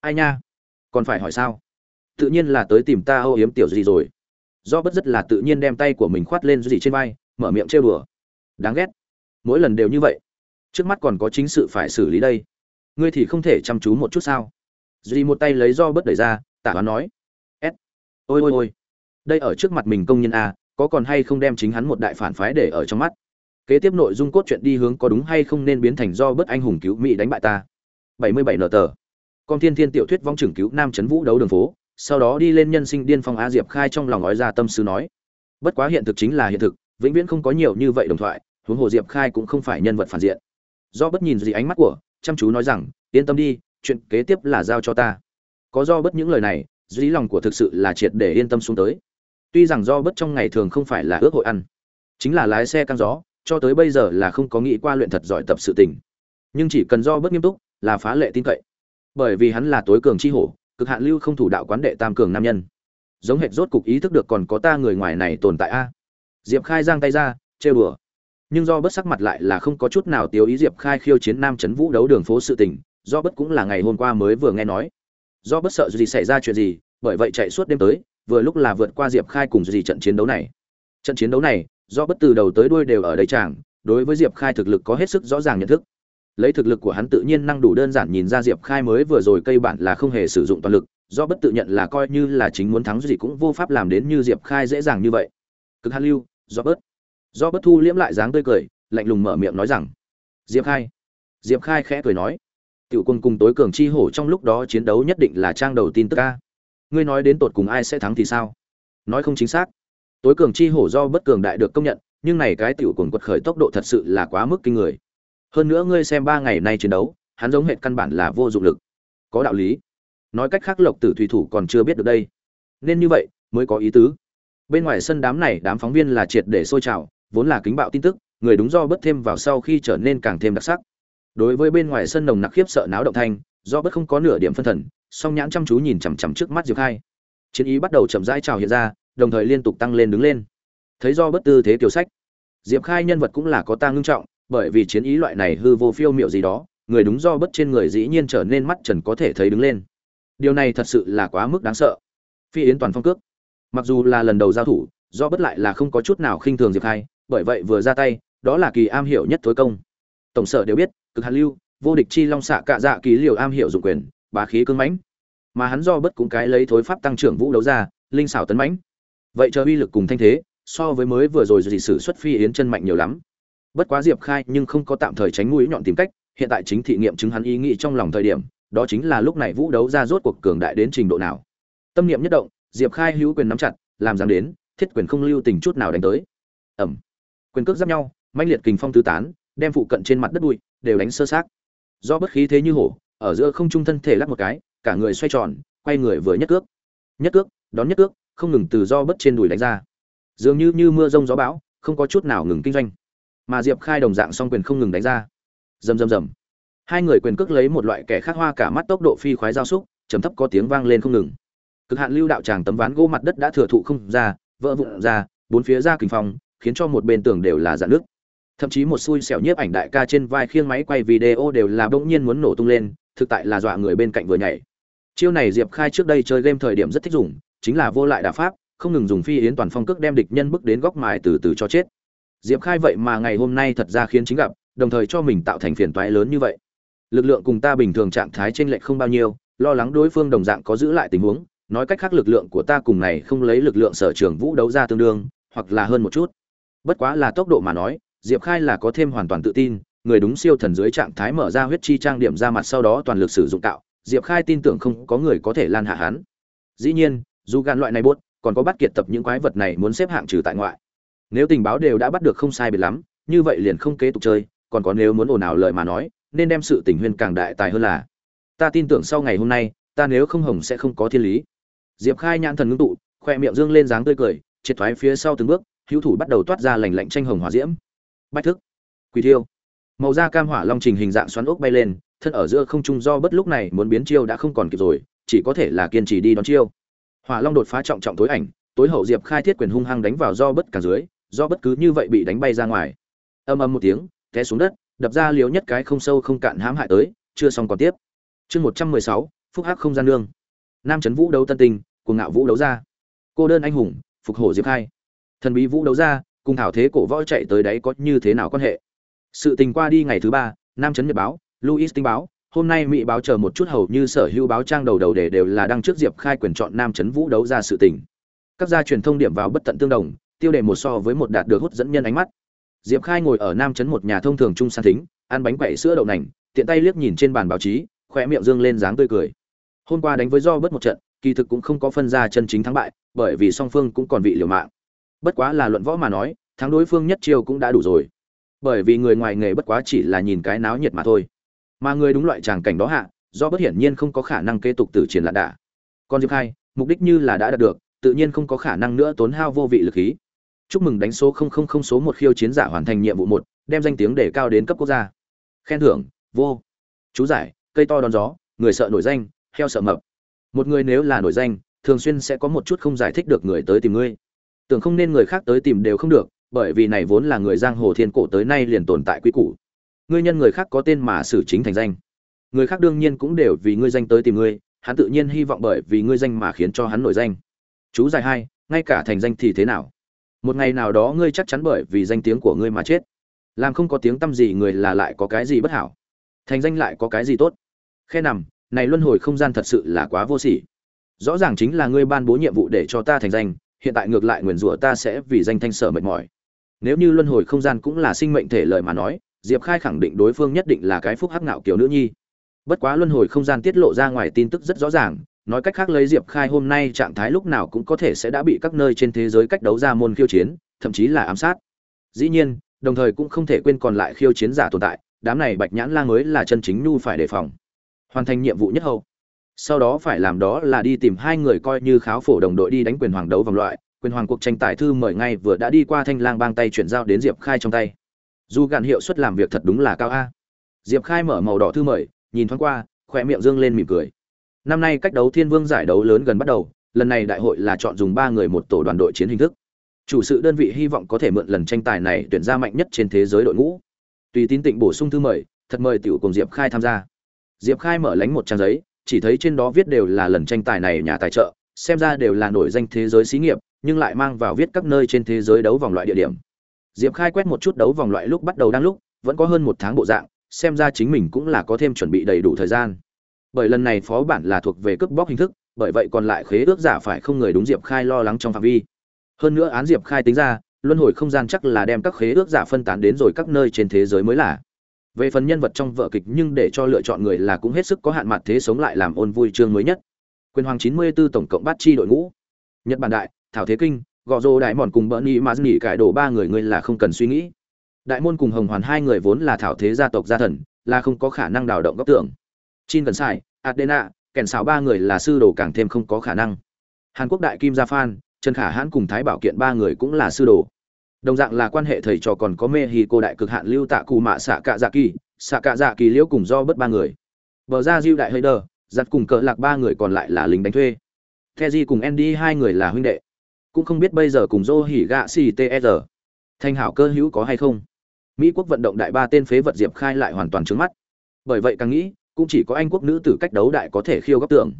Ai nha? Còn phải hỏi sao? Tự nhiên là tới tìm ta âu yếm tiểu gì rồi. Do bớt rất là tự nhiên đem tay của mình khoát lên duy trên vai, mở miệng trêu đùa. Đáng ghét. Mỗi lần đều như vậy. Trước mắt còn có chính sự phải xử lý đây. Ngươi thì không thể chăm chú một chút sao? Duy một tay lấy do bớt đẩy ra, tả hoán nói. S. Ôi ôi ôi. Đây ở trước mặt mình công nhân a có còn hay không đem chính hắn một đại phản phái để ở trong mắt. Kế tiếp nội dung cốt truyện đi hướng có đúng hay không nên biến thành do bất anh hùng cứu mỹ đánh bại ta. 77 nở tờ. Con thiên thiên tiểu thuyết vong trưởng cứu nam chấn vũ đấu đường phố, sau đó đi lên nhân sinh điên phong a diệp khai trong lòng nói ra tâm sư nói. Bất quá hiện thực chính là hiện thực, vĩnh viễn không có nhiều như vậy đồng thoại, huống hồ diệp khai cũng không phải nhân vật phản diện. Do bất nhìn gì ánh mắt của, chăm chú nói rằng, yên tâm đi, chuyện kế tiếp là giao cho ta. Có do bất những lời này dĩ lòng của thực sự là triệt để yên tâm xuống tới tuy rằng do bất trong ngày thường không phải là ước hội ăn, chính là lái xe căng gió, cho tới bây giờ là không có nghĩ qua luyện thật giỏi tập sự tình. Nhưng chỉ cần do bất nghiêm túc là phá lệ tin cậy. Bởi vì hắn là tối cường chi hổ, cực hạn lưu không thủ đạo quán đệ tam cường nam nhân. Giống hệt rốt cục ý thức được còn có ta người ngoài này tồn tại a. Diệp khai giang tay ra, trêu đùa. Nhưng do bất sắc mặt lại là không có chút nào tiêu ý diệp khai khiêu chiến nam trấn vũ đấu đường phố sự tình, do bất cũng là ngày hôm qua mới vừa nghe nói. Do bất sợ gì xảy ra chuyện gì bởi vậy chạy suốt đêm tới vừa lúc là vượt qua diệp khai cùng gì trận chiến đấu này. Trận chiến đấu này do bất từ đầu tới đuôi đều ở đây chàng đối với diệp khai thực lực có hết sức rõ ràng nhận thức. Lấy thực lực của hắn tự nhiên năng đủ đơn giản nhìn ra diệp khai mới vừa rồi cây bản là không hề sử dụng toàn lực do bất tự nhận là coi như là chính muốn thắng gì cũng vô pháp làm đến như diệp khai dễ dàng như vậy. Cực hàn lưu do bất, do bất thu liễm lại dáng tươi cười lạnh lùng mở miệng nói rằng diệp khai. Diệp khai khẽ cười nói tiểu quân cùng tối cường chi hổ trong lúc đó chiến đấu nhất định là trang đầu tin tức a ngươi nói đến tột cùng ai sẽ thắng thì sao? Nói không chính xác. Tối cường chi hổ do bất cường đại được công nhận, nhưng này cái tiểu quần quật khởi tốc độ thật sự là quá mức kinh người. Hơn nữa ngươi xem ba ngày nay chiến đấu, hắn giống hệt căn bản là vô dụng lực. Có đạo lý. Nói cách khác lộc tử thủy thủ còn chưa biết được đây. Nên như vậy, mới có ý tứ. Bên ngoài sân đám này đám phóng viên là triệt để sôi trào, vốn là kính bạo tin tức, người đúng do bất thêm vào sau khi trở nên càng thêm đặc sắc. Đối với bên ngoài sân nồng nặc khiếp sợ náo động thanh, do bất không có nửa điểm phân thần song nhãn chăm chú nhìn chằm chằm trước mắt diệp khai. Chiến ý bắt đầu chậm rãi trào hiện ra, đồng thời liên tục tăng lên đứng lên. Thấy do bất tư thế tiểu sách, diệp khai nhân vật cũng là có ta ngưng trọng, bởi vì chiến ý loại này hư vô phiêu miệu gì đó, người đúng do bất trên người dĩ nhiên trở nên mắt trần có thể thấy đứng lên. Điều này thật sự là quá mức đáng sợ. Phi yến toàn phong cước. Mặc dù là lần đầu giao thủ, do bất lại là không có chút nào khinh thường diệp khai, bởi vậy vừa ra tay, đó là kỳ am hiểu nhất thối công. Tổng sở đều biết, cực hàn lưu, vô địch chi long xạ cạ dạ ký liều am hiểu dụng quyền bá khí cương mãnh, mà hắn do bất cũng cái lấy thối pháp tăng trưởng vũ đấu ra, linh xảo tấn mãnh. Vậy chờ uy lực cùng thanh thế, so với mới vừa rồi dị sử xuất phi yến chân mạnh nhiều lắm. Bất quá diệp khai nhưng không có tạm thời tránh mũi nhọn tìm cách, hiện tại chính thị nghiệm chứng hắn ý nghĩ trong lòng thời điểm, đó chính là lúc này vũ đấu ra rốt cuộc cường đại đến trình độ nào. Tâm niệm nhất động, diệp khai hữu quyền nắm chặt, làm dám đến, thiết quyền không lưu tình chút nào đánh tới. Ẩm quyền cước giáp nhau, mãnh liệt kình phong tứ tán, đem phụ cận trên mặt đất bụi, đều đánh sơ sát do bất khí thế như hổ ở giữa không trung thân thể lắc một cái, cả người xoay tròn, quay người vừa nhất cước. Nhất cước, đón nhất cước, không ngừng từ do bất trên đùi đánh ra. Dường như như mưa rông gió bão, không có chút nào ngừng kinh doanh. Mà diệp khai đồng dạng song quyền không ngừng đánh ra. Rầm rầm rầm. Hai người quyền cước lấy một loại kẻ khác hoa cả mắt tốc độ phi khoái giao xúc chấm thấp có tiếng vang lên không ngừng. Cực hạn lưu đạo tràng tấm ván gỗ mặt đất đã thừa thụ không ra, vỡ vụn ra, bốn phía ra kinh phong, khiến cho một bên tường đều là dạn nước thậm chí một xui xẻo nhiếp ảnh đại ca trên vai khiêng máy quay video đều là bỗng nhiên muốn nổ tung lên thực tại là dọa người bên cạnh vừa nhảy. Chiêu này diệp khai trước đây chơi game thời điểm rất thích dùng, chính là vô lại đà pháp, không ngừng dùng phi yến toàn phong cước đem địch nhân bước đến góc mài từ từ cho chết. Diệp khai vậy mà ngày hôm nay thật ra khiến chính gặp, đồng thời cho mình tạo thành phiền toái lớn như vậy. Lực lượng cùng ta bình thường trạng thái trên lệch không bao nhiêu, lo lắng đối phương đồng dạng có giữ lại tình huống, nói cách khác lực lượng của ta cùng này không lấy lực lượng sở trường vũ đấu ra tương đương, hoặc là hơn một chút. Bất quá là tốc độ mà nói, diệp khai là có thêm hoàn toàn tự tin người đúng siêu thần dưới trạng thái mở ra huyết chi trang điểm ra mặt sau đó toàn lực sử dụng tạo. Diệp khai tin tưởng không có người có thể lan hạ hắn. Dĩ nhiên, dù gan loại này bốt, còn có bắt kiệt tập những quái vật này muốn xếp hạng trừ tại ngoại. Nếu tình báo đều đã bắt được không sai biệt lắm, như vậy liền không kế tục chơi, còn có nếu muốn ồn ào lời mà nói, nên đem sự tình huyên càng đại tài hơn là. Ta tin tưởng sau ngày hôm nay, ta nếu không hồng sẽ không có thiên lý. Diệp khai nhãn thần ngưng tụ, khoe miệng dương lên dáng tươi cười, triệt thoái phía sau từng bước, hữu thủ bắt đầu toát ra lành lạnh tranh hồng hỏa diễm. Bách thức. Quỳ thiêu màu da cam hỏa long trình hình dạng xoắn ốc bay lên thân ở giữa không trung do bất lúc này muốn biến chiêu đã không còn kịp rồi chỉ có thể là kiên trì đi đón chiêu. Hỏa long đột phá trọng trọng tối ảnh tối hậu diệp khai thiết quyền hung hăng đánh vào do bất cả dưới do bất cứ như vậy bị đánh bay ra ngoài. Âm âm một tiếng té xuống đất đập ra liếu nhất cái không sâu không cạn hãm hại tới chưa xong còn tiếp. Chương một trăm mười sáu phúc hắc không gian lương nam trấn vũ đấu tân tình, cuồng ngạo vũ đấu ra. Cô đơn anh hùng phục hổ diệp khai. Thần bí vũ đấu ra cùng thảo thế cổ võ chạy tới đấy có như thế nào quan hệ? Sự tình qua đi ngày thứ ba, nam trấn nhật báo luis tinh báo, hôm nay mỹ báo chờ một chút hầu như sở hữu báo trang đầu đầu để đều là đăng trước diệp khai quyền chọn nam trấn vũ đấu ra sự tình. Các gia truyền thông điểm vào bất tận tương đồng, tiêu đề một so với một đạt được hút dẫn nhân ánh mắt. Diệp khai ngồi ở nam trấn một nhà thông thường trung san thính, ăn bánh quậy sữa đậu nành, tiện tay liếc nhìn trên bàn báo chí khỏe miệng dương lên dáng tươi cười. Hôm qua đánh với do bất một trận, kỳ thực cũng không có phân ra chân chính thắng bại, bởi vì song phương cũng còn vị liều mạng. Bất quá là luận võ mà nói, thắng đối phương nhất chiêu cũng đã đủ rồi bởi vì người ngoài nghề bất quá chỉ là nhìn cái náo nhiệt mà thôi. Mà người đúng loại tràng cảnh đó hạ, do bất hiển nhiên không có khả năng kế tục từ triển lạ đả còn diệp khai, mục đích như là đã đạt được, tự nhiên không có khả năng nữa tốn hao vô vị lực khí. Chúc mừng đánh số không không không số một khiêu chiến giả hoàn thành nhiệm vụ một, đem danh tiếng để cao đến cấp quốc gia. Khen thưởng, vô. Chú giải, cây to đón gió, người sợ nổi danh, heo sợ mập. Một người nếu là nổi danh, thường xuyên sẽ có một chút không giải thích được người tới tìm ngươi. Tưởng không nên người khác tới tìm đều không được bởi vì này vốn là người giang hồ thiên cổ tới nay liền tồn tại quy củ. Ngươi nhân người khác có tên mà xử chính thành danh. Người khác đương nhiên cũng đều vì ngươi danh tới tìm ngươi, hắn tự nhiên hy vọng bởi vì ngươi danh mà khiến cho hắn nổi danh. Chú giải hai, ngay cả thành danh thì thế nào? Một ngày nào đó ngươi chắc chắn bởi vì danh tiếng của ngươi mà chết. Làm không có tiếng t â m gì người là lại có cái gì bất hảo. Thành danh lại có cái gì tốt? Khe nằm, này luân hồi không gian thật sự là quá vô sỉ. Rõ ràng chính là ngươi ban bố nhiệm vụ để cho ta thành danh, hiện tại ngược lại nguyền rủa ta sẽ vì danh thanh sở mệt mỏi nếu như luân hồi không gian cũng là sinh mệnh thể lợi mà nói, diệp khai khẳng định đối phương nhất định là cái phúc hắc ngạo kiểu nữ nhi. Bất quá luân hồi không gian tiết lộ ra ngoài tin tức rất rõ ràng, nói cách khác lấy diệp khai hôm nay trạng thái lúc nào cũng có thể sẽ đã bị các nơi trên thế giới cách đấu ra môn khiêu chiến, thậm chí là ám sát. Dĩ nhiên, đồng thời cũng không thể quên còn lại khiêu chiến giả tồn tại, đám này bạch nhãn lang mới là chân chính nhu phải đề phòng. Hoàn thành nhiệm vụ nhất hậu. Sau đó phải làm đó là đi tìm hai người coi như kháo phổ đồng đội đi đánh quyền hoàng đấu vòng loại quyền hoàng cuộc tranh tài thư mời ngay vừa đã đi qua thanh lang bang tay chuyển giao đến diệp khai trong tay. Dù gạn hiệu suất làm việc thật đúng là cao a. Diệp khai mở màu đỏ thư mời, nhìn thoáng qua khỏe miệng dương lên mỉm cười. Năm nay cách đấu thiên vương giải đấu lớn gần bắt đầu, lần này đại hội là chọn dùng ba người một tổ đoàn đội chiến hình thức. Chủ sự đơn vị hy vọng có thể mượn lần tranh tài này tuyển ra mạnh nhất trên thế giới đội ngũ. Tùy tín tịnh bổ sung thư mời, thật mời tiểu cùng diệp khai tham gia. Diệp khai mở lánh một trang giấy, chỉ thấy trên đó viết đều là lần tranh tài này nhà tài trợ, xem ra đều là nổi danh thế giới xí nghiệp nhưng lại mang vào viết các nơi trên thế giới đấu vòng loại địa điểm. Diệp khai quét một chút đấu vòng loại lúc bắt đầu đang lúc, vẫn có hơn một tháng bộ dạng, xem ra chính mình cũng là có thêm chuẩn bị đầy đủ thời gian. Bởi lần này phó bản là thuộc về cướp bóc hình thức, bởi vậy còn lại khế ước giả phải không người đúng diệp khai lo lắng trong phạm vi. Hơn nữa án diệp khai tính ra, luân hồi không gian chắc là đem các khế ước giả phân tán đến rồi các nơi trên thế giới mới là. Về phần nhân vật trong vở kịch nhưng để cho lựa chọn người là cũng hết sức có hạn mặt thế sống lại làm ôn vui chương mới nhất. Quyền hoàng chín mươi 94 tổng cộng bát chi đội ngũ. Nhật bản đại thảo thế kinh gò rô đại mòn cùng bỡ ni mà nghỉ cải đổ ba người ngươi là không cần suy nghĩ. Đại môn cùng hồng hoàn hai người vốn là thảo thế gia tộc gia thần, là không có khả năng đào động góc tưởng chin cần sai adena kèn xào ba người là sư đồ càng thêm không có khả năng. Hàn quốc đại kim gia phan, trần khả hãn cùng thái bảo kiện ba người cũng là sư đồ. Đồng dạng là quan hệ thầy trò còn có mê hi cô đại cực hạn lưu tạ cù mạ xạ cạ dạ kỳ xạ cạ dạ kỳ liễu cùng do bất ba người. Bờ ra diêu đại hơi đờ, giặt cùng cỡ lạc ba người còn lại là lính đánh thuê. Keji cùng Andy hai người là huynh đệ cũng không biết bây giờ cùng dô hỉ gạ ctr e thanh hảo cơ hữu có hay không? Mỹ quốc vận động đại ba tên phế vật diệp khai lại hoàn toàn trứng mắt. Bởi vậy càng nghĩ, cũng chỉ có anh quốc nữ tử cách đấu đại có thể khiêu góc tượng.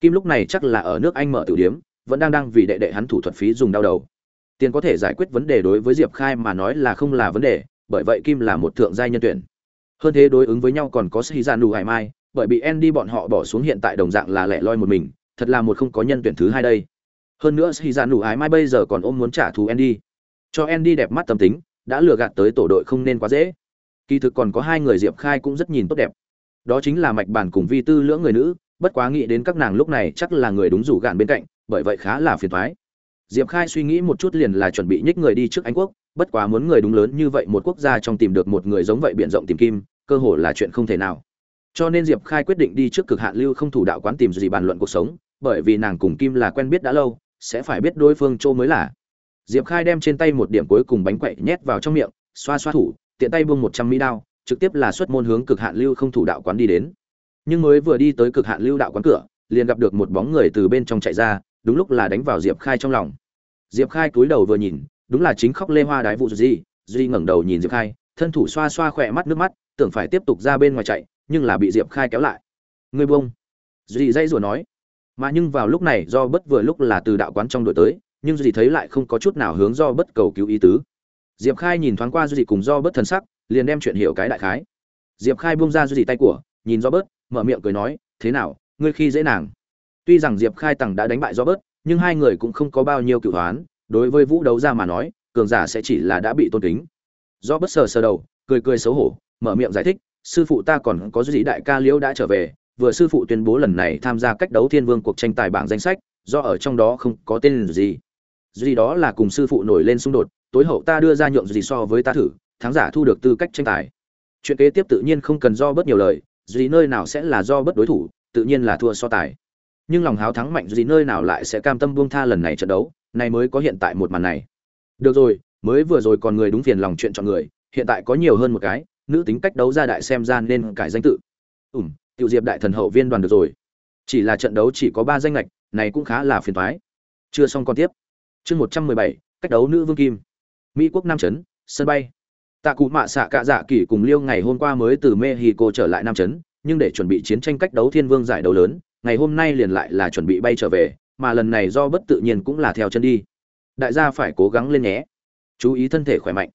Kim lúc này chắc là ở nước anh mở tử điếm, vẫn đang đang vì đệ đệ hắn thủ thuật phí dùng đau đầu. Tiền có thể giải quyết vấn đề đối với diệp khai mà nói là không là vấn đề, bởi vậy kim là một thượng gia nhân tuyển. Hơn thế đối ứng với nhau còn có sĩ dạ gia đủ hải mai, bởi bị andy bọn họ bỏ xuống hiện tại đồng dạng là lẻ loi một mình, thật là một không có nhân tuyển thứ hai đây hơn nữa khi gia nụ ái mai bây giờ còn ôm muốn trả thù andy. Cho andy đẹp mắt tâm tính, đã lừa gạt tới tổ đội không nên quá dễ. Kỳ thực còn có hai người diệp khai cũng rất nhìn tốt đẹp. Đó chính là mạch bản cùng vi tư lưỡng người nữ, bất quá nghĩ đến các nàng lúc này chắc là người đúng rủ gạn bên cạnh, bởi vậy khá là phiền thoái diệp khai suy nghĩ một chút liền là chuẩn bị nhích người đi trước anh quốc, bất quá muốn người đúng lớn như vậy một quốc gia trong tìm được một người giống vậy b i ể n rộng tìm kim, cơ hồ là chuyện không thể nào. Cho nên diệp khai quyết định đi trước cực hạn lưu không thủ đạo quán tìm gì bàn luận cuộc sống, bởi vì nàng cùng kim là quen biết đã lâu sẽ phải biết đối phương chỗ mới là. Diệp khai đem trên tay một điểm cuối cùng bánh quậy nhét vào trong miệng, xoa xoa thủ, tiện tay buông một trăm mỹ đao, trực tiếp là xuất môn hướng cực hạn lưu không thủ đạo quán đi đến. Nhưng mới vừa đi tới cực hạn lưu đạo quán cửa, liền gặp được một bóng người từ bên trong chạy ra, đúng lúc là đánh vào diệp khai trong lòng. Diệp khai cúi đầu vừa nhìn, đúng là chính khóc lê hoa đái vụ gì, duy ngẩng đầu nhìn diệp khai, thân thủ xoa xoa khỏe mắt nước mắt, tưởng phải tiếp tục ra bên ngoài chạy, nhưng là bị diệp khai kéo lại. Ngươi bông duy dây rủa nói mà nhưng vào lúc này do bất vừa lúc là từ đạo quán trong đội tới, nhưng duy thấy lại không có chút nào hướng do bất cầu cứu ý tứ. Diệp khai nhìn thoáng qua duy cùng do bất thần sắc, liền đem chuyện hiểu cái đại khái. Diệp khai buông ra duy tay của, nhìn do bớt mở miệng cười nói, thế nào, ngươi khi dễ nàng? Tuy rằng diệp khai tằng đã đánh bại do bớt nhưng hai người cũng không có bao nhiêu cựu hoán, đối với vũ đấu ra mà nói, cường giả sẽ chỉ là đã bị tôn kính. Do bất sờ sờ đầu, cười cười xấu hổ, mở miệng giải thích, sư phụ ta còn có duy đại ca liễu đã trở về vừa sư phụ tuyên bố lần này tham gia cách đấu thiên vương cuộc tranh tài bảng danh sách, do ở trong đó không có tên gì. Gì đó là cùng sư phụ nổi lên xung đột, tối hậu ta đưa ra nhượng gì so với ta thử, thắng giả thu được tư cách tranh tài. Chuyện kế tiếp tự nhiên không cần do bớt nhiều lời gì nơi nào sẽ là do bất đối thủ, tự nhiên là thua so tài. Nhưng lòng háo thắng mạnh gì nơi nào lại sẽ cam tâm buông tha lần này trận đấu này mới có hiện tại một màn này. Được rồi, mới vừa rồi còn người đúng phiền lòng chuyện chọn người, hiện tại có nhiều hơn một cái, nữ tính cách đấu ra đại xem ra nên cải danh tự. Ủm tiểu diệp đại thần hậu viên đoàn được rồi. Chỉ là trận đấu chỉ có ba danh lệch này cũng khá là phiền toái. Chưa xong còn tiếp. Chương một trăm mười bảy, cách đấu nữ vương kim. Mỹ quốc nam trấn sân bay. Tạ cụ mạ xạ cạ dạ kỳ cùng liêu ngày hôm qua mới từ mexico trở lại nam trấn nhưng để chuẩn bị chiến tranh cách đấu thiên vương giải đấu lớn, ngày hôm nay liền lại là chuẩn bị bay trở về, mà lần này do bất tự nhiên cũng là theo chân đi. Đại gia phải cố gắng lên nhé. Chú ý thân thể khỏe mạnh.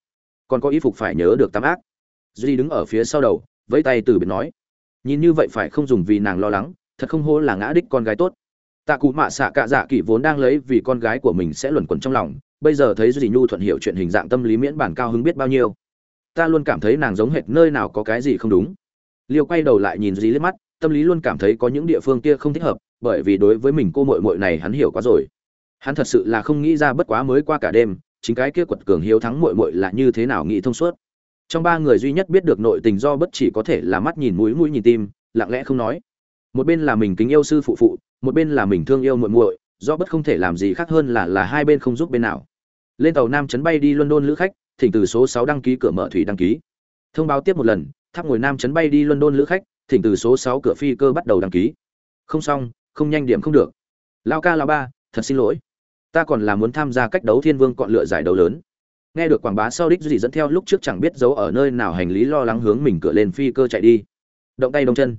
Còn có y phục phải nhớ được tắm ác. Duy đứng ở phía sau đầu, vẫy tay từ biệt nói nhìn như vậy phải không dùng vì nàng lo lắng, thật không hô là ngã đích con gái tốt. Tạ cụ mạ xạ cạ dạ kỷ vốn đang lấy vì con gái của mình sẽ luẩn quẩn trong lòng, bây giờ thấy dì nhu thuận hiểu chuyện hình dạng tâm lý miễn bản cao hứng biết bao nhiêu. Ta luôn cảm thấy nàng giống hệt nơi nào có cái gì không đúng. Liêu quay đầu lại nhìn dì liếc mắt, tâm lý luôn cảm thấy có những địa phương kia không thích hợp, bởi vì đối với mình cô mội mội này hắn hiểu quá rồi. Hắn thật sự là không nghĩ ra bất quá mới qua cả đêm, chính cái kia quật cường hiếu thắng mội mội là như thế nào nghĩ thông suốt trong ba người duy nhất biết được nội tình do bất chỉ có thể là mắt nhìn mũi mũi nhìn tim, lặng lẽ không nói. Một bên là mình kính yêu sư phụ phụ, một bên là mình thương yêu muội muội, do bất không thể làm gì khác hơn là là hai bên không giúp bên nào. Lên tàu nam chấn bay đi london lữ khách, thỉnh từ số sáu đăng ký cửa mở thủy đăng ký. Thông báo tiếp một lần, tháp ngồi nam chấn bay đi london lữ khách, thỉnh từ số sáu cửa phi cơ bắt đầu đăng ký. Không xong, không nhanh điểm không được. Lao ca, lao ba, thật xin lỗi. Ta còn là muốn tham gia cách đấu thiên vương cọn lựa giải đấu lớn nghe được quảng bá sau đích gì dẫn theo lúc trước chẳng biết giấu ở nơi nào hành lý lo lắng hướng mình cửa lên phi cơ chạy đi. Động tay động chân.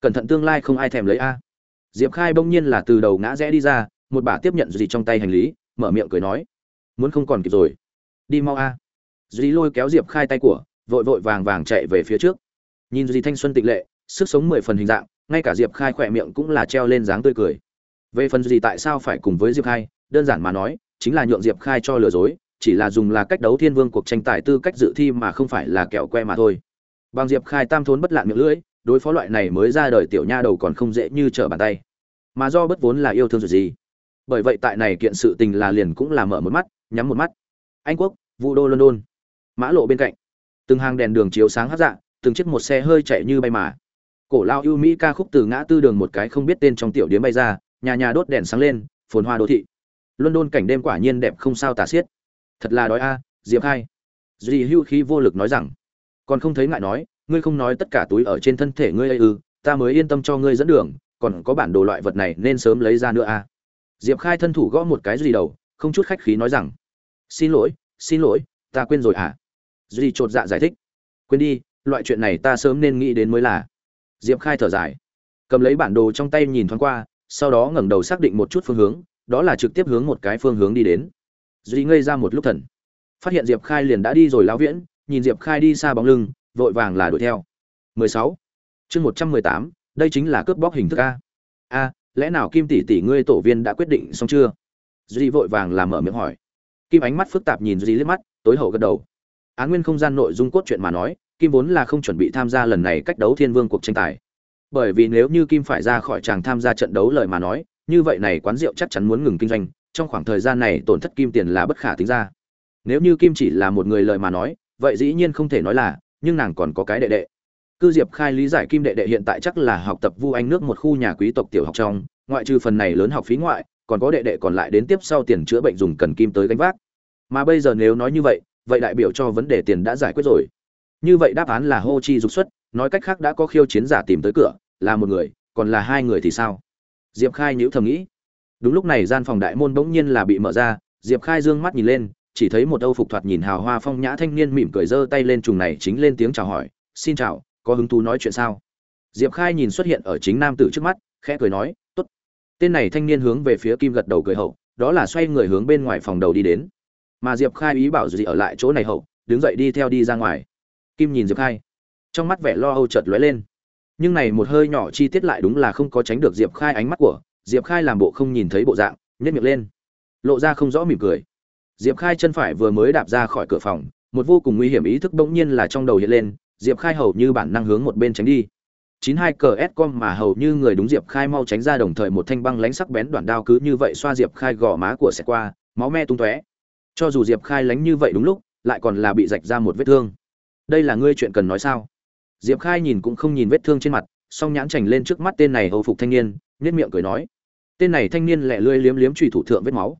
Cẩn thận tương lai không ai thèm lấy a. Diệp khai bỗng nhiên là từ đầu ngã rẽ đi ra, một bà tiếp nhận gì trong tay hành lý, mở miệng cười nói. Muốn không còn kịp rồi. Đi mau a. Duy lôi kéo diệp khai tay của, vội vội vàng vàng chạy về phía trước. Nhìn duy thanh xuân tịch lệ, sức sống mười phần hình dạng, ngay cả diệp khai khỏe miệng cũng là treo lên dáng tươi cười. Về phần gì tại sao phải cùng với diệp khai, đơn giản mà nói, chính là nhượng diệp khai cho lừa dối chỉ là dùng là cách đấu thiên vương cuộc tranh tài tư cách dự thi mà không phải là kẹo que mà thôi. Bằng diệp khai tam thốn bất lạn miệng lưỡi, đối phó loại này mới ra đời tiểu nha đầu còn không dễ như trở bàn tay. Mà do bất vốn là yêu thương rồi gì? Bởi vậy tại này kiện sự tình là liền cũng là mở một mắt, nhắm một mắt. Anh quốc vụ đô london. Mã lộ bên cạnh. Từng hàng đèn đường chiếu sáng hấp dạ từng chiếc một xe hơi chạy như bay mà. Cổ lao ưu mỹ ca khúc từ ngã tư đường một cái không biết tên trong tiểu điếm bay ra, nhà nhà đốt đèn sáng lên, phồn hoa đô thị. London cảnh đêm quả nhiên đẹp không sao tả xiết thật là đói a, diệp khai. Duy hưu khí vô lực nói rằng, còn không thấy ngại nói, ngươi không nói tất cả túi ở trên thân thể ngươi ấy ư, ta mới yên tâm cho ngươi dẫn đường, còn có bản đồ loại vật này nên sớm lấy ra nữa a. Diệp khai thân thủ gõ một cái duy đầu, không chút khách khí nói rằng, xin lỗi xin lỗi, ta quên rồi à? Duy chột dạ giải thích, quên đi, loại chuyện này ta sớm nên nghĩ đến mới là. Diệp khai thở dài, cầm lấy bản đồ trong tay nhìn thoáng qua, sau đó ngẩng đầu xác định một chút phương hướng, đó là trực tiếp hướng một cái phương hướng đi đến duy ngây ra một lúc thần. Phát hiện diệp khai liền đã đi rồi lao viễn nhìn diệp khai đi xa bóng lưng vội vàng là đuổi theo. 16. chương 118, đây chính là cướp bóc hình thức a. A lẽ nào kim tỷ tỷ ngươi tổ viên đã quyết định xong chưa? Duy vội vàng làm mở miệng hỏi. Kim ánh mắt phức tạp nhìn duy liếc mắt tối hậu gật đầu. Án nguyên không gian nội dung cốt truyện mà nói kim vốn là không chuẩn bị tham gia lần này cách đấu thiên vương cuộc tranh tài. Bởi vì nếu như kim phải ra khỏi chàng tham gia trận đấu lời mà nói như vậy này quán rượu chắc chắn muốn ngừng kinh doanh trong khoảng thời gian này tổn thất kim tiền là bất khả tính ra. Nếu như kim chỉ là một người lời mà nói, vậy dĩ nhiên không thể nói là, nhưng nàng còn có cái đệ đệ. Cư diệp khai lý giải kim đệ đệ hiện tại chắc là học tập vu anh nước một khu nhà quý tộc tiểu học trong, ngoại trừ phần này lớn học phí ngoại, còn có đệ đệ còn lại đến tiếp sau tiền chữa bệnh dùng cần kim tới gánh vác. Mà bây giờ nếu nói như vậy vậy đại biểu cho vấn đề tiền đã giải quyết rồi. Như vậy đáp án là hô chi dục xuất, nói cách khác đã có khiêu chiến giả tìm tới cửa, là một người, còn là hai người thì sao? Diệp khai nhữ thầm nghĩ đúng lúc này gian phòng đại môn bỗng nhiên là bị mở ra, diệp khai dương mắt nhìn lên, chỉ thấy một âu phục thoạt nhìn hào hoa phong nhã thanh niên mỉm cười giơ tay lên trùng này chính lên tiếng chào hỏi, xin chào, có hứng thú nói chuyện sao? Diệp khai nhìn xuất hiện ở chính nam tử trước mắt, khẽ cười nói, tốt. Tên này thanh niên hướng về phía kim gật đầu cười hậu, đó là xoay người hướng bên ngoài phòng đầu đi đến. Mà diệp khai ý bảo gì ở lại chỗ này hậu, đứng dậy đi theo đi ra ngoài. Kim nhìn diệp khai, trong mắt vẻ lo âu chợt lóe lên. Nhưng này một hơi nhỏ chi tiết lại đúng là không có tránh được diệp khai ánh mắt của diệp khai làm bộ không nhìn thấy bộ dạng nhất miệng lên. Lộ ra không rõ mỉm cười. Diệp khai chân phải vừa mới đạp ra khỏi cửa phòng, một vô cùng nguy hiểm ý thức bỗng nhiên là trong đầu hiện lên, diệp khai hầu như bản năng hướng một bên tránh đi. chín hai cờ s com mà hầu như người đúng diệp khai mau tránh ra đồng thời một thanh băng lánh sắc bén đoạn đao cứ như vậy xoa diệp khai gò má của xe qua, máu me tung tóe. Cho dù diệp khai lánh như vậy đúng lúc, lại còn là bị rạch ra một vết thương. Đây là ngươi chuyện cần nói sao? Diệp khai nhìn cũng không nhìn vết thương trên mặt, song nhãn chành lên trước mắt tên này hầu phục thanh niên nhất miệng cười nói tên này thanh niên lẹ lươi liếm liếm truy thủ thượng vết máu.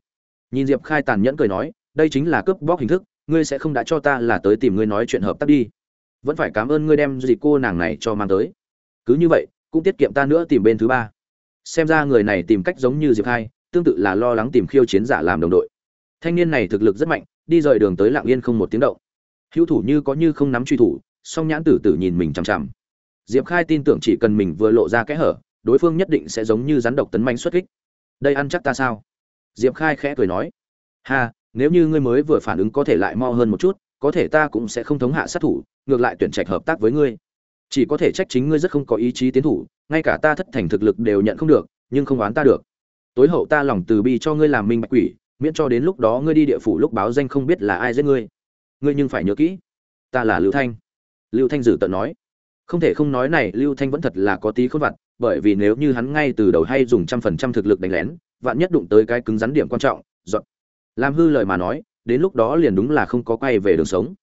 Nhìn diệp khai tàn nhẫn cười nói, đây chính là cướp bóc hình thức, ngươi sẽ không đã cho ta là tới tìm ngươi nói chuyện hợp tác đi. Vẫn phải cảm ơn ngươi đem gì cô nàng này cho mang tới. Cứ như vậy, cũng tiết kiệm ta nữa tìm bên thứ ba. Xem ra người này tìm cách giống như diệp khai, tương tự là lo lắng tìm khiêu chiến giả làm đồng đội. Thanh niên này thực lực rất mạnh, đi rời đường tới lạng yên không một tiếng động. Hữu thủ như có như không nắm truy thủ, song nhãn tử tử nhìn mình chằm chằm. Diệp khai tin tưởng chỉ cần mình vừa lộ ra kẽ hở đối phương nhất định sẽ giống như rắn độc tấn manh xuất kích. Đây ăn chắc ta sao? Diệp khai khẽ cười nói. Ha, nếu như ngươi mới vừa phản ứng có thể lại mo hơn một chút, có thể ta cũng sẽ không thống hạ sát thủ, ngược lại tuyển trạch hợp tác với ngươi. Chỉ có thể trách chính ngươi rất không có ý chí tiến thủ, ngay cả ta thất thành thực lực đều nhận không được, nhưng không oán ta được. Tối hậu ta lòng từ bi cho ngươi làm minh bạch quỷ, miễn cho đến lúc đó ngươi đi địa phủ lúc báo danh không biết là ai giết ngươi. Ngươi nhưng phải nhớ kỹ, ta là lưu thanh. Lưu thanh dử tận nói. Không thể không nói này, lưu thanh vẫn thật là có tí khôn vặt bởi vì nếu như hắn ngay từ đầu hay dùng trăm phần trăm thực lực đánh lén, vạn nhất đụng tới cái cứng rắn điểm quan trọng dọn làm hư lời mà nói, đến lúc đó liền đúng là không có quay về đường sống.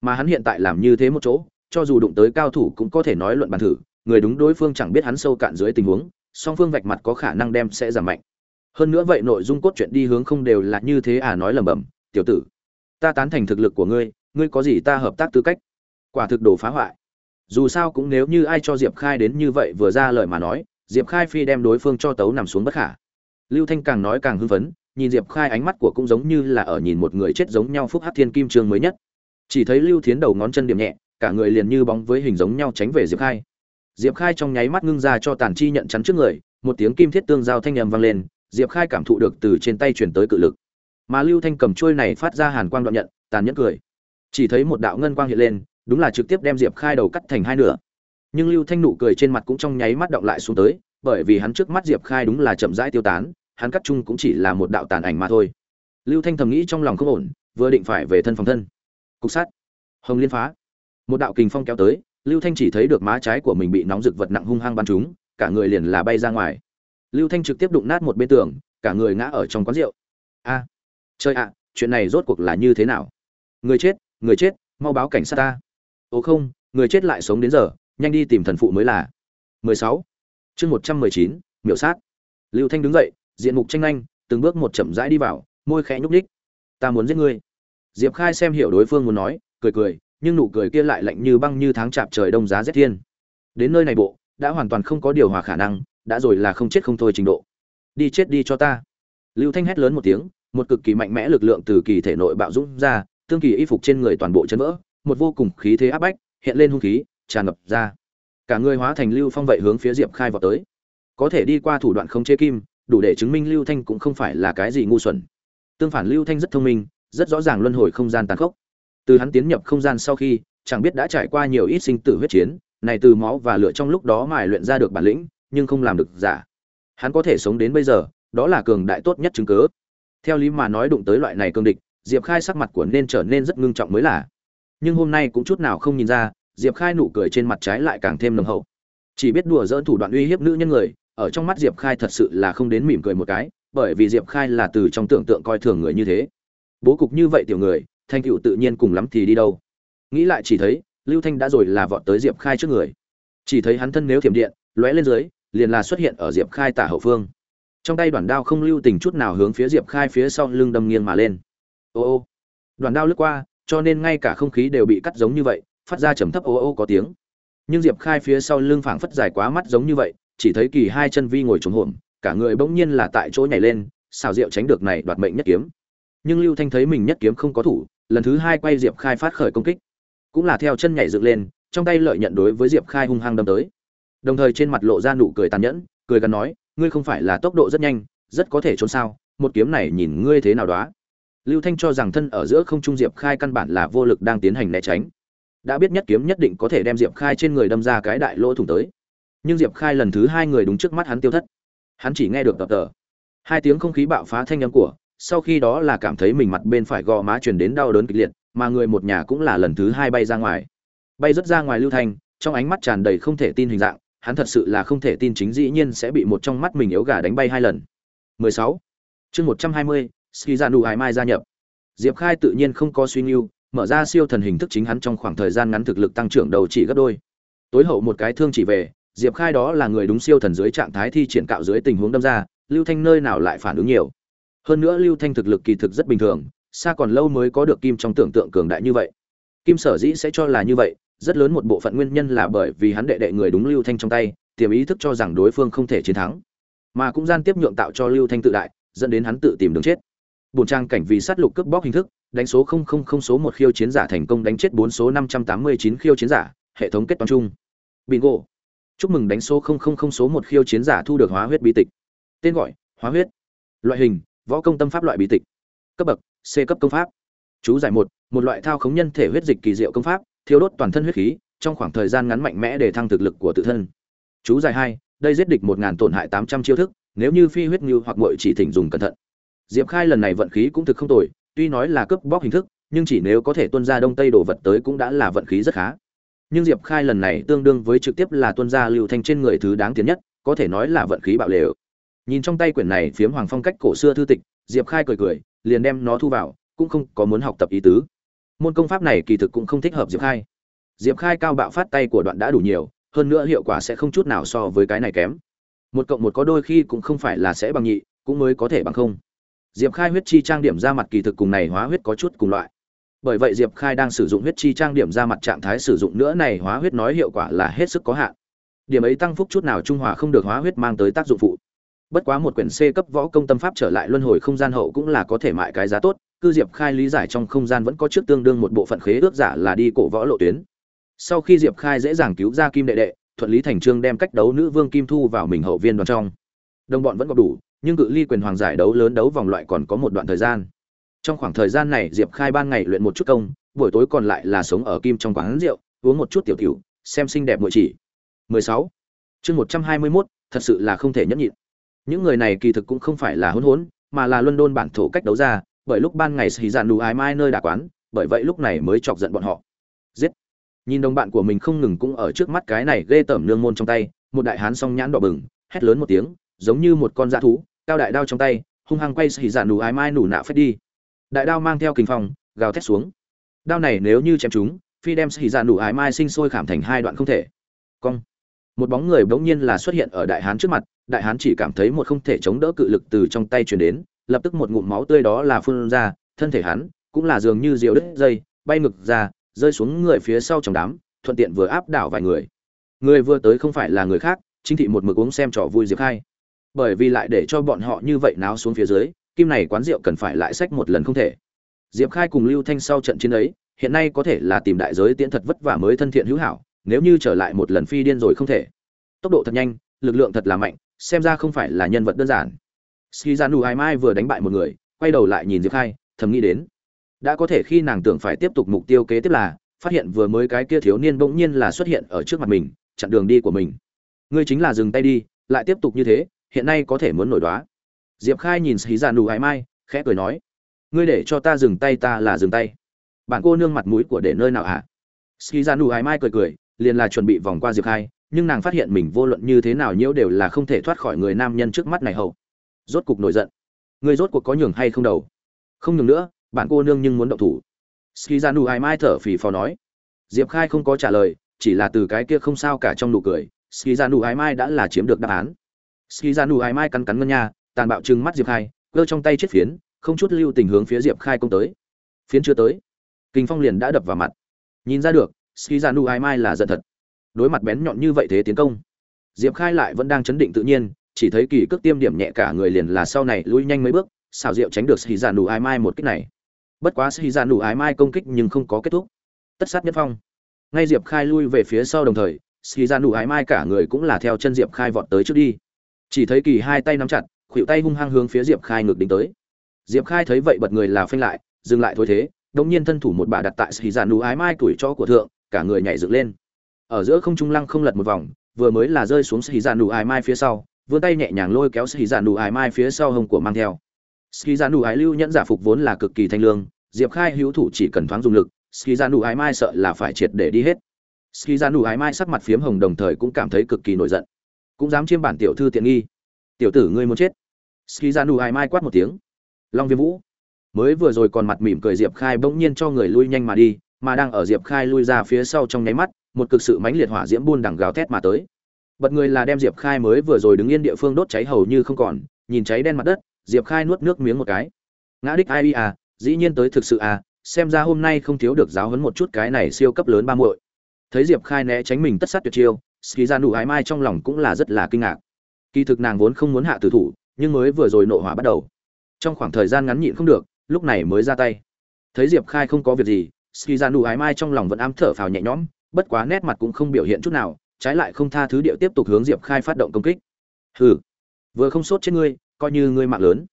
Mà hắn hiện tại làm như thế một chỗ, cho dù đụng tới cao thủ cũng có thể nói luận bàn thử, người đúng đối phương chẳng biết hắn sâu cạn dưới tình huống, song phương vạch mặt có khả năng đem sẽ giảm mạnh. Hơn nữa vậy nội dung cốt truyện đi hướng không đều là như thế à nói lẩm bẩm, tiểu tử, ta tán thành thực lực của ngươi ngươi có gì ta hợp tác tư cách? Quả thực đồ phá hoại dù sao cũng nếu như ai cho diệp khai đến như vậy vừa ra lời mà nói, diệp khai phi đem đối phương cho tấu nằm xuống bất khả. Lưu thanh càng nói càng hưng phấn, nhìn diệp khai ánh mắt của cũng giống như là ở nhìn một người chết giống nhau phúc hát thiên kim trương mới nhất. Chỉ thấy lưu thiến đầu ngón chân điểm nhẹ, cả người liền như bóng với hình giống nhau tránh về diệp khai. Diệp khai trong nháy mắt ngưng ra cho tàn chi nhận chắn trước người, một tiếng kim thiết tương giao thanh nhầm vang lên, diệp khai cảm thụ được từ trên tay chuyển tới cự lực. Mà lưu thanh cầm trôi này phát ra hàn quang đoạn nhận, tàn nhẫn cười. Chỉ thấy một đạo ngân quang hiện lên đúng là trực tiếp đem diệp khai đầu cắt thành hai nửa. Nhưng lưu thanh nụ cười trên mặt cũng trong nháy mắt động lại xuống tới bởi vì hắn trước mắt diệp khai đúng là chậm rãi tiêu tán hắn cắt chung cũng chỉ là một đạo tàn ảnh mà thôi. Lưu thanh thầm nghĩ trong lòng không ổn vừa định phải về thân phòng thân. Cục sắt. Hồng liên phá. Một đạo kình phong kéo tới lưu thanh chỉ thấy được má trái của mình bị nóng rực vật nặng hung hăng bắn trúng cả người liền là bay ra ngoài. Lưu thanh trực tiếp đụng nát một bên tường cả người ngã ở trong quán rượu. A. À, chơi ạ chuyện này rốt cuộc là như thế nào? Người chết người chết mau báo cảnh sát ta ố không người chết lại sống đến giờ nhanh đi tìm thần phụ mới là. 16. chương 119, miểu sát. Lưu thanh đứng dậy diện mục tranh nhanh từng bước một chậm rãi đi vào môi khẽ nhúc nhích. Ta muốn giết ngươi. Diệp khai xem hiểu đối phương muốn nói cười cười nhưng nụ cười kia lại lạnh như băng như tháng chạp trời đông giá rét thiên. Đến nơi này bộ đã hoàn toàn không có điều hòa khả năng đã rồi là không chết không thôi trình độ. Đi chết đi cho ta. Lưu thanh hét lớn một tiếng một cực kỳ mạnh mẽ lực lượng từ kỳ thể nội bạo dũng ra tương kỳ y phục trên người toàn bộ chân vỡ một vô cùng khí thế áp bách, hiện lên hung khí, tràn ngập ra. Cả người hóa thành lưu phong vậy hướng phía diệp khai vào tới. Có thể đi qua thủ đoạn không chế kim, đủ để chứng minh lưu thanh cũng không phải là cái gì ngu xuẩn. Tương phản lưu thanh rất thông minh, rất rõ ràng luân hồi không gian tàn khốc. Từ hắn tiến nhập không gian sau khi, chẳng biết đã trải qua nhiều ít sinh tử huyết chiến, này từ máu và lửa trong lúc đó mài luyện ra được bản lĩnh, nhưng không làm được giả. Hắn có thể sống đến bây giờ, đó là cường đại tốt nhất chứng cớ theo lý mà nói đụng tới loại này cương địch, diệp khai sắc mặt của nên trở nên rất ngưng trọng mới là nhưng hôm nay cũng chút nào không nhìn ra, diệp khai nụ cười trên mặt trái lại càng thêm nồng hậu. Chỉ biết đùa dỡn thủ đoạn uy hiếp nữ nhân người, ở trong mắt diệp khai thật sự là không đến mỉm cười một cái, bởi vì diệp khai là từ trong tưởng tượng coi thường người như thế. Bố cục như vậy tiểu người, thanh cựu tự nhiên cùng lắm thì đi đâu? Nghĩ lại chỉ thấy, lưu thanh đã rồi là vọt tới diệp khai trước người. Chỉ thấy hắn thân nếu thiểm điện, lóe lên dưới, liền là xuất hiện ở diệp khai tả hậu phương. Trong tay đoàn đao không lưu tình chút nào hướng phía diệp khai phía sau lưng đâm nghiêng mà lên. Ô ô, đoàn đao lướt qua cho nên ngay cả không khí đều bị cắt giống như vậy, phát ra trầm thấp ô ô có tiếng. Nhưng diệp khai phía sau lưng phảng phất dài quá mắt giống như vậy, chỉ thấy kỳ hai chân vi ngồi trốn hổm, cả người bỗng nhiên là tại chỗ nhảy lên, xào rượu tránh được này đoạt mệnh nhất kiếm. Nhưng lưu thanh thấy mình nhất kiếm không có thủ, lần thứ hai quay diệp khai phát khởi công kích. Cũng là theo chân nhảy dựng lên, trong tay lợi nhận đối với diệp khai hung hăng đâm tới. Đồng thời trên mặt lộ ra nụ cười tàn nhẫn, cười gắn nói, ngươi không phải là tốc độ rất nhanh, rất có thể trốn sao? Một kiếm này nhìn ngươi thế nào đó lưu thanh cho rằng thân ở giữa không trung diệp khai căn bản là vô lực đang tiến hành né tránh. Đã biết nhất kiếm nhất định có thể đem diệp khai trên người đâm ra cái đại lỗ thủng tới. Nhưng diệp khai lần thứ hai người đúng trước mắt hắn tiêu thất. Hắn chỉ nghe được tập tờ. Hai tiếng không khí bạo phá thanh âm của sau khi đó là cảm thấy mình mặt bên phải gò má truyền đến đau đớn kịch liệt mà người một nhà cũng là lần thứ hai bay ra ngoài. Bay rất ra ngoài lưu thanh trong ánh mắt tràn đầy không thể tin hình dạng hắn thật sự là không thể tin chính dĩ nhiên sẽ bị một trong mắt mình yếu gà đánh bay hai lần. 16. chương 120, ski ra nụ hải mai gia nhập. Diệp khai tự nhiên không có suy nghiêu mở ra siêu thần hình thức chính hắn trong khoảng thời gian ngắn thực lực tăng trưởng đầu chỉ gấp đôi. Tối hậu một cái thương chỉ về, diệp khai đó là người đúng siêu thần dưới trạng thái thi triển cạo dưới tình huống đâm ra, lưu thanh nơi nào lại phản ứng nhiều. Hơn nữa lưu thanh thực lực kỳ thực rất bình thường, xa còn lâu mới có được kim trong tưởng tượng cường đại như vậy. Kim sở dĩ sẽ cho là như vậy, rất lớn một bộ phận nguyên nhân là bởi vì hắn đệ đệ người đúng lưu thanh trong tay, tiềm ý thức cho rằng đối phương không thể chiến thắng, mà cũng gian tiếp nhượng tạo cho lưu thanh tự đại, dẫn đến hắn tự tìm đường chết bổn trang cảnh vì sát lục cướp bóc hình thức, đánh số 000 số một khiêu chiến giả thành công đánh chết bốn số 589 khiêu chiến giả, hệ thống kết toán chung. Bingo. Chúc mừng đánh số 000 số một khiêu chiến giả thu được hóa huyết bí tịch. Tên gọi, hóa huyết. Loại hình, võ công tâm pháp loại bí tịch. Cấp bậc, c cấp công pháp. Chú giải một một loại thao khống nhân thể huyết dịch kỳ diệu công pháp thiếu đốt toàn thân huyết khí, trong khoảng thời gian ngắn mạnh mẽ để thăng thực lực của tự thân. Chú giải hai, đây giết địch một ngàn tổn hại tám trăm chiêu thức, nếu như phi huyết như hoặc muội chỉ thỉnh dùng cẩn thận diệp khai lần này vận khí cũng thực không tồi, tuy nói là cướp bóc hình thức, nhưng chỉ nếu có thể tuân ra đông tây đồ vật tới cũng đã là vận khí rất khá. Nhưng diệp khai lần này tương đương với trực tiếp là tuân ra lưu thanh trên người thứ đáng tiền nhất, có thể nói là vận khí bạo liệt. nhìn trong tay quyển này phiếm hoàng phong cách cổ xưa thư tịch, diệp khai cười cười, liền đem nó thu vào, cũng không có muốn học tập ý tứ. Môn công pháp này kỳ thực cũng không thích hợp diệp khai. Diệp khai cao bạo phát tay của đoạn đã đủ nhiều, hơn nữa hiệu quả sẽ không chút nào so với cái này kém. Một cộng một có đôi khi cũng không phải là sẽ bằng nhị, cũng mới có thể bằng không diệp khai huyết chi trang điểm ra mặt kỳ thực cùng này hóa huyết có chút cùng loại. Bởi vậy diệp khai đang sử dụng huyết chi trang điểm ra mặt trạng thái sử dụng nữa này hóa huyết nói hiệu quả là hết sức có hạn. Điểm ấy tăng phúc chút nào trung hòa không được hóa huyết mang tới tác dụng phụ. Bất quá một quyển c cấp võ công tâm pháp trở lại luân hồi không gian hậu cũng là có thể mại cái giá tốt, cư diệp khai lý giải trong không gian vẫn có trước tương đương một bộ phận khế ước giả là đi cổ võ lộ tuyến. Sau khi diệp khai dễ dàng cứu ra kim đệ đệ, thuận lý thành trương đem cách đấu nữ vương kim thu vào mình hậu viên đoàn trong. Đồng bọn vẫn có đủ nhưng cự ly quyền hoàng giải đấu lớn đấu vòng loại còn có một đoạn thời gian. Trong khoảng thời gian này diệp khai ban ngày luyện một chút công buổi tối còn lại là sống ở kim trong quán rượu uống một chút tiểu tiểu xem xinh đẹp ngội chỉ. 16. chương 121, thật sự là không thể nhẫn nhịn. Những người này kỳ thực cũng không phải là hỗn hỗn mà là luân đôn bản thổ cách đấu ra bởi lúc ban ngày xì dạn đủ ái mai nơi đà quán bởi vậy lúc này mới chọc giận bọn họ. Giết. Nhìn đồng bạn của mình không ngừng cũng ở trước mắt cái này ghê tởm nương môn trong tay một đại hán song nhãn đỏ bừng hét lớn một tiếng giống như một con dã thú cao đại đao trong tay, hung hăng quay xì dạn nù ái mai nù nạ phết đi. Đại đao mang theo kình phong, gào thét xuống. Đao này nếu như chém chúng, phi đem xì dạn nù ái mai sinh sôi khảm thành hai đoạn không thể. Cong. Một bóng người bỗng nhiên là xuất hiện ở đại hán trước mặt, đại hán chỉ cảm thấy một không thể chống đỡ cự lực từ trong tay truyền đến, lập tức một ngụm máu tươi đó là phun ra, thân thể hắn cũng là dường như diều đứt dây, bay ngực ra, rơi xuống người phía sau trong đám, thuận tiện vừa áp đảo vài người. Người vừa tới không phải là người khác, chính thị một mực uống xem trò vui diệp khai bởi vì lại để cho bọn họ như vậy náo xuống phía dưới, kim này quán rượu cần phải lại sách một lần không thể. Diệp khai cùng lưu thanh sau trận chiến ấy, hiện nay có thể là tìm đại giới tiễn thật vất vả mới thân thiện hữu hảo, nếu như trở lại một lần phi điên rồi không thể. Tốc độ thật nhanh, lực lượng thật là mạnh, xem ra không phải là nhân vật đơn giản. Ski ra nù ai mai vừa đánh bại một người, quay đầu lại nhìn diệp khai, thầm nghĩ đến, đã có thể khi nàng tưởng phải tiếp tục mục tiêu kế tiếp là, phát hiện vừa mới cái kia thiếu niên bỗng nhiên là xuất hiện ở trước mặt mình, chặn đường đi của mình. Ngươi chính là dừng tay đi, lại tiếp tục như thế hiện nay có thể muốn nổi đoá. Diệp khai nhìn xí già dạ nụ hải mai, khẽ cười nói, ngươi để cho ta dừng tay, ta là dừng tay. Bạn cô nương mặt mũi của để nơi nào hả? Xí già dạ nụ hải mai cười cười, liền là chuẩn bị vòng qua diệp khai, nhưng nàng phát hiện mình vô luận như thế nào nhiễu đều là không thể thoát khỏi người nam nhân trước mắt này hậu. Rốt cục nổi giận. Ngươi rốt cuộc có nhường hay không đầu? Không nhường nữa, bạn cô nương nhưng muốn động thủ. Ski ra dạ nụ ai mai thở phì phò nói. Diệp khai không có trả lời, chỉ là từ cái kia không sao cả trong nụ cười ski ra nụ ai mai đã là chiếm được đáp án ski ra nụ ai mai cắn cắn ngân nha, tàn bạo trừng mắt diệp khai, cơ trong tay chết phiến, không chút lưu tình hướng phía diệp khai công tới. Phiến chưa tới. Kinh phong liền đã đập vào mặt. Nhìn ra được ski ra nụ ai mai là giận thật. Đối mặt bén nhọn như vậy thế tiến công, diệp khai lại vẫn đang chấn định tự nhiên, chỉ thấy kỳ cước tiêm điểm nhẹ cả người liền là sau này lui nhanh mấy bước, xảo diệu tránh được ski ra nụ ai mai một kích này. Bất quá sĩ dạ nụ Ai mai công kích nhưng không có kết thúc. Tất sát nhất phong. Ngay diệp khai lui về phía sau đồng thời sĩ dạ nụ ái mai cả người cũng là theo chân diệp khai vọt tới trước đi chỉ thấy kỳ hai tay nắm chặt khuỵu tay hung hăng hướng phía diệp khai ngược đính tới. Diệp khai thấy vậy bật người là phanh lại, dừng lại thôi thế đông nhiên thân thủ một bà đặt tại sĩ dạ nụ ái mai tuổi cho của thượng, cả người nhảy dựng lên. Ở giữa không trung lăng không lật một vòng, vừa mới là rơi xuống sĩ dạ nụ ái mai phía sau, vươn tay nhẹ nhàng lôi kéo sĩ dạ nụ ái mai phía sau hông của mang theo. Ski ra nụ ái lưu nhẫn giả phục vốn là cực kỳ thanh lương, diệp khai hữu thủ chỉ cần thoáng dùng lực ski ra nụ ái mai sợ là phải triệt để đi hết. Ski ra nụ ái mai sắc mặt phiếm hồng đồng thời cũng cảm thấy cực kỳ nổi giận cũng dám chiêm bản tiểu thư tiện nghi. Tiểu tử ngươi muốn chết. Ski ra nụ ái mai quát một tiếng. Long viêm vũ. Mới vừa rồi còn mặt mỉm cười diệp khai bỗng nhiên cho người lui nhanh mà đi, mà đang ở diệp khai lui ra phía sau trong nháy mắt, một cực sự mãnh liệt hỏa diễm buôn đằng gào thét mà tới. Bật người là đem diệp khai mới vừa rồi đứng yên địa phương đốt cháy hầu như không còn, nhìn cháy đen mặt đất, diệp khai nuốt nước miếng một cái. Ngã đích ai à dĩ nhiên tới thực sự à xem ra hôm nay không thiếu được giáo huấn một chút cái này siêu cấp lớn ba muội. Thấy diệp khai né tránh mình tất sát tuyệt chiêu ski ra nụ ái mai trong lòng cũng là rất là kinh ngạc. Kỳ thực nàng vốn không muốn hạ tử thủ, nhưng mới vừa rồi nộ hỏa bắt đầu. Trong khoảng thời gian ngắn nhịn không được, lúc này mới ra tay. Thấy diệp khai không có việc gì, ski ra nụ ái mai trong lòng vẫn ám thở phào nhẹ nhõm, bất quá nét mặt cũng không biểu hiện chút nào, trái lại không tha thứ điệu tiếp tục hướng diệp khai phát động công kích. Hừ, vừa không sốt chết ngươi, coi như ngươi mạng lớn.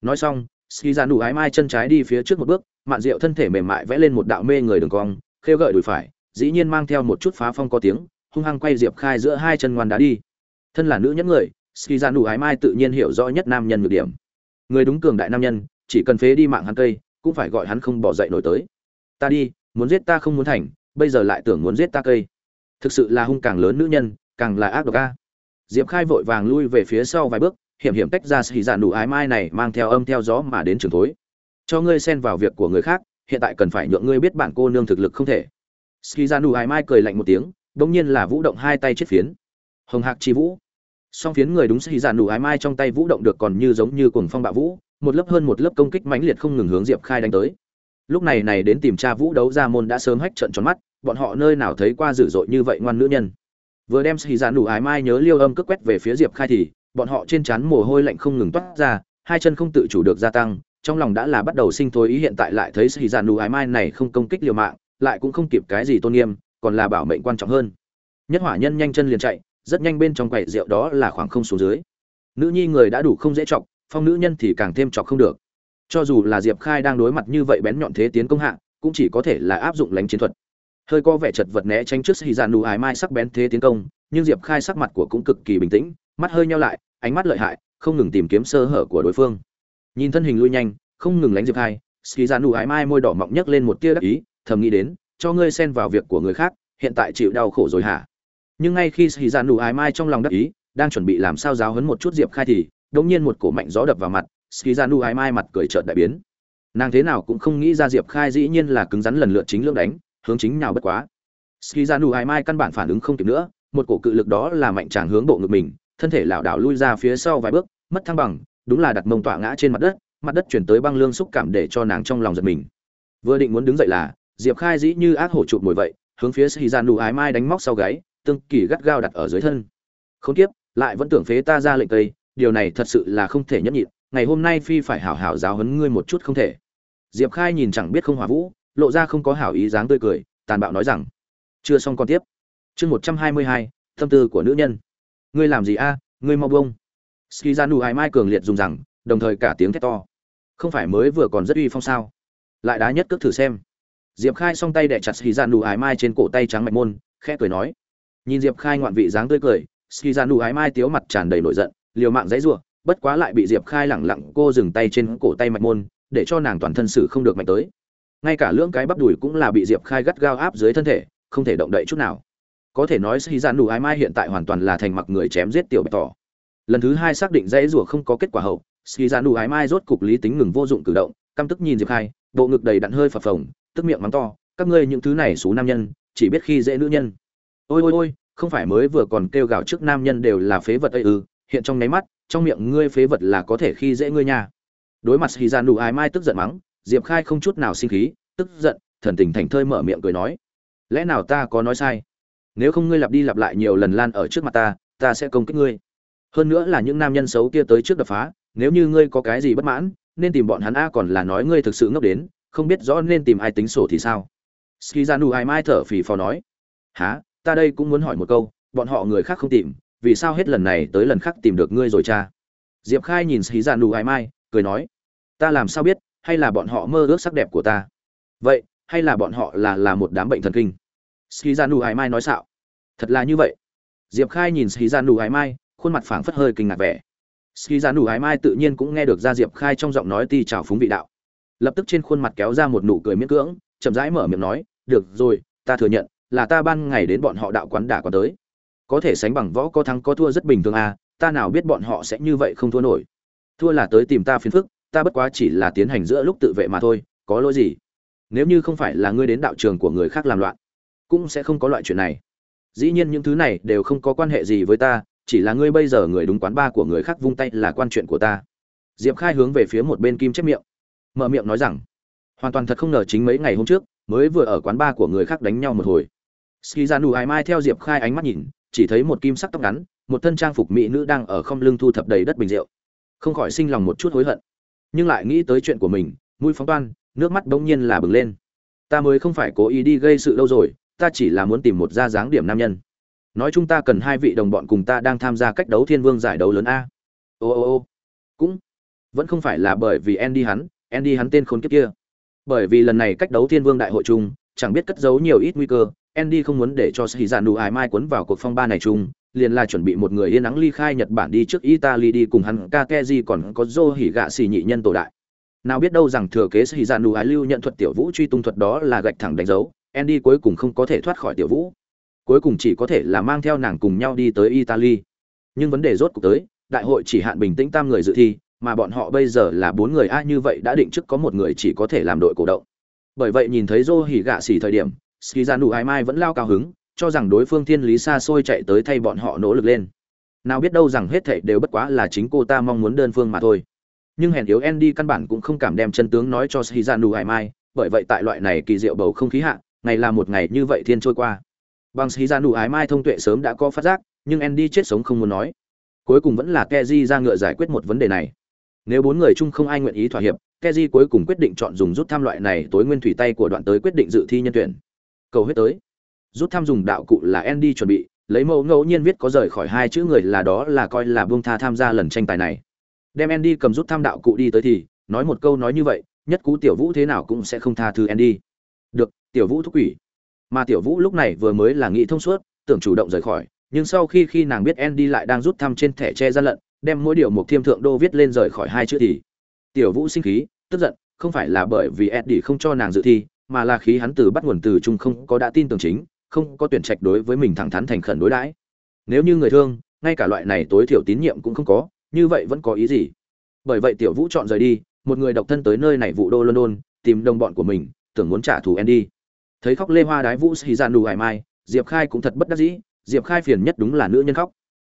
Nói xong, ski ra nụ ái mai chân trái đi phía trước một bước, mạn rượu thân thể mềm mại vẽ lên một đạo mê người đường cong, khêu gợi đùi phải, dĩ nhiên mang theo một chút phá phong có tiếng hung hăng quay diệp khai giữa hai chân ngoan đá đi. Thân là nữ nhẫn người ski ra nụ ái mai tự nhiên hiểu rõ nhất nam nhân nhược điểm. Người đúng cường đại nam nhân, chỉ cần phế đi mạng hắn cây, cũng phải gọi hắn không bỏ dậy nổi tới. Ta đi, muốn giết ta không muốn thành, bây giờ lại tưởng muốn giết ta cây. Thực sự là hung càng lớn nữ nhân, càng là ác độc a. Diệp khai vội vàng lui về phía sau vài bước, hiểm hiểm tách ra Ski dạn đủ ái mai này mang theo âm theo gió mà đến trường thối. Cho ngươi xen vào việc của người khác, hiện tại cần phải nhượng ngươi biết bản cô nương thực lực không thể. Ski ra đủ ái mai cười lạnh một tiếng đông nhiên là vũ động hai tay chết phiến. Hồng hạc chi vũ. Song phiến người đúng sĩ ra đủ ái mai trong tay vũ động được còn như giống như cuồng phong bạo vũ, một lớp hơn một lớp công kích mãnh liệt không ngừng hướng diệp khai đánh tới. Lúc này này đến tìm tra vũ đấu ra môn đã sớm hách trận tròn mắt, bọn họ nơi nào thấy qua dữ dội như vậy ngoan nữ nhân. Vừa đem sĩ dạn đủ ái mai nhớ liêu âm cước quét về phía diệp khai thì, bọn họ trên trán mồ hôi lạnh không ngừng toát ra, hai chân không tự chủ được gia tăng, trong lòng đã là bắt đầu sinh thối ý hiện tại lại thấy sĩ dạn đủ ái mai này không công kích liều mạng, lại cũng không kịp cái gì tôn nghiêm còn là bảo mệnh quan trọng hơn. Nhất hỏa nhân nhanh chân liền chạy rất nhanh bên trong quầy rượu đó là khoảng không xuống dưới. Nữ nhi người đã đủ không dễ chọc phong nữ nhân thì càng thêm chọc không được. Cho dù là diệp khai đang đối mặt như vậy bén nhọn thế tiến công hạ, cũng chỉ có thể là áp dụng lánh chiến thuật. Hơi có vẻ chật vật né tránh trước khi dàn dạ nụ ái mai sắc bén thế tiến công nhưng diệp khai sắc mặt của cũng cực kỳ bình tĩnh mắt hơi nhau lại ánh mắt lợi hại không ngừng tìm kiếm sơ hở của đối phương. Nhìn thân hình lui nhanh không ngừng lánh diệp khai ski dàn dạ nụ ái mai môi đỏ mọng nhấc lên một tia đắc ý thầm nghĩ đến cho ngươi xen vào việc của người khác, hiện tại chịu đau khổ rồi hả? Nhưng ngay khi ski dàn đủ ái mai trong lòng đắc ý, đang chuẩn bị làm sao giáo hấn một chút diệp khai thì đống nhiên một cổ mạnh gió đập vào mặt ski dàn dạ nụ ái mai mặt cười trợn đại biến. Nàng thế nào cũng không nghĩ ra diệp khai dĩ nhiên là cứng rắn lần lượt chính lưỡng đánh, hướng chính nào bất quá. Ski ra dạ nụ ái mai căn bản phản ứng không kịp nữa, một cổ cự lực đó là mạnh tràng hướng bộ ngực mình, thân thể lảo đảo lui ra phía sau vài bước, mất thăng bằng, đúng là đặt mông tọa ngã trên mặt đất mặt đất chuyển tới băng lương xúc cảm để cho nàng trong lòng giật mình. Vừa định muốn đứng dậy là diệp khai dĩ như ác hổ chụp mồi vậy, hướng phía Sĩ Gian nụ ái mai đánh móc sau gáy, tương kỳ gắt gao đặt ở dưới thân. Không tiếp lại vẫn tưởng phế ta ra lệnh tây, điều này thật sự là không thể nhẫn nhịn, ngày hôm nay phi phải hảo hảo giáo huấn ngươi một chút không thể. Diệp khai nhìn chẳng biết không hòa vũ, lộ ra không có hảo ý dáng tươi cười, tàn bạo nói rằng, chưa xong còn tiếp. Chương một trăm hai mươi hai, tâm tư của nữ nhân. Ngươi làm gì a? Ngươi mau bông ski ra nụ hai mai cường liệt dùng rằng, đồng thời cả tiếng thét to. Không phải mới vừa còn rất uy phong sao? Lại đá nhất cước thử xem diệp khai song tay đẻ chặt ski ra nụ ái mai trên cổ tay trắng mạch môn, khẽ cười nói. Nhìn diệp khai ngoạn vị dáng tươi cười ski ra nụ ái mai tiếu mặt tràn đầy nổi giận, liều mạng dãy rủa, bất quá lại bị diệp khai lẳng lặng cô dừng tay trên cổ tay mạch môn, để cho nàng toàn thân sự không được mạnh tới. Ngay cả lưỡng cái bắp đùi cũng là bị diệp khai gắt gao áp dưới thân thể, không thể động đậy chút nào. Có thể nói Ski gian đủ ái mai hiện tại hoàn toàn là thành mặc người chém giết tiểu bạch tỏ. Lần thứ hai xác định dãy rủa không có kết quả hậu Ski gian đủ ái mai rốt cục lý tính ngừng vô dụng cử động, căm tức nhìn diệp khai, bộ ngực đầy đặn hơi phập phồng tức miệng mắng to, các ngươi những thứ này xú nam nhân, chỉ biết khi dễ nữ nhân. Ôi ôi ôi, không phải mới vừa còn kêu gào trước nam nhân đều là phế vật ấy ư, hiện trong nháy mắt, trong miệng ngươi phế vật là có thể khi dễ ngươi nha. Đối mặt khi gian đủ ái mai tức giận mắng, diệp khai không chút nào sinh khí, tức giận, thần tình thành thơi mở miệng cười nói, lẽ nào ta có nói sai? Nếu không ngươi lặp đi lặp lại nhiều lần lan ở trước mặt ta ta sẽ công kích ngươi. Hơn nữa là những nam nhân xấu kia tới trước đập phá, nếu như ngươi có cái gì bất mãn, nên tìm bọn hắn a còn là nói ngươi thực sự ngốc đến không biết rõ nên tìm ai tính sổ thì sao. Ski ra nụ ai mai thở phì phò nói há ta đây cũng muốn hỏi một câu, bọn họ người khác không tìm, vì sao hết lần này tới lần khác tìm được ngươi rồi cha? Diệp khai nhìn ski ra nụ ai mai, cười nói, ta làm sao biết, hay là bọn họ mơ ước sắc đẹp của ta? Vậy, hay là bọn họ là là một đám bệnh thần kinh? Ski ra nụ hải mai nói xạo, thật là như vậy. Diệp khai nhìn ski ra nụ hải mai, khuôn mặt phảng phất hơi kinh ngạc vẻ. Ski ra nụ hải mai tự nhiên cũng nghe được ra diệp khai trong giọng nói ti trào phúng vị đạo lập tức trên khuôn mặt kéo ra một nụ cười miễn cưỡng, chậm rãi mở miệng nói, được rồi, ta thừa nhận, là ta ban ngày đến bọn họ đạo quán đả quán tới. Có thể sánh bằng võ, có thắng, có thua rất bình thường à ta nào biết bọn họ sẽ như vậy không thua nổi. Thua là tới tìm ta phiền phức, ta bất quá chỉ là tiến hành giữa lúc tự vệ mà thôi, có lỗi gì? Nếu như không phải là ngươi đến đạo trường của người khác làm loạn, cũng sẽ không có loại chuyện này. Dĩ nhiên những thứ này đều không có quan hệ gì với ta, chỉ là ngươi bây giờ người đúng quán ba của người khác vung tay là quan chuyện của ta. Diệp khai hướng về phía một bên kim chép miệng mở miệng nói rằng, hoàn toàn thật không ngờ chính mấy ngày hôm trước, mới vừa ở quán ba của người khác đánh nhau một hồi. Ski ra nụ ai mai theo diệp khai ánh mắt nhìn, chỉ thấy một kim sắc tóc ngắn, một thân trang phục mỹ nữ đang ở không lưng thu thập đầy đất bình rượu. Không khỏi sinh lòng một chút hối hận. Nhưng lại nghĩ tới chuyện của mình, mũi phóng toan, nước mắt bỗng nhiên là bừng lên. Ta mới không phải cố ý đi gây sự đâu rồi, ta chỉ là muốn tìm một gia dáng điểm nam nhân. Nói chúng ta cần hai vị đồng bọn cùng ta đang tham gia cách đấu thiên vương giải đấu lớn a. Ô ô ô. Cũng vẫn không phải là bởi vì andy hắn andy hắn tên khốn kiếp kia. Bởi vì lần này cách đấu thiên vương đại hội chung, chẳng biết cất giấu nhiều ít nguy cơ, andy không muốn để cho sĩ dạn Nụ Ai mai cuốn vào cuộc phong ba này chung, liền là chuẩn bị một người yên nắng ly khai nhật bản đi trước italy đi cùng hắn kakeji còn có dô hỉ gạ xì nhị nhân tổ đại. Nào biết đâu rằng thừa kế sĩ dạn Nụ Ai lưu nhận thuật tiểu vũ truy tung thuật đó là gạch thẳng đánh dấu, andy cuối cùng không có thể thoát khỏi tiểu vũ. Cuối cùng chỉ có thể là mang theo nàng cùng nhau đi tới italy. Nhưng vấn đề rốt cuộc tới, đại hội chỉ hạn bình tĩnh tam người dự thi mà bọn họ bây giờ là bốn người a như vậy đã định trước có một người chỉ có thể làm đội cổ động bởi vậy nhìn thấy dô hỉ gạ xỉ thời điểm ski ra nụ ai mai vẫn lao cao hứng cho rằng đối phương thiên lý xa xôi chạy tới thay bọn họ nỗ lực lên nào biết đâu rằng hết thảy đều bất quá là chính cô ta mong muốn đơn phương mà thôi nhưng hèn yếu Andy căn bản cũng không cảm đem chân tướng nói cho Shizanu Hải Mai, bởi vậy tại loại này kỳ diệu bầu không khí hạ, ngày là một ngày như vậy thiên trôi qua. Bằng Shizanu Hải Mai thông tuệ sớm đã có phát giác, nhưng Andy chết sống không muốn nói. Cuối cùng vẫn là Keji ra ngựa giải quyết một vấn đề này. Nếu bốn người chung không ai nguyện ý thỏa hiệp, Keji cuối cùng quyết định chọn dùng rút tham loại này tối nguyên thủy tay của đoạn tới quyết định dự thi nhân tuyển. Cầu huyết tới. Rút tham dùng đạo cụ là Andy chuẩn bị, lấy mẫu ngẫu nhiên viết có rời khỏi hai chữ người là đó là coi là buông tha tham gia lần tranh tài này. Đem Andy cầm rút tham đạo cụ đi tới thì, nói một câu nói như vậy, nhất cú tiểu Vũ thế nào cũng sẽ không tha thứ Andy. Được, tiểu Vũ thúc quỷ. Mà tiểu Vũ lúc này vừa mới là nghĩ thông suốt, tưởng chủ động rời khỏi, nhưng sau khi khi nàng biết Andy lại đang rút thăm trên thẻ che gian lận, đem mỗi điều một thiêm thượng đô viết lên rời khỏi hai chữ thì. Tiểu vũ sinh khí, tức giận, không phải là bởi vì Andy không cho nàng dự thi, mà là khí hắn từ bắt nguồn từ chung không có đã tin tưởng chính, không có tuyển trạch đối với mình thẳng thắn thành khẩn đối đãi. Nếu như người thương, ngay cả loại này tối thiểu tín nhiệm cũng không có, như vậy vẫn có ý gì? Bởi vậy tiểu vũ chọn rời đi, một người độc thân tới nơi này vụ đô london, tìm đồng bọn của mình, tưởng muốn trả thù Andy. Thấy khóc lê hoa đái vũ xì ra nù hải mai, diệp khai cũng thật bất đắc dĩ, diệp khai phiền nhất đúng là nữ nhân khóc.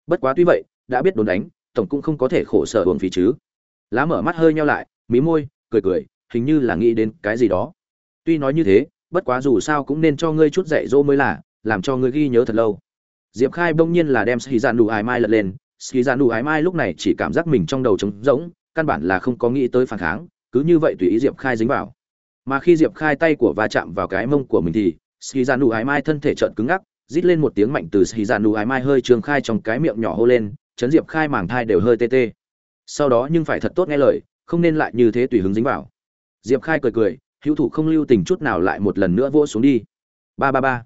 Bất quá tuy vậy, đã biết đồn đánh tổng cũng không có thể khổ sở uổng phí chứ. Lá mở mắt hơi nheo lại, mí môi, cười cười, hình như là nghĩ đến cái gì đó. Tuy nói như thế, bất quá dù sao cũng nên cho ngươi chút dạy dỗ mới là, làm cho ngươi ghi nhớ thật lâu. Diệp khai bỗng nhiên là đem ski giản đủ ái mai lật lên. Ski giản đủ ái mai lúc này chỉ cảm giác mình trong đầu trống rỗng, căn bản là không có nghĩ tới phản kháng, cứ như vậy tùy ý diệp khai dính vào. Mà khi diệp khai tay của va chạm vào cái mông của mình thì ski giản đủ ái mai thân thể trợn cứng ngắc, rít lên một tiếng mạnh từ sĩ giản nụ ái mai hơi trường khai trong cái miệng nhỏ hô lên chấn diệp khai màng thai đều hơi tê tê. Sau đó nhưng phải thật tốt nghe lời, không nên lại như thế tùy hứng dính vào. Diệp khai cười cười, hữu thủ không lưu tình chút nào lại một lần nữa vỗ xuống đi. Ba ba ba.